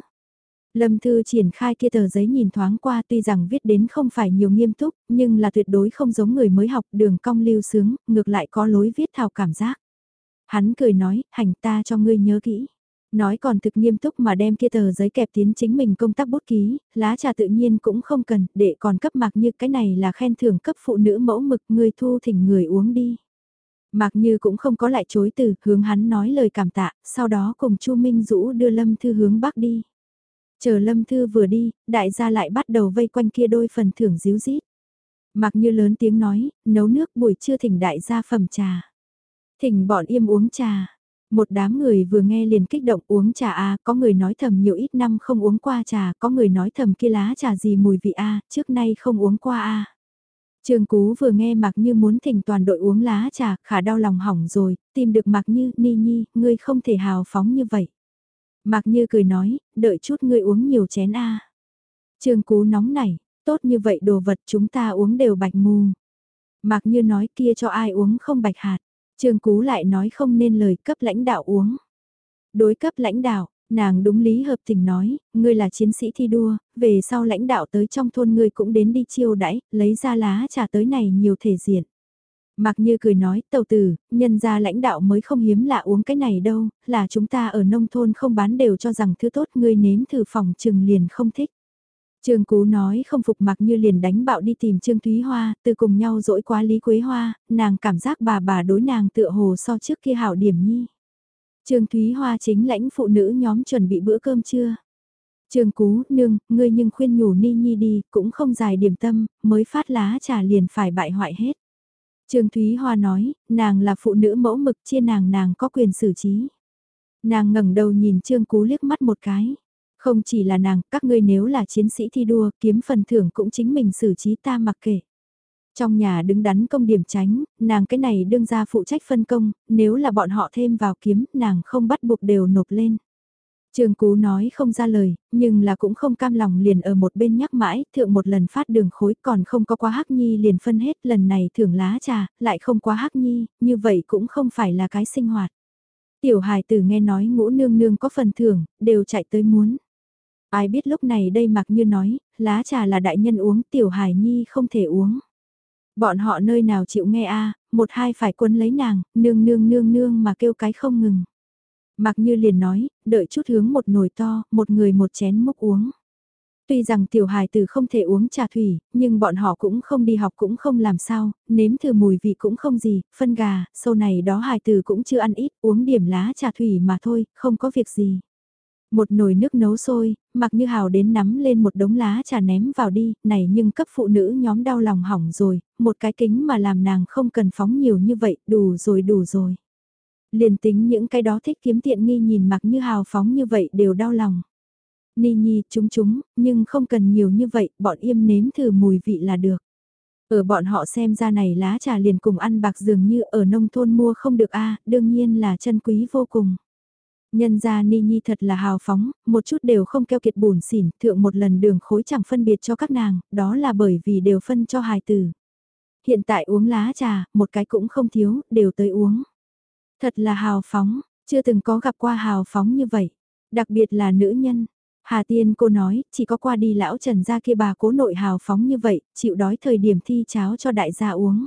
Lâm Thư triển khai kia tờ giấy nhìn thoáng qua tuy rằng viết đến không phải nhiều nghiêm túc, nhưng là tuyệt đối không giống người mới học đường cong lưu sướng, ngược lại có lối viết thảo cảm giác. Hắn cười nói, hành ta cho ngươi nhớ kỹ. Nói còn thực nghiêm túc mà đem kia tờ giấy kẹp tiến chính mình công tác bút ký, lá trà tự nhiên cũng không cần, để còn cấp mạc như cái này là khen thưởng cấp phụ nữ mẫu mực người thu thỉnh người uống đi. Mạc Như cũng không có lại chối từ, hướng hắn nói lời cảm tạ, sau đó cùng Chu Minh Dũ đưa Lâm Thư hướng bắc đi. Chờ Lâm Thư vừa đi, đại gia lại bắt đầu vây quanh kia đôi phần thưởng díu dít. Mạc Như lớn tiếng nói, nấu nước buổi trưa thỉnh đại gia phẩm trà. Thỉnh bọn im uống trà. Một đám người vừa nghe liền kích động uống trà a, có người nói thầm nhiều ít năm không uống qua trà, có người nói thầm kia lá trà gì mùi vị a, trước nay không uống qua a. Trường Cú vừa nghe Mạc Như muốn thỉnh toàn đội uống lá trà, khả đau lòng hỏng rồi, tìm được Mạc Như, Ni Nhi, ngươi không thể hào phóng như vậy. Mạc Như cười nói, đợi chút ngươi uống nhiều chén a. Trường Cú nóng nảy, tốt như vậy đồ vật chúng ta uống đều bạch mù. Mạc Như nói kia cho ai uống không bạch hạt. Trương Cú lại nói không nên lời cấp lãnh đạo uống. Đối cấp lãnh đạo, nàng đúng lý hợp tình nói, ngươi là chiến sĩ thi đua, về sau lãnh đạo tới trong thôn ngươi cũng đến đi chiêu đãi, lấy ra lá trà tới này nhiều thể diện. mặc Như cười nói, tàu tử, nhân gia lãnh đạo mới không hiếm lạ uống cái này đâu, là chúng ta ở nông thôn không bán đều cho rằng thứ tốt ngươi nếm thử phòng trừng liền không thích. Trương Cú nói không phục Mạc Như liền đánh bạo đi tìm Trương Thúy Hoa, từ cùng nhau dỗi quá Lý Quế Hoa, nàng cảm giác bà bà đối nàng tựa hồ so trước kia hảo điểm nhi. Trương Thúy Hoa chính lãnh phụ nữ nhóm chuẩn bị bữa cơm trưa. Trương Cú, nương, ngươi nhưng khuyên nhủ Ni Nhi đi, cũng không dài điểm tâm, mới phát lá trà liền phải bại hoại hết. Trương Thúy Hoa nói, nàng là phụ nữ mẫu mực chia nàng nàng có quyền xử trí. Nàng ngẩng đầu nhìn Trương Cú liếc mắt một cái. Không chỉ là nàng, các ngươi nếu là chiến sĩ thi đua, kiếm phần thưởng cũng chính mình xử trí ta mặc kệ. Trong nhà đứng đắn công điểm tránh, nàng cái này đương ra phụ trách phân công, nếu là bọn họ thêm vào kiếm, nàng không bắt buộc đều nộp lên. Trường Cú nói không ra lời, nhưng là cũng không cam lòng liền ở một bên nhắc mãi, thượng một lần phát đường khối còn không có quá hắc nhi liền phân hết, lần này thưởng lá trà, lại không quá hắc nhi, như vậy cũng không phải là cái sinh hoạt. Tiểu hài tử nghe nói ngũ nương nương có phần thưởng, đều chạy tới muốn. Ai biết lúc này đây mặc như nói, lá trà là đại nhân uống, tiểu hải nhi không thể uống. Bọn họ nơi nào chịu nghe a một hai phải quân lấy nàng, nương nương nương nương mà kêu cái không ngừng. Mặc như liền nói, đợi chút hướng một nồi to, một người một chén múc uống. Tuy rằng tiểu hài tử không thể uống trà thủy, nhưng bọn họ cũng không đi học cũng không làm sao, nếm thử mùi vị cũng không gì, phân gà, sau này đó hài tử cũng chưa ăn ít, uống điểm lá trà thủy mà thôi, không có việc gì. Một nồi nước nấu sôi, mặc như hào đến nắm lên một đống lá trà ném vào đi, này nhưng cấp phụ nữ nhóm đau lòng hỏng rồi, một cái kính mà làm nàng không cần phóng nhiều như vậy, đủ rồi đủ rồi. Liền tính những cái đó thích kiếm tiện nghi nhìn mặc như hào phóng như vậy đều đau lòng. Ni nhi chúng chúng, nhưng không cần nhiều như vậy, bọn im nếm thử mùi vị là được. Ở bọn họ xem ra này lá trà liền cùng ăn bạc dường như ở nông thôn mua không được a đương nhiên là chân quý vô cùng. Nhân gia Ni Nhi thật là hào phóng, một chút đều không keo kiệt bùn xỉn, thượng một lần đường khối chẳng phân biệt cho các nàng, đó là bởi vì đều phân cho hài tử. Hiện tại uống lá trà, một cái cũng không thiếu, đều tới uống. Thật là hào phóng, chưa từng có gặp qua hào phóng như vậy, đặc biệt là nữ nhân. Hà Tiên cô nói, chỉ có qua đi lão trần gia kia bà cố nội hào phóng như vậy, chịu đói thời điểm thi cháo cho đại gia uống.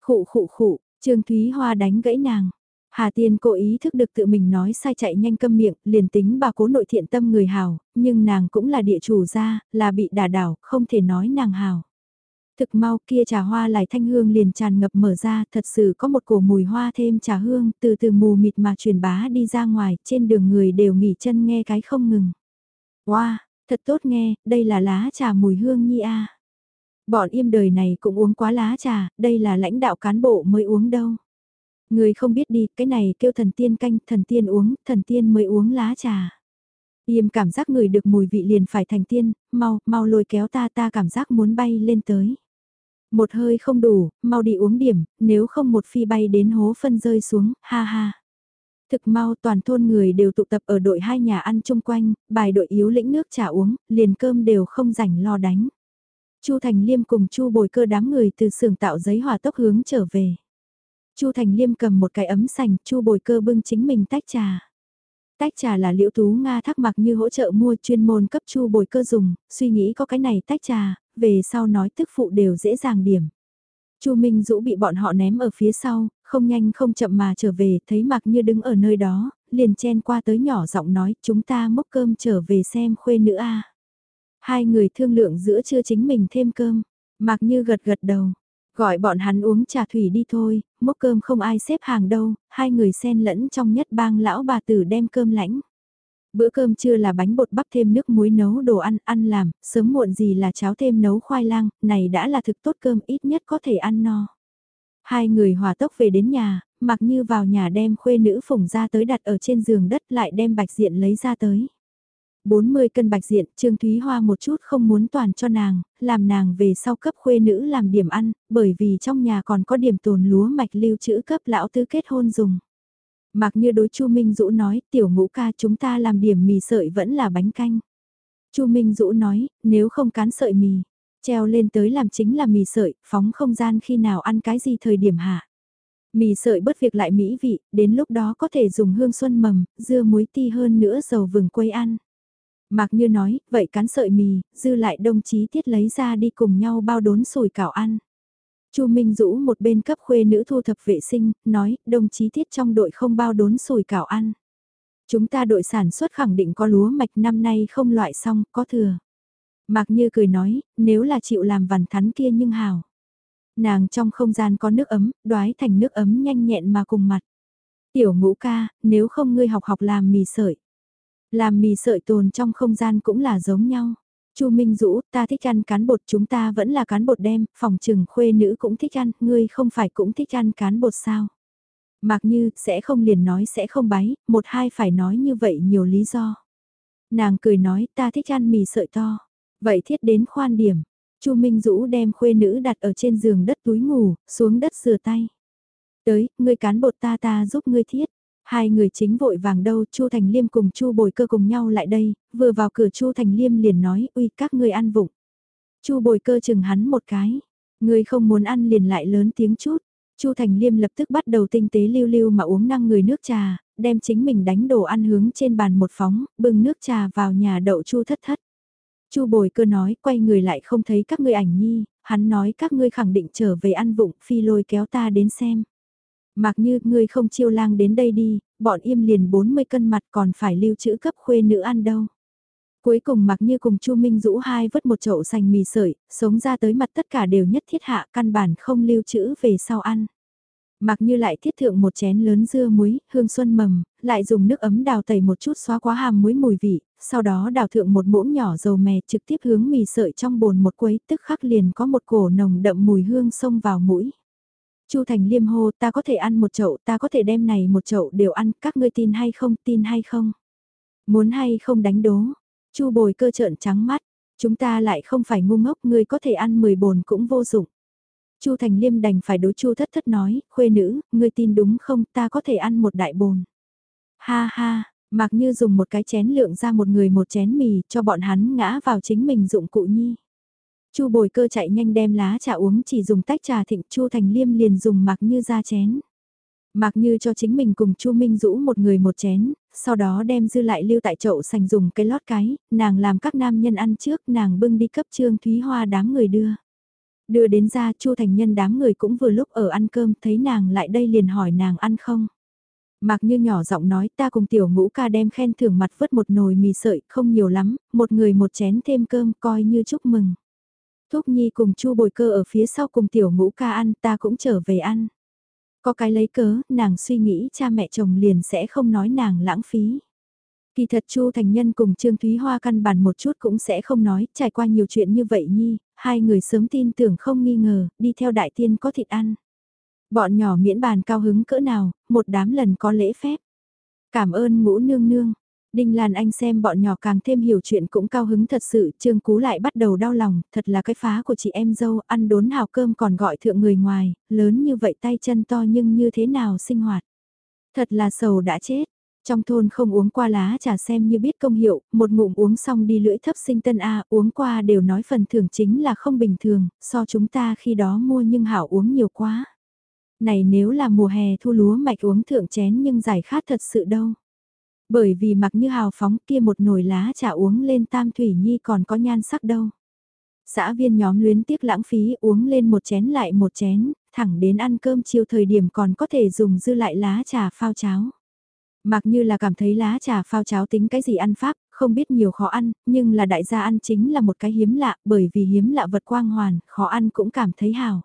Khụ khụ khụ, Trương Thúy Hoa đánh gãy nàng. Hà Tiên cố ý thức được tự mình nói sai chạy nhanh câm miệng, liền tính bà cố nội thiện tâm người hào, nhưng nàng cũng là địa chủ gia, là bị đả đảo, không thể nói nàng hào. Thực mau kia trà hoa lại thanh hương liền tràn ngập mở ra, thật sự có một cổ mùi hoa thêm trà hương, từ từ mù mịt mà truyền bá đi ra ngoài, trên đường người đều nghỉ chân nghe cái không ngừng. Wow, thật tốt nghe, đây là lá trà mùi hương nhi a. Bọn im đời này cũng uống quá lá trà, đây là lãnh đạo cán bộ mới uống đâu. Người không biết đi, cái này kêu thần tiên canh, thần tiên uống, thần tiên mới uống lá trà. Yêm cảm giác người được mùi vị liền phải thành tiên, mau, mau lôi kéo ta ta cảm giác muốn bay lên tới. Một hơi không đủ, mau đi uống điểm, nếu không một phi bay đến hố phân rơi xuống, ha ha. Thực mau toàn thôn người đều tụ tập ở đội hai nhà ăn chung quanh, bài đội yếu lĩnh nước trà uống, liền cơm đều không rảnh lo đánh. Chu Thành Liêm cùng Chu Bồi Cơ đám người từ xưởng tạo giấy hòa tốc hướng trở về. Chu Thành Liêm cầm một cái ấm sành, Chu Bồi Cơ bưng chính mình tách trà. Tách trà là liễu tú Nga thắc mặc như hỗ trợ mua chuyên môn cấp Chu Bồi Cơ dùng, suy nghĩ có cái này tách trà, về sau nói tức phụ đều dễ dàng điểm. Chu Minh Dũ bị bọn họ ném ở phía sau, không nhanh không chậm mà trở về, thấy mặc Như đứng ở nơi đó, liền chen qua tới nhỏ giọng nói, chúng ta mốc cơm trở về xem khuê nữ a. Hai người thương lượng giữa trưa chính mình thêm cơm, mặc Như gật gật đầu, gọi bọn hắn uống trà thủy đi thôi, mốc cơm không ai xếp hàng đâu, hai người xen lẫn trong nhất bang lão bà tử đem cơm lãnh. Bữa cơm trưa là bánh bột bắp thêm nước muối nấu đồ ăn, ăn làm, sớm muộn gì là cháo thêm nấu khoai lang, này đã là thực tốt cơm ít nhất có thể ăn no. Hai người hòa tốc về đến nhà, mặc như vào nhà đem khuê nữ phủng ra tới đặt ở trên giường đất lại đem bạch diện lấy ra tới. 40 cân bạch diện, Trương Thúy Hoa một chút không muốn toàn cho nàng, làm nàng về sau cấp khuê nữ làm điểm ăn, bởi vì trong nhà còn có điểm tồn lúa mạch lưu trữ cấp lão tứ kết hôn dùng. Mặc như đối Chu Minh Dũ nói, tiểu ngũ ca chúng ta làm điểm mì sợi vẫn là bánh canh. Chu Minh Dũ nói, nếu không cán sợi mì, treo lên tới làm chính là mì sợi, phóng không gian khi nào ăn cái gì thời điểm hạ. Mì sợi bất việc lại mỹ vị, đến lúc đó có thể dùng hương xuân mầm, dưa muối ti hơn nữa dầu vừng quây ăn. Mạc Như nói, vậy cán sợi mì, dư lại đồng chí tiết lấy ra đi cùng nhau bao đốn sủi cảo ăn. Chu Minh Dũ một bên cấp khuê nữ thu thập vệ sinh, nói, đồng chí thiết trong đội không bao đốn sủi cảo ăn. Chúng ta đội sản xuất khẳng định có lúa mạch năm nay không loại xong, có thừa. Mạc Như cười nói, nếu là chịu làm vằn thắn kia nhưng hào. Nàng trong không gian có nước ấm, đoái thành nước ấm nhanh nhẹn mà cùng mặt. Tiểu ngũ ca, nếu không ngươi học học làm mì sợi. Làm mì sợi tồn trong không gian cũng là giống nhau. Chu Minh Dũ, ta thích ăn cán bột, chúng ta vẫn là cán bột đem, phòng trừng khuê nữ cũng thích ăn, ngươi không phải cũng thích ăn cán bột sao? Mặc như, sẽ không liền nói sẽ không bái, một hai phải nói như vậy nhiều lý do. Nàng cười nói, ta thích ăn mì sợi to. Vậy thiết đến khoan điểm. Chu Minh Dũ đem khuê nữ đặt ở trên giường đất túi ngủ, xuống đất rửa tay. Tới, ngươi cán bột ta ta giúp ngươi thiết. Hai người chính vội vàng đâu, Chu Thành Liêm cùng Chu Bồi Cơ cùng nhau lại đây, vừa vào cửa Chu Thành Liêm liền nói, "Uy, các ngươi ăn vụng." Chu Bồi Cơ chừng hắn một cái, "Ngươi không muốn ăn liền lại lớn tiếng chút." Chu Thành Liêm lập tức bắt đầu tinh tế lưu lưu mà uống năng người nước trà, đem chính mình đánh đồ ăn hướng trên bàn một phóng, bưng nước trà vào nhà đậu Chu Thất Thất. Chu Bồi Cơ nói, quay người lại không thấy các ngươi ảnh nhi, hắn nói các ngươi khẳng định trở về ăn vụng, phi lôi kéo ta đến xem. Mặc như, ngươi không chiêu lang đến đây đi, bọn im liền 40 cân mặt còn phải lưu trữ cấp khuê nữ ăn đâu. Cuối cùng mặc như cùng Chu Minh Dũ hai vứt một chậu sành mì sợi, sống ra tới mặt tất cả đều nhất thiết hạ căn bản không lưu trữ về sau ăn. Mặc như lại thiết thượng một chén lớn dưa muối, hương xuân mầm, lại dùng nước ấm đào tẩy một chút xóa quá hàm muối mùi vị, sau đó đào thượng một muỗng nhỏ dầu mè trực tiếp hướng mì sợi trong bồn một quấy tức khắc liền có một cổ nồng đậm mùi hương xông vào mũi. Chu Thành Liêm hô, ta có thể ăn một chậu, ta có thể đem này một chậu đều ăn, các ngươi tin hay không, tin hay không? Muốn hay không đánh đố? Chu Bồi cơ trợn trắng mắt, chúng ta lại không phải ngu ngốc, ngươi có thể ăn 10 bồn cũng vô dụng. Chu Thành Liêm đành phải đối Chu Thất Thất nói, khuê nữ, ngươi tin đúng không, ta có thể ăn một đại bồn. Ha ha, mặc như dùng một cái chén lượng ra một người một chén mì, cho bọn hắn ngã vào chính mình dụng cụ nhi. Chu bồi cơ chạy nhanh đem lá trà uống chỉ dùng tách trà thịnh Chu Thành Liêm liền dùng mặc như ra chén. Mặc như cho chính mình cùng Chu Minh Dũ một người một chén, sau đó đem dư lại lưu tại chậu sành dùng cái lót cái, nàng làm các nam nhân ăn trước, nàng bưng đi cấp Trương Thúy Hoa đám người đưa. Đưa đến ra Chu Thành Nhân đám người cũng vừa lúc ở ăn cơm, thấy nàng lại đây liền hỏi nàng ăn không. Mặc như nhỏ giọng nói ta cùng tiểu ngũ ca đem khen thưởng mặt vớt một nồi mì sợi, không nhiều lắm, một người một chén thêm cơm coi như chúc mừng. Thúc Nhi cùng Chu Bồi Cơ ở phía sau cùng tiểu ngũ ca ăn, ta cũng trở về ăn. Có cái lấy cớ, nàng suy nghĩ cha mẹ chồng liền sẽ không nói nàng lãng phí. Kỳ thật Chu Thành Nhân cùng Trương Thúy Hoa căn bản một chút cũng sẽ không nói, trải qua nhiều chuyện như vậy Nhi, hai người sớm tin tưởng không nghi ngờ, đi theo đại tiên có thịt ăn. Bọn nhỏ miễn bàn cao hứng cỡ nào, một đám lần có lễ phép. Cảm ơn ngũ nương nương, Đinh Lan Anh xem bọn nhỏ càng thêm hiểu chuyện cũng cao hứng thật sự, Trương Cú lại bắt đầu đau lòng, thật là cái phá của chị em dâu, ăn đốn hào cơm còn gọi thượng người ngoài, lớn như vậy tay chân to nhưng như thế nào sinh hoạt. Thật là sầu đã chết. Trong thôn không uống qua lá trà xem như biết công hiệu, một ngụm uống xong đi lưỡi thấp sinh tân A, uống qua đều nói phần thưởng chính là không bình thường, so chúng ta khi đó mua nhưng hảo uống nhiều quá. Này nếu là mùa hè thu lúa mạch uống thượng chén nhưng giải khát thật sự đâu. Bởi vì mặc như hào phóng kia một nồi lá trà uống lên tam thủy nhi còn có nhan sắc đâu. Xã viên nhóm luyến tiếc lãng phí uống lên một chén lại một chén, thẳng đến ăn cơm chiều thời điểm còn có thể dùng dư lại lá trà phao cháo. Mặc như là cảm thấy lá trà phao cháo tính cái gì ăn pháp, không biết nhiều khó ăn, nhưng là đại gia ăn chính là một cái hiếm lạ, bởi vì hiếm lạ vật quang hoàn, khó ăn cũng cảm thấy hào.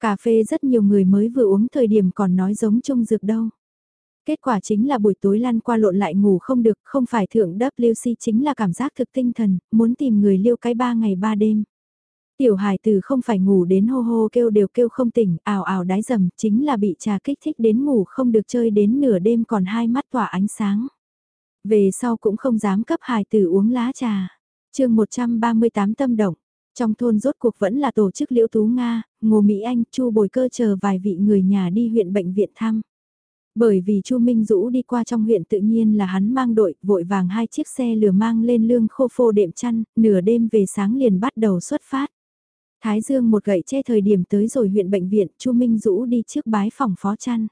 Cà phê rất nhiều người mới vừa uống thời điểm còn nói giống chung dược đâu. Kết quả chính là buổi tối lăn qua lộn lại ngủ không được, không phải thượng WC chính là cảm giác thực tinh thần, muốn tìm người liêu cái ba ngày ba đêm. Tiểu hài từ không phải ngủ đến hô hô kêu đều kêu không tỉnh, ảo ảo đái dầm, chính là bị trà kích thích đến ngủ không được chơi đến nửa đêm còn hai mắt tỏa ánh sáng. Về sau cũng không dám cấp hài tử uống lá trà. chương 138 tâm động, trong thôn rốt cuộc vẫn là tổ chức liễu tú Nga, Ngô Mỹ Anh, Chu Bồi Cơ chờ vài vị người nhà đi huyện bệnh viện thăm. Bởi vì Chu Minh Dũ đi qua trong huyện tự nhiên là hắn mang đội, vội vàng hai chiếc xe lửa mang lên lương khô phô đệm chăn, nửa đêm về sáng liền bắt đầu xuất phát. Thái Dương một gậy che thời điểm tới rồi huyện bệnh viện, Chu Minh Dũ đi trước bái phòng phó chăn.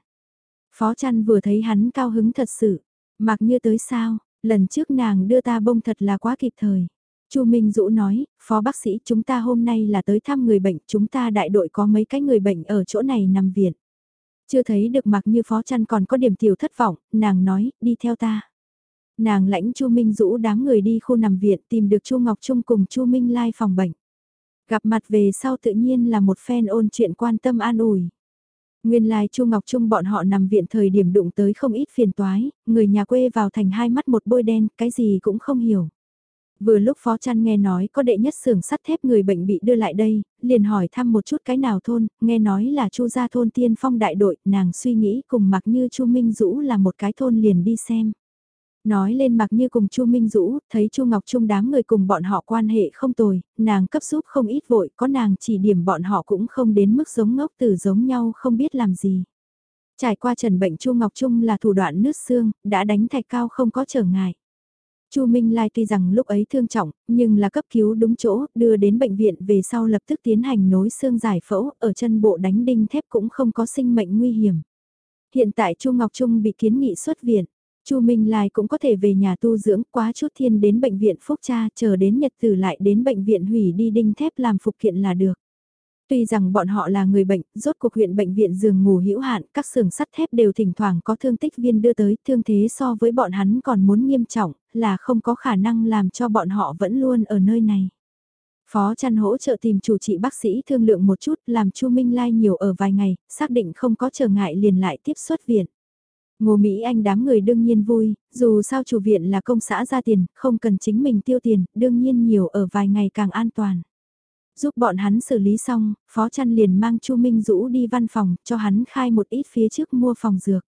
Phó chăn vừa thấy hắn cao hứng thật sự, mặc như tới sao, lần trước nàng đưa ta bông thật là quá kịp thời. Chu Minh Dũ nói, phó bác sĩ chúng ta hôm nay là tới thăm người bệnh, chúng ta đại đội có mấy cái người bệnh ở chỗ này nằm viện. Chưa thấy được mặc như phó chăn còn có điểm tiểu thất vọng, nàng nói, đi theo ta. Nàng lãnh Chu Minh Dũ đám người đi khu nằm viện tìm được Chu Ngọc Trung cùng Chu Minh Lai phòng bệnh. Gặp mặt về sau tự nhiên là một phen ôn chuyện quan tâm an ủi. Nguyên lai Chu Ngọc Trung bọn họ nằm viện thời điểm đụng tới không ít phiền toái, người nhà quê vào thành hai mắt một bôi đen, cái gì cũng không hiểu. Vừa lúc Phó Trăn nghe nói có đệ nhất xưởng sắt thép người bệnh bị đưa lại đây, liền hỏi thăm một chút cái nào thôn, nghe nói là Chu gia thôn tiên phong đại đội, nàng suy nghĩ cùng mặc như Chu Minh Dũ là một cái thôn liền đi xem. Nói lên mặc như cùng Chu Minh Dũ, thấy Chu Ngọc Trung đám người cùng bọn họ quan hệ không tồi, nàng cấp giúp không ít vội, có nàng chỉ điểm bọn họ cũng không đến mức giống ngốc từ giống nhau không biết làm gì. Trải qua trần bệnh Chu Ngọc Trung là thủ đoạn nứt xương, đã đánh thạch cao không có trở ngại. Chu Minh Lai tuy rằng lúc ấy thương trọng, nhưng là cấp cứu đúng chỗ, đưa đến bệnh viện về sau lập tức tiến hành nối xương giải phẫu, ở chân bộ đánh đinh thép cũng không có sinh mệnh nguy hiểm. Hiện tại Chu Ngọc Trung bị kiến nghị xuất viện. Chu Minh Lai cũng có thể về nhà tu dưỡng quá chút thiên đến bệnh viện Phúc Cha chờ đến nhật tử lại đến bệnh viện hủy đi đinh thép làm phục kiện là được. Tuy rằng bọn họ là người bệnh, rốt cuộc huyện bệnh viện giường ngủ hữu hạn, các xưởng sắt thép đều thỉnh thoảng có thương tích viên đưa tới, thương thế so với bọn hắn còn muốn nghiêm trọng, là không có khả năng làm cho bọn họ vẫn luôn ở nơi này. Phó chăn hỗ trợ tìm chủ trị bác sĩ thương lượng một chút làm Chu Minh Lai nhiều ở vài ngày, xác định không có trở ngại liền lại tiếp xuất viện. Ngô Mỹ Anh đám người đương nhiên vui, dù sao chủ viện là công xã ra tiền, không cần chính mình tiêu tiền, đương nhiên nhiều ở vài ngày càng an toàn. Giúp bọn hắn xử lý xong, Phó Trăn liền mang Chu Minh Dũ đi văn phòng, cho hắn khai một ít phía trước mua phòng dược.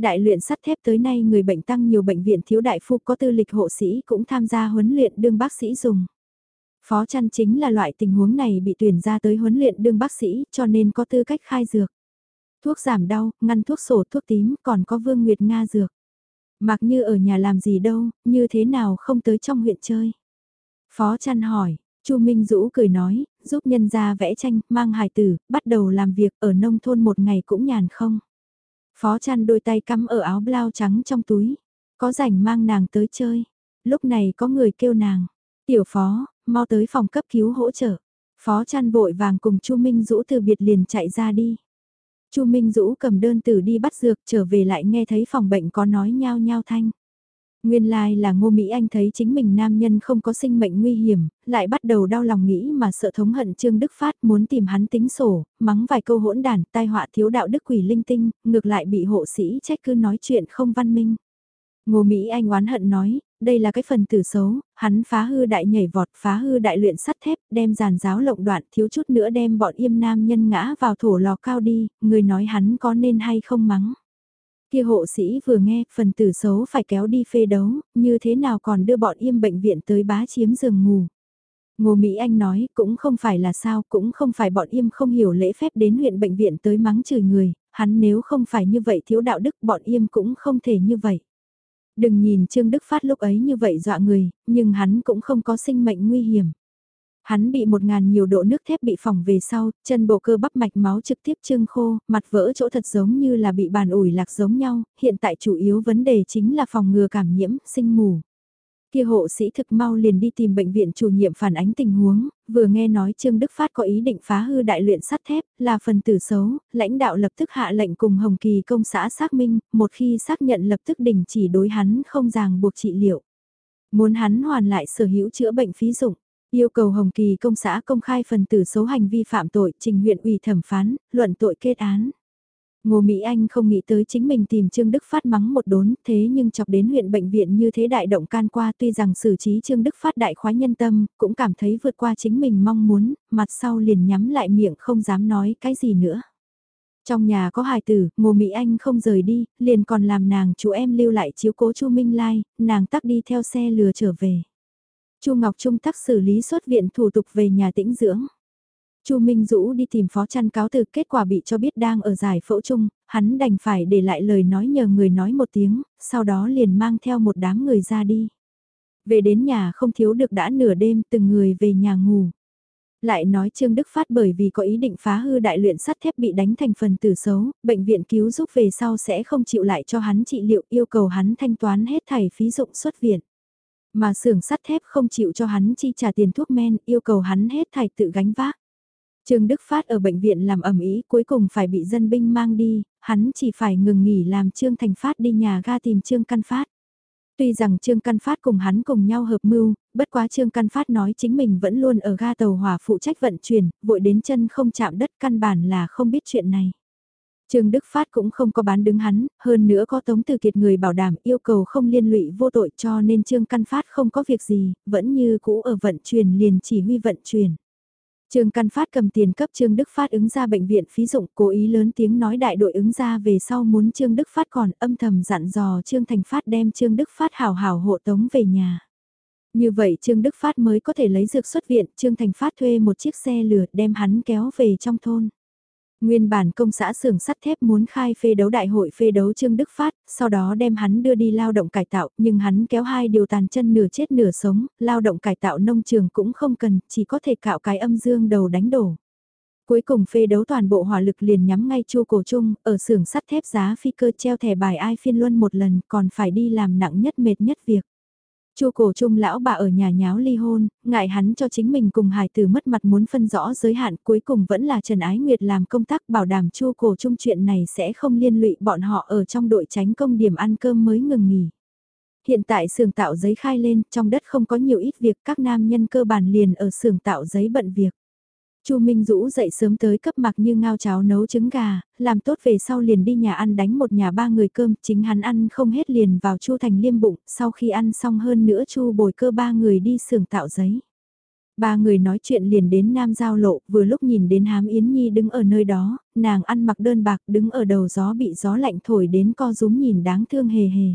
Đại luyện sắt thép tới nay người bệnh tăng nhiều bệnh viện thiếu đại phu có tư lịch hộ sĩ cũng tham gia huấn luyện đương bác sĩ dùng. Phó Trăn chính là loại tình huống này bị tuyển ra tới huấn luyện đương bác sĩ cho nên có tư cách khai dược. Thuốc giảm đau, ngăn thuốc sổ thuốc tím còn có Vương Nguyệt Nga dược. Mặc như ở nhà làm gì đâu, như thế nào không tới trong huyện chơi. Phó Trăn hỏi, Chu Minh Dũ cười nói, giúp nhân gia vẽ tranh, mang hài tử, bắt đầu làm việc ở nông thôn một ngày cũng nhàn không. Phó chăn đôi tay cắm ở áo blau trắng trong túi, có rảnh mang nàng tới chơi. Lúc này có người kêu nàng, tiểu phó, mau tới phòng cấp cứu hỗ trợ. Phó chăn vội vàng cùng Chu Minh Dũ từ biệt liền chạy ra đi. Chu Minh Dũ cầm đơn tử đi bắt dược trở về lại nghe thấy phòng bệnh có nói nhao nhao thanh. Nguyên lai like là Ngô Mỹ Anh thấy chính mình nam nhân không có sinh mệnh nguy hiểm, lại bắt đầu đau lòng nghĩ mà sợ thống hận Trương Đức Phát muốn tìm hắn tính sổ, mắng vài câu hỗn đàn, tai họa thiếu đạo đức quỷ linh tinh, ngược lại bị hộ sĩ trách cứ nói chuyện không văn minh. Ngô Mỹ Anh oán hận nói, đây là cái phần tử xấu, hắn phá hư đại nhảy vọt, phá hư đại luyện sắt thép, đem giàn giáo lộng đoạn, thiếu chút nữa đem bọn yêm nam nhân ngã vào thổ lò cao đi, người nói hắn có nên hay không mắng. Kia hộ sĩ vừa nghe, phần tử xấu phải kéo đi phê đấu, như thế nào còn đưa bọn im bệnh viện tới bá chiếm giường ngủ. Ngô Mỹ Anh nói, cũng không phải là sao, cũng không phải bọn im không hiểu lễ phép đến huyện bệnh viện tới mắng chửi người, hắn nếu không phải như vậy thiếu đạo đức bọn im cũng không thể như vậy. Đừng nhìn Trương Đức Phát lúc ấy như vậy dọa người, nhưng hắn cũng không có sinh mệnh nguy hiểm. Hắn bị một ngàn nhiều độ nước thép bị phỏng về sau, chân bộ cơ bắp mạch máu trực tiếp trương khô, mặt vỡ chỗ thật giống như là bị bàn ủi lạc giống nhau, hiện tại chủ yếu vấn đề chính là phòng ngừa cảm nhiễm, sinh mù. Kia hộ sĩ thực mau liền đi tìm bệnh viện chủ nhiệm phản ánh tình huống, vừa nghe nói Trương Đức Phát có ý định phá hư đại luyện sắt thép, là phần tử xấu, lãnh đạo lập tức hạ lệnh cùng Hồng Kỳ công xã xác minh, một khi xác nhận lập tức đình chỉ đối hắn không ràng buộc trị liệu. Muốn hắn hoàn lại sở hữu chữa bệnh phí dụng. Yêu cầu Hồng Kỳ công xã công khai phần tử số hành vi phạm tội trình huyện ủy thẩm phán, luận tội kết án. Ngô Mỹ Anh không nghĩ tới chính mình tìm Trương Đức Phát mắng một đốn, thế nhưng chọc đến huyện bệnh viện như thế đại động can qua tuy rằng xử trí Trương Đức Phát đại khoái nhân tâm, cũng cảm thấy vượt qua chính mình mong muốn, mặt sau liền nhắm lại miệng không dám nói cái gì nữa. Trong nhà có hài tử, Ngô Mỹ Anh không rời đi, liền còn làm nàng chú em lưu lại chiếu cố Chu Minh Lai, nàng tắc đi theo xe lừa trở về. Chu Ngọc Trung tắc xử lý xuất viện thủ tục về nhà tĩnh dưỡng. Chu Minh Dũ đi tìm phó chăn cáo từ kết quả bị cho biết đang ở giải phẫu chung, hắn đành phải để lại lời nói nhờ người nói một tiếng, sau đó liền mang theo một đám người ra đi. Về đến nhà không thiếu được đã nửa đêm từng người về nhà ngủ. Lại nói Trương Đức Phát bởi vì có ý định phá hư đại luyện sắt thép bị đánh thành phần tử xấu, bệnh viện cứu giúp về sau sẽ không chịu lại cho hắn trị liệu yêu cầu hắn thanh toán hết thảy phí dụng xuất viện. Mà xưởng sắt thép không chịu cho hắn chi trả tiền thuốc men, yêu cầu hắn hết thảy tự gánh vác. Trương Đức Phát ở bệnh viện làm ẩm ý cuối cùng phải bị dân binh mang đi, hắn chỉ phải ngừng nghỉ làm Trương Thành Phát đi nhà ga tìm Trương Căn Phát. Tuy rằng Trương Căn Phát cùng hắn cùng nhau hợp mưu, bất quá Trương Căn Phát nói chính mình vẫn luôn ở ga tàu hỏa phụ trách vận chuyển, vội đến chân không chạm đất căn bản là không biết chuyện này. Trương Đức Phát cũng không có bán đứng hắn, hơn nữa có Tống Từ Kiệt người bảo đảm yêu cầu không liên lụy vô tội cho nên Trương Căn Phát không có việc gì, vẫn như cũ ở vận chuyển liền chỉ huy vận chuyển. Trương Căn Phát cầm tiền cấp Trương Đức Phát ứng ra bệnh viện phí dụng cố ý lớn tiếng nói đại đội ứng ra về sau muốn Trương Đức Phát còn âm thầm dặn dò Trương Thành Phát đem Trương Đức Phát hào hào hộ tống về nhà. Như vậy Trương Đức Phát mới có thể lấy dược xuất viện, Trương Thành Phát thuê một chiếc xe lửa đem hắn kéo về trong thôn. Nguyên bản công xã xưởng sắt thép muốn khai phê đấu đại hội phê đấu Trương Đức Phát, sau đó đem hắn đưa đi lao động cải tạo, nhưng hắn kéo hai điều tàn chân nửa chết nửa sống, lao động cải tạo nông trường cũng không cần, chỉ có thể cạo cái âm dương đầu đánh đổ. Cuối cùng phê đấu toàn bộ hỏa lực liền nhắm ngay chu cổ trung, ở xưởng sắt thép giá phi cơ treo thẻ bài ai phiên luân một lần, còn phải đi làm nặng nhất mệt nhất việc. Chu cổ trung lão bà ở nhà nháo ly hôn, ngại hắn cho chính mình cùng hài tử mất mặt muốn phân rõ giới hạn cuối cùng vẫn là Trần Ái Nguyệt làm công tác bảo đảm chu cổ trung chuyện này sẽ không liên lụy bọn họ ở trong đội tránh công điểm ăn cơm mới ngừng nghỉ. Hiện tại xưởng tạo giấy khai lên, trong đất không có nhiều ít việc các nam nhân cơ bản liền ở xưởng tạo giấy bận việc. Chu Minh Dũ dậy sớm tới cấp mặc như ngao cháo nấu trứng gà, làm tốt về sau liền đi nhà ăn đánh một nhà ba người cơm, chính hắn ăn không hết liền vào Chu Thành liêm bụng, sau khi ăn xong hơn nữa Chu bồi cơ ba người đi xưởng tạo giấy. Ba người nói chuyện liền đến Nam Giao Lộ, vừa lúc nhìn đến Hám Yến Nhi đứng ở nơi đó, nàng ăn mặc đơn bạc đứng ở đầu gió bị gió lạnh thổi đến co rúm nhìn đáng thương hề hề.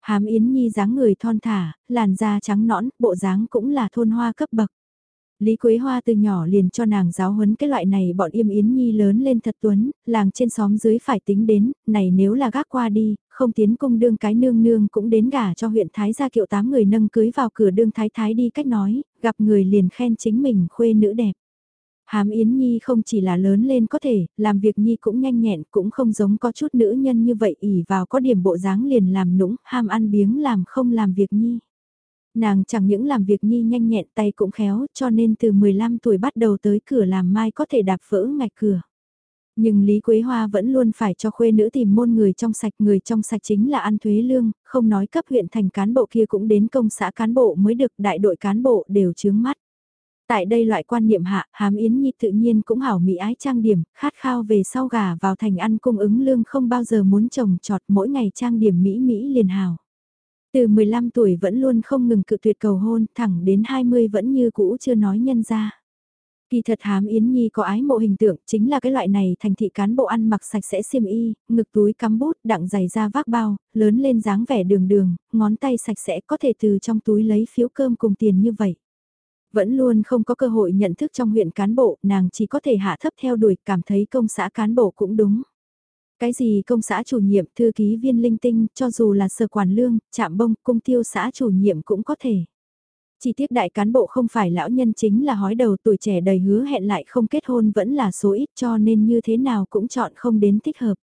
Hám Yến Nhi dáng người thon thả, làn da trắng nõn, bộ dáng cũng là thôn hoa cấp bậc. Lý Quế Hoa từ nhỏ liền cho nàng giáo huấn cái loại này bọn im yến nhi lớn lên thật tuấn, làng trên xóm dưới phải tính đến, này nếu là gác qua đi, không tiến cung đương cái nương nương cũng đến gả cho huyện Thái gia kiệu tám người nâng cưới vào cửa đương Thái Thái đi cách nói, gặp người liền khen chính mình khuê nữ đẹp. Hàm Yến Nhi không chỉ là lớn lên có thể, làm việc Nhi cũng nhanh nhẹn, cũng không giống có chút nữ nhân như vậy ỉ vào có điểm bộ dáng liền làm nũng, ham ăn biếng làm không làm việc Nhi. Nàng chẳng những làm việc nhi nhanh nhẹn tay cũng khéo cho nên từ 15 tuổi bắt đầu tới cửa làm mai có thể đạp vỡ ngạch cửa. Nhưng Lý Quế Hoa vẫn luôn phải cho khuê nữ tìm môn người trong sạch, người trong sạch chính là ăn thuế lương, không nói cấp huyện thành cán bộ kia cũng đến công xã cán bộ mới được đại đội cán bộ đều chướng mắt. Tại đây loại quan niệm hạ, hám yến nhi tự nhiên cũng hảo mỹ ái trang điểm, khát khao về sau gà vào thành ăn cung ứng lương không bao giờ muốn trồng trọt mỗi ngày trang điểm mỹ mỹ liền hảo. Từ 15 tuổi vẫn luôn không ngừng cự tuyệt cầu hôn, thẳng đến 20 vẫn như cũ chưa nói nhân ra. Kỳ thật hám Yến Nhi có ái mộ hình tượng, chính là cái loại này thành thị cán bộ ăn mặc sạch sẽ xiêm y, ngực túi cắm bút, đặng giày ra vác bao, lớn lên dáng vẻ đường đường, ngón tay sạch sẽ có thể từ trong túi lấy phiếu cơm cùng tiền như vậy. Vẫn luôn không có cơ hội nhận thức trong huyện cán bộ, nàng chỉ có thể hạ thấp theo đuổi, cảm thấy công xã cán bộ cũng đúng. Cái gì công xã chủ nhiệm, thư ký viên linh tinh, cho dù là sở quản lương, chạm bông, cung tiêu xã chủ nhiệm cũng có thể. Chỉ tiếc đại cán bộ không phải lão nhân chính là hói đầu tuổi trẻ đầy hứa hẹn lại không kết hôn vẫn là số ít cho nên như thế nào cũng chọn không đến thích hợp.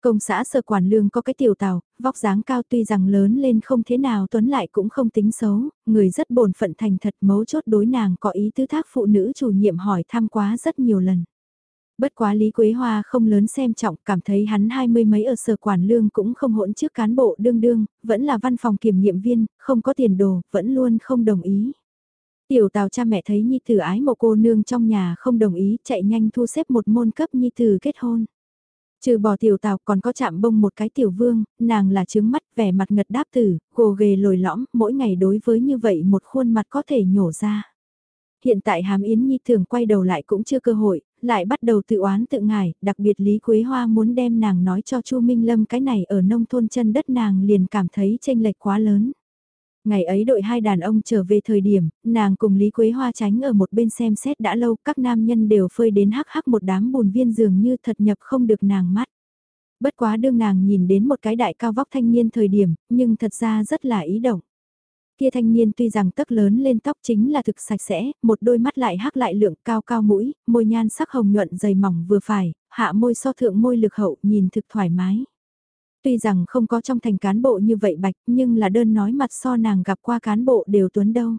Công xã sở quản lương có cái tiểu tàu, vóc dáng cao tuy rằng lớn lên không thế nào tuấn lại cũng không tính xấu, người rất bổn phận thành thật mấu chốt đối nàng có ý tứ thác phụ nữ chủ nhiệm hỏi thăm quá rất nhiều lần. Bất quá Lý Quế Hoa không lớn xem trọng, cảm thấy hắn hai mươi mấy ở sở quản lương cũng không hỗn trước cán bộ đương đương, vẫn là văn phòng kiểm nghiệm viên, không có tiền đồ, vẫn luôn không đồng ý. Tiểu tào cha mẹ thấy Nhi Tử ái một cô nương trong nhà không đồng ý, chạy nhanh thu xếp một môn cấp Nhi Tử kết hôn. Trừ bỏ tiểu tào còn có chạm bông một cái tiểu vương, nàng là trứng mắt vẻ mặt ngật đáp tử, gồ ghề lồi lõm, mỗi ngày đối với như vậy một khuôn mặt có thể nhổ ra hiện tại Hàm Yến Nhi thường quay đầu lại cũng chưa cơ hội, lại bắt đầu tự oán tự ngải, đặc biệt Lý Quế Hoa muốn đem nàng nói cho Chu Minh Lâm cái này ở nông thôn chân đất nàng liền cảm thấy tranh lệch quá lớn. Ngày ấy đội hai đàn ông trở về thời điểm, nàng cùng Lý Quế Hoa tránh ở một bên xem xét đã lâu, các nam nhân đều phơi đến hắc hắc một đám bùn viên dường như thật nhập không được nàng mắt. Bất quá đương nàng nhìn đến một cái đại cao vóc thanh niên thời điểm, nhưng thật ra rất là ý động. Kia thanh niên tuy rằng tấc lớn lên tóc chính là thực sạch sẽ, một đôi mắt lại hắc lại lượng cao cao mũi, môi nhan sắc hồng nhuận dày mỏng vừa phải, hạ môi so thượng môi lực hậu nhìn thực thoải mái. Tuy rằng không có trong thành cán bộ như vậy bạch nhưng là đơn nói mặt so nàng gặp qua cán bộ đều tuấn đâu.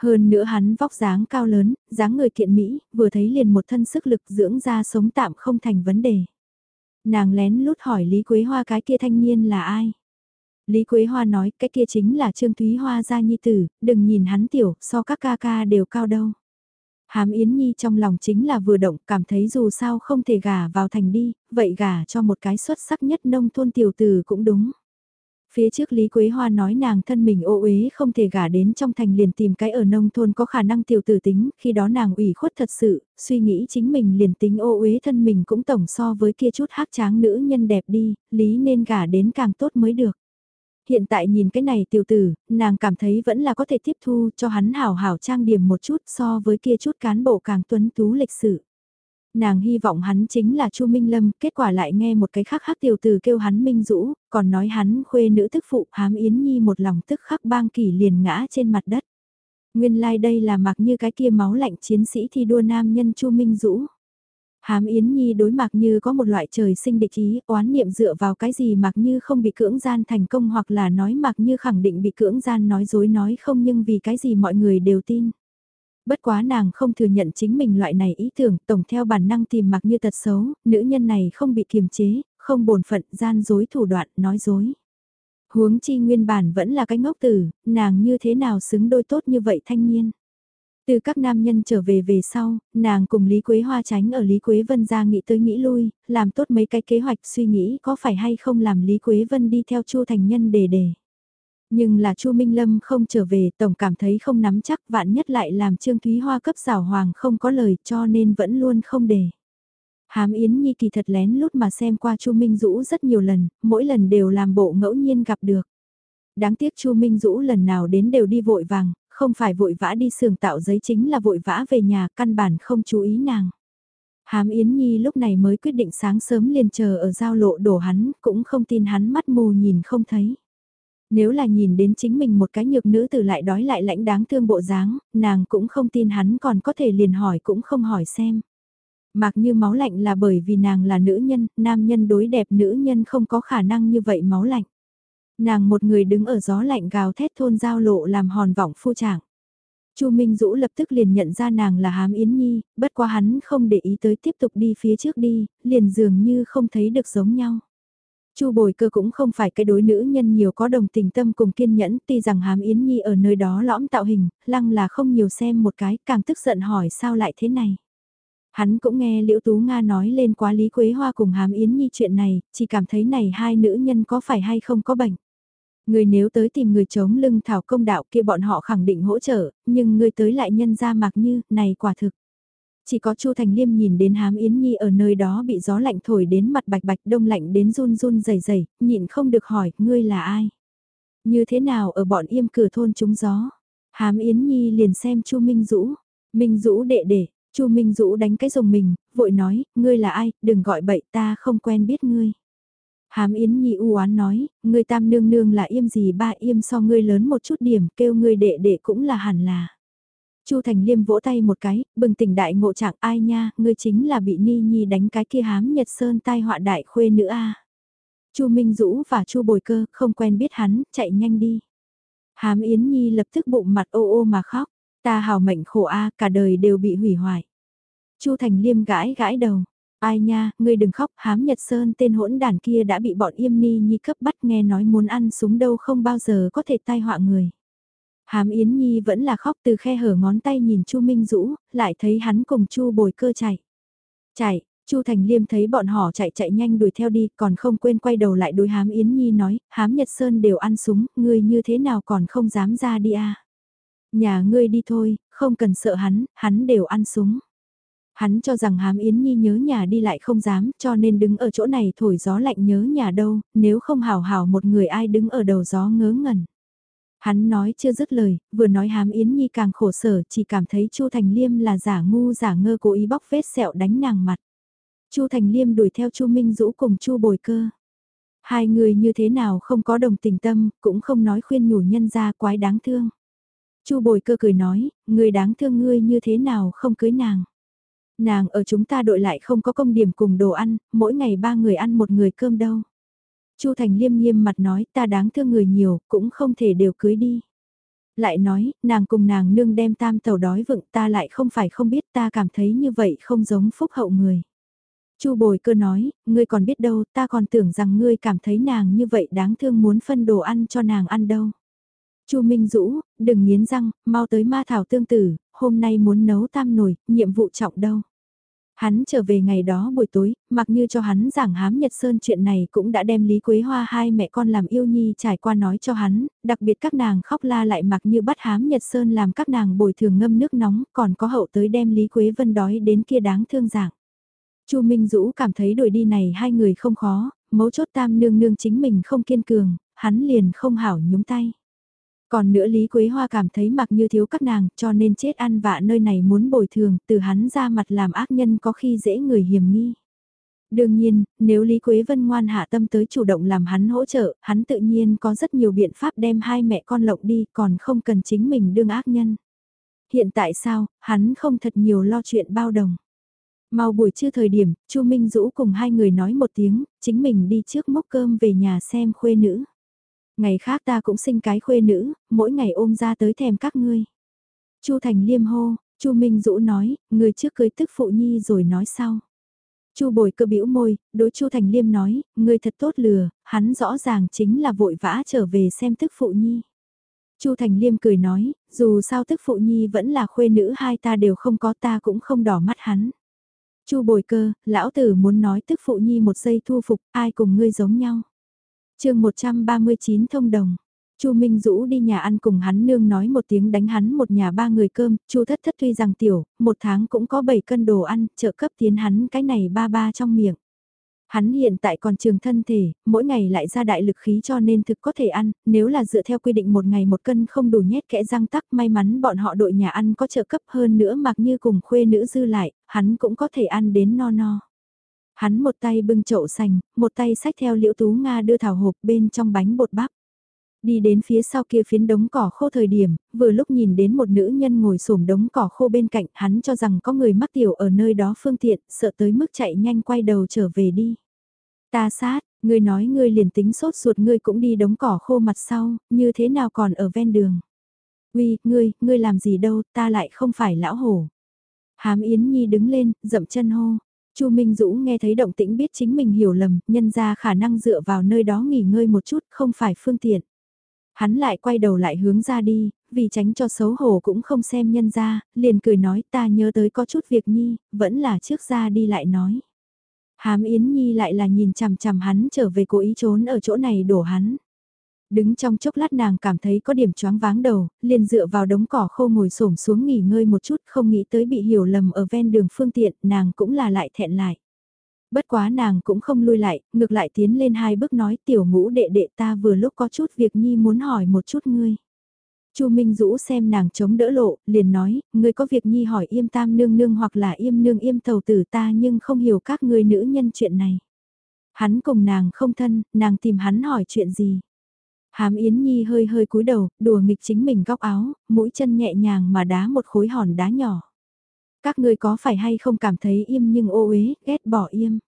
Hơn nữa hắn vóc dáng cao lớn, dáng người kiện Mỹ, vừa thấy liền một thân sức lực dưỡng ra sống tạm không thành vấn đề. Nàng lén lút hỏi Lý Quế Hoa cái kia thanh niên là ai? Lý Quế Hoa nói cái kia chính là Trương Thúy Hoa gia nhi tử, đừng nhìn hắn tiểu, so các ca ca đều cao đâu. Hám Yến Nhi trong lòng chính là vừa động, cảm thấy dù sao không thể gả vào thành đi, vậy gả cho một cái xuất sắc nhất nông thôn tiểu tử cũng đúng. Phía trước Lý Quế Hoa nói nàng thân mình ô uế không thể gả đến trong thành liền tìm cái ở nông thôn có khả năng tiểu tử tính, khi đó nàng ủy khuất thật sự, suy nghĩ chính mình liền tính ô uế thân mình cũng tổng so với kia chút hát tráng nữ nhân đẹp đi, Lý nên gả đến càng tốt mới được. Hiện tại nhìn cái này tiểu tử, nàng cảm thấy vẫn là có thể tiếp thu cho hắn hảo hảo trang điểm một chút so với kia chút cán bộ càng tuấn tú lịch sử. Nàng hy vọng hắn chính là Chu Minh Lâm, kết quả lại nghe một cái khác khác tiểu tử kêu hắn Minh Dũ, còn nói hắn khuê nữ thức phụ hám Yến Nhi một lòng tức khắc bang kỷ liền ngã trên mặt đất. Nguyên lai like đây là mặc như cái kia máu lạnh chiến sĩ thi đua nam nhân Chu Minh Dũ. Hám Yến Nhi đối mạc như có một loại trời sinh địch ý, oán niệm dựa vào cái gì mạc như không bị cưỡng gian thành công hoặc là nói mạc như khẳng định bị cưỡng gian nói dối nói không nhưng vì cái gì mọi người đều tin. Bất quá nàng không thừa nhận chính mình loại này ý tưởng, tổng theo bản năng tìm mạc như tật xấu, nữ nhân này không bị kiềm chế, không bổn phận, gian dối thủ đoạn, nói dối. Huống chi nguyên bản vẫn là cái ngốc tử, nàng như thế nào xứng đôi tốt như vậy thanh niên. Từ các nam nhân trở về về sau, nàng cùng Lý Quế Hoa tránh ở Lý Quế Vân ra nghĩ tới nghĩ lui, làm tốt mấy cái kế hoạch suy nghĩ có phải hay không làm Lý Quế Vân đi theo Chu Thành Nhân để để. Nhưng là Chu Minh Lâm không trở về, tổng cảm thấy không nắm chắc, vạn nhất lại làm Trương Thúy Hoa cấp xảo hoàng không có lời, cho nên vẫn luôn không để. Hám Yến Nhi kỳ thật lén lút mà xem qua Chu Minh Dũ rất nhiều lần, mỗi lần đều làm bộ ngẫu nhiên gặp được. Đáng tiếc Chu Minh Dũ lần nào đến đều đi vội vàng, không phải vội vã đi xưởng tạo giấy chính là vội vã về nhà, căn bản không chú ý nàng. Hám Yến Nhi lúc này mới quyết định sáng sớm liền chờ ở giao lộ đổ hắn, cũng không tin hắn mắt mù nhìn không thấy. Nếu là nhìn đến chính mình một cái nhược nữ tử lại đói lại lãnh đáng thương bộ dáng, nàng cũng không tin hắn còn có thể liền hỏi cũng không hỏi xem. Mặc như máu lạnh là bởi vì nàng là nữ nhân, nam nhân đối đẹp nữ nhân không có khả năng như vậy máu lạnh. Nàng một người đứng ở gió lạnh gào thét thôn giao lộ làm hòn vọng phu trạng. Chu Minh Dũ lập tức liền nhận ra nàng là Hám Yến Nhi, bất quá hắn không để ý tới tiếp tục đi phía trước đi, liền dường như không thấy được giống nhau. Chu Bồi Cơ cũng không phải cái đối nữ nhân nhiều có đồng tình tâm cùng kiên nhẫn, tuy rằng Hám Yến Nhi ở nơi đó lõm tạo hình, lăng là không nhiều xem một cái, càng tức giận hỏi sao lại thế này. Hắn cũng nghe Liễu Tú Nga nói lên quá Lý Quế Hoa cùng Hám Yến Nhi chuyện này, chỉ cảm thấy này hai nữ nhân có phải hay không có bệnh. Người nếu tới tìm người chống lưng thảo công đạo kia bọn họ khẳng định hỗ trợ, nhưng người tới lại nhân ra mặc như, này quả thực. Chỉ có Chu Thành Liêm nhìn đến Hám Yến Nhi ở nơi đó bị gió lạnh thổi đến mặt bạch bạch đông lạnh đến run run dày dày nhịn không được hỏi, ngươi là ai? Như thế nào ở bọn im cửa thôn trúng gió? Hám Yến Nhi liền xem Chu Minh Dũ, Minh Dũ đệ đệ, Chu Minh Dũ đánh cái rồng mình, vội nói, ngươi là ai, đừng gọi bậy ta không quen biết ngươi. Hám Yến Nhi u oán nói, ngươi tam nương nương là im gì ba im so ngươi lớn một chút điểm, kêu ngươi đệ đệ cũng là hẳn là. Chu Thành Liêm vỗ tay một cái, bừng tỉnh đại ngộ trạng ai nha, ngươi chính là bị Ni Nhi đánh cái kia hám Nhật Sơn tai họa đại khuê nữ a. Chu Minh Dũ và Chu Bồi Cơ không quen biết hắn, chạy nhanh đi. Hám Yến Nhi lập tức bụng mặt ô ô mà khóc, ta hào mệnh khổ a, cả đời đều bị hủy hoại. Chu Thành Liêm gãi gãi đầu, ai nha, ngươi đừng khóc, hám Nhật Sơn tên hỗn đàn kia đã bị bọn Yêm Ni Nhi cấp bắt nghe nói muốn ăn súng đâu không bao giờ có thể tai họa người. Hám Yến Nhi vẫn là khóc từ khe hở ngón tay nhìn Chu Minh Dũ, lại thấy hắn cùng Chu Bồi Cơ chạy. Chạy, Chu Thành Liêm thấy bọn họ chạy chạy nhanh đuổi theo đi, còn không quên quay đầu lại đối Hám Yến Nhi nói, Hám Nhật Sơn đều ăn súng, ngươi như thế nào còn không dám ra đi à? Nhà ngươi đi thôi, không cần sợ hắn, hắn đều ăn súng. Hắn cho rằng Hám Yến Nhi nhớ nhà đi lại không dám, cho nên đứng ở chỗ này thổi gió lạnh nhớ nhà đâu, nếu không hào hào một người ai đứng ở đầu gió ngớ ngẩn. Hắn nói chưa dứt lời, vừa nói hám Yến Nhi càng khổ sở, chỉ cảm thấy Chu Thành Liêm là giả ngu giả ngơ cố ý bóc vết sẹo đánh nàng mặt. Chu Thành Liêm đuổi theo Chu Minh Dũ cùng Chu Bồi Cơ. Hai người như thế nào không có đồng tình tâm, cũng không nói khuyên nhủ nhân ra quái đáng thương. Chu Bồi Cơ cười nói, người đáng thương ngươi như thế nào không cưới nàng. Nàng ở chúng ta đội lại không có công điểm cùng đồ ăn, mỗi ngày ba người ăn một người cơm đâu. Chu Thành Liêm nghiêm mặt nói ta đáng thương người nhiều, cũng không thể đều cưới đi. Lại nói, nàng cùng nàng nương đem tam tàu đói vựng ta lại không phải không biết ta cảm thấy như vậy không giống phúc hậu người. Chu bồi cơ nói, ngươi còn biết đâu, ta còn tưởng rằng ngươi cảm thấy nàng như vậy đáng thương muốn phân đồ ăn cho nàng ăn đâu. Chu Minh Dũ, đừng nghiến răng, mau tới ma thảo tương tử, hôm nay muốn nấu tam nồi, nhiệm vụ trọng đâu. Hắn trở về ngày đó buổi tối, mặc như cho hắn giảng hám Nhật Sơn chuyện này cũng đã đem Lý Quế Hoa hai mẹ con làm yêu nhi trải qua nói cho hắn, đặc biệt các nàng khóc la lại mặc như bắt hám Nhật Sơn làm các nàng bồi thường ngâm nước nóng, còn có hậu tới đem Lý Quế Vân đói đến kia đáng thương giảng. Chu Minh Dũ cảm thấy đuổi đi này hai người không khó, mấu chốt tam nương nương chính mình không kiên cường, hắn liền không hảo nhúng tay. Còn nữa Lý Quế Hoa cảm thấy mặc như thiếu các nàng cho nên chết ăn vạ nơi này muốn bồi thường từ hắn ra mặt làm ác nhân có khi dễ người hiểm nghi. Đương nhiên, nếu Lý Quế Vân ngoan hạ tâm tới chủ động làm hắn hỗ trợ, hắn tự nhiên có rất nhiều biện pháp đem hai mẹ con lộng đi còn không cần chính mình đương ác nhân. Hiện tại sao, hắn không thật nhiều lo chuyện bao đồng. Mau buổi trưa thời điểm, Chu Minh Dũ cùng hai người nói một tiếng, chính mình đi trước mốc cơm về nhà xem khuê nữ. Ngày khác ta cũng sinh cái khuê nữ, mỗi ngày ôm ra tới thèm các ngươi. Chu Thành Liêm hô, Chu Minh Dũ nói, người trước cưới tức phụ nhi rồi nói sau. Chu Bồi cơ bĩu môi, đối Chu Thành Liêm nói, người thật tốt lừa, hắn rõ ràng chính là vội vã trở về xem tức phụ nhi. Chu Thành Liêm cười nói, dù sao tức phụ nhi vẫn là khuê nữ hai ta đều không có ta cũng không đỏ mắt hắn. Chu Bồi cơ, lão tử muốn nói tức phụ nhi một giây thu phục, ai cùng ngươi giống nhau chương 139 thông đồng. Chu Minh Dũ đi nhà ăn cùng hắn nương nói một tiếng đánh hắn một nhà ba người cơm, Chu Thất Thất tuy rằng tiểu, một tháng cũng có 7 cân đồ ăn, trợ cấp tiến hắn cái này ba ba trong miệng. Hắn hiện tại còn trường thân thể, mỗi ngày lại ra đại lực khí cho nên thực có thể ăn, nếu là dựa theo quy định một ngày một cân không đủ nhét kẽ răng tắc may mắn bọn họ đội nhà ăn có trợ cấp hơn nữa mặc như cùng khuê nữ dư lại, hắn cũng có thể ăn đến no no. Hắn một tay bưng chậu sành, một tay xách theo liễu tú Nga đưa thảo hộp bên trong bánh bột bắp. Đi đến phía sau kia phiến đống cỏ khô thời điểm, vừa lúc nhìn đến một nữ nhân ngồi xổm đống cỏ khô bên cạnh, hắn cho rằng có người mắc tiểu ở nơi đó phương tiện, sợ tới mức chạy nhanh quay đầu trở về đi. Ta sát, ngươi nói ngươi liền tính sốt ruột ngươi cũng đi đống cỏ khô mặt sau, như thế nào còn ở ven đường. Uy, ngươi, ngươi làm gì đâu, ta lại không phải lão hổ. Hám Yến Nhi đứng lên, dậm chân hô, Chu Minh Dũ nghe thấy động tĩnh biết chính mình hiểu lầm, nhân ra khả năng dựa vào nơi đó nghỉ ngơi một chút, không phải phương tiện. Hắn lại quay đầu lại hướng ra đi, vì tránh cho xấu hổ cũng không xem nhân ra, liền cười nói ta nhớ tới có chút việc nhi, vẫn là trước ra đi lại nói. Hám Yến Nhi lại là nhìn chằm chằm hắn trở về cố ý trốn ở chỗ này đổ hắn. Đứng trong chốc lát nàng cảm thấy có điểm choáng váng đầu, liền dựa vào đống cỏ khô ngồi xổm xuống nghỉ ngơi một chút không nghĩ tới bị hiểu lầm ở ven đường phương tiện, nàng cũng là lại thẹn lại. Bất quá nàng cũng không lui lại, ngược lại tiến lên hai bước nói tiểu ngũ đệ đệ ta vừa lúc có chút việc nhi muốn hỏi một chút ngươi. Chu Minh Dũ xem nàng chống đỡ lộ, liền nói, ngươi có việc nhi hỏi im tam nương nương hoặc là im nương im tàu tử ta nhưng không hiểu các ngươi nữ nhân chuyện này. Hắn cùng nàng không thân, nàng tìm hắn hỏi chuyện gì. Hám Yến Nhi hơi hơi cúi đầu, đùa nghịch chính mình góc áo, mũi chân nhẹ nhàng mà đá một khối hòn đá nhỏ. Các ngươi có phải hay không cảm thấy im nhưng ô uế, ghét bỏ im.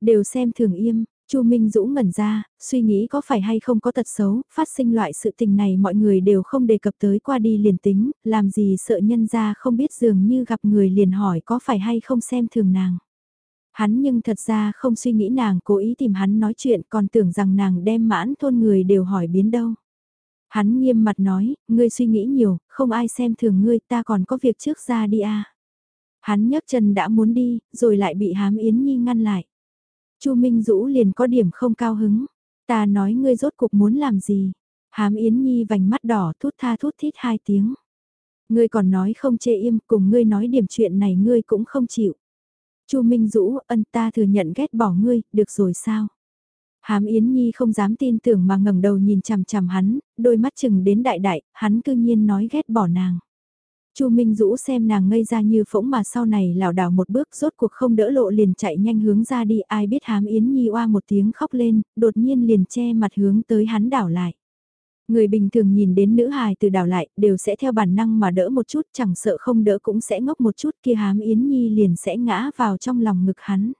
Đều xem thường im, Chu Minh Dũ ngẩn ra, suy nghĩ có phải hay không có tật xấu, phát sinh loại sự tình này mọi người đều không đề cập tới qua đi liền tính, làm gì sợ nhân ra không biết dường như gặp người liền hỏi có phải hay không xem thường nàng. Hắn nhưng thật ra không suy nghĩ nàng cố ý tìm hắn nói chuyện còn tưởng rằng nàng đem mãn thôn người đều hỏi biến đâu. Hắn nghiêm mặt nói, ngươi suy nghĩ nhiều, không ai xem thường ngươi ta còn có việc trước ra đi à. Hắn nhấc chân đã muốn đi, rồi lại bị hám Yến Nhi ngăn lại. Chu Minh Dũ liền có điểm không cao hứng. Ta nói ngươi rốt cuộc muốn làm gì? Hám Yến Nhi vành mắt đỏ thút tha thút thít hai tiếng. Ngươi còn nói không chê im cùng ngươi nói điểm chuyện này ngươi cũng không chịu. Chu Minh Dũ, ân ta thừa nhận ghét bỏ ngươi, được rồi sao? Hám Yến Nhi không dám tin tưởng mà ngẩng đầu nhìn chằm chằm hắn, đôi mắt chừng đến đại đại, hắn cư nhiên nói ghét bỏ nàng. Chu Minh Dũ xem nàng ngây ra như phỗng mà sau này lảo đảo một bước rốt cuộc không đỡ lộ liền chạy nhanh hướng ra đi ai biết Hám Yến Nhi oa một tiếng khóc lên, đột nhiên liền che mặt hướng tới hắn đảo lại. Người bình thường nhìn đến nữ hài từ đảo lại đều sẽ theo bản năng mà đỡ một chút chẳng sợ không đỡ cũng sẽ ngốc một chút kia hám Yến Nhi liền sẽ ngã vào trong lòng ngực hắn.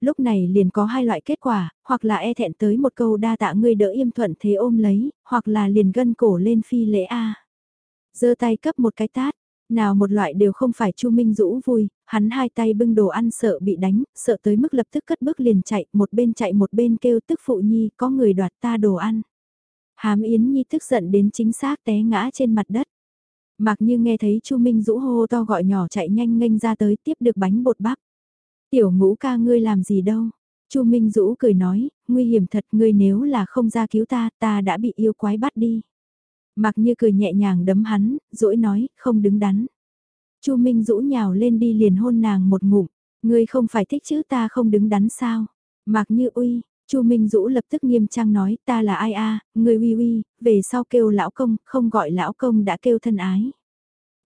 Lúc này liền có hai loại kết quả, hoặc là e thẹn tới một câu đa tạ ngươi đỡ im thuận thế ôm lấy, hoặc là liền gân cổ lên phi lễ A. giơ tay cấp một cái tát, nào một loại đều không phải Chu Minh Dũ vui, hắn hai tay bưng đồ ăn sợ bị đánh, sợ tới mức lập tức cất bước liền chạy, một bên chạy một bên kêu tức phụ nhi có người đoạt ta đồ ăn. Hám Yến Nhi tức giận đến chính xác té ngã trên mặt đất. Mặc như nghe thấy Chu Minh Dũ hô to gọi nhỏ chạy nhanh nghênh ra tới tiếp được bánh bột bắp. Tiểu ngũ ca ngươi làm gì đâu. Chu Minh Dũ cười nói, nguy hiểm thật ngươi nếu là không ra cứu ta, ta đã bị yêu quái bắt đi. Mặc như cười nhẹ nhàng đấm hắn, dỗi nói, không đứng đắn. Chu Minh Dũ nhào lên đi liền hôn nàng một ngụm, ngươi không phải thích chứ ta không đứng đắn sao. Mặc như uy, Chu Minh Dũ lập tức nghiêm trang nói, ta là ai a, ngươi uy uy, về sau kêu lão công, không gọi lão công đã kêu thân ái.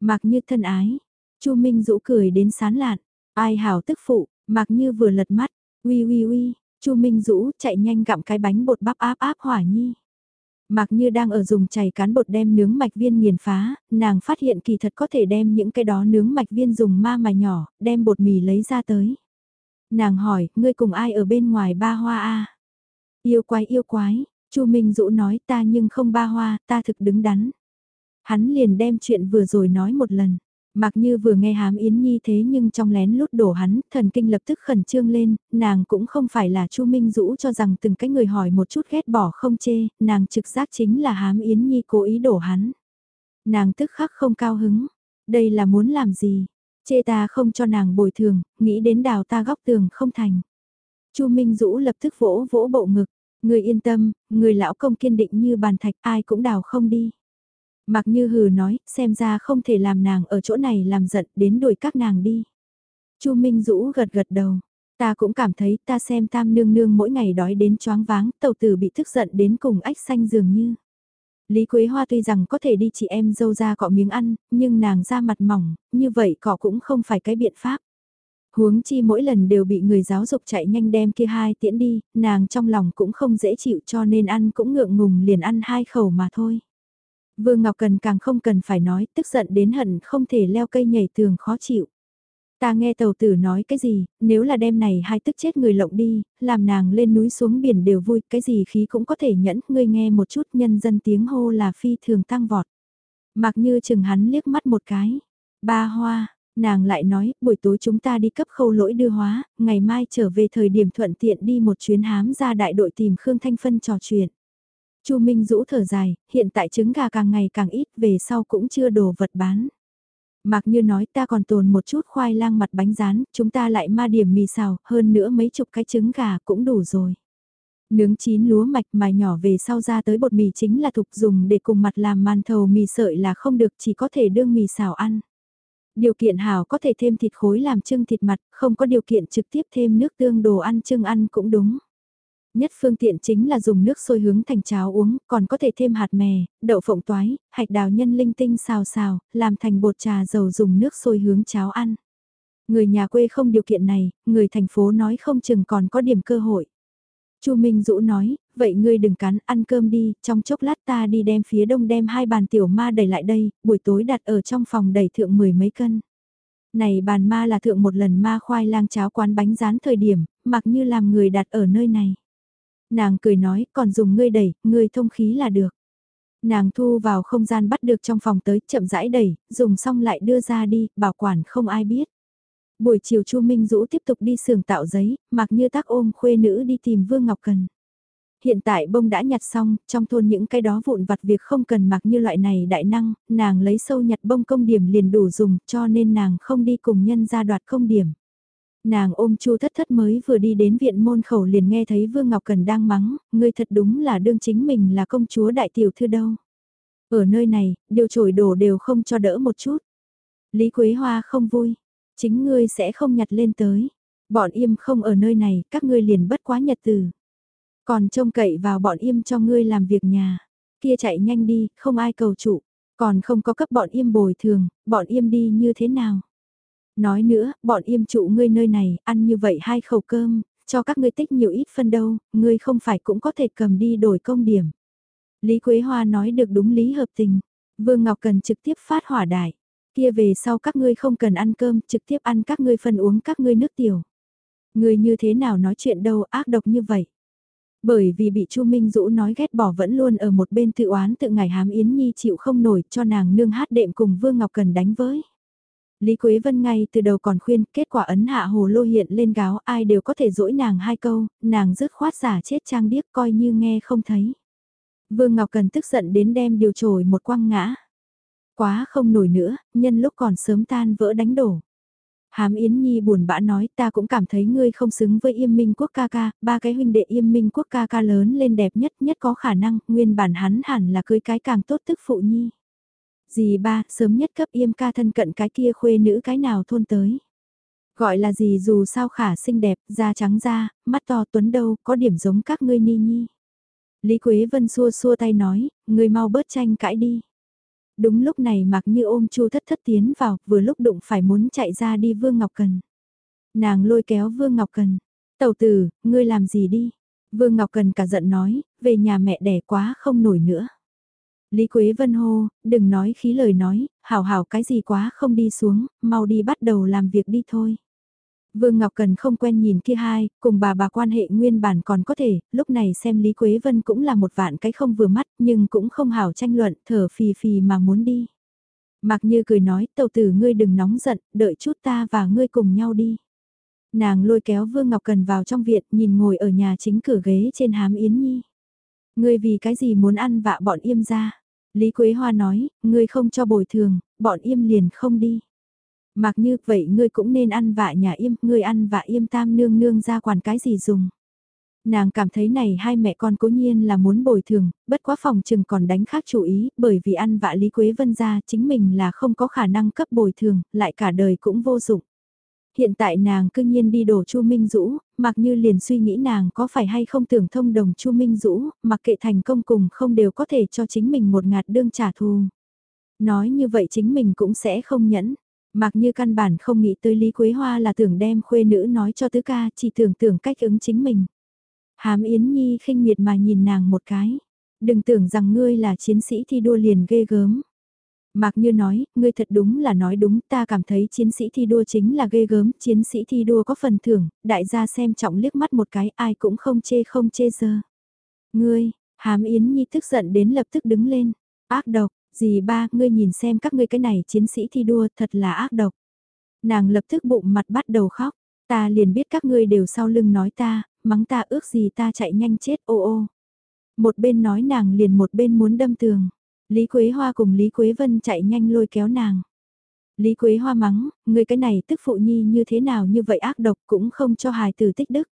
Mặc như thân ái, Chu Minh Dũ cười đến sán lạn, ai hảo tức phụ, mặc như vừa lật mắt, uy uy uy, Chu Minh Dũ chạy nhanh gặm cái bánh bột bắp áp áp hỏa nhi. Mặc như đang ở dùng chày cán bột đem nướng mạch viên nghiền phá, nàng phát hiện kỳ thật có thể đem những cái đó nướng mạch viên dùng ma mài nhỏ, đem bột mì lấy ra tới. Nàng hỏi, ngươi cùng ai ở bên ngoài ba hoa a? Yêu quái yêu quái, Chu Minh Dũ nói ta nhưng không ba hoa, ta thực đứng đắn. Hắn liền đem chuyện vừa rồi nói một lần. Mặc như vừa nghe hám Yến Nhi thế nhưng trong lén lút đổ hắn, thần kinh lập tức khẩn trương lên, nàng cũng không phải là Chu Minh Dũ cho rằng từng cái người hỏi một chút ghét bỏ không chê, nàng trực giác chính là hám Yến Nhi cố ý đổ hắn. Nàng tức khắc không cao hứng, đây là muốn làm gì, chê ta không cho nàng bồi thường, nghĩ đến đào ta góc tường không thành. Chu Minh Dũ lập tức vỗ vỗ bộ ngực, người yên tâm, người lão công kiên định như bàn thạch ai cũng đào không đi. Mặc như hừ nói, xem ra không thể làm nàng ở chỗ này làm giận đến đuổi các nàng đi. Chu Minh Dũ gật gật đầu. Ta cũng cảm thấy ta xem tam nương nương mỗi ngày đói đến choáng váng, tàu tử bị tức giận đến cùng ách xanh dường như. Lý Quế Hoa tuy rằng có thể đi chị em dâu ra cọ miếng ăn, nhưng nàng ra mặt mỏng, như vậy cọ cũng không phải cái biện pháp. Huống chi mỗi lần đều bị người giáo dục chạy nhanh đem kia hai tiễn đi, nàng trong lòng cũng không dễ chịu cho nên ăn cũng ngượng ngùng liền ăn hai khẩu mà thôi. Vương Ngọc Cần càng không cần phải nói, tức giận đến hận không thể leo cây nhảy tường khó chịu. Ta nghe tàu tử nói cái gì, nếu là đêm này hai tức chết người lộng đi, làm nàng lên núi xuống biển đều vui, cái gì khí cũng có thể nhẫn, ngươi nghe một chút nhân dân tiếng hô là phi thường tăng vọt. Mặc như chừng hắn liếc mắt một cái. Ba hoa, nàng lại nói, buổi tối chúng ta đi cấp khâu lỗi đưa hóa, ngày mai trở về thời điểm thuận tiện đi một chuyến hám ra đại đội tìm Khương Thanh Phân trò chuyện. Chu Minh rũ thở dài, hiện tại trứng gà càng ngày càng ít, về sau cũng chưa đồ vật bán. Mặc như nói ta còn tồn một chút khoai lang mặt bánh rán, chúng ta lại ma điểm mì xào, hơn nữa mấy chục cái trứng gà cũng đủ rồi. Nướng chín lúa mạch mài nhỏ về sau ra tới bột mì chính là thục dùng để cùng mặt làm màn thầu mì sợi là không được chỉ có thể đương mì xào ăn. Điều kiện hảo có thể thêm thịt khối làm trưng thịt mặt, không có điều kiện trực tiếp thêm nước tương đồ ăn trưng ăn cũng đúng. Nhất phương tiện chính là dùng nước sôi hướng thành cháo uống, còn có thể thêm hạt mè, đậu phộng toái, hạch đào nhân linh tinh xào xào, làm thành bột trà dầu dùng nước sôi hướng cháo ăn. Người nhà quê không điều kiện này, người thành phố nói không chừng còn có điểm cơ hội. Chu Minh Dũ nói, vậy ngươi đừng cắn, ăn cơm đi, trong chốc lát ta đi đem phía đông đem hai bàn tiểu ma đẩy lại đây, buổi tối đặt ở trong phòng đẩy thượng mười mấy cân. Này bàn ma là thượng một lần ma khoai lang cháo quán bánh rán thời điểm, mặc như làm người đặt ở nơi này. Nàng cười nói, còn dùng ngươi đẩy, ngươi thông khí là được. Nàng thu vào không gian bắt được trong phòng tới, chậm rãi đẩy, dùng xong lại đưa ra đi, bảo quản không ai biết. Buổi chiều Chu Minh Dũ tiếp tục đi xưởng tạo giấy, mặc như tác ôm khuê nữ đi tìm Vương Ngọc Cần. Hiện tại bông đã nhặt xong, trong thôn những cái đó vụn vặt việc không cần mặc như loại này đại năng, nàng lấy sâu nhặt bông công điểm liền đủ dùng cho nên nàng không đi cùng nhân ra đoạt công điểm. Nàng ôm chu thất thất mới vừa đi đến viện môn khẩu liền nghe thấy Vương Ngọc Cần đang mắng, ngươi thật đúng là đương chính mình là công chúa đại tiểu thư đâu. Ở nơi này, điều trổi đổ đều không cho đỡ một chút. Lý Quế Hoa không vui, chính ngươi sẽ không nhặt lên tới. Bọn im không ở nơi này, các ngươi liền bất quá nhật từ. Còn trông cậy vào bọn im cho ngươi làm việc nhà. Kia chạy nhanh đi, không ai cầu trụ. Còn không có cấp bọn im bồi thường, bọn im đi như thế nào? Nói nữa, bọn im trụ ngươi nơi này, ăn như vậy hai khẩu cơm, cho các ngươi tích nhiều ít phân đâu, ngươi không phải cũng có thể cầm đi đổi công điểm. Lý Quế Hoa nói được đúng lý hợp tình. Vương Ngọc Cần trực tiếp phát hỏa đại. Kia về sau các ngươi không cần ăn cơm, trực tiếp ăn các ngươi phân uống các ngươi nước tiểu. ngươi như thế nào nói chuyện đâu ác độc như vậy. Bởi vì bị Chu Minh Dũ nói ghét bỏ vẫn luôn ở một bên tự oán tự ngải hám Yến Nhi chịu không nổi cho nàng nương hát đệm cùng Vương Ngọc Cần đánh với. Lý Quế Vân ngay từ đầu còn khuyên, kết quả ấn hạ hồ lô hiện lên gáo ai đều có thể dỗi nàng hai câu, nàng dứt khoát giả chết trang điếc coi như nghe không thấy. Vương Ngọc Cần tức giận đến đem điều trồi một quăng ngã. Quá không nổi nữa, nhân lúc còn sớm tan vỡ đánh đổ. Hám Yến Nhi buồn bã nói ta cũng cảm thấy ngươi không xứng với yêm minh quốc ca ca, ba cái huynh đệ yêm minh quốc ca ca lớn lên đẹp nhất nhất có khả năng, nguyên bản hắn hẳn là cưới cái càng tốt tức phụ nhi. Dì ba, sớm nhất cấp yêm ca thân cận cái kia khuê nữ cái nào thôn tới. Gọi là gì dù sao khả xinh đẹp, da trắng da, mắt to tuấn đâu, có điểm giống các ngươi ni nhi. Lý Quế Vân xua xua tay nói, người mau bớt tranh cãi đi. Đúng lúc này mặc như ôm chu thất thất tiến vào, vừa lúc đụng phải muốn chạy ra đi Vương Ngọc Cần. Nàng lôi kéo Vương Ngọc Cần. tàu tử, ngươi làm gì đi? Vương Ngọc Cần cả giận nói, về nhà mẹ đẻ quá không nổi nữa. Lý Quế Vân hô, đừng nói khí lời nói, hảo hảo cái gì quá không đi xuống, mau đi bắt đầu làm việc đi thôi. Vương Ngọc Cần không quen nhìn kia hai, cùng bà bà quan hệ nguyên bản còn có thể, lúc này xem Lý Quế Vân cũng là một vạn cái không vừa mắt, nhưng cũng không hảo tranh luận, thở phì phì mà muốn đi. Mặc như cười nói, tàu tử ngươi đừng nóng giận, đợi chút ta và ngươi cùng nhau đi. Nàng lôi kéo Vương Ngọc Cần vào trong viện, nhìn ngồi ở nhà chính cửa ghế trên hám Yến Nhi. Ngươi vì cái gì muốn ăn vạ bọn im ra? Lý Quế Hoa nói, ngươi không cho bồi thường, bọn im liền không đi. Mặc như vậy ngươi cũng nên ăn vạ nhà im, ngươi ăn vạ im tam nương nương ra quản cái gì dùng. Nàng cảm thấy này hai mẹ con cố nhiên là muốn bồi thường, bất quá phòng chừng còn đánh khác chủ ý, bởi vì ăn vạ Lý Quế Vân ra chính mình là không có khả năng cấp bồi thường, lại cả đời cũng vô dụng. Hiện tại nàng cương nhiên đi đổ Chu Minh Dũ, mặc như liền suy nghĩ nàng có phải hay không tưởng thông đồng Chu Minh Dũ, mặc kệ thành công cùng không đều có thể cho chính mình một ngạt đương trả thù. Nói như vậy chính mình cũng sẽ không nhẫn. Mặc như căn bản không nghĩ tới Lý Quế Hoa là tưởng đem khuê nữ nói cho tứ ca, chỉ tưởng tưởng cách ứng chính mình. Hám Yến Nhi khinh miệt mà nhìn nàng một cái. Đừng tưởng rằng ngươi là chiến sĩ thi đua liền ghê gớm. Mạc Như nói, ngươi thật đúng là nói đúng, ta cảm thấy chiến sĩ thi đua chính là ghê gớm, chiến sĩ thi đua có phần thưởng, đại gia xem trọng liếc mắt một cái, ai cũng không chê không chê dơ. Ngươi, Hám Yến Nhi tức giận đến lập tức đứng lên, ác độc, Dì ba, ngươi nhìn xem các ngươi cái này chiến sĩ thi đua thật là ác độc. Nàng lập tức bụng mặt bắt đầu khóc, ta liền biết các ngươi đều sau lưng nói ta, mắng ta ước gì ta chạy nhanh chết ô ô. Một bên nói nàng liền một bên muốn đâm tường. Lý Quế Hoa cùng Lý Quế Vân chạy nhanh lôi kéo nàng. Lý Quế Hoa mắng, người cái này tức phụ nhi như thế nào như vậy ác độc cũng không cho hài tử tích đức.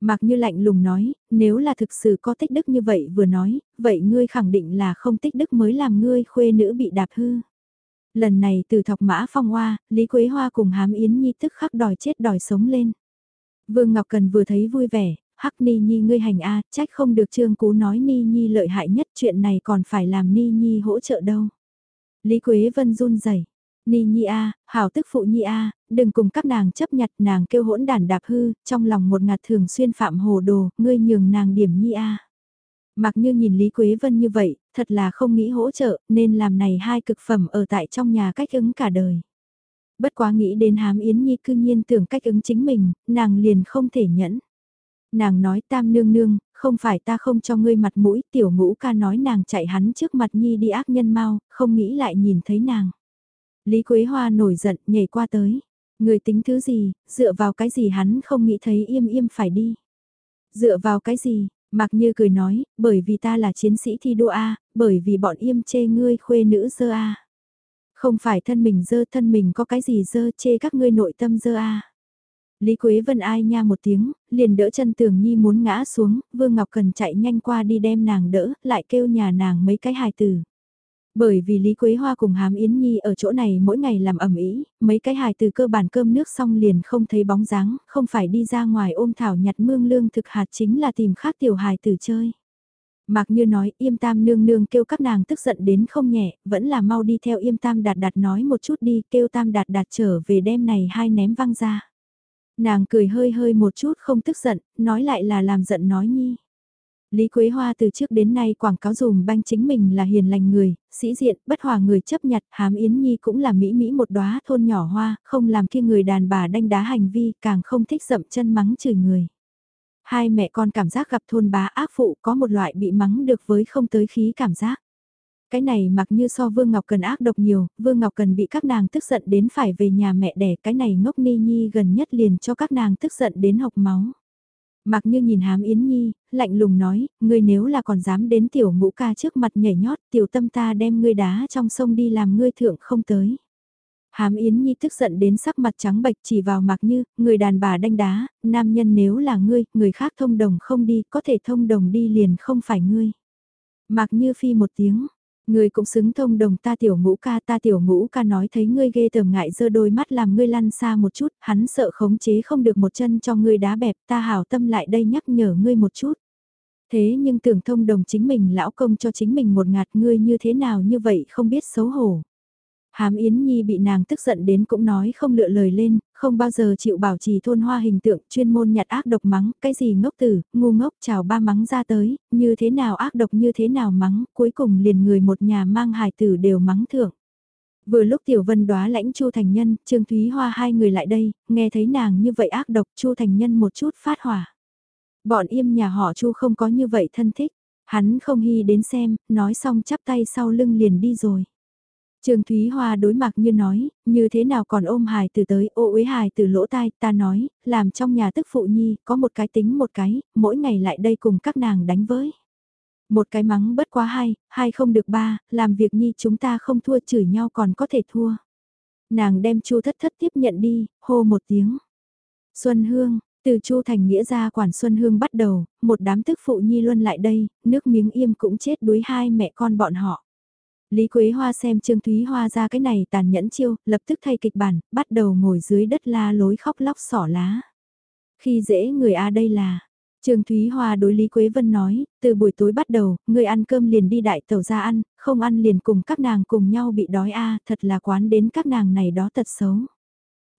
Mạc Như lạnh lùng nói, nếu là thực sự có tích đức như vậy vừa nói, vậy ngươi khẳng định là không tích đức mới làm ngươi khuê nữ bị đạp hư. Lần này từ thọc mã phong hoa, Lý Quế Hoa cùng hám Yến Nhi tức khắc đòi chết đòi sống lên. Vương Ngọc Cần vừa thấy vui vẻ, hắc Ni Nhi ngươi hành a trách không được trương cú nói Ni Nhi lợi hại nhất chuyện này còn phải làm Ni Nhi hỗ trợ đâu. Lý Quế Vân run rẩy Ni Nhi A, hảo tức phụ Nhi A, đừng cùng các nàng chấp nhặt nàng kêu hỗn đản đạp hư, trong lòng một ngạt thường xuyên phạm hồ đồ, ngươi nhường nàng điểm Nhi A. Mặc như nhìn Lý Quế Vân như vậy, thật là không nghĩ hỗ trợ, nên làm này hai cực phẩm ở tại trong nhà cách ứng cả đời. Bất quá nghĩ đến hám Yến Nhi cư nhiên tưởng cách ứng chính mình, nàng liền không thể nhẫn. Nàng nói tam nương nương, không phải ta không cho ngươi mặt mũi, tiểu ngũ ca nói nàng chạy hắn trước mặt Nhi đi ác nhân mau, không nghĩ lại nhìn thấy nàng. Lý Quế Hoa nổi giận nhảy qua tới. Người tính thứ gì, dựa vào cái gì hắn không nghĩ thấy im im phải đi. Dựa vào cái gì, Mạc Như cười nói, bởi vì ta là chiến sĩ thi đua A, bởi vì bọn im chê ngươi khuê nữ dơ A. Không phải thân mình dơ thân mình có cái gì dơ chê các ngươi nội tâm dơ A. Lý Quế Vân ai nha một tiếng, liền đỡ chân tường nhi muốn ngã xuống, Vương Ngọc Cần chạy nhanh qua đi đem nàng đỡ, lại kêu nhà nàng mấy cái hài tử. Bởi vì Lý Quế Hoa cùng Hám Yến Nhi ở chỗ này mỗi ngày làm ẩm ý, mấy cái hài từ cơ bản cơm nước xong liền không thấy bóng dáng, không phải đi ra ngoài ôm thảo nhặt mương lương thực hạt chính là tìm khác tiểu hài từ chơi. Mạc như nói yêm tam nương nương kêu các nàng tức giận đến không nhẹ, vẫn là mau đi theo yêm tam đạt đạt nói một chút đi, kêu tam đạt đạt trở về đêm này hai ném văng ra. Nàng cười hơi hơi một chút không tức giận, nói lại là làm giận nói nhi. Lý Quế Hoa từ trước đến nay quảng cáo dùm banh chính mình là hiền lành người, sĩ diện, bất hòa người chấp nhặt, hám Yến Nhi cũng là mỹ mỹ một đóa thôn nhỏ hoa, không làm kia người đàn bà đanh đá hành vi, càng không thích dậm chân mắng chửi người. Hai mẹ con cảm giác gặp thôn bá ác phụ có một loại bị mắng được với không tới khí cảm giác. Cái này mặc như so Vương Ngọc Cần ác độc nhiều, Vương Ngọc Cần bị các nàng tức giận đến phải về nhà mẹ đẻ, cái này ngốc ni nhi gần nhất liền cho các nàng tức giận đến học máu. Mặc như nhìn hám Yến Nhi, lạnh lùng nói, ngươi nếu là còn dám đến tiểu ngũ ca trước mặt nhảy nhót, tiểu tâm ta đem ngươi đá trong sông đi làm ngươi thượng không tới. Hám Yến Nhi tức giận đến sắc mặt trắng bệch chỉ vào mặc như, người đàn bà đanh đá, nam nhân nếu là ngươi, người khác thông đồng không đi, có thể thông đồng đi liền không phải ngươi. Mặc như phi một tiếng, Ngươi cũng xứng thông đồng ta tiểu ngũ ca ta tiểu ngũ ca nói thấy ngươi ghê tởm ngại dơ đôi mắt làm ngươi lăn xa một chút, hắn sợ khống chế không được một chân cho ngươi đá bẹp ta hảo tâm lại đây nhắc nhở ngươi một chút. Thế nhưng tưởng thông đồng chính mình lão công cho chính mình một ngạt ngươi như thế nào như vậy không biết xấu hổ. Hám Yến Nhi bị nàng tức giận đến cũng nói không lựa lời lên, không bao giờ chịu bảo trì thôn hoa hình tượng chuyên môn nhặt ác độc mắng, cái gì ngốc tử, ngu ngốc chào ba mắng ra tới, như thế nào ác độc như thế nào mắng, cuối cùng liền người một nhà mang hài tử đều mắng thưởng. Vừa lúc Tiểu Vân đoá lãnh Chu Thành Nhân, Trương Thúy Hoa hai người lại đây, nghe thấy nàng như vậy ác độc Chu Thành Nhân một chút phát hỏa. Bọn im nhà họ Chu không có như vậy thân thích, hắn không hy đến xem, nói xong chắp tay sau lưng liền đi rồi. Trương Thúy Hoa đối mặt như nói, như thế nào còn ôm hài từ tới ô uế hài từ lỗ tai ta nói, làm trong nhà tức phụ nhi, có một cái tính một cái, mỗi ngày lại đây cùng các nàng đánh với. Một cái mắng bất quá hai, hai không được ba, làm việc nhi chúng ta không thua chửi nhau còn có thể thua. Nàng đem chu thất thất tiếp nhận đi, hô một tiếng. Xuân Hương, từ Chu Thành Nghĩa ra quản Xuân Hương bắt đầu, một đám tức phụ nhi luân lại đây, nước miếng im cũng chết đuối hai mẹ con bọn họ. Lý Quế Hoa xem Trương Thúy Hoa ra cái này tàn nhẫn chiêu, lập tức thay kịch bản, bắt đầu ngồi dưới đất la lối khóc lóc sỏ lá. Khi dễ người A đây là, Trương Thúy Hoa đối Lý Quế Vân nói, từ buổi tối bắt đầu, người ăn cơm liền đi đại tàu ra ăn, không ăn liền cùng các nàng cùng nhau bị đói A, thật là quán đến các nàng này đó thật xấu.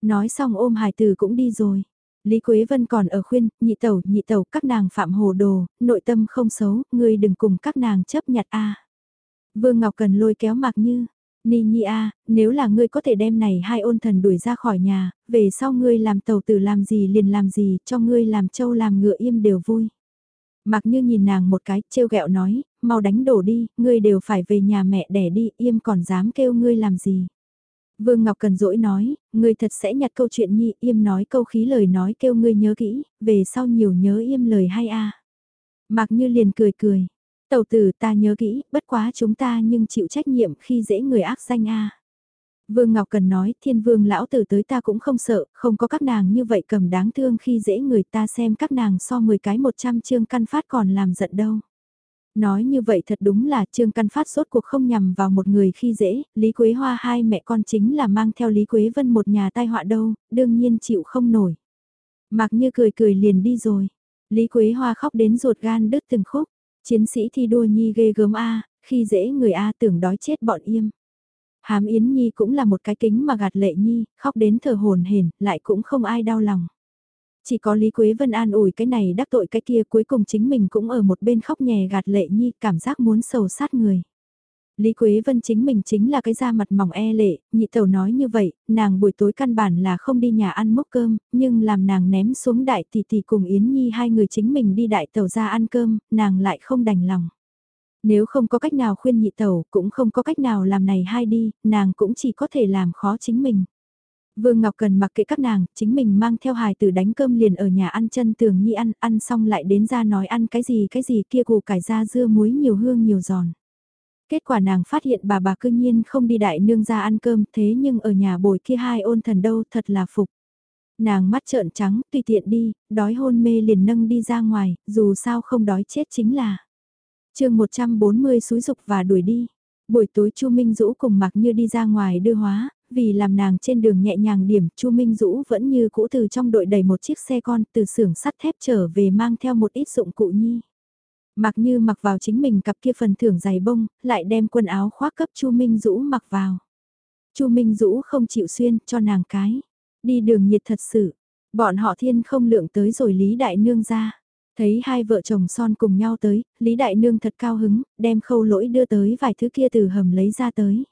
Nói xong ôm hài từ cũng đi rồi. Lý Quế Vân còn ở khuyên, nhị tẩu, nhị tẩu, các nàng phạm hồ đồ, nội tâm không xấu, ngươi đừng cùng các nàng chấp nhặt a. Vương Ngọc Cần lôi kéo Mạc Như. Ni Nhi a, nếu là ngươi có thể đem này hai ôn thần đuổi ra khỏi nhà, về sau ngươi làm tàu tử làm gì liền làm gì, cho ngươi làm châu làm ngựa im đều vui. Mạc Như nhìn nàng một cái, trêu ghẹo nói, mau đánh đổ đi, ngươi đều phải về nhà mẹ đẻ đi, im còn dám kêu ngươi làm gì. Vương Ngọc Cần dỗi nói, ngươi thật sẽ nhặt câu chuyện nhi, im nói câu khí lời nói kêu ngươi nhớ kỹ, về sau nhiều nhớ im lời hay a. Mạc Như liền cười cười, Tàu tử ta nhớ kỹ, bất quá chúng ta nhưng chịu trách nhiệm khi dễ người ác danh a. Vương Ngọc Cần nói, thiên vương lão tử tới ta cũng không sợ, không có các nàng như vậy cầm đáng thương khi dễ người ta xem các nàng so 10 cái 100 chương căn phát còn làm giận đâu. Nói như vậy thật đúng là trương căn phát sốt cuộc không nhằm vào một người khi dễ, Lý Quế Hoa hai mẹ con chính là mang theo Lý Quế Vân một nhà tai họa đâu, đương nhiên chịu không nổi. Mặc như cười cười liền đi rồi, Lý Quế Hoa khóc đến ruột gan đứt từng khúc, Chiến sĩ thi đua nhi ghê gớm A, khi dễ người A tưởng đói chết bọn im. Hám Yến Nhi cũng là một cái kính mà gạt lệ Nhi, khóc đến thở hồn hển lại cũng không ai đau lòng. Chỉ có Lý Quế Vân an ủi cái này đắc tội cái kia cuối cùng chính mình cũng ở một bên khóc nhè gạt lệ Nhi cảm giác muốn sầu sát người. Lý Quế Vân chính mình chính là cái da mặt mỏng e lệ, nhị tẩu nói như vậy, nàng buổi tối căn bản là không đi nhà ăn mốc cơm, nhưng làm nàng ném xuống đại tỷ tỷ cùng Yến Nhi hai người chính mình đi đại tẩu ra ăn cơm, nàng lại không đành lòng. Nếu không có cách nào khuyên nhị tẩu, cũng không có cách nào làm này hai đi, nàng cũng chỉ có thể làm khó chính mình. Vương Ngọc Cần mặc kệ các nàng, chính mình mang theo hài tử đánh cơm liền ở nhà ăn chân tường nhi ăn, ăn xong lại đến ra nói ăn cái gì cái gì kia củ cải ra dưa muối nhiều hương nhiều giòn. Kết quả nàng phát hiện bà bà cư nhiên không đi đại nương ra ăn cơm thế nhưng ở nhà bồi kia hai ôn thần đâu thật là phục. Nàng mắt trợn trắng tùy tiện đi, đói hôn mê liền nâng đi ra ngoài, dù sao không đói chết chính là. chương 140 xúi dục và đuổi đi. Buổi tối Chu Minh Dũ cùng mặc như đi ra ngoài đưa hóa, vì làm nàng trên đường nhẹ nhàng điểm, Chu Minh Dũ vẫn như cũ từ trong đội đẩy một chiếc xe con từ xưởng sắt thép trở về mang theo một ít dụng cụ nhi. Mặc như mặc vào chính mình cặp kia phần thưởng giày bông, lại đem quần áo khoác cấp Chu Minh Dũ mặc vào. Chu Minh Dũ không chịu xuyên cho nàng cái. Đi đường nhiệt thật sự. Bọn họ thiên không lượng tới rồi Lý Đại Nương ra. Thấy hai vợ chồng son cùng nhau tới, Lý Đại Nương thật cao hứng, đem khâu lỗi đưa tới vài thứ kia từ hầm lấy ra tới.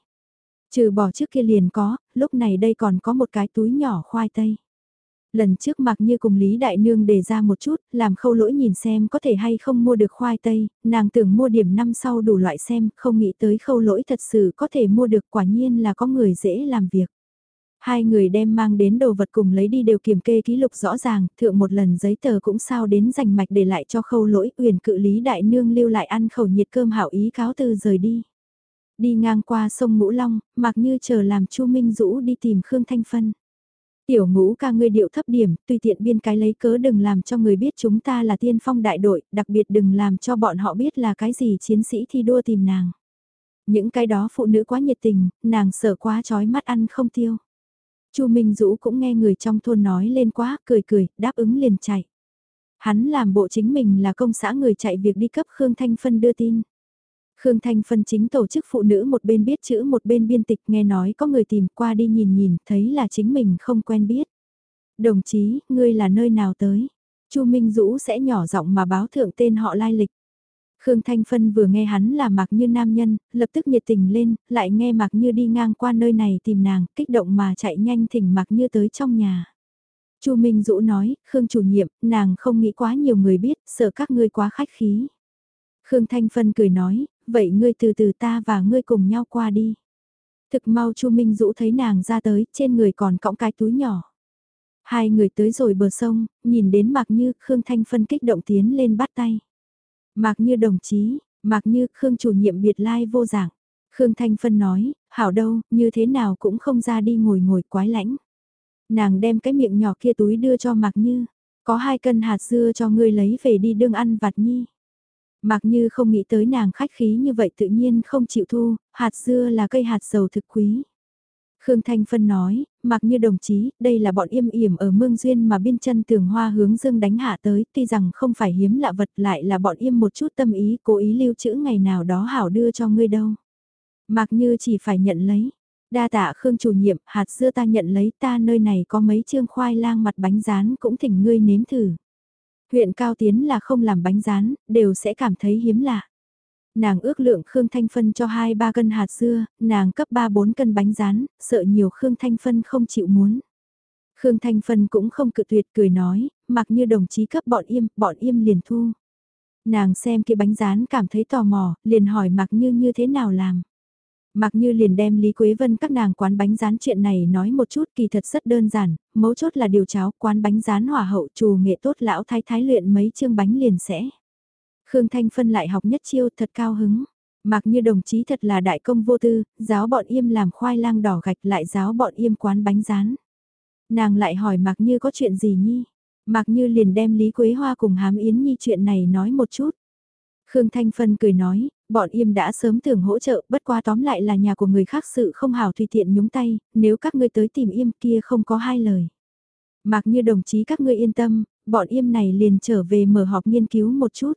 Trừ bỏ trước kia liền có, lúc này đây còn có một cái túi nhỏ khoai tây. Lần trước mặc như cùng Lý Đại Nương đề ra một chút, làm khâu lỗi nhìn xem có thể hay không mua được khoai tây, nàng tưởng mua điểm năm sau đủ loại xem, không nghĩ tới khâu lỗi thật sự có thể mua được quả nhiên là có người dễ làm việc. Hai người đem mang đến đồ vật cùng lấy đi đều kiểm kê ký lục rõ ràng, thượng một lần giấy tờ cũng sao đến dành mạch để lại cho khâu lỗi uyển cự lý đại nương lưu lại ăn khẩu nhiệt cơm hảo ý cáo từ rời đi. Đi ngang qua sông Ngũ Long, mặc như chờ làm Chu Minh Dũ đi tìm Khương Thanh Phân. Tiểu ngũ ca ngươi điệu thấp điểm, tùy tiện biên cái lấy cớ đừng làm cho người biết chúng ta là tiên phong đại đội, đặc biệt đừng làm cho bọn họ biết là cái gì chiến sĩ thi đua tìm nàng. Những cái đó phụ nữ quá nhiệt tình, nàng sợ quá trói mắt ăn không tiêu. Chu Minh Dũ cũng nghe người trong thôn nói lên quá, cười cười, đáp ứng liền chạy. Hắn làm bộ chính mình là công xã người chạy việc đi cấp Khương Thanh Phân đưa tin. Khương Thanh Phân chính tổ chức phụ nữ một bên biết chữ một bên biên tịch nghe nói có người tìm qua đi nhìn nhìn, thấy là chính mình không quen biết. Đồng chí, ngươi là nơi nào tới? Chu Minh Dũ sẽ nhỏ giọng mà báo thượng tên họ lai lịch. Khương Thanh Phân vừa nghe hắn là mặc như nam nhân, lập tức nhiệt tình lên, lại nghe mặc như đi ngang qua nơi này tìm nàng, kích động mà chạy nhanh thỉnh mặc như tới trong nhà. Chu Minh Dũ nói, Khương chủ nhiệm, nàng không nghĩ quá nhiều người biết, sợ các ngươi quá khách khí. Khương Thanh Phân cười nói, vậy ngươi từ từ ta và ngươi cùng nhau qua đi. Thực mau Chu Minh Dũ thấy nàng ra tới, trên người còn cõng cái túi nhỏ. Hai người tới rồi bờ sông, nhìn đến Mạc Như, Khương Thanh Phân kích động tiến lên bắt tay. Mạc Như đồng chí, Mạc Như, Khương chủ nhiệm biệt lai vô dạng. Khương Thanh Phân nói, hảo đâu, như thế nào cũng không ra đi ngồi ngồi quái lãnh. Nàng đem cái miệng nhỏ kia túi đưa cho Mạc Như, có hai cân hạt dưa cho ngươi lấy về đi đương ăn vặt nhi mặc Như không nghĩ tới nàng khách khí như vậy tự nhiên không chịu thu, hạt dưa là cây hạt dầu thực quý. Khương Thanh Phân nói, mặc Như đồng chí, đây là bọn im yểm ở Mương Duyên mà biên chân tường hoa hướng dương đánh hạ tới, tuy rằng không phải hiếm lạ vật lại là bọn im một chút tâm ý, cố ý lưu trữ ngày nào đó hảo đưa cho ngươi đâu. mặc Như chỉ phải nhận lấy. Đa tạ Khương chủ nhiệm, hạt dưa ta nhận lấy ta nơi này có mấy chương khoai lang mặt bánh rán cũng thỉnh ngươi nếm thử. Huyện Cao Tiến là không làm bánh rán, đều sẽ cảm thấy hiếm lạ. Nàng ước lượng Khương Thanh Phân cho 2-3 cân hạt dưa, nàng cấp 3-4 cân bánh rán, sợ nhiều Khương Thanh Phân không chịu muốn. Khương Thanh Phân cũng không cự tuyệt cười nói, mặc như đồng chí cấp bọn im, bọn im liền thu. Nàng xem cái bánh rán cảm thấy tò mò, liền hỏi mặc như như thế nào làm. Mặc như liền đem Lý Quế Vân các nàng quán bánh rán chuyện này nói một chút kỳ thật rất đơn giản, mấu chốt là điều cháo quán bánh rán hỏa hậu trù nghệ tốt lão thái thái luyện mấy chương bánh liền sẽ. Khương Thanh phân lại học nhất chiêu thật cao hứng. Mặc như đồng chí thật là đại công vô tư, giáo bọn im làm khoai lang đỏ gạch lại giáo bọn im quán bánh rán. Nàng lại hỏi Mạc Như có chuyện gì nhi? Mạc Như liền đem Lý Quế Hoa cùng Hám Yến Nhi chuyện này nói một chút. Khương Thanh Phân cười nói, bọn im đã sớm tưởng hỗ trợ, bất qua tóm lại là nhà của người khác sự không hảo tùy tiện nhúng tay, nếu các ngươi tới tìm im kia không có hai lời. mặc như đồng chí các ngươi yên tâm, bọn im này liền trở về mở họp nghiên cứu một chút.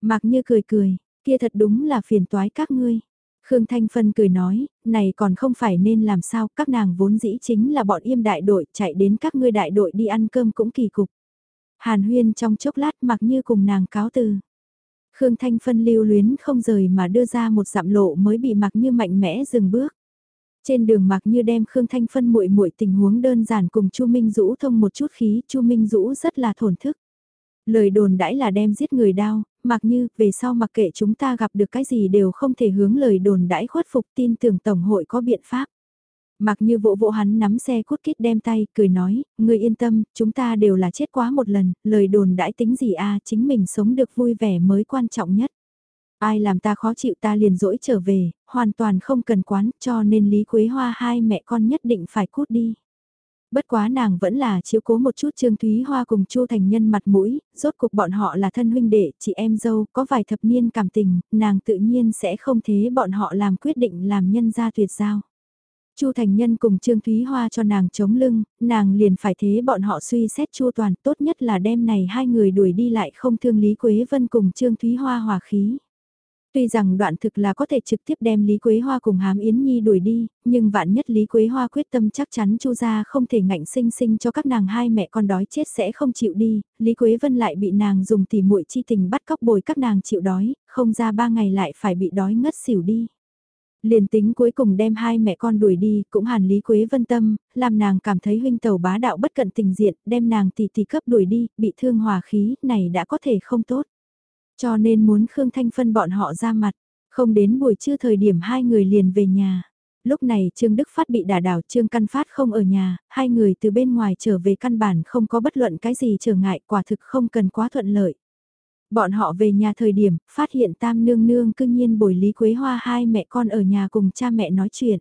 Mặc như cười cười, kia thật đúng là phiền toái các ngươi. Khương Thanh Phân cười nói, này còn không phải nên làm sao, các nàng vốn dĩ chính là bọn im đại đội, chạy đến các ngươi đại đội đi ăn cơm cũng kỳ cục. Hàn huyên trong chốc lát mặc như cùng nàng cáo từ. Khương Thanh Phân lưu luyến không rời mà đưa ra một dặm lộ mới bị mặc như mạnh mẽ dừng bước. Trên đường mặc như đem Khương Thanh Phân muội muội tình huống đơn giản cùng Chu Minh Dũ thông một chút khí, Chu Minh Dũ rất là thổn thức. Lời đồn đãi là đem giết người đau, mặc như về sau mặc kệ chúng ta gặp được cái gì đều không thể hướng lời đồn đãi khuất phục tin tưởng Tổng hội có biện pháp. Mặc như vỗ vỗ hắn nắm xe cút kít đem tay, cười nói, người yên tâm, chúng ta đều là chết quá một lần, lời đồn đãi tính gì a chính mình sống được vui vẻ mới quan trọng nhất. Ai làm ta khó chịu ta liền dỗi trở về, hoàn toàn không cần quán, cho nên Lý Quế Hoa hai mẹ con nhất định phải cút đi. Bất quá nàng vẫn là chiếu cố một chút Trương Thúy Hoa cùng Chu Thành Nhân mặt mũi, rốt cục bọn họ là thân huynh đệ, chị em dâu, có vài thập niên cảm tình, nàng tự nhiên sẽ không thế bọn họ làm quyết định làm nhân gia tuyệt giao. Chu Thành Nhân cùng Trương Thúy Hoa cho nàng chống lưng, nàng liền phải thế bọn họ suy xét chu toàn, tốt nhất là đêm này hai người đuổi đi lại không thương Lý Quế Vân cùng Trương Thúy Hoa hòa khí. Tuy rằng đoạn thực là có thể trực tiếp đem Lý Quế Hoa cùng Hám Yến Nhi đuổi đi, nhưng vạn nhất Lý Quế Hoa quyết tâm chắc chắn Chu gia không thể ngạnh sinh sinh cho các nàng hai mẹ con đói chết sẽ không chịu đi, Lý Quế Vân lại bị nàng dùng tỉ muội chi tình bắt cóc bồi các nàng chịu đói, không ra ba ngày lại phải bị đói ngất xỉu đi. Liền tính cuối cùng đem hai mẹ con đuổi đi, cũng hàn Lý Quế Vân tâm, làm nàng cảm thấy huynh tàu bá đạo bất cận tình diện, đem nàng tỷ tỷ cấp đuổi đi, bị thương hòa khí, này đã có thể không tốt. Cho nên muốn Khương Thanh phân bọn họ ra mặt, không đến buổi trưa thời điểm hai người liền về nhà. Lúc này Trương Đức Phát bị đả đảo Trương Căn Phát không ở nhà, hai người từ bên ngoài trở về căn bản không có bất luận cái gì trở ngại quả thực không cần quá thuận lợi. Bọn họ về nhà thời điểm, phát hiện tam nương nương cư nhiên bồi Lý Quế Hoa hai mẹ con ở nhà cùng cha mẹ nói chuyện.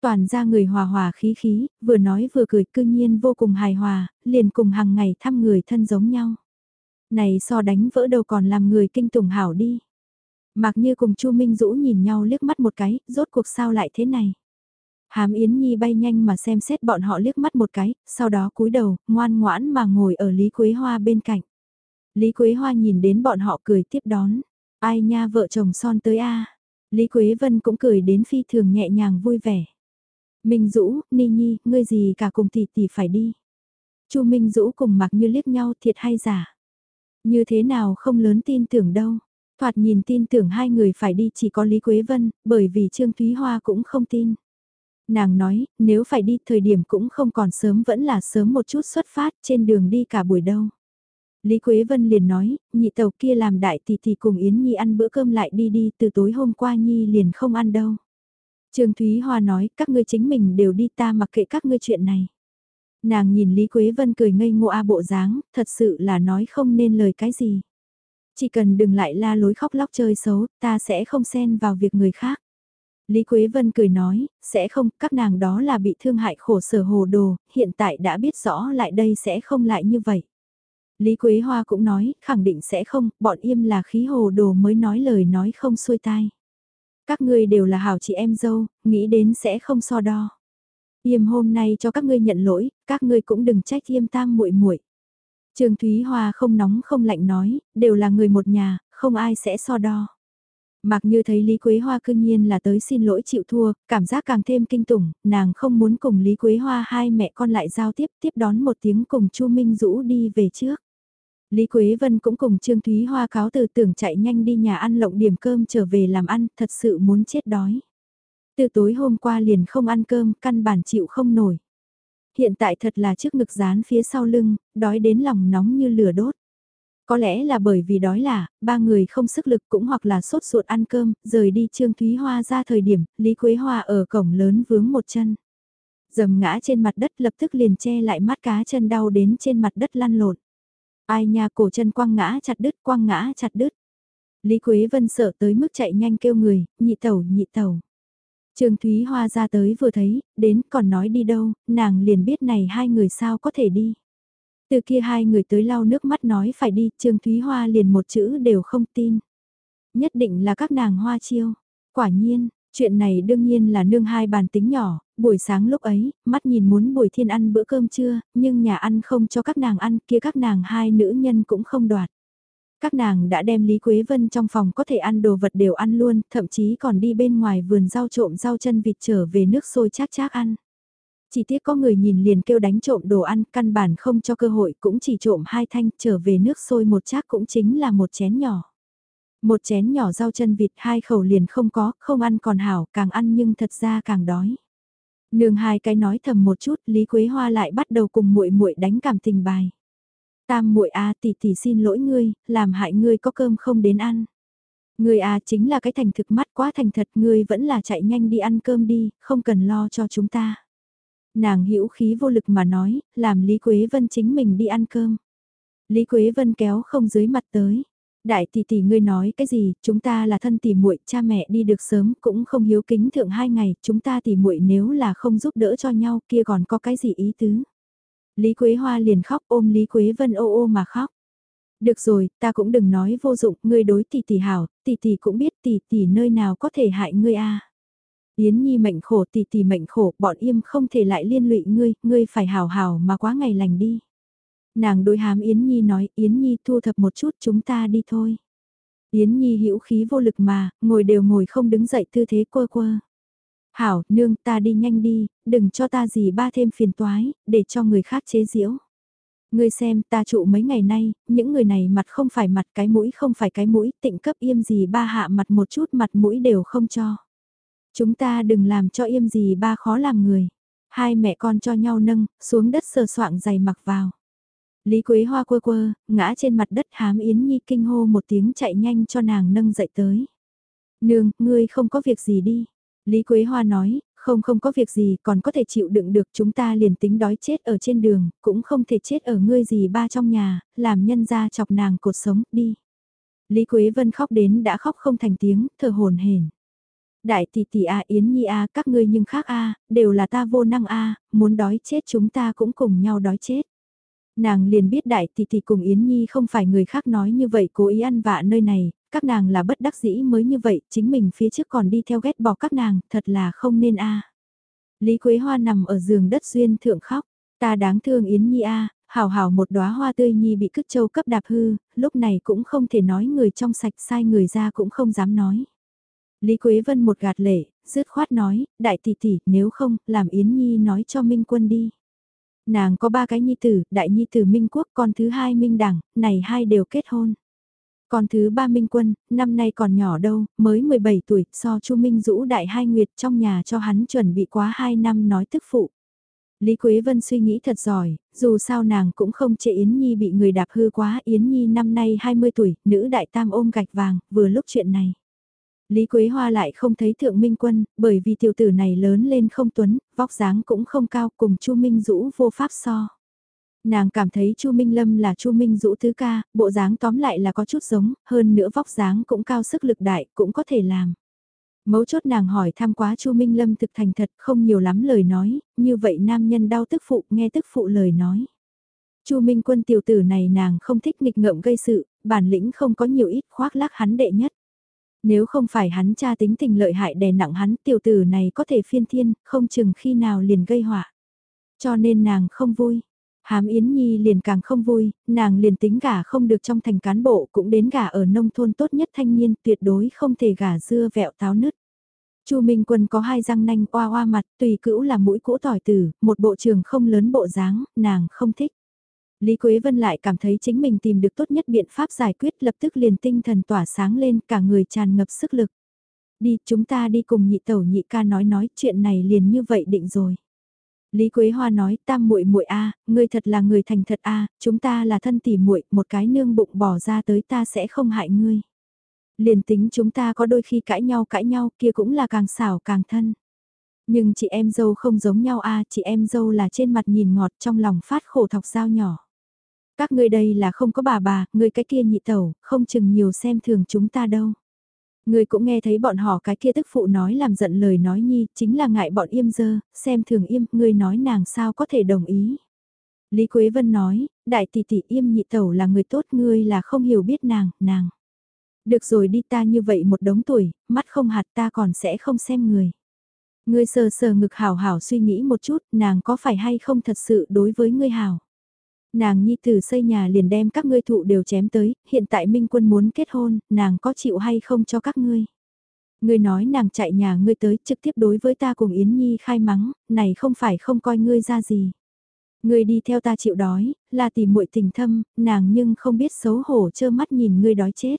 Toàn ra người hòa hòa khí khí, vừa nói vừa cười cư nhiên vô cùng hài hòa, liền cùng hàng ngày thăm người thân giống nhau. Này so đánh vỡ đầu còn làm người kinh tủng hảo đi. Mặc như cùng Chu Minh Dũ nhìn nhau liếc mắt một cái, rốt cuộc sao lại thế này. hàm Yến Nhi bay nhanh mà xem xét bọn họ liếc mắt một cái, sau đó cúi đầu, ngoan ngoãn mà ngồi ở Lý Quế Hoa bên cạnh. Lý Quế Hoa nhìn đến bọn họ cười tiếp đón. Ai nha vợ chồng son tới a Lý Quế Vân cũng cười đến phi thường nhẹ nhàng vui vẻ. Minh Dũ, Ni Nhi, ngươi gì cả cùng tỷ tỷ phải đi. Chu Minh Dũ cùng mặc như liếc nhau thiệt hay giả. Như thế nào không lớn tin tưởng đâu. Thoạt nhìn tin tưởng hai người phải đi chỉ có Lý Quế Vân, bởi vì Trương Thúy Hoa cũng không tin. Nàng nói, nếu phải đi thời điểm cũng không còn sớm vẫn là sớm một chút xuất phát trên đường đi cả buổi đâu. Lý Quế Vân liền nói, nhị tàu kia làm đại tỷ tỷ cùng Yến Nhi ăn bữa cơm lại đi đi, từ tối hôm qua Nhi liền không ăn đâu. Trương Thúy Hoa nói, các ngươi chính mình đều đi ta mặc kệ các ngươi chuyện này. Nàng nhìn Lý Quế Vân cười ngây ngô a bộ dáng, thật sự là nói không nên lời cái gì. Chỉ cần đừng lại la lối khóc lóc chơi xấu, ta sẽ không xen vào việc người khác. Lý Quế Vân cười nói, sẽ không, các nàng đó là bị thương hại khổ sở hồ đồ, hiện tại đã biết rõ lại đây sẽ không lại như vậy. Lý Quế Hoa cũng nói, khẳng định sẽ không, bọn im là khí hồ đồ mới nói lời nói không xuôi tai. Các ngươi đều là hảo chị em dâu, nghĩ đến sẽ không so đo. Yêm hôm nay cho các ngươi nhận lỗi, các ngươi cũng đừng trách Yêm tam muội muội. Trương Thúy Hoa không nóng không lạnh nói, đều là người một nhà, không ai sẽ so đo. Mặc như thấy Lý Quế Hoa cư nhiên là tới xin lỗi chịu thua, cảm giác càng thêm kinh tủng, nàng không muốn cùng Lý Quế Hoa hai mẹ con lại giao tiếp tiếp đón một tiếng cùng Chu Minh Dũ đi về trước. Lý Quế Vân cũng cùng Trương Thúy Hoa cáo từ tưởng chạy nhanh đi nhà ăn lộng điểm cơm trở về làm ăn, thật sự muốn chết đói. Từ tối hôm qua liền không ăn cơm, căn bản chịu không nổi. Hiện tại thật là trước ngực dán phía sau lưng, đói đến lòng nóng như lửa đốt. Có lẽ là bởi vì đói là, ba người không sức lực cũng hoặc là sốt ruột ăn cơm, rời đi Trương Thúy Hoa ra thời điểm, Lý Quế Hoa ở cổng lớn vướng một chân. Dầm ngã trên mặt đất lập tức liền che lại mắt cá chân đau đến trên mặt đất lăn lộn. Ai nha cổ chân quăng ngã chặt đứt quăng ngã chặt đứt. Lý Quế Vân sợ tới mức chạy nhanh kêu người, nhị tẩu nhị tẩu. Trương Thúy Hoa ra tới vừa thấy, đến còn nói đi đâu, nàng liền biết này hai người sao có thể đi. Từ kia hai người tới lau nước mắt nói phải đi, Trương Thúy Hoa liền một chữ đều không tin. Nhất định là các nàng hoa chiêu. Quả nhiên, chuyện này đương nhiên là nương hai bàn tính nhỏ, buổi sáng lúc ấy, mắt nhìn muốn buổi thiên ăn bữa cơm trưa, nhưng nhà ăn không cho các nàng ăn, kia các nàng hai nữ nhân cũng không đoạt. Các nàng đã đem Lý Quế Vân trong phòng có thể ăn đồ vật đều ăn luôn, thậm chí còn đi bên ngoài vườn rau trộm rau chân vịt trở về nước sôi chát chát ăn. Chỉ tiếc có người nhìn liền kêu đánh trộm đồ ăn, căn bản không cho cơ hội cũng chỉ trộm hai thanh trở về nước sôi một chát cũng chính là một chén nhỏ. Một chén nhỏ rau chân vịt hai khẩu liền không có, không ăn còn hảo, càng ăn nhưng thật ra càng đói. Nương hai cái nói thầm một chút, Lý Quế Hoa lại bắt đầu cùng muội muội đánh cảm tình bài. Tam muội a tỷ tỷ xin lỗi ngươi, làm hại ngươi có cơm không đến ăn. Ngươi a chính là cái thành thực mắt quá thành thật, ngươi vẫn là chạy nhanh đi ăn cơm đi, không cần lo cho chúng ta. Nàng hữu khí vô lực mà nói, làm Lý Quế Vân chính mình đi ăn cơm. Lý Quế Vân kéo không dưới mặt tới. Đại tỷ tỷ ngươi nói cái gì, chúng ta là thân tỷ muội, cha mẹ đi được sớm cũng không hiếu kính thượng hai ngày, chúng ta tỷ muội nếu là không giúp đỡ cho nhau kia còn có cái gì ý tứ. Lý Quế Hoa liền khóc ôm Lý Quế Vân ô ô mà khóc. Được rồi, ta cũng đừng nói vô dụng, ngươi đối tỷ tỷ hảo, tỷ tỷ cũng biết tỷ tỷ nơi nào có thể hại ngươi a. Yến Nhi mệnh khổ tỷ tỷ mệnh khổ, bọn im không thể lại liên lụy ngươi, ngươi phải hảo hảo mà quá ngày lành đi. Nàng đối hám Yến Nhi nói, Yến Nhi thu thập một chút chúng ta đi thôi. Yến Nhi hữu khí vô lực mà, ngồi đều ngồi không đứng dậy tư thế quơ quơ. Hảo, nương ta đi nhanh đi, đừng cho ta gì ba thêm phiền toái, để cho người khác chế giễu. Ngươi xem ta trụ mấy ngày nay, những người này mặt không phải mặt cái mũi không phải cái mũi, tịnh cấp im gì ba hạ mặt một chút mặt mũi đều không cho. Chúng ta đừng làm cho im gì ba khó làm người. Hai mẹ con cho nhau nâng, xuống đất sờ soạng giày mặc vào. Lý Quế Hoa quơ quơ, ngã trên mặt đất hám Yến Nhi kinh hô một tiếng chạy nhanh cho nàng nâng dậy tới. Nương, ngươi không có việc gì đi. Lý Quế Hoa nói, không không có việc gì còn có thể chịu đựng được chúng ta liền tính đói chết ở trên đường, cũng không thể chết ở ngươi gì ba trong nhà, làm nhân ra chọc nàng cột sống, đi. Lý Quế Vân khóc đến đã khóc không thành tiếng, thở hồn hển. Đại tỷ tỷ A Yến Nhi A các ngươi nhưng khác A, đều là ta vô năng A, muốn đói chết chúng ta cũng cùng nhau đói chết. Nàng liền biết đại tỷ tỷ cùng Yến Nhi không phải người khác nói như vậy cố ý ăn vạ nơi này, các nàng là bất đắc dĩ mới như vậy, chính mình phía trước còn đi theo ghét bỏ các nàng, thật là không nên a. Lý Quế Hoa nằm ở giường đất duyên thượng khóc, ta đáng thương Yến Nhi a, hảo hảo một đóa hoa tươi nhi bị cứt châu cấp đạp hư, lúc này cũng không thể nói người trong sạch sai người ra cũng không dám nói. Lý Quế Vân một gạt lệ, dứt khoát nói, đại tỷ tỷ, nếu không, làm Yến Nhi nói cho Minh Quân đi. Nàng có ba cái nhi tử, đại nhi tử Minh Quốc, con thứ hai Minh Đẳng, này hai đều kết hôn. Con thứ ba Minh Quân, năm nay còn nhỏ đâu, mới 17 tuổi, so Chu Minh Dũ đại hai nguyệt trong nhà cho hắn chuẩn bị quá 2 năm nói tức phụ. Lý Quế Vân suy nghĩ thật giỏi, dù sao nàng cũng không chê Yến Nhi bị người đạp hư quá, Yến Nhi năm nay 20 tuổi, nữ đại tam ôm gạch vàng, vừa lúc chuyện này. Lý Quế Hoa lại không thấy Thượng Minh Quân, bởi vì tiểu tử này lớn lên không tuấn, vóc dáng cũng không cao cùng Chu Minh Dũ vô pháp so. Nàng cảm thấy Chu Minh Lâm là Chu Minh Dũ thứ ca, bộ dáng tóm lại là có chút giống, hơn nữa vóc dáng cũng cao sức lực đại, cũng có thể làm. Mấu chốt nàng hỏi thăm quá Chu Minh Lâm thực thành thật, không nhiều lắm lời nói, như vậy nam nhân đau tức phụ, nghe tức phụ lời nói. Chu Minh Quân tiểu tử này nàng không thích nghịch ngợm gây sự, bản lĩnh không có nhiều ít khoác lác hắn đệ nhất. Nếu không phải hắn cha tính tình lợi hại đè nặng hắn tiểu tử này có thể phiên thiên, không chừng khi nào liền gây họa. Cho nên nàng không vui. Hám Yến Nhi liền càng không vui, nàng liền tính gả không được trong thành cán bộ cũng đến gả ở nông thôn tốt nhất thanh niên tuyệt đối không thể gả dưa vẹo táo nứt. Chu Minh Quân có hai răng nanh oa oa mặt, tùy cữu là mũi cũ tỏi tử, một bộ trường không lớn bộ dáng, nàng không thích. Lý Quế Vân lại cảm thấy chính mình tìm được tốt nhất biện pháp giải quyết lập tức liền tinh thần tỏa sáng lên cả người tràn ngập sức lực. Đi, chúng ta đi cùng nhị tẩu nhị ca nói nói chuyện này liền như vậy định rồi. Lý Quế Hoa nói, tam muội muội a, ngươi thật là người thành thật a, chúng ta là thân tỷ muội, một cái nương bụng bỏ ra tới ta sẽ không hại ngươi. Liền tính chúng ta có đôi khi cãi nhau cãi nhau, kia cũng là càng xảo càng thân. Nhưng chị em dâu không giống nhau a, chị em dâu là trên mặt nhìn ngọt trong lòng phát khổ thọc dao nhỏ. Các ngươi đây là không có bà bà, người cái kia nhị tẩu, không chừng nhiều xem thường chúng ta đâu. Người cũng nghe thấy bọn họ cái kia tức phụ nói làm giận lời nói nhi, chính là ngại bọn im dơ, xem thường im, người nói nàng sao có thể đồng ý. Lý Quế Vân nói, đại tỷ tỷ im nhị tẩu là người tốt ngươi là không hiểu biết nàng, nàng. Được rồi đi ta như vậy một đống tuổi, mắt không hạt ta còn sẽ không xem người. Ngươi sờ sờ ngực hảo hảo suy nghĩ một chút, nàng có phải hay không thật sự đối với ngươi hảo. Nàng nhi tử xây nhà liền đem các ngươi thụ đều chém tới, hiện tại Minh Quân muốn kết hôn, nàng có chịu hay không cho các ngươi. Ngươi nói nàng chạy nhà ngươi tới trực tiếp đối với ta cùng Yến Nhi khai mắng, này không phải không coi ngươi ra gì. Ngươi đi theo ta chịu đói, là tìm muội tình thâm, nàng nhưng không biết xấu hổ trơ mắt nhìn ngươi đói chết.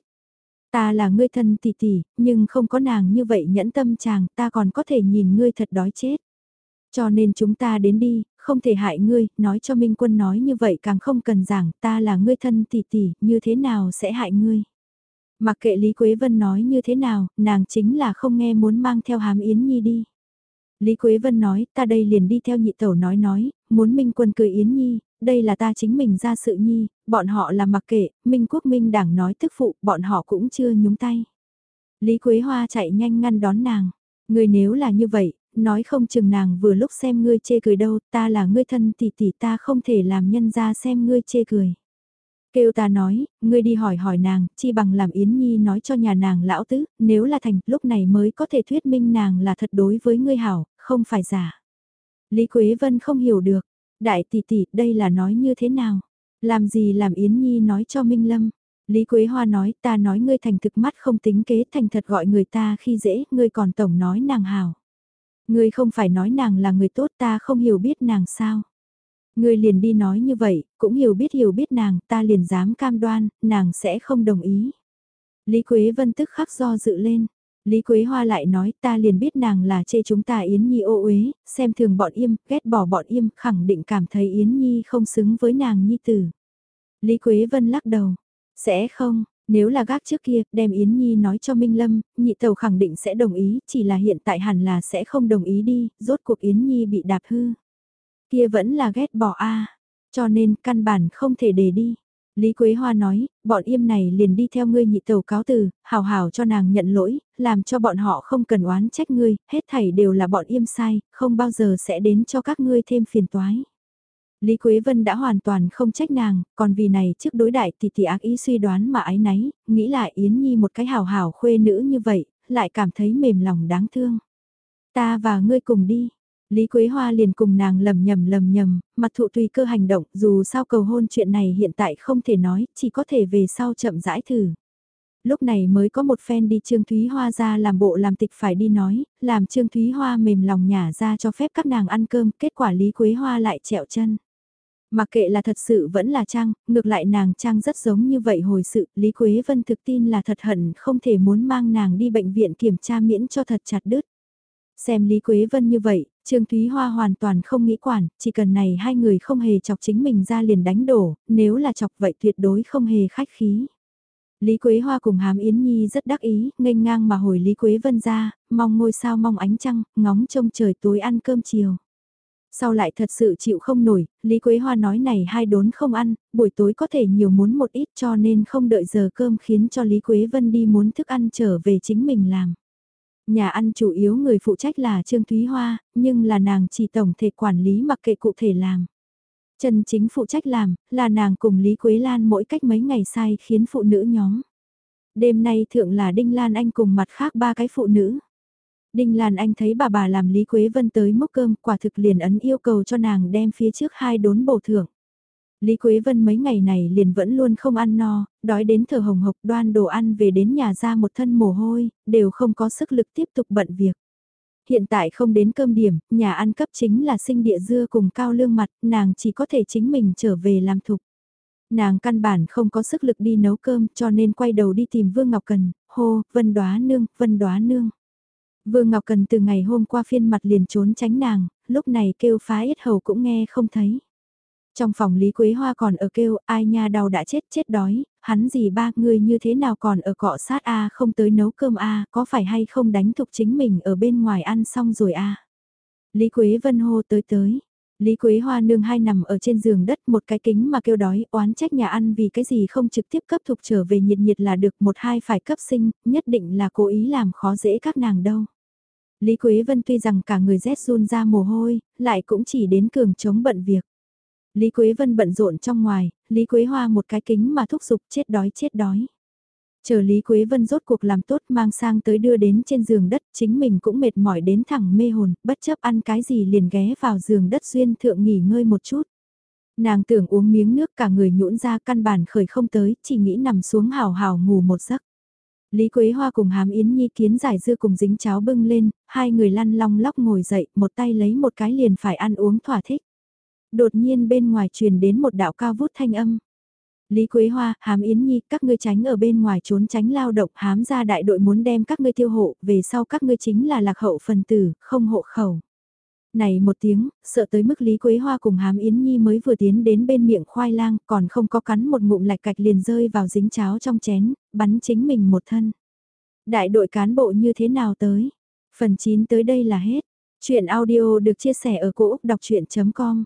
Ta là ngươi thân tỷ tỷ, nhưng không có nàng như vậy nhẫn tâm chàng, ta còn có thể nhìn ngươi thật đói chết. Cho nên chúng ta đến đi, không thể hại ngươi, nói cho Minh Quân nói như vậy càng không cần giảng, ta là ngươi thân tỷ tỷ, như thế nào sẽ hại ngươi. Mặc kệ Lý Quế Vân nói như thế nào, nàng chính là không nghe muốn mang theo hàm Yến Nhi đi. Lý Quế Vân nói, ta đây liền đi theo nhị tẩu nói nói, muốn Minh Quân cười Yến Nhi, đây là ta chính mình ra sự Nhi, bọn họ là mặc kệ, Minh Quốc Minh Đảng nói tức phụ, bọn họ cũng chưa nhúng tay. Lý Quế Hoa chạy nhanh ngăn đón nàng. Người nếu là như vậy, nói không chừng nàng vừa lúc xem ngươi chê cười đâu, ta là ngươi thân tỷ tỷ ta không thể làm nhân ra xem ngươi chê cười. Kêu ta nói, ngươi đi hỏi hỏi nàng, chi bằng làm Yến Nhi nói cho nhà nàng lão tứ, nếu là thành, lúc này mới có thể thuyết minh nàng là thật đối với ngươi hảo, không phải giả. Lý Quế Vân không hiểu được, đại tỷ tỷ, đây là nói như thế nào? Làm gì làm Yến Nhi nói cho Minh Lâm? Lý Quế Hoa nói ta nói ngươi thành thực mắt không tính kế thành thật gọi người ta khi dễ, ngươi còn tổng nói nàng hảo Ngươi không phải nói nàng là người tốt ta không hiểu biết nàng sao. Ngươi liền đi nói như vậy, cũng hiểu biết hiểu biết nàng, ta liền dám cam đoan, nàng sẽ không đồng ý. Lý Quế Vân tức khắc do dự lên. Lý Quế Hoa lại nói ta liền biết nàng là chê chúng ta Yến Nhi ô uế, xem thường bọn im, ghét bỏ bọn im, khẳng định cảm thấy Yến Nhi không xứng với nàng Nhi tử. Lý Quế Vân lắc đầu, sẽ không, nếu là gác trước kia, đem Yến Nhi nói cho Minh Lâm, nhị tàu khẳng định sẽ đồng ý, chỉ là hiện tại hẳn là sẽ không đồng ý đi, rốt cuộc Yến Nhi bị đạp hư. Kia vẫn là ghét bỏ a cho nên căn bản không thể để đi. Lý Quế Hoa nói, bọn im này liền đi theo ngươi nhị tàu cáo từ, hào hào cho nàng nhận lỗi, làm cho bọn họ không cần oán trách ngươi, hết thảy đều là bọn im sai, không bao giờ sẽ đến cho các ngươi thêm phiền toái. Lý Quế Vân đã hoàn toàn không trách nàng, còn vì này trước đối đại thì thì ác ý suy đoán mà ái náy, nghĩ lại Yến Nhi một cái hào hào khuê nữ như vậy, lại cảm thấy mềm lòng đáng thương. Ta và ngươi cùng đi, Lý Quế Hoa liền cùng nàng lầm nhầm lầm nhầm, mặt thụ tùy cơ hành động, dù sao cầu hôn chuyện này hiện tại không thể nói, chỉ có thể về sau chậm rãi thử. Lúc này mới có một fan đi Trương Thúy Hoa ra làm bộ làm tịch phải đi nói, làm Trương Thúy Hoa mềm lòng nhả ra cho phép các nàng ăn cơm, kết quả Lý Quế Hoa lại trẹo chân. Mặc kệ là thật sự vẫn là Trang, ngược lại nàng Trang rất giống như vậy hồi sự, Lý Quế Vân thực tin là thật hận không thể muốn mang nàng đi bệnh viện kiểm tra miễn cho thật chặt đứt. Xem Lý Quế Vân như vậy, Trương Thúy Hoa hoàn toàn không nghĩ quản, chỉ cần này hai người không hề chọc chính mình ra liền đánh đổ, nếu là chọc vậy tuyệt đối không hề khách khí. Lý Quế Hoa cùng Hám Yến Nhi rất đắc ý, nghênh ngang mà hồi Lý Quế Vân ra, mong ngôi sao mong ánh trăng, ngóng trông trời tối ăn cơm chiều. Sau lại thật sự chịu không nổi, Lý Quế Hoa nói này hai đốn không ăn, buổi tối có thể nhiều muốn một ít cho nên không đợi giờ cơm khiến cho Lý Quế Vân đi muốn thức ăn trở về chính mình làm. Nhà ăn chủ yếu người phụ trách là Trương Thúy Hoa, nhưng là nàng chỉ tổng thể quản lý mặc kệ cụ thể làm. Chân chính phụ trách làm, là nàng cùng Lý Quế Lan mỗi cách mấy ngày sai khiến phụ nữ nhóm. Đêm nay thượng là Đinh Lan Anh cùng mặt khác ba cái phụ nữ. Đinh Lan Anh thấy bà bà làm Lý Quế Vân tới mốc cơm quả thực liền ấn yêu cầu cho nàng đem phía trước hai đốn bổ thưởng. Lý Quế Vân mấy ngày này liền vẫn luôn không ăn no, đói đến thở hồng hộc đoan đồ ăn về đến nhà ra một thân mồ hôi, đều không có sức lực tiếp tục bận việc. Hiện tại không đến cơm điểm, nhà ăn cấp chính là sinh địa dưa cùng cao lương mặt, nàng chỉ có thể chính mình trở về làm thục. Nàng căn bản không có sức lực đi nấu cơm cho nên quay đầu đi tìm Vương Ngọc Cần, hô, vân đoá nương, vân đoá nương. Vương Ngọc Cần từ ngày hôm qua phiên mặt liền trốn tránh nàng, lúc này kêu phá ít hầu cũng nghe không thấy. Trong phòng Lý Quế Hoa còn ở kêu, ai nha đau đã chết chết đói, hắn gì ba, người như thế nào còn ở cọ sát A không tới nấu cơm A, có phải hay không đánh thục chính mình ở bên ngoài ăn xong rồi A. Lý Quế Vân hô tới tới. Lý Quế Hoa nương hai nằm ở trên giường đất một cái kính mà kêu đói, oán trách nhà ăn vì cái gì không trực tiếp cấp thục trở về nhiệt nhiệt là được một hai phải cấp sinh, nhất định là cố ý làm khó dễ các nàng đâu. Lý Quế Vân tuy rằng cả người rét run ra mồ hôi, lại cũng chỉ đến cường chống bận việc. Lý Quế Vân bận rộn trong ngoài, Lý Quế Hoa một cái kính mà thúc giục chết đói chết đói. Chờ Lý Quế Vân rốt cuộc làm tốt mang sang tới đưa đến trên giường đất chính mình cũng mệt mỏi đến thẳng mê hồn, bất chấp ăn cái gì liền ghé vào giường đất duyên thượng nghỉ ngơi một chút. Nàng tưởng uống miếng nước cả người nhũn ra căn bản khởi không tới, chỉ nghĩ nằm xuống hào hào ngủ một giấc. Lý Quế Hoa cùng Hàm Yến Nhi kiến giải dưa cùng dính cháo bưng lên, hai người lăn long lóc ngồi dậy, một tay lấy một cái liền phải ăn uống thỏa thích. Đột nhiên bên ngoài truyền đến một đạo cao vút thanh âm. Lý Quế Hoa, Hám Yến Nhi, các ngươi tránh ở bên ngoài trốn tránh lao động, hám ra đại đội muốn đem các ngươi tiêu hộ, về sau các ngươi chính là lạc hậu phần tử, không hộ khẩu. Này một tiếng, sợ tới mức Lý Quế Hoa cùng Hám Yến Nhi mới vừa tiến đến bên miệng khoai lang, còn không có cắn một ngụm lạch cạch liền rơi vào dính cháo trong chén, bắn chính mình một thân. Đại đội cán bộ như thế nào tới? Phần 9 tới đây là hết. Chuyện audio được chia sẻ ở cỗ đọc chuyện.com